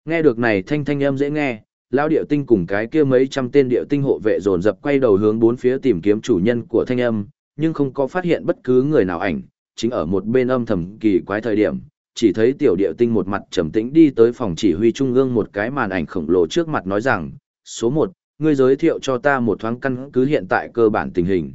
Nghe được này thanh thanh âm dễ nghe, lão điệu tinh cùng cái kia mấy trăm tên điệu tinh hộ vệ dồn dập quay đầu hướng bốn phía tìm kiếm chủ nhân của thanh âm, nhưng không có phát hiện bất cứ người nào ảnh, chính ở một bên âm thầm kỳ quái thời điểm, chỉ thấy tiểu điệu tinh một mặt trầm tĩnh đi tới phòng chỉ huy trung ương một cái màn ảnh khổng lồ trước mặt nói rằng, số một, ngươi giới thiệu cho ta một thoáng căn cứ hiện tại cơ bản tình hình.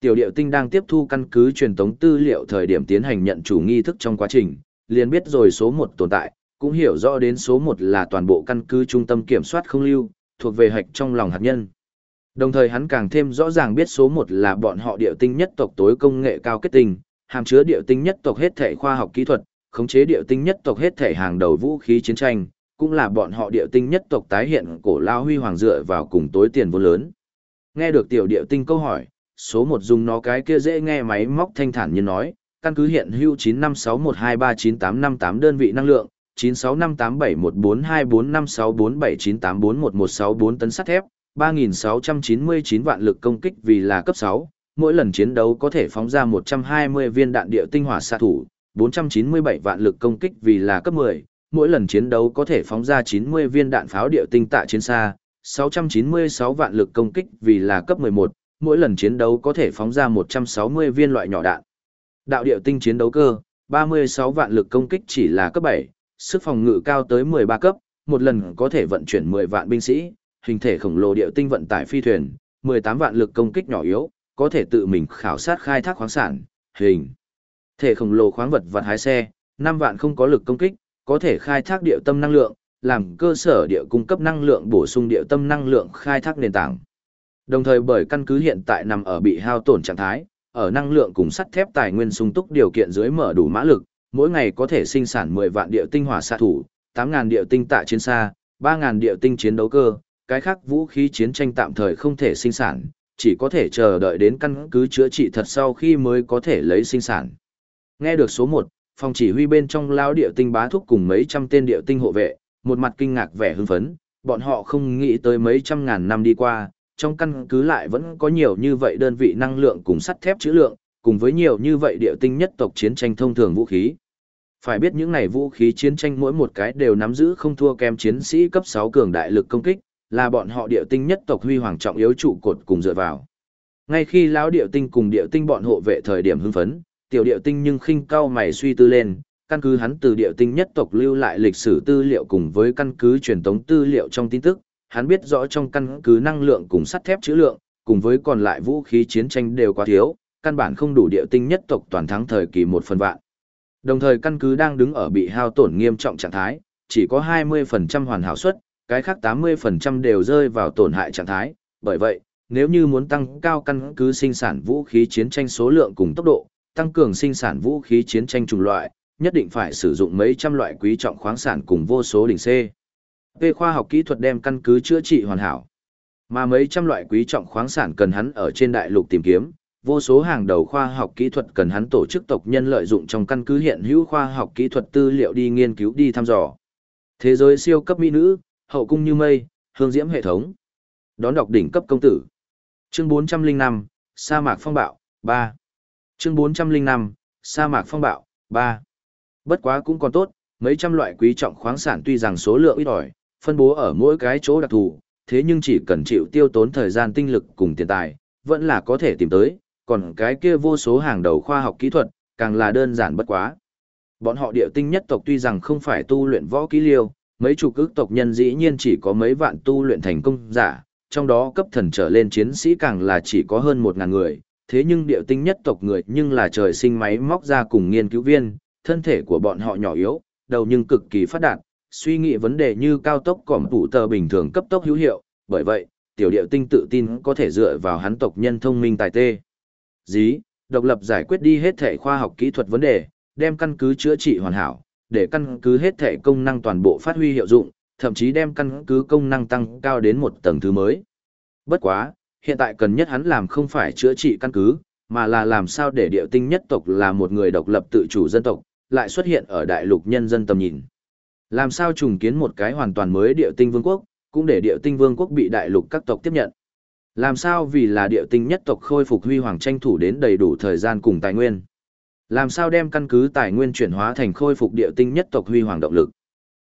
Tiểu điệu tinh đang tiếp thu căn cứ truyền tống tư liệu thời điểm tiến hành nhận chủ nghi thức trong quá trình, liền biết rồi số một tồn tại, cũng hiểu rõ đến số một là toàn bộ căn cứ trung tâm kiểm soát không lưu, thuộc về hạch trong lòng hạt nhân. Đồng thời hắn càng thêm rõ ràng biết số một là bọn họ điệu tinh nhất tộc tối công nghệ cao kết tinh, hàm chứa điệu tinh nhất tộc hết thể khoa học kỹ thuật, khống chế điệu tinh nhất tộc hết thể hàng đầu vũ khí chiến tranh, cũng là bọn họ điệu tinh nhất tộc tái hiện cổ lao huy hoàng dựa vào cùng tối tiền vô lớn. Nghe được tiểu điệu tinh câu hỏi, số một dùng nó cái kia dễ nghe máy móc thanh thản như nói, căn cứ hiện hưu 9561239858 đơn vị năng lượng, 965871424564798411164 tấn sắt thép, 3.699 vạn lực công kích vì là cấp 6, mỗi lần chiến đấu có thể phóng ra 120 viên đạn địa tinh hỏa xạ thủ, 497 vạn lực công kích vì là cấp 10, mỗi lần chiến đấu có thể phóng ra 90 viên đạn pháo địa tinh tạ chiến xa, 696 vạn lực công kích vì là cấp 11, mỗi lần chiến đấu có thể phóng ra 160 viên loại nhỏ đạn. Đạo địa tinh chiến đấu cơ, 36 vạn lực công kích chỉ là cấp 7, sức phòng ngự cao tới 13 cấp, một lần có thể vận chuyển 10 vạn binh sĩ, hình thể khổng lồ địa tinh vận tải phi thuyền, 18 vạn lực công kích nhỏ yếu, có thể tự mình khảo sát khai thác khoáng sản, hình thể khổng lồ khoáng vật vật hái xe, 5 vạn không có lực công kích, có thể khai thác địa tâm năng lượng, làm cơ sở địa cung cấp năng lượng bổ sung địa tâm năng lượng khai thác nền tảng. Đồng thời bởi căn cứ hiện tại nằm ở bị hao tổn trạng thái, ở năng lượng cùng sắt thép tài nguyên sung túc điều kiện dưới mở đủ mã lực, mỗi ngày có thể sinh sản 10 vạn địa tinh hỏa xạ thủ, 8.000 địa tinh tạ chiến xa, 3.000 địa tinh chiến đấu cơ, cái khác vũ khí chiến tranh tạm thời không thể sinh sản, chỉ có thể chờ đợi đến căn cứ chữa trị thật sau khi mới có thể lấy sinh sản. Nghe được số 1, phòng chỉ huy bên trong lao địa tinh bá thúc cùng mấy trăm tên địa tinh hộ vệ, một mặt kinh ngạc vẻ hưng phấn, bọn họ không nghĩ tới mấy trăm ngàn năm đi qua, trong căn cứ lại vẫn có nhiều như vậy đơn vị năng lượng cùng sắt thép chữ lượng, cùng với nhiều như vậy địa tinh nhất tộc chiến tranh thông thường vũ khí. Phải biết những này vũ khí chiến tranh mỗi một cái đều nắm giữ không thua kém chiến sĩ cấp 6 cường đại lực công kích, là bọn họ địa tinh nhất tộc huy hoàng trọng yếu trụ cột cùng dựa vào. Ngay khi lão địa tinh cùng địa tinh bọn hộ vệ thời điểm hưng phấn, tiểu địa tinh nhưng khinh cao mày suy tư lên, căn cứ hắn từ địa tinh nhất tộc lưu lại lịch sử tư liệu cùng với căn cứ truyền thống tư liệu trong tin tức, hắn biết rõ trong căn cứ năng lượng cùng sắt thép chữ lượng, cùng với còn lại vũ khí chiến tranh đều quá thiếu, căn bản không đủ địa tinh nhất tộc toàn thắng thời kỳ một phần vạn. Đồng thời căn cứ đang đứng ở bị hao tổn nghiêm trọng trạng thái, chỉ có 20% hoàn hảo suất, cái khác 80% đều rơi vào tổn hại trạng thái, bởi vậy, nếu như muốn tăng cao căn cứ sinh sản vũ khí chiến tranh số lượng cùng tốc độ, tăng cường sinh sản vũ khí chiến tranh chủng loại, nhất định phải sử dụng mấy trăm loại quý trọng khoáng sản cùng vô số đỉnh C. Về khoa học kỹ thuật đem căn cứ chữa trị hoàn hảo. Mà mấy trăm loại quý trọng khoáng sản cần hắn ở trên đại lục tìm kiếm, vô số hàng đầu khoa học kỹ thuật cần hắn tổ chức tộc nhân lợi dụng trong căn cứ hiện hữu khoa học kỹ thuật tư liệu đi nghiên cứu đi thăm dò. Thế giới siêu cấp mỹ nữ, hậu cung như mây, hương diễm hệ thống. Đón đọc đỉnh cấp công tử. Chương 405, sa mạc phong bạo, 3. Chương 405, sa mạc phong bạo, 3. Bất quá cũng còn tốt, mấy trăm loại quý trọng khoáng sản tuy rằng số lượng ít ỏi, phân bố ở mỗi cái chỗ đặc thù, thế nhưng chỉ cần chịu tiêu tốn thời gian tinh lực cùng tiền tài, vẫn là có thể tìm tới, còn cái kia vô số hàng đầu khoa học kỹ thuật, càng là đơn giản bất quá. Bọn họ địa tinh nhất tộc tuy rằng không phải tu luyện võ kỹ liêu, mấy chục ức tộc nhân dĩ nhiên chỉ có mấy vạn tu luyện thành công giả, trong đó cấp thần trở lên chiến sĩ càng là chỉ có hơn một ngàn người, thế nhưng địa tinh nhất tộc người nhưng là trời sinh máy móc ra cùng nghiên cứu viên, thân thể của bọn họ nhỏ yếu, đầu nhưng cực kỳ phát đạt, suy nghĩ vấn đề như cao tốc cỏm tủ tờ bình thường cấp tốc hữu hiệu, bởi vậy, tiểu địa tinh tự tin có thể dựa vào hắn tộc nhân thông minh tài tê. Dí, độc lập giải quyết đi hết thể khoa học kỹ thuật vấn đề, đem căn cứ chữa trị hoàn hảo, để căn cứ hết thể công năng toàn bộ phát huy hiệu dụng, thậm chí đem căn cứ công năng tăng cao đến một tầng thứ mới. Bất quá, hiện tại cần nhất hắn làm không phải chữa trị căn cứ, mà là làm sao để địa tinh nhất tộc là một người độc lập tự chủ dân tộc, lại xuất hiện ở đại lục nhân dân tầm nhìn. Làm sao trùng kiến một cái hoàn toàn mới địa tinh vương quốc, cũng để địa tinh vương quốc bị đại lục các tộc tiếp nhận. Làm sao vì là địa tinh nhất tộc khôi phục huy hoàng tranh thủ đến đầy đủ thời gian cùng tài nguyên. Làm sao đem căn cứ tài nguyên chuyển hóa thành khôi phục địa tinh nhất tộc huy hoàng động lực.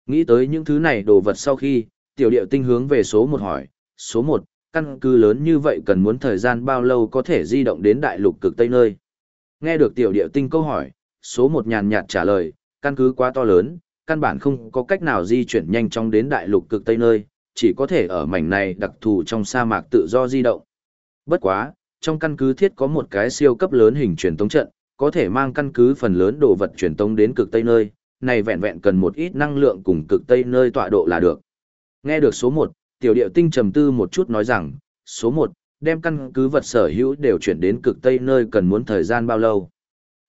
Nghĩ tới những thứ này đồ vật sau khi, tiểu địa tinh hướng về số một hỏi, số một, căn cứ lớn như vậy cần muốn thời gian bao lâu có thể di động đến đại lục cực tây nơi. Nghe được tiểu địa tinh câu hỏi, số một nhàn nhạt trả lời, căn cứ quá to lớn, căn bản không có cách nào di chuyển nhanh chóng đến đại lục cực tây nơi, chỉ có thể ở mảnh này đặc thù trong sa mạc tự do di động. Bất quá, trong căn cứ thiết có một cái siêu cấp lớn hình truyền tống trận, có thể mang căn cứ phần lớn đồ vật truyền tống đến cực tây nơi, này vẹn vẹn cần một ít năng lượng cùng cực tây nơi tọa độ là được. Nghe được số 1, tiểu điệu tinh trầm tư một chút nói rằng, số 1, đem căn cứ vật sở hữu đều chuyển đến cực tây nơi cần muốn thời gian bao lâu.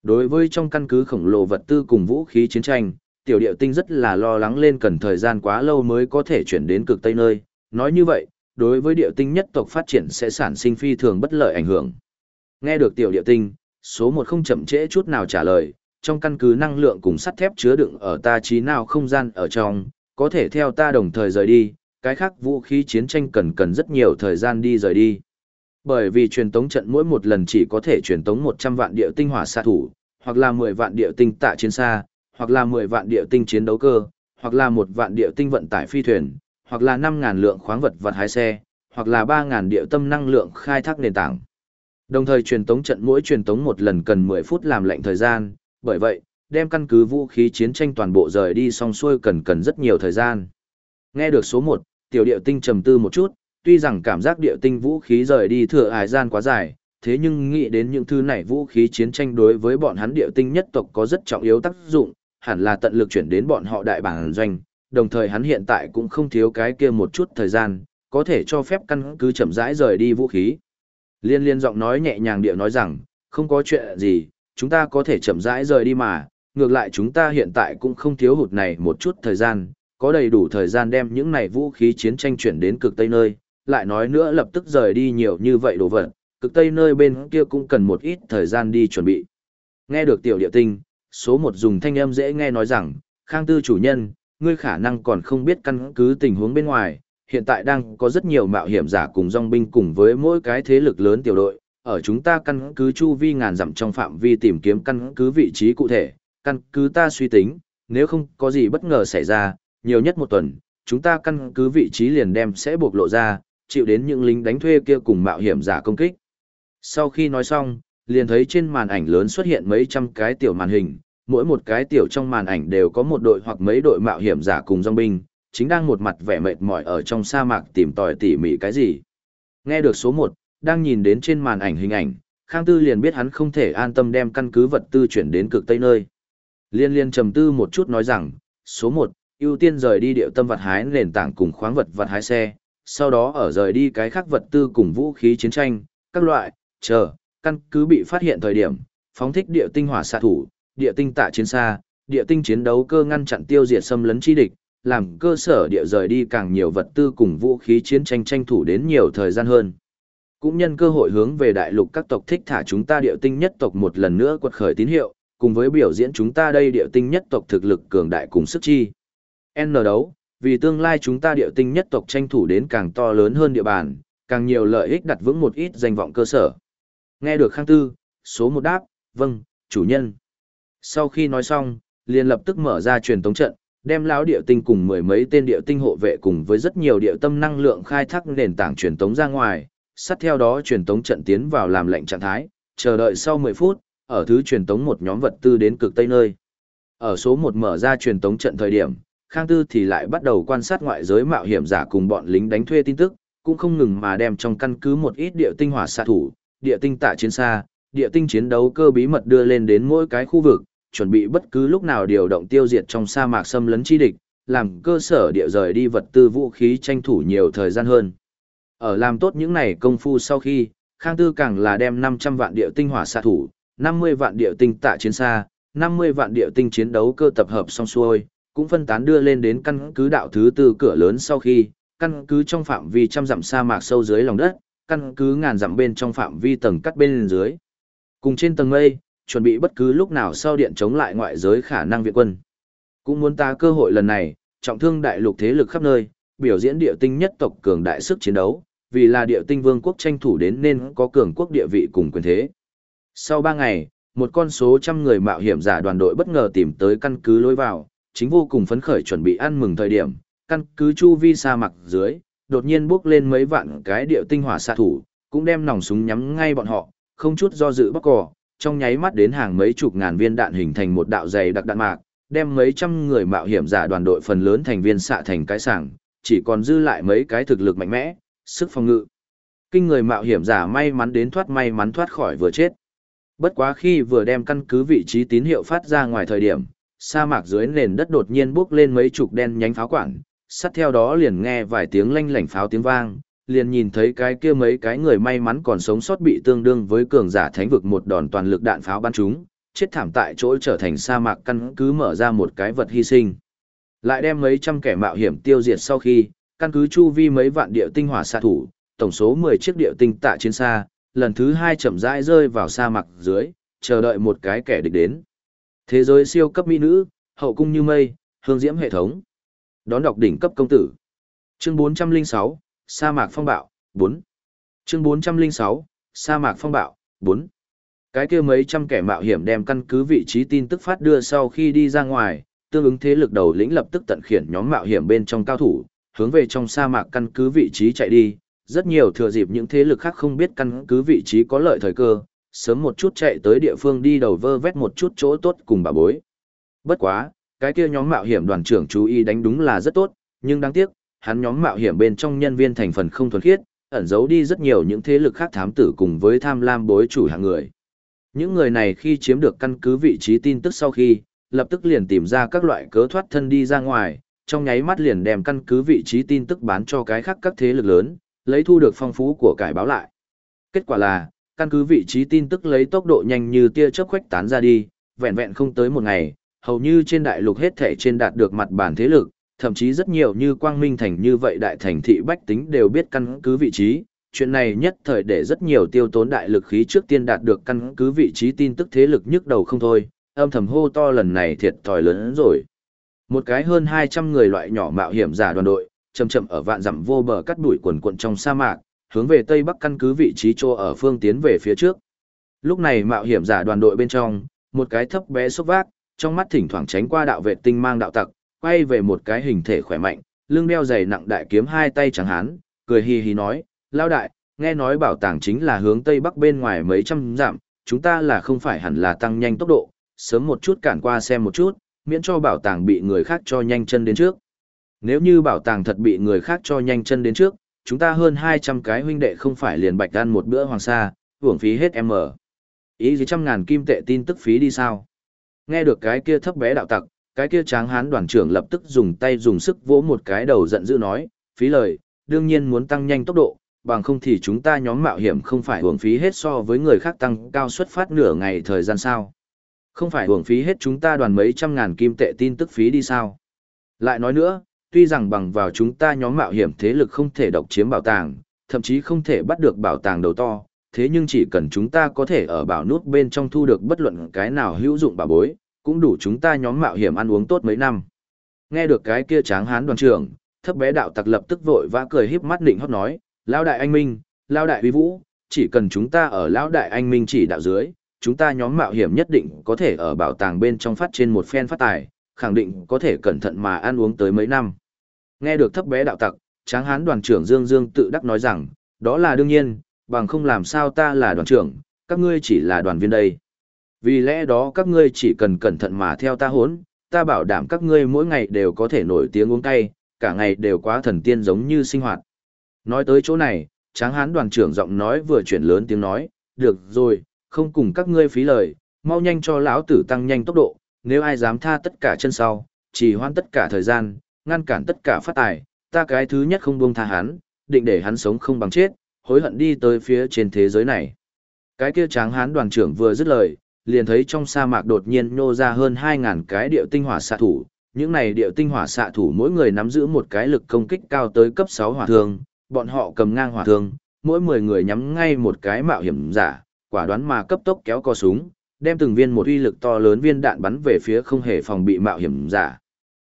Đối với trong căn cứ khổng lồ vật tư cùng vũ khí chiến tranh, tiểu điệu tinh rất là lo lắng lên cần thời gian quá lâu mới có thể chuyển đến cực tây nơi. Nói như vậy, đối với điệu tinh nhất tộc phát triển sẽ sản sinh phi thường bất lợi ảnh hưởng. Nghe được tiểu điệu tinh, số 1 không chậm trễ chút nào trả lời, trong căn cứ năng lượng cùng sắt thép chứa đựng ở ta trí nào không gian ở trong, có thể theo ta đồng thời rời đi, cái khác vũ khí chiến tranh cần cần rất nhiều thời gian đi rời đi. Bởi vì truyền tống trận mỗi một lần chỉ có thể truyền tống 100 vạn địa tinh hỏa xạ thủ, hoặc là 10 vạn địa tinh tạ chiến xa, hoặc là 10 vạn địa tinh chiến đấu cơ, hoặc là một vạn địa tinh vận tải phi thuyền, hoặc là 5.000 lượng khoáng vật vật hái xe, hoặc là 3.000 địa tâm năng lượng khai thác nền tảng. Đồng thời truyền tống trận mỗi truyền tống một lần cần 10 phút làm lệnh thời gian, bởi vậy, đem căn cứ vũ khí chiến tranh toàn bộ rời đi xong xuôi cần cần rất nhiều thời gian. Nghe được số 1, tiểu điệu tinh trầm tư một chút, tuy rằng cảm giác điệu tinh vũ khí rời đi thừa hài gian quá dài, thế nhưng nghĩ đến những thứ này vũ khí chiến tranh đối với bọn hắn điệu tinh nhất tộc có rất trọng yếu tác dụng, hẳn là tận lực chuyển đến bọn họ đại bản doanh, đồng thời hắn hiện tại cũng không thiếu cái kia một chút thời gian, có thể cho phép căn cứ chậm rãi rời đi vũ khí. Liên liên giọng nói nhẹ nhàng điệu nói rằng, không có chuyện gì, chúng ta có thể chậm rãi rời đi mà, ngược lại chúng ta hiện tại cũng không thiếu hụt này một chút thời gian, có đầy đủ thời gian đem những này vũ khí chiến tranh chuyển đến cực tây nơi, lại nói nữa lập tức rời đi nhiều như vậy đồ vật, cực tây nơi bên kia cũng cần một ít thời gian đi chuẩn bị. Nghe được tiểu địa tinh, số một dùng thanh âm dễ nghe nói rằng, Khang Tư chủ nhân, ngươi khả năng còn không biết căn cứ tình huống bên ngoài, hiện tại đang có rất nhiều mạo hiểm giả cùng dòng binh cùng với mỗi cái thế lực lớn tiểu đội, ở chúng ta căn cứ chu vi ngàn dặm trong phạm vi tìm kiếm căn cứ vị trí cụ thể, căn cứ ta suy tính, nếu không có gì bất ngờ xảy ra, nhiều nhất một tuần, chúng ta căn cứ vị trí liền đem sẽ bộc lộ ra, chịu đến những lính đánh thuê kia cùng mạo hiểm giả công kích. Sau khi nói xong, liền thấy trên màn ảnh lớn xuất hiện mấy trăm cái tiểu màn hình, mỗi một cái tiểu trong màn ảnh đều có một đội hoặc mấy đội mạo hiểm giả cùng dòng binh, chính đang một mặt vẻ mệt mỏi ở trong sa mạc tìm tòi tỉ mỉ cái gì. Nghe được số 1, đang nhìn đến trên màn ảnh hình ảnh, Khang Tư liền biết hắn không thể an tâm đem căn cứ vật tư chuyển đến cực tây nơi. Liên liên trầm tư một chút nói rằng, số 1, ưu tiên rời đi điệu tâm vật hái nền tảng cùng khoáng vật vật hái xe, sau đó ở rời đi cái khác vật tư cùng vũ khí chiến tranh, các loại, chờ, căn cứ bị phát hiện thời điểm, phóng thích địa tinh hỏa xạ thủ, địa tinh tạ chiến xa, địa tinh chiến đấu cơ ngăn chặn tiêu diệt xâm lấn chi địch, làm cơ sở địa rời đi càng nhiều vật tư cùng vũ khí chiến tranh tranh thủ đến nhiều thời gian hơn. Cũng nhân cơ hội hướng về đại lục các tộc thích thả chúng ta địa tinh nhất tộc một lần nữa quật khởi tín hiệu, cùng với biểu diễn chúng ta đây địa tinh nhất tộc thực lực cường đại cùng sức chi. N đấu, vì tương lai chúng ta địa tinh nhất tộc tranh thủ đến càng to lớn hơn địa bàn, càng nhiều lợi ích đặt vững một ít danh vọng cơ sở. Nghe được Khang Tư, số một đáp, vâng, chủ nhân. Sau khi nói xong, liền lập tức mở ra truyền tống trận, đem lão địa tinh cùng mười mấy tên địa tinh hộ vệ cùng với rất nhiều địa tâm năng lượng khai thác nền tảng truyền tống ra ngoài, sát theo đó truyền tống trận tiến vào làm lệnh trạng thái, chờ đợi sau 10 phút, ở thứ truyền tống một nhóm vật tư đến cực tây nơi. Ở số 1 mở ra truyền tống trận thời điểm, Khang Tư thì lại bắt đầu quan sát ngoại giới mạo hiểm giả cùng bọn lính đánh thuê tin tức, cũng không ngừng mà đem trong căn cứ một ít địa tinh hỏa xạ thủ, địa tinh tạ chiến xa, địa tinh chiến đấu cơ bí mật đưa lên đến mỗi cái khu vực, chuẩn bị bất cứ lúc nào điều động tiêu diệt trong sa mạc xâm lấn chi địch, làm cơ sở địa rời đi vật tư vũ khí tranh thủ nhiều thời gian hơn. Ở làm tốt những này công phu sau khi, Khang Tư càng là đem 500 vạn địa tinh hỏa xạ thủ, 50 vạn địa tinh tạ chiến xa, 50 vạn địa tinh chiến đấu cơ tập hợp xong xuôi, cũng phân tán đưa lên đến căn cứ đạo thứ tư cửa lớn sau khi, căn cứ trong phạm vi trăm dặm sa mạc sâu dưới lòng đất, căn cứ ngàn dặm bên trong phạm vi tầng cắt bên dưới. Cùng trên tầng mây, chuẩn bị bất cứ lúc nào sau điện chống lại ngoại giới khả năng viện quân. Cũng muốn ta cơ hội lần này, trọng thương đại lục thế lực khắp nơi, biểu diễn địa tinh nhất tộc cường đại sức chiến đấu, vì là địa tinh vương quốc tranh thủ đến nên có cường quốc địa vị cùng quyền thế. Sau 3 ngày, một con số trăm người mạo hiểm giả đoàn đội bất ngờ tìm tới căn cứ lối vào, chính vô cùng phấn khởi chuẩn bị ăn mừng thời điểm, căn cứ chu vi sa mạc dưới, đột nhiên bước lên mấy vạn cái điệu tinh hỏa xạ thủ, cũng đem nòng súng nhắm ngay bọn họ, không chút do dự bắc cò, trong nháy mắt đến hàng mấy chục ngàn viên đạn hình thành một đạo dày đặc đạn mạc, đem mấy trăm người mạo hiểm giả đoàn đội phần lớn thành viên xạ thành cái sảng, chỉ còn dư lại mấy cái thực lực mạnh mẽ, sức phòng ngự. Kinh người mạo hiểm giả may mắn đến thoát may mắn thoát khỏi vừa chết. Bất quá khi vừa đem căn cứ vị trí tín hiệu phát ra ngoài thời điểm, sa mạc dưới nền đất đột nhiên bốc lên mấy chục đen nhánh pháo quản, sát theo đó liền nghe vài tiếng lanh lảnh pháo tiếng vang, liền nhìn thấy cái kia mấy cái người may mắn còn sống sót bị tương đương với cường giả thánh vực một đòn toàn lực đạn pháo bắn chúng, chết thảm tại chỗ trở thành sa mạc căn cứ mở ra một cái vật hy sinh. Lại đem mấy trăm kẻ mạo hiểm tiêu diệt sau khi, căn cứ chu vi mấy vạn địa tinh hỏa xạ thủ, tổng số 10 chiếc địa tinh tạ trên xa, lần thứ hai chậm rãi rơi vào sa mạc dưới, chờ đợi một cái kẻ địch đến. Thế giới siêu cấp mỹ nữ, hậu cung như mây, hương diễm hệ thống. Đón đọc đỉnh cấp công tử. Chương 406, sa mạc phong bạo, 4. Chương 406, sa mạc phong bạo, 4. Cái kia mấy trăm kẻ mạo hiểm đem căn cứ vị trí tin tức phát đưa sau khi đi ra ngoài, tương ứng thế lực đầu lĩnh lập tức tận khiển nhóm mạo hiểm bên trong cao thủ, hướng về trong sa mạc căn cứ vị trí chạy đi, rất nhiều thừa dịp những thế lực khác không biết căn cứ vị trí có lợi thời cơ, sớm một chút chạy tới địa phương đi đầu vơ vét một chút chỗ tốt cùng bà bối. Bất quá, cái kia nhóm mạo hiểm đoàn trưởng chú ý đánh đúng là rất tốt, nhưng đáng tiếc, hắn nhóm mạo hiểm bên trong nhân viên thành phần không thuần khiết, ẩn giấu đi rất nhiều những thế lực khác thám tử cùng với tham lam bối chủ hàng người. Những người này khi chiếm được căn cứ vị trí tin tức sau khi, lập tức liền tìm ra các loại cớ thoát thân đi ra ngoài, trong nháy mắt liền đem căn cứ vị trí tin tức bán cho cái khác các thế lực lớn, lấy thu được phong phú của cải báo lại. Kết quả là, căn cứ vị trí tin tức lấy tốc độ nhanh như tia chớp khuếch tán ra đi, vẹn vẹn không tới một ngày, hầu như trên đại lục hết thể trên đạt được mặt bản thế lực, thậm chí rất nhiều như Quang Minh Thành như vậy đại thành thị bách tính đều biết căn cứ vị trí. Chuyện này nhất thời để rất nhiều tiêu tốn đại lực khí trước tiên đạt được căn cứ vị trí tin tức thế lực nhức đầu không thôi, âm thầm hô to lần này thiệt thòi lớn rồi. Một cái hơn 200 người loại nhỏ mạo hiểm giả đoàn đội, chậm chậm ở vạn dặm vô bờ cắt đuổi quần quận trong sa mạc, hướng về tây bắc căn cứ vị trí chỗ ở phương tiến về phía trước. Lúc này mạo hiểm giả đoàn đội bên trong, một cái thấp bé xúc vác, trong mắt thỉnh thoảng tránh qua đạo vệ tinh mang đạo tặc, quay về một cái hình thể khỏe mạnh, lưng đeo dày nặng đại kiếm hai tay trắng hán, cười hì hì nói, lao đại, nghe nói bảo tàng chính là hướng tây bắc bên ngoài mấy trăm dặm, chúng ta là không phải hẳn là tăng nhanh tốc độ, sớm một chút cản qua xem một chút, miễn cho bảo tàng bị người khác cho nhanh chân đến trước. Nếu như bảo tàng thật bị người khác cho nhanh chân đến trước, chúng ta hơn 200 cái huynh đệ không phải liền bạch ăn một bữa hoàng sa, hưởng phí hết em ở. Ý gì trăm ngàn kim tệ tin tức phí đi sao? Nghe được cái kia thấp bé đạo tặc, cái kia tráng hán đoàn trưởng lập tức dùng tay dùng sức vỗ một cái đầu giận dữ nói, phí lời, đương nhiên muốn tăng nhanh tốc độ, bằng không thì chúng ta nhóm mạo hiểm không phải hưởng phí hết so với người khác tăng cao xuất phát nửa ngày thời gian sao. Không phải hưởng phí hết chúng ta đoàn mấy trăm ngàn kim tệ tin tức phí đi sao. Lại nói nữa, tuy rằng bằng vào chúng ta nhóm mạo hiểm thế lực không thể độc chiếm bảo tàng, thậm chí không thể bắt được bảo tàng đầu to, thế nhưng chỉ cần chúng ta có thể ở bảo nút bên trong thu được bất luận cái nào hữu dụng bảo bối, cũng đủ chúng ta nhóm mạo hiểm ăn uống tốt mấy năm. Nghe được cái kia tráng hán đoàn trưởng, thấp bé đạo tặc lập tức vội vã cười híp mắt định hót nói, Lão đại anh minh, Lão đại uy vũ, chỉ cần chúng ta ở Lão đại anh minh chỉ đạo dưới, chúng ta nhóm mạo hiểm nhất định có thể ở bảo tàng bên trong phát trên một phen phát tài, khẳng định có thể cẩn thận mà ăn uống tới mấy năm. Nghe được thấp bé đạo tặc, tráng hán đoàn trưởng Dương Dương tự đắc nói rằng, đó là đương nhiên, bằng không làm sao ta là đoàn trưởng, các ngươi chỉ là đoàn viên đây. Vì lẽ đó các ngươi chỉ cần cẩn thận mà theo ta hốn, ta bảo đảm các ngươi mỗi ngày đều có thể nổi tiếng uống cay, cả ngày đều quá thần tiên giống như sinh hoạt. Nói tới chỗ này, tráng hán đoàn trưởng giọng nói vừa chuyển lớn tiếng nói, được rồi, không cùng các ngươi phí lời, mau nhanh cho lão tử tăng nhanh tốc độ, nếu ai dám tha tất cả chân sau, chỉ hoan tất cả thời gian, ngăn cản tất cả phát tài, ta cái thứ nhất không buông tha hắn, định để hắn sống không bằng chết, hối hận đi tới phía trên thế giới này. Cái kia tráng hán đoàn trưởng vừa dứt lời, liền thấy trong sa mạc đột nhiên nô ra hơn 2.000 cái điệu tinh hỏa xạ thủ. Những này điệu tinh hỏa xạ thủ mỗi người nắm giữ một cái lực công kích cao tới cấp 6 hỏa thương, bọn họ cầm ngang hỏa thương, mỗi 10 người nhắm ngay một cái mạo hiểm giả, quả đoán mà cấp tốc kéo co súng, đem từng viên một uy lực to lớn viên đạn bắn về phía không hề phòng bị mạo hiểm giả.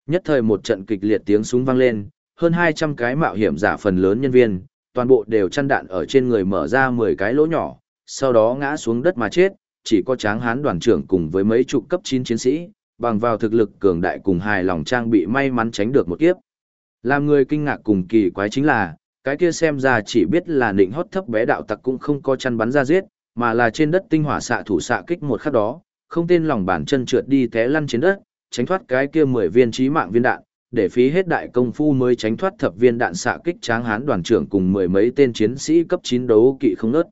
Nhất thời một trận kịch liệt tiếng súng vang lên, hơn 200 cái mạo hiểm giả phần lớn nhân viên, toàn bộ đều chăn đạn ở trên người mở ra 10 cái lỗ nhỏ, sau đó ngã xuống đất mà chết, chỉ có tráng hán đoàn trưởng cùng với mấy chục cấp 9 chiến sĩ, bằng vào thực lực cường đại cùng hài lòng trang bị may mắn tránh được một kiếp. Làm người kinh ngạc cùng kỳ quái chính là, cái kia xem ra chỉ biết là nịnh hót thấp bé đạo tặc cũng không có chăn bắn ra giết, mà là trên đất tinh hỏa xạ thủ xạ kích một khắc đó, không tên lòng bản chân trượt đi té lăn trên đất, tránh thoát cái kia 10 viên chí mạng viên đạn, để phí hết đại công phu mới tránh thoát thập viên đạn xạ kích tráng hán đoàn trưởng cùng mười mấy tên chiến sĩ cấp 9 đấu kỵ không nớt.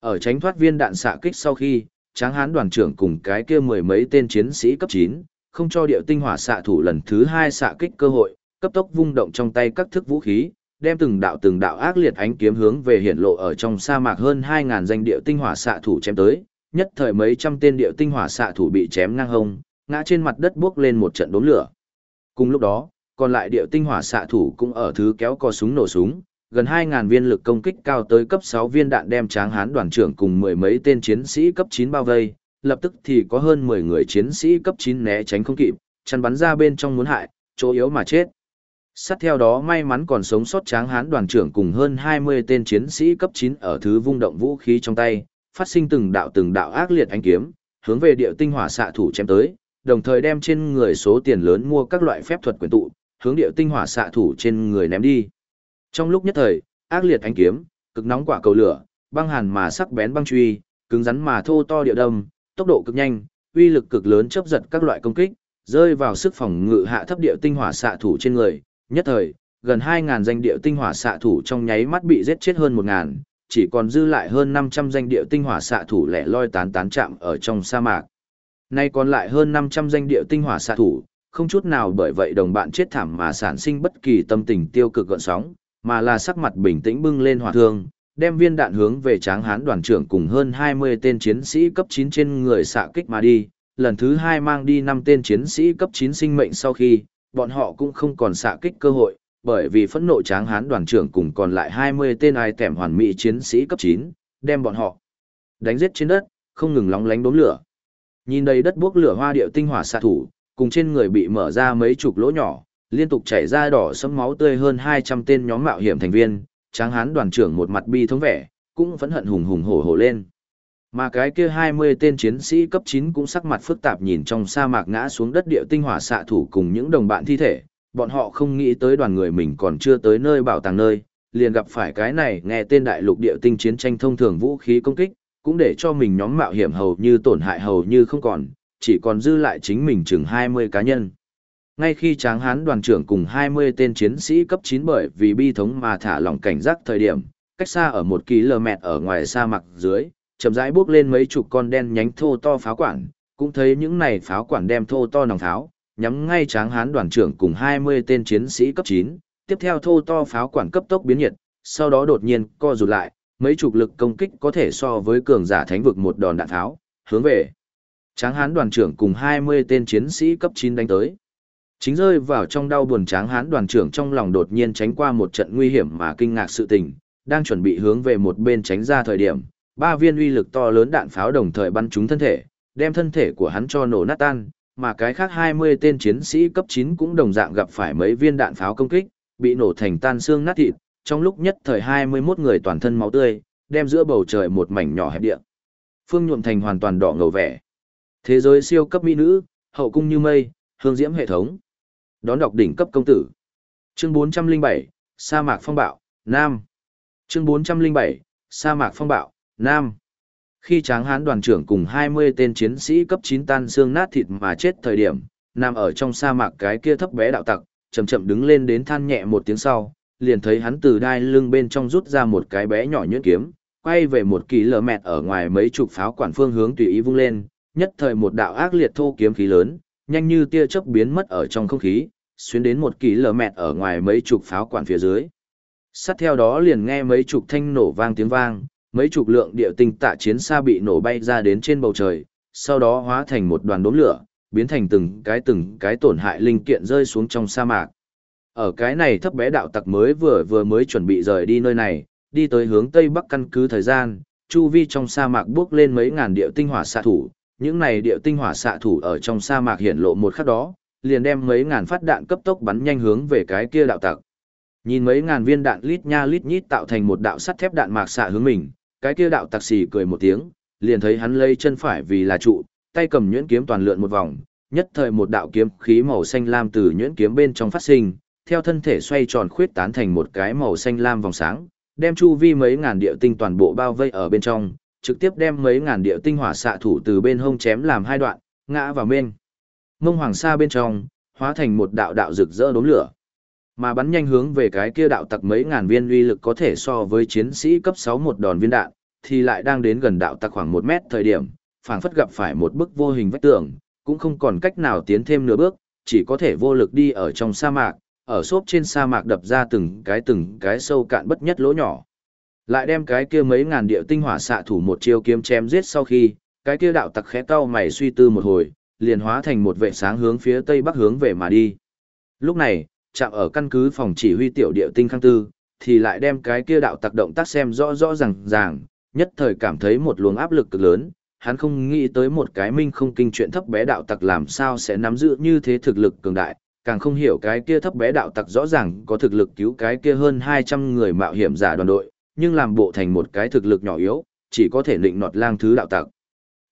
Ở tránh thoát viên đạn xạ kích sau khi, tráng hán đoàn trưởng cùng cái kia mười mấy tên chiến sĩ cấp 9, không cho điệu tinh hỏa xạ thủ lần thứ hai xạ kích cơ hội, cấp tốc vung động trong tay các thức vũ khí, đem từng đạo từng đạo ác liệt ánh kiếm hướng về hiện lộ ở trong sa mạc hơn 2000 danh điệu tinh hỏa xạ thủ chém tới, nhất thời mấy trăm tên điệu tinh hỏa xạ thủ bị chém ngang hông, ngã trên mặt đất bước lên một trận đốm lửa. Cùng lúc đó, còn lại điệu tinh hỏa xạ thủ cũng ở thứ kéo co súng nổ súng, gần 2000 viên lực công kích cao tới cấp 6 viên đạn đem tráng hán đoàn trưởng cùng mười mấy tên chiến sĩ cấp 9 bao vây, lập tức thì có hơn 10 người chiến sĩ cấp 9 né tránh không kịp, chăn bắn ra bên trong muốn hại, chỗ yếu mà chết. Sát theo đó may mắn còn sống sót tráng hán đoàn trưởng cùng hơn 20 tên chiến sĩ cấp 9 ở thứ vung động vũ khí trong tay, phát sinh từng đạo từng đạo ác liệt ánh kiếm, hướng về điệu tinh hỏa xạ thủ chém tới, đồng thời đem trên người số tiền lớn mua các loại phép thuật quyền tụ, hướng điệu tinh hỏa xạ thủ trên người ném đi. Trong lúc nhất thời, ác liệt ánh kiếm, cực nóng quả cầu lửa, băng hàn mà sắc bén băng truy, cứng rắn mà thô to địa đâm, tốc độ cực nhanh, uy lực cực lớn chớp giật các loại công kích, rơi vào sức phòng ngự hạ thấp điệu tinh hỏa xạ thủ trên người. Nhất thời, gần 2000 danh điệu tinh hỏa xạ thủ trong nháy mắt bị giết chết hơn 1000, chỉ còn dư lại hơn 500 danh điệu tinh hỏa xạ thủ lẻ loi tán tán chạm ở trong sa mạc. Nay còn lại hơn 500 danh điệu tinh hỏa xạ thủ, không chút nào bởi vậy đồng bạn chết thảm mà sản sinh bất kỳ tâm tình tiêu cực gợn sóng, mà là sắc mặt bình tĩnh bưng lên hỏa thương, đem viên đạn hướng về tráng hán đoàn trưởng cùng hơn 20 tên chiến sĩ cấp 9 trên người xạ kích mà đi, lần thứ hai mang đi 5 tên chiến sĩ cấp 9 sinh mệnh sau khi, bọn họ cũng không còn xạ kích cơ hội, bởi vì phẫn nộ tráng hán đoàn trưởng cùng còn lại 20 tên ai tẻm hoàn mỹ chiến sĩ cấp 9, đem bọn họ đánh giết trên đất, không ngừng lóng lánh đốm lửa. Nhìn đầy đất bốc lửa hoa điệu tinh hỏa xạ thủ, cùng trên người bị mở ra mấy chục lỗ nhỏ, liên tục chảy ra đỏ sẫm máu tươi hơn 200 tên nhóm mạo hiểm thành viên, tráng hán đoàn trưởng một mặt bi thống vẻ, cũng phẫn hận hùng hùng hổ hổ lên. Mà cái kia 20 tên chiến sĩ cấp 9 cũng sắc mặt phức tạp nhìn trong sa mạc ngã xuống đất địa tinh hỏa xạ thủ cùng những đồng bạn thi thể, bọn họ không nghĩ tới đoàn người mình còn chưa tới nơi bảo tàng nơi, liền gặp phải cái này nghe tên đại lục địa tinh chiến tranh thông thường vũ khí công kích, cũng để cho mình nhóm mạo hiểm hầu như tổn hại hầu như không còn, chỉ còn dư lại chính mình chừng 20 cá nhân. Ngay khi Tráng Hán đoàn trưởng cùng 20 tên chiến sĩ cấp 9 bởi vì bi thống mà thả lỏng cảnh giác thời điểm, cách xa ở một km ở ngoài sa mạc dưới, chậm rãi bước lên mấy chục con đen nhánh thô to pháo quản, cũng thấy những này pháo quản đem thô to nòng tháo, nhắm ngay Tráng Hán đoàn trưởng cùng 20 tên chiến sĩ cấp 9, tiếp theo thô to pháo quản cấp tốc biến nhiệt, sau đó đột nhiên co rụt lại, mấy chục lực công kích có thể so với cường giả thánh vực một đòn đạn tháo, hướng về. Tráng Hán đoàn trưởng cùng 20 tên chiến sĩ cấp 9 đánh tới. Chính rơi vào trong đau buồn tráng hán đoàn trưởng trong lòng đột nhiên tránh qua một trận nguy hiểm mà kinh ngạc sự tình, đang chuẩn bị hướng về một bên tránh ra thời điểm, ba viên uy lực to lớn đạn pháo đồng thời bắn trúng thân thể, đem thân thể của hắn cho nổ nát tan, mà cái khác 20 tên chiến sĩ cấp 9 cũng đồng dạng gặp phải mấy viên đạn pháo công kích, bị nổ thành tan xương nát thịt, trong lúc nhất thời 21 người toàn thân máu tươi, đem giữa bầu trời một mảnh nhỏ hẹp địa. Phương nhuộm thành hoàn toàn đỏ ngầu vẻ. Thế giới siêu cấp mỹ nữ, hậu cung như mây, hương diễm hệ thống. Đón đọc đỉnh cấp công tử. Chương 407, sa mạc phong bạo, Nam. Chương 407, sa mạc phong bạo, Nam. Khi tráng hán đoàn trưởng cùng 20 tên chiến sĩ cấp 9 tan xương nát thịt mà chết thời điểm, nằm ở trong sa mạc cái kia thấp bé đạo tặc, chậm chậm đứng lên đến than nhẹ một tiếng sau, liền thấy hắn từ đai lưng bên trong rút ra một cái bé nhỏ nhuyễn kiếm, quay về một kỳ lờ mẹt ở ngoài mấy chục pháo quản phương hướng tùy ý vung lên, nhất thời một đạo ác liệt thô kiếm khí lớn, nhanh như tia chớp biến mất ở trong không khí, xuyên đến một kỳ lờ mẹt ở ngoài mấy chục pháo quản phía dưới. Sát theo đó liền nghe mấy chục thanh nổ vang tiếng vang, mấy chục lượng địa tinh tạ chiến xa bị nổ bay ra đến trên bầu trời, sau đó hóa thành một đoàn đốm lửa, biến thành từng cái từng cái tổn hại linh kiện rơi xuống trong sa mạc. Ở cái này thấp bé đạo tặc mới vừa vừa mới chuẩn bị rời đi nơi này, đi tới hướng tây bắc căn cứ thời gian, chu vi trong sa mạc bước lên mấy ngàn địa tinh hỏa xạ thủ, những này địa tinh hỏa xạ thủ ở trong sa mạc hiện lộ một khắc đó, liền đem mấy ngàn phát đạn cấp tốc bắn nhanh hướng về cái kia đạo tặc. Nhìn mấy ngàn viên đạn lít nha lít nhít tạo thành một đạo sắt thép đạn mạc xạ hướng mình, cái kia đạo tặc xì cười một tiếng, liền thấy hắn lây chân phải vì là trụ, tay cầm nhuyễn kiếm toàn lượn một vòng, nhất thời một đạo kiếm khí màu xanh lam từ nhuyễn kiếm bên trong phát sinh, theo thân thể xoay tròn khuyết tán thành một cái màu xanh lam vòng sáng, đem chu vi mấy ngàn địa tinh toàn bộ bao vây ở bên trong, trực tiếp đem mấy ngàn địa tinh hỏa xạ thủ từ bên hông chém làm hai đoạn, ngã vào bên. Mông hoàng sa bên trong, hóa thành một đạo đạo rực rỡ đốm lửa. Mà bắn nhanh hướng về cái kia đạo tặc mấy ngàn viên uy lực có thể so với chiến sĩ cấp 6 một đòn viên đạn, thì lại đang đến gần đạo tặc khoảng 1 mét thời điểm, phảng phất gặp phải một bức vô hình vách tường, cũng không còn cách nào tiến thêm nửa bước, chỉ có thể vô lực đi ở trong sa mạc, ở xốp trên sa mạc đập ra từng cái từng cái sâu cạn bất nhất lỗ nhỏ. Lại đem cái kia mấy ngàn điệu tinh hỏa xạ thủ một chiêu kiếm chém giết sau khi, cái kia đạo tặc khẽ cau mày suy tư một hồi, liền hóa thành một vệ sáng hướng phía tây bắc hướng về mà đi. Lúc này, chạm ở căn cứ phòng chỉ huy tiểu điệu tinh khang tư, thì lại đem cái kia đạo tặc động tác xem rõ rõ ràng ràng, nhất thời cảm thấy một luồng áp lực cực lớn, hắn không nghĩ tới một cái minh không kinh chuyện thấp bé đạo tặc làm sao sẽ nắm giữ như thế thực lực cường đại, càng không hiểu cái kia thấp bé đạo tặc rõ ràng có thực lực cứu cái kia hơn 200 người mạo hiểm giả đoàn đội, nhưng làm bộ thành một cái thực lực nhỏ yếu, chỉ có thể nịnh nọt lang thứ đạo tặc.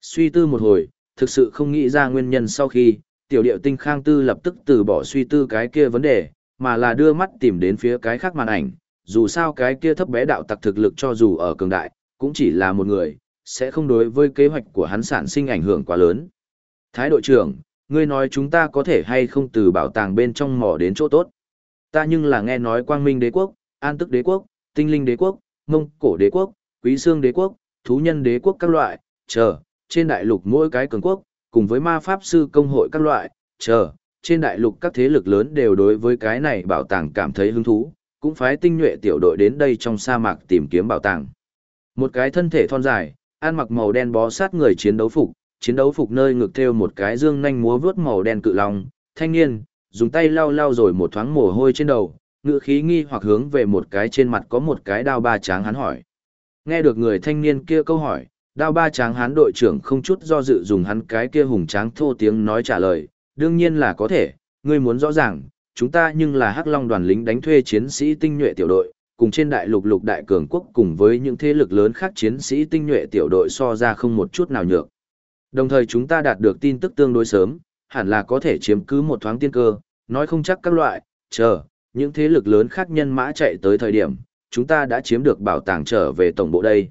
Suy tư một hồi, thực sự không nghĩ ra nguyên nhân sau khi, tiểu điệu tinh khang tư lập tức từ bỏ suy tư cái kia vấn đề, mà là đưa mắt tìm đến phía cái khác màn ảnh, dù sao cái kia thấp bé đạo tặc thực lực cho dù ở cường đại, cũng chỉ là một người, sẽ không đối với kế hoạch của hắn sản sinh ảnh hưởng quá lớn. Thái đội trưởng, ngươi nói chúng ta có thể hay không từ bảo tàng bên trong mỏ đến chỗ tốt. Ta nhưng là nghe nói quang minh đế quốc, an tức đế quốc, tinh linh đế quốc, mông cổ đế quốc, quý xương đế quốc, thú nhân đế quốc các loại, chờ, trên đại lục mỗi cái cường quốc, cùng với ma pháp sư công hội các loại, chờ, trên đại lục các thế lực lớn đều đối với cái này bảo tàng cảm thấy hứng thú, cũng phái tinh nhuệ tiểu đội đến đây trong sa mạc tìm kiếm bảo tàng. Một cái thân thể thon dài, ăn mặc màu đen bó sát người chiến đấu phục, chiến đấu phục nơi ngực thêu một cái dương nhanh múa vướt màu đen cự long, thanh niên, dùng tay lau lau rồi một thoáng mồ hôi trên đầu, ngựa khí nghi hoặc hướng về một cái trên mặt có một cái đao ba tráng hắn hỏi. Nghe được người thanh niên kia câu hỏi, đao ba tráng hán đội trưởng không chút do dự dùng hắn cái kia hùng tráng thô tiếng nói trả lời, đương nhiên là có thể, ngươi muốn rõ ràng, chúng ta nhưng là hắc long đoàn lính đánh thuê chiến sĩ tinh nhuệ tiểu đội, cùng trên đại lục lục đại cường quốc cùng với những thế lực lớn khác chiến sĩ tinh nhuệ tiểu đội so ra không một chút nào nhược. Đồng thời chúng ta đạt được tin tức tương đối sớm, hẳn là có thể chiếm cứ một thoáng tiên cơ, nói không chắc các loại, chờ, những thế lực lớn khác nhân mã chạy tới thời điểm, chúng ta đã chiếm được bảo tàng trở về tổng bộ đây.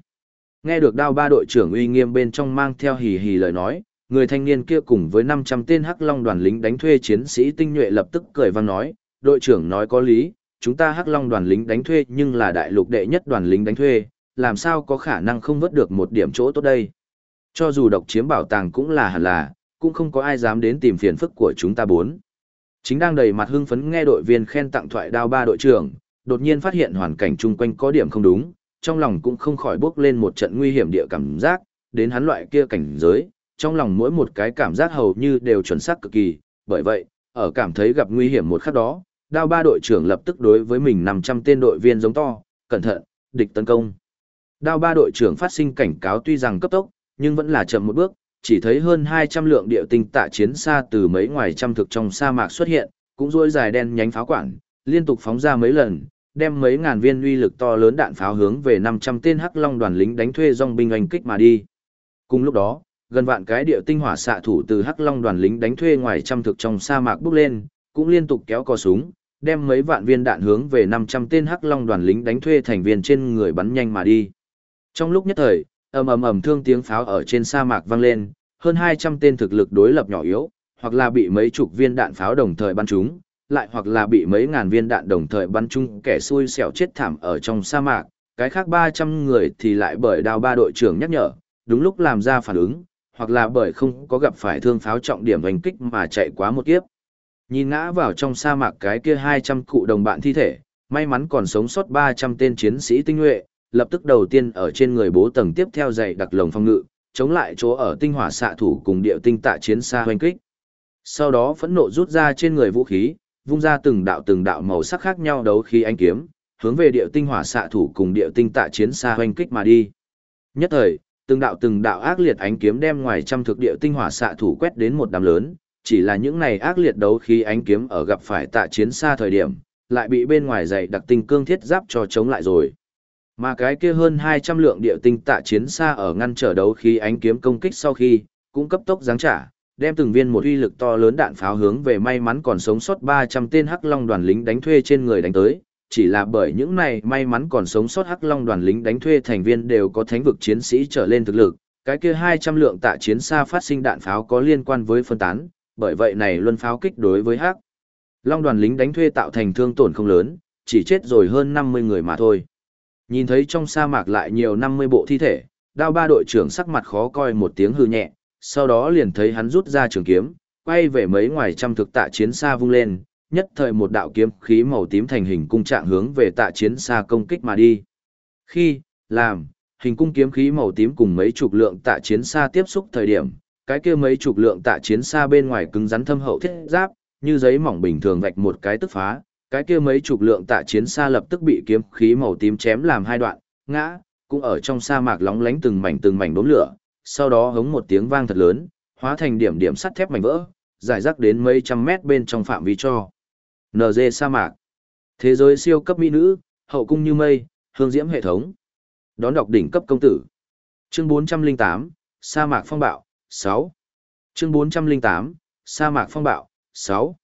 Nghe được đao ba đội trưởng uy nghiêm bên trong mang theo hì hì lời nói, người thanh niên kia cùng với 500 tên hắc long đoàn lính đánh thuê chiến sĩ tinh nhuệ lập tức cười vang nói, đội trưởng nói có lý, chúng ta hắc long đoàn lính đánh thuê nhưng là đại lục đệ nhất đoàn lính đánh thuê, làm sao có khả năng không vớt được một điểm chỗ tốt đây. Cho dù độc chiếm bảo tàng cũng là hẳn là, cũng không có ai dám đến tìm phiền phức của chúng ta bốn. Chính đang đầy mặt hưng phấn nghe đội viên khen tặng thoại đao ba đội trưởng, đột nhiên phát hiện hoàn cảnh chung quanh có điểm không đúng, trong lòng cũng không khỏi bước lên một trận nguy hiểm địa cảm giác, đến hắn loại kia cảnh giới, trong lòng mỗi một cái cảm giác hầu như đều chuẩn xác cực kỳ, bởi vậy, ở cảm thấy gặp nguy hiểm một khắc đó, đao ba đội trưởng lập tức đối với mình 500 tên đội viên giống to, cẩn thận, địch tấn công. Đao ba đội trưởng phát sinh cảnh cáo tuy rằng cấp tốc, nhưng vẫn là chậm một bước, chỉ thấy hơn 200 lượng địa tinh tạ chiến xa từ mấy ngoài trăm thực trong sa mạc xuất hiện, cũng rôi dài đen nhánh pháo quản, liên tục phóng ra mấy lần, đem mấy ngàn viên uy lực to lớn đạn pháo hướng về 500 tên hắc long đoàn lính đánh thuê dòng binh oanh kích mà đi. Cùng lúc đó, gần vạn cái địa tinh hỏa xạ thủ từ hắc long đoàn lính đánh thuê ngoài trăm thực trong sa mạc bước lên, cũng liên tục kéo cò súng, đem mấy vạn viên đạn hướng về 500 tên hắc long đoàn lính đánh thuê thành viên trên người bắn nhanh mà đi. Trong lúc nhất thời, ầm ầm ầm thương tiếng pháo ở trên sa mạc vang lên, hơn 200 tên thực lực đối lập nhỏ yếu, hoặc là bị mấy chục viên đạn pháo đồng thời bắn trúng, lại hoặc là bị mấy ngàn viên đạn đồng thời bắn trúng kẻ xui xẻo chết thảm ở trong sa mạc, cái khác 300 người thì lại bởi đào ba đội trưởng nhắc nhở, đúng lúc làm ra phản ứng, hoặc là bởi không có gặp phải thương pháo trọng điểm hành kích mà chạy quá một kiếp. Nhìn ngã vào trong sa mạc cái kia 200 cụ đồng bạn thi thể, may mắn còn sống sót 300 tên chiến sĩ tinh nhuệ, lập tức đầu tiên ở trên người bố tầng tiếp theo dày đặc lồng phong ngự, chống lại chỗ ở tinh hỏa xạ thủ cùng điệu tinh tạ chiến xa hoành kích. Sau đó phẫn nộ rút ra trên người vũ khí, vung ra từng đạo từng đạo màu sắc khác nhau đấu khí anh kiếm, hướng về điệu tinh hỏa xạ thủ cùng điệu tinh tạ chiến xa hoành kích mà đi. Nhất thời, từng đạo từng đạo ác liệt ánh kiếm đem ngoài trăm thực điệu tinh hỏa xạ thủ quét đến một đám lớn, chỉ là những này ác liệt đấu khí ánh kiếm ở gặp phải tạ chiến xa thời điểm, lại bị bên ngoài dày đặc tinh cương thiết giáp cho chống lại rồi. Mà cái kia hơn 200 lượng địa tinh tạ chiến xa ở ngăn trở đấu khí ánh kiếm công kích sau khi, cũng cấp tốc giáng trả, đem từng viên một uy lực to lớn đạn pháo hướng về may mắn còn sống sót 300 tên Hắc Long đoàn lính đánh thuê trên người đánh tới, chỉ là bởi những này may mắn còn sống sót Hắc Long đoàn lính đánh thuê thành viên đều có thánh vực chiến sĩ trở lên thực lực, cái kia 200 lượng tạ chiến xa phát sinh đạn pháo có liên quan với phân tán, bởi vậy này luân pháo kích đối với Hắc Long đoàn lính đánh thuê tạo thành thương tổn không lớn, chỉ chết rồi hơn 50 người mà thôi. Nhìn thấy trong sa mạc lại nhiều 50 bộ thi thể, đao ba đội trưởng sắc mặt khó coi một tiếng hư nhẹ, sau đó liền thấy hắn rút ra trường kiếm, quay về mấy ngoài trăm thực tạ chiến xa vung lên, nhất thời một đạo kiếm khí màu tím thành hình cung trạng hướng về tạ chiến xa công kích mà đi. Khi, làm, hình cung kiếm khí màu tím cùng mấy chục lượng tạ chiến xa tiếp xúc thời điểm, cái kia mấy chục lượng tạ chiến xa bên ngoài cứng rắn thâm hậu thiết giáp, như giấy mỏng bình thường vạch một cái tức phá, cái kia mấy chục lượng tạ chiến xa lập tức bị kiếm khí màu tím chém làm hai đoạn, ngã, cũng ở trong sa mạc lóng lánh từng mảnh từng mảnh đốm lửa, sau đó hống một tiếng vang thật lớn, hóa thành điểm điểm sắt thép mảnh vỡ, giải rác đến mấy trăm mét bên trong phạm vi cho. NG sa mạc. Thế giới siêu cấp mỹ nữ, hậu cung như mây, hương diễm hệ thống. Đón đọc đỉnh cấp công tử. Chương 408, sa mạc phong bạo, 6. Chương 408, sa mạc phong bạo, 6.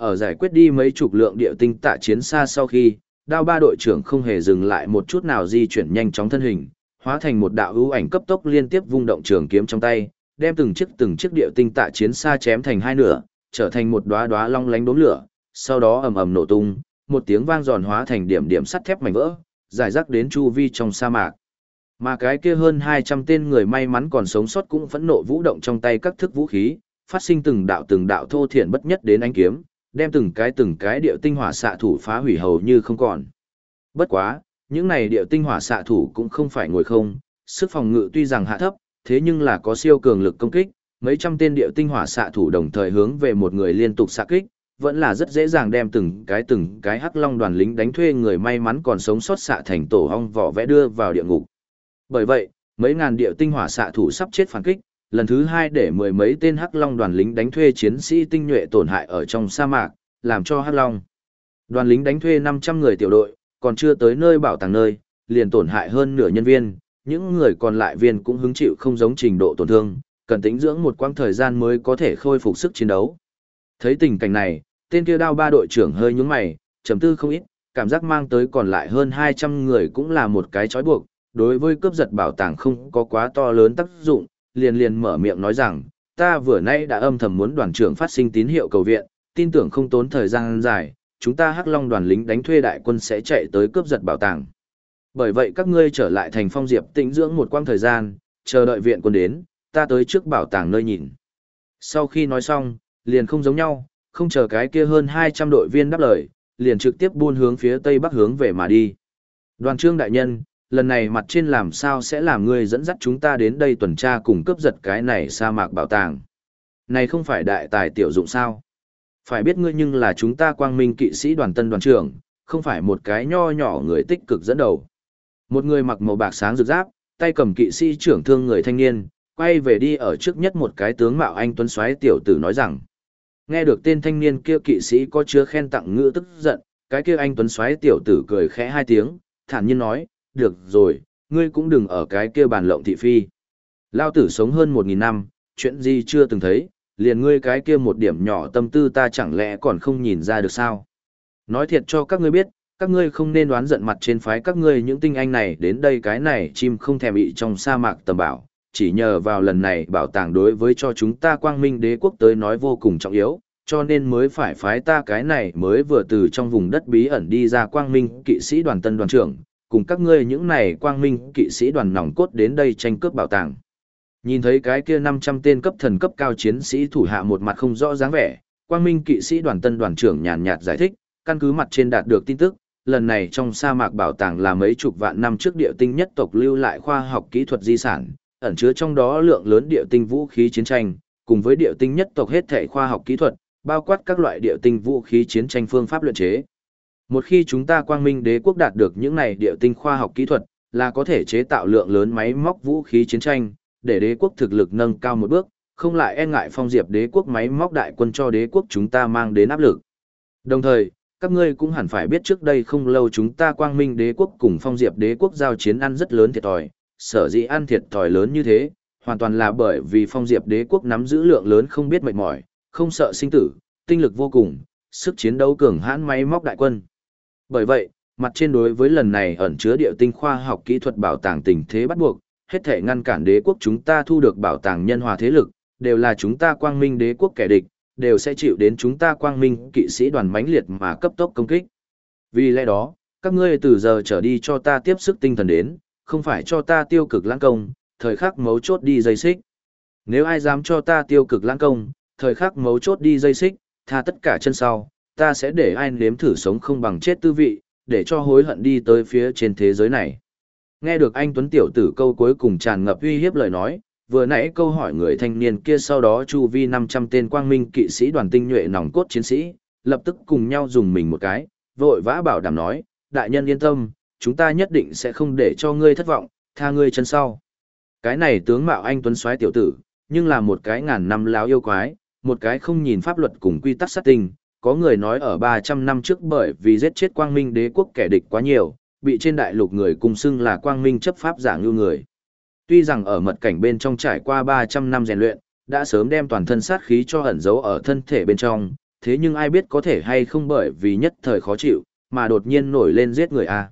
Ở giải quyết đi mấy chục lượng địa tinh tạ chiến xa sau khi, đao ba đội trưởng không hề dừng lại một chút nào di chuyển nhanh chóng thân hình, hóa thành một đạo ưu ảnh cấp tốc liên tiếp vung động trường kiếm trong tay, đem từng chiếc từng chiếc địa tinh tạ chiến xa chém thành hai nửa, trở thành một đóa đóa long lánh đốm lửa, sau đó ầm ầm nổ tung, một tiếng vang giòn hóa thành điểm điểm sắt thép mảnh vỡ, giải rác đến chu vi trong sa mạc. Mà cái kia hơn 200 tên người may mắn còn sống sót cũng phẫn nộ vũ động trong tay các thức vũ khí, phát sinh từng đạo từng đạo thô thiện bất nhất đến ánh kiếm, đem từng cái từng cái điệu tinh hỏa xạ thủ phá hủy hầu như không còn. Bất quá, những này điệu tinh hỏa xạ thủ cũng không phải ngồi không, sức phòng ngự tuy rằng hạ thấp, thế nhưng là có siêu cường lực công kích, mấy trăm tên điệu tinh hỏa xạ thủ đồng thời hướng về một người liên tục xạ kích, vẫn là rất dễ dàng đem từng cái từng cái hắc long đoàn lính đánh thuê người may mắn còn sống sót xạ thành tổ hong vỏ vẽ đưa vào địa ngục. Bởi vậy, mấy ngàn điệu tinh hỏa xạ thủ sắp chết phản kích, lần thứ hai để mười mấy tên hắc long đoàn lính đánh thuê chiến sĩ tinh nhuệ tổn hại ở trong sa mạc, làm cho hắc long. Đoàn lính đánh thuê 500 người tiểu đội, còn chưa tới nơi bảo tàng nơi, liền tổn hại hơn nửa nhân viên, những người còn lại viên cũng hứng chịu không giống trình độ tổn thương, cần tính dưỡng một quãng thời gian mới có thể khôi phục sức chiến đấu. Thấy tình cảnh này, tên kia đao ba đội trưởng hơi nhướng mày, trầm tư không ít, cảm giác mang tới còn lại hơn 200 người cũng là một cái chói buộc, đối với cướp giật bảo tàng không có quá to lớn tác dụng, liền liền mở miệng nói rằng, ta vừa nay đã âm thầm muốn đoàn trưởng phát sinh tín hiệu cầu viện, tin tưởng không tốn thời gian dài, chúng ta hắc long đoàn lính đánh thuê đại quân sẽ chạy tới cướp giật bảo tàng. Bởi vậy các ngươi trở lại thành phong diệp tĩnh dưỡng một quãng thời gian, chờ đợi viện quân đến, ta tới trước bảo tàng nơi nhìn. Sau khi nói xong, liền không giống nhau, không chờ cái kia hơn 200 đội viên đáp lời, liền trực tiếp buôn hướng phía tây bắc hướng về mà đi. Đoàn trương đại nhân, lần này mặt trên làm sao sẽ làm ngươi dẫn dắt chúng ta đến đây tuần tra cùng cướp giật cái này sa mạc bảo tàng. Này không phải đại tài tiểu dụng sao? Phải biết ngươi nhưng là chúng ta quang minh kỵ sĩ đoàn tân đoàn trưởng, không phải một cái nho nhỏ người tích cực dẫn đầu. Một người mặc màu bạc sáng rực giáp, tay cầm kỵ sĩ trưởng thương người thanh niên, quay về đi ở trước nhất một cái tướng mạo anh tuấn xoáy tiểu tử nói rằng. Nghe được tên thanh niên kia kỵ sĩ có chứa khen tặng ngữ tức giận, cái kia anh tuấn xoáy tiểu tử cười khẽ hai tiếng, thản nhiên nói, được rồi, ngươi cũng đừng ở cái kia bàn lộng thị phi. Lao tử sống hơn một nghìn năm, chuyện gì chưa từng thấy, liền ngươi cái kia một điểm nhỏ tâm tư ta chẳng lẽ còn không nhìn ra được sao. Nói thiệt cho các ngươi biết, các ngươi không nên đoán giận mặt trên phái các ngươi những tinh anh này đến đây cái này chim không thèm bị trong sa mạc tầm bảo, chỉ nhờ vào lần này bảo tàng đối với cho chúng ta quang minh đế quốc tới nói vô cùng trọng yếu, cho nên mới phải phái ta cái này mới vừa từ trong vùng đất bí ẩn đi ra quang minh kỵ sĩ đoàn tân đoàn trưởng, cùng các ngươi những này quang minh kỵ sĩ đoàn nòng cốt đến đây tranh cướp bảo tàng. Nhìn thấy cái kia 500 tên cấp thần cấp cao chiến sĩ thủ hạ một mặt không rõ dáng vẻ, quang minh kỵ sĩ đoàn tân đoàn trưởng nhàn nhạt giải thích, căn cứ mặt trên đạt được tin tức, lần này trong sa mạc bảo tàng là mấy chục vạn năm trước địa tinh nhất tộc lưu lại khoa học kỹ thuật di sản, ẩn chứa trong đó lượng lớn địa tinh vũ khí chiến tranh, cùng với địa tinh nhất tộc hết thể khoa học kỹ thuật, bao quát các loại địa tinh vũ khí chiến tranh phương pháp luyện chế. Một khi chúng ta quang minh đế quốc đạt được những này địa tinh khoa học kỹ thuật, là có thể chế tạo lượng lớn máy móc vũ khí chiến tranh, để đế quốc thực lực nâng cao một bước, không lại e ngại phong diệp đế quốc máy móc đại quân cho đế quốc chúng ta mang đến áp lực. Đồng thời, các ngươi cũng hẳn phải biết trước đây không lâu chúng ta quang minh đế quốc cùng phong diệp đế quốc giao chiến ăn rất lớn thiệt thòi, sở dĩ ăn thiệt thòi lớn như thế, hoàn toàn là bởi vì phong diệp đế quốc nắm giữ lượng lớn không biết mệt mỏi, không sợ sinh tử, tinh lực vô cùng, sức chiến đấu cường hãn máy móc đại quân. Bởi vậy, mặt trên đối với lần này ẩn chứa địa tinh khoa học kỹ thuật bảo tàng tình thế bắt buộc, hết thể ngăn cản đế quốc chúng ta thu được bảo tàng nhân hòa thế lực, đều là chúng ta quang minh đế quốc kẻ địch, đều sẽ chịu đến chúng ta quang minh kỵ sĩ đoàn mãnh liệt mà cấp tốc công kích. Vì lẽ đó, các ngươi từ giờ trở đi cho ta tiếp sức tinh thần đến, không phải cho ta tiêu cực lãng công, thời khắc mấu chốt đi dây xích. Nếu ai dám cho ta tiêu cực lãng công, thời khắc mấu chốt đi dây xích, tha tất cả chân sau, ta sẽ để ai nếm thử sống không bằng chết tư vị, để cho hối hận đi tới phía trên thế giới này. Nghe được anh Tuấn Tiểu tử câu cuối cùng tràn ngập uy hiếp lời nói, vừa nãy câu hỏi người thanh niên kia sau đó chu vi 500 tên quang minh kỵ sĩ đoàn tinh nhuệ nòng cốt chiến sĩ, lập tức cùng nhau dùng mình một cái, vội vã bảo đảm nói, đại nhân yên tâm, chúng ta nhất định sẽ không để cho ngươi thất vọng, tha ngươi chân sau. Cái này tướng mạo anh Tuấn soái tiểu tử, nhưng là một cái ngàn năm láo yêu quái, một cái không nhìn pháp luật cùng quy tắc sát tình, có người nói ở 300 năm trước bởi vì giết chết quang minh đế quốc kẻ địch quá nhiều, bị trên đại lục người cùng xưng là quang minh chấp pháp giả ngưu người. Tuy rằng ở mật cảnh bên trong trải qua 300 năm rèn luyện, đã sớm đem toàn thân sát khí cho ẩn giấu ở thân thể bên trong, thế nhưng ai biết có thể hay không bởi vì nhất thời khó chịu, mà đột nhiên nổi lên giết người a.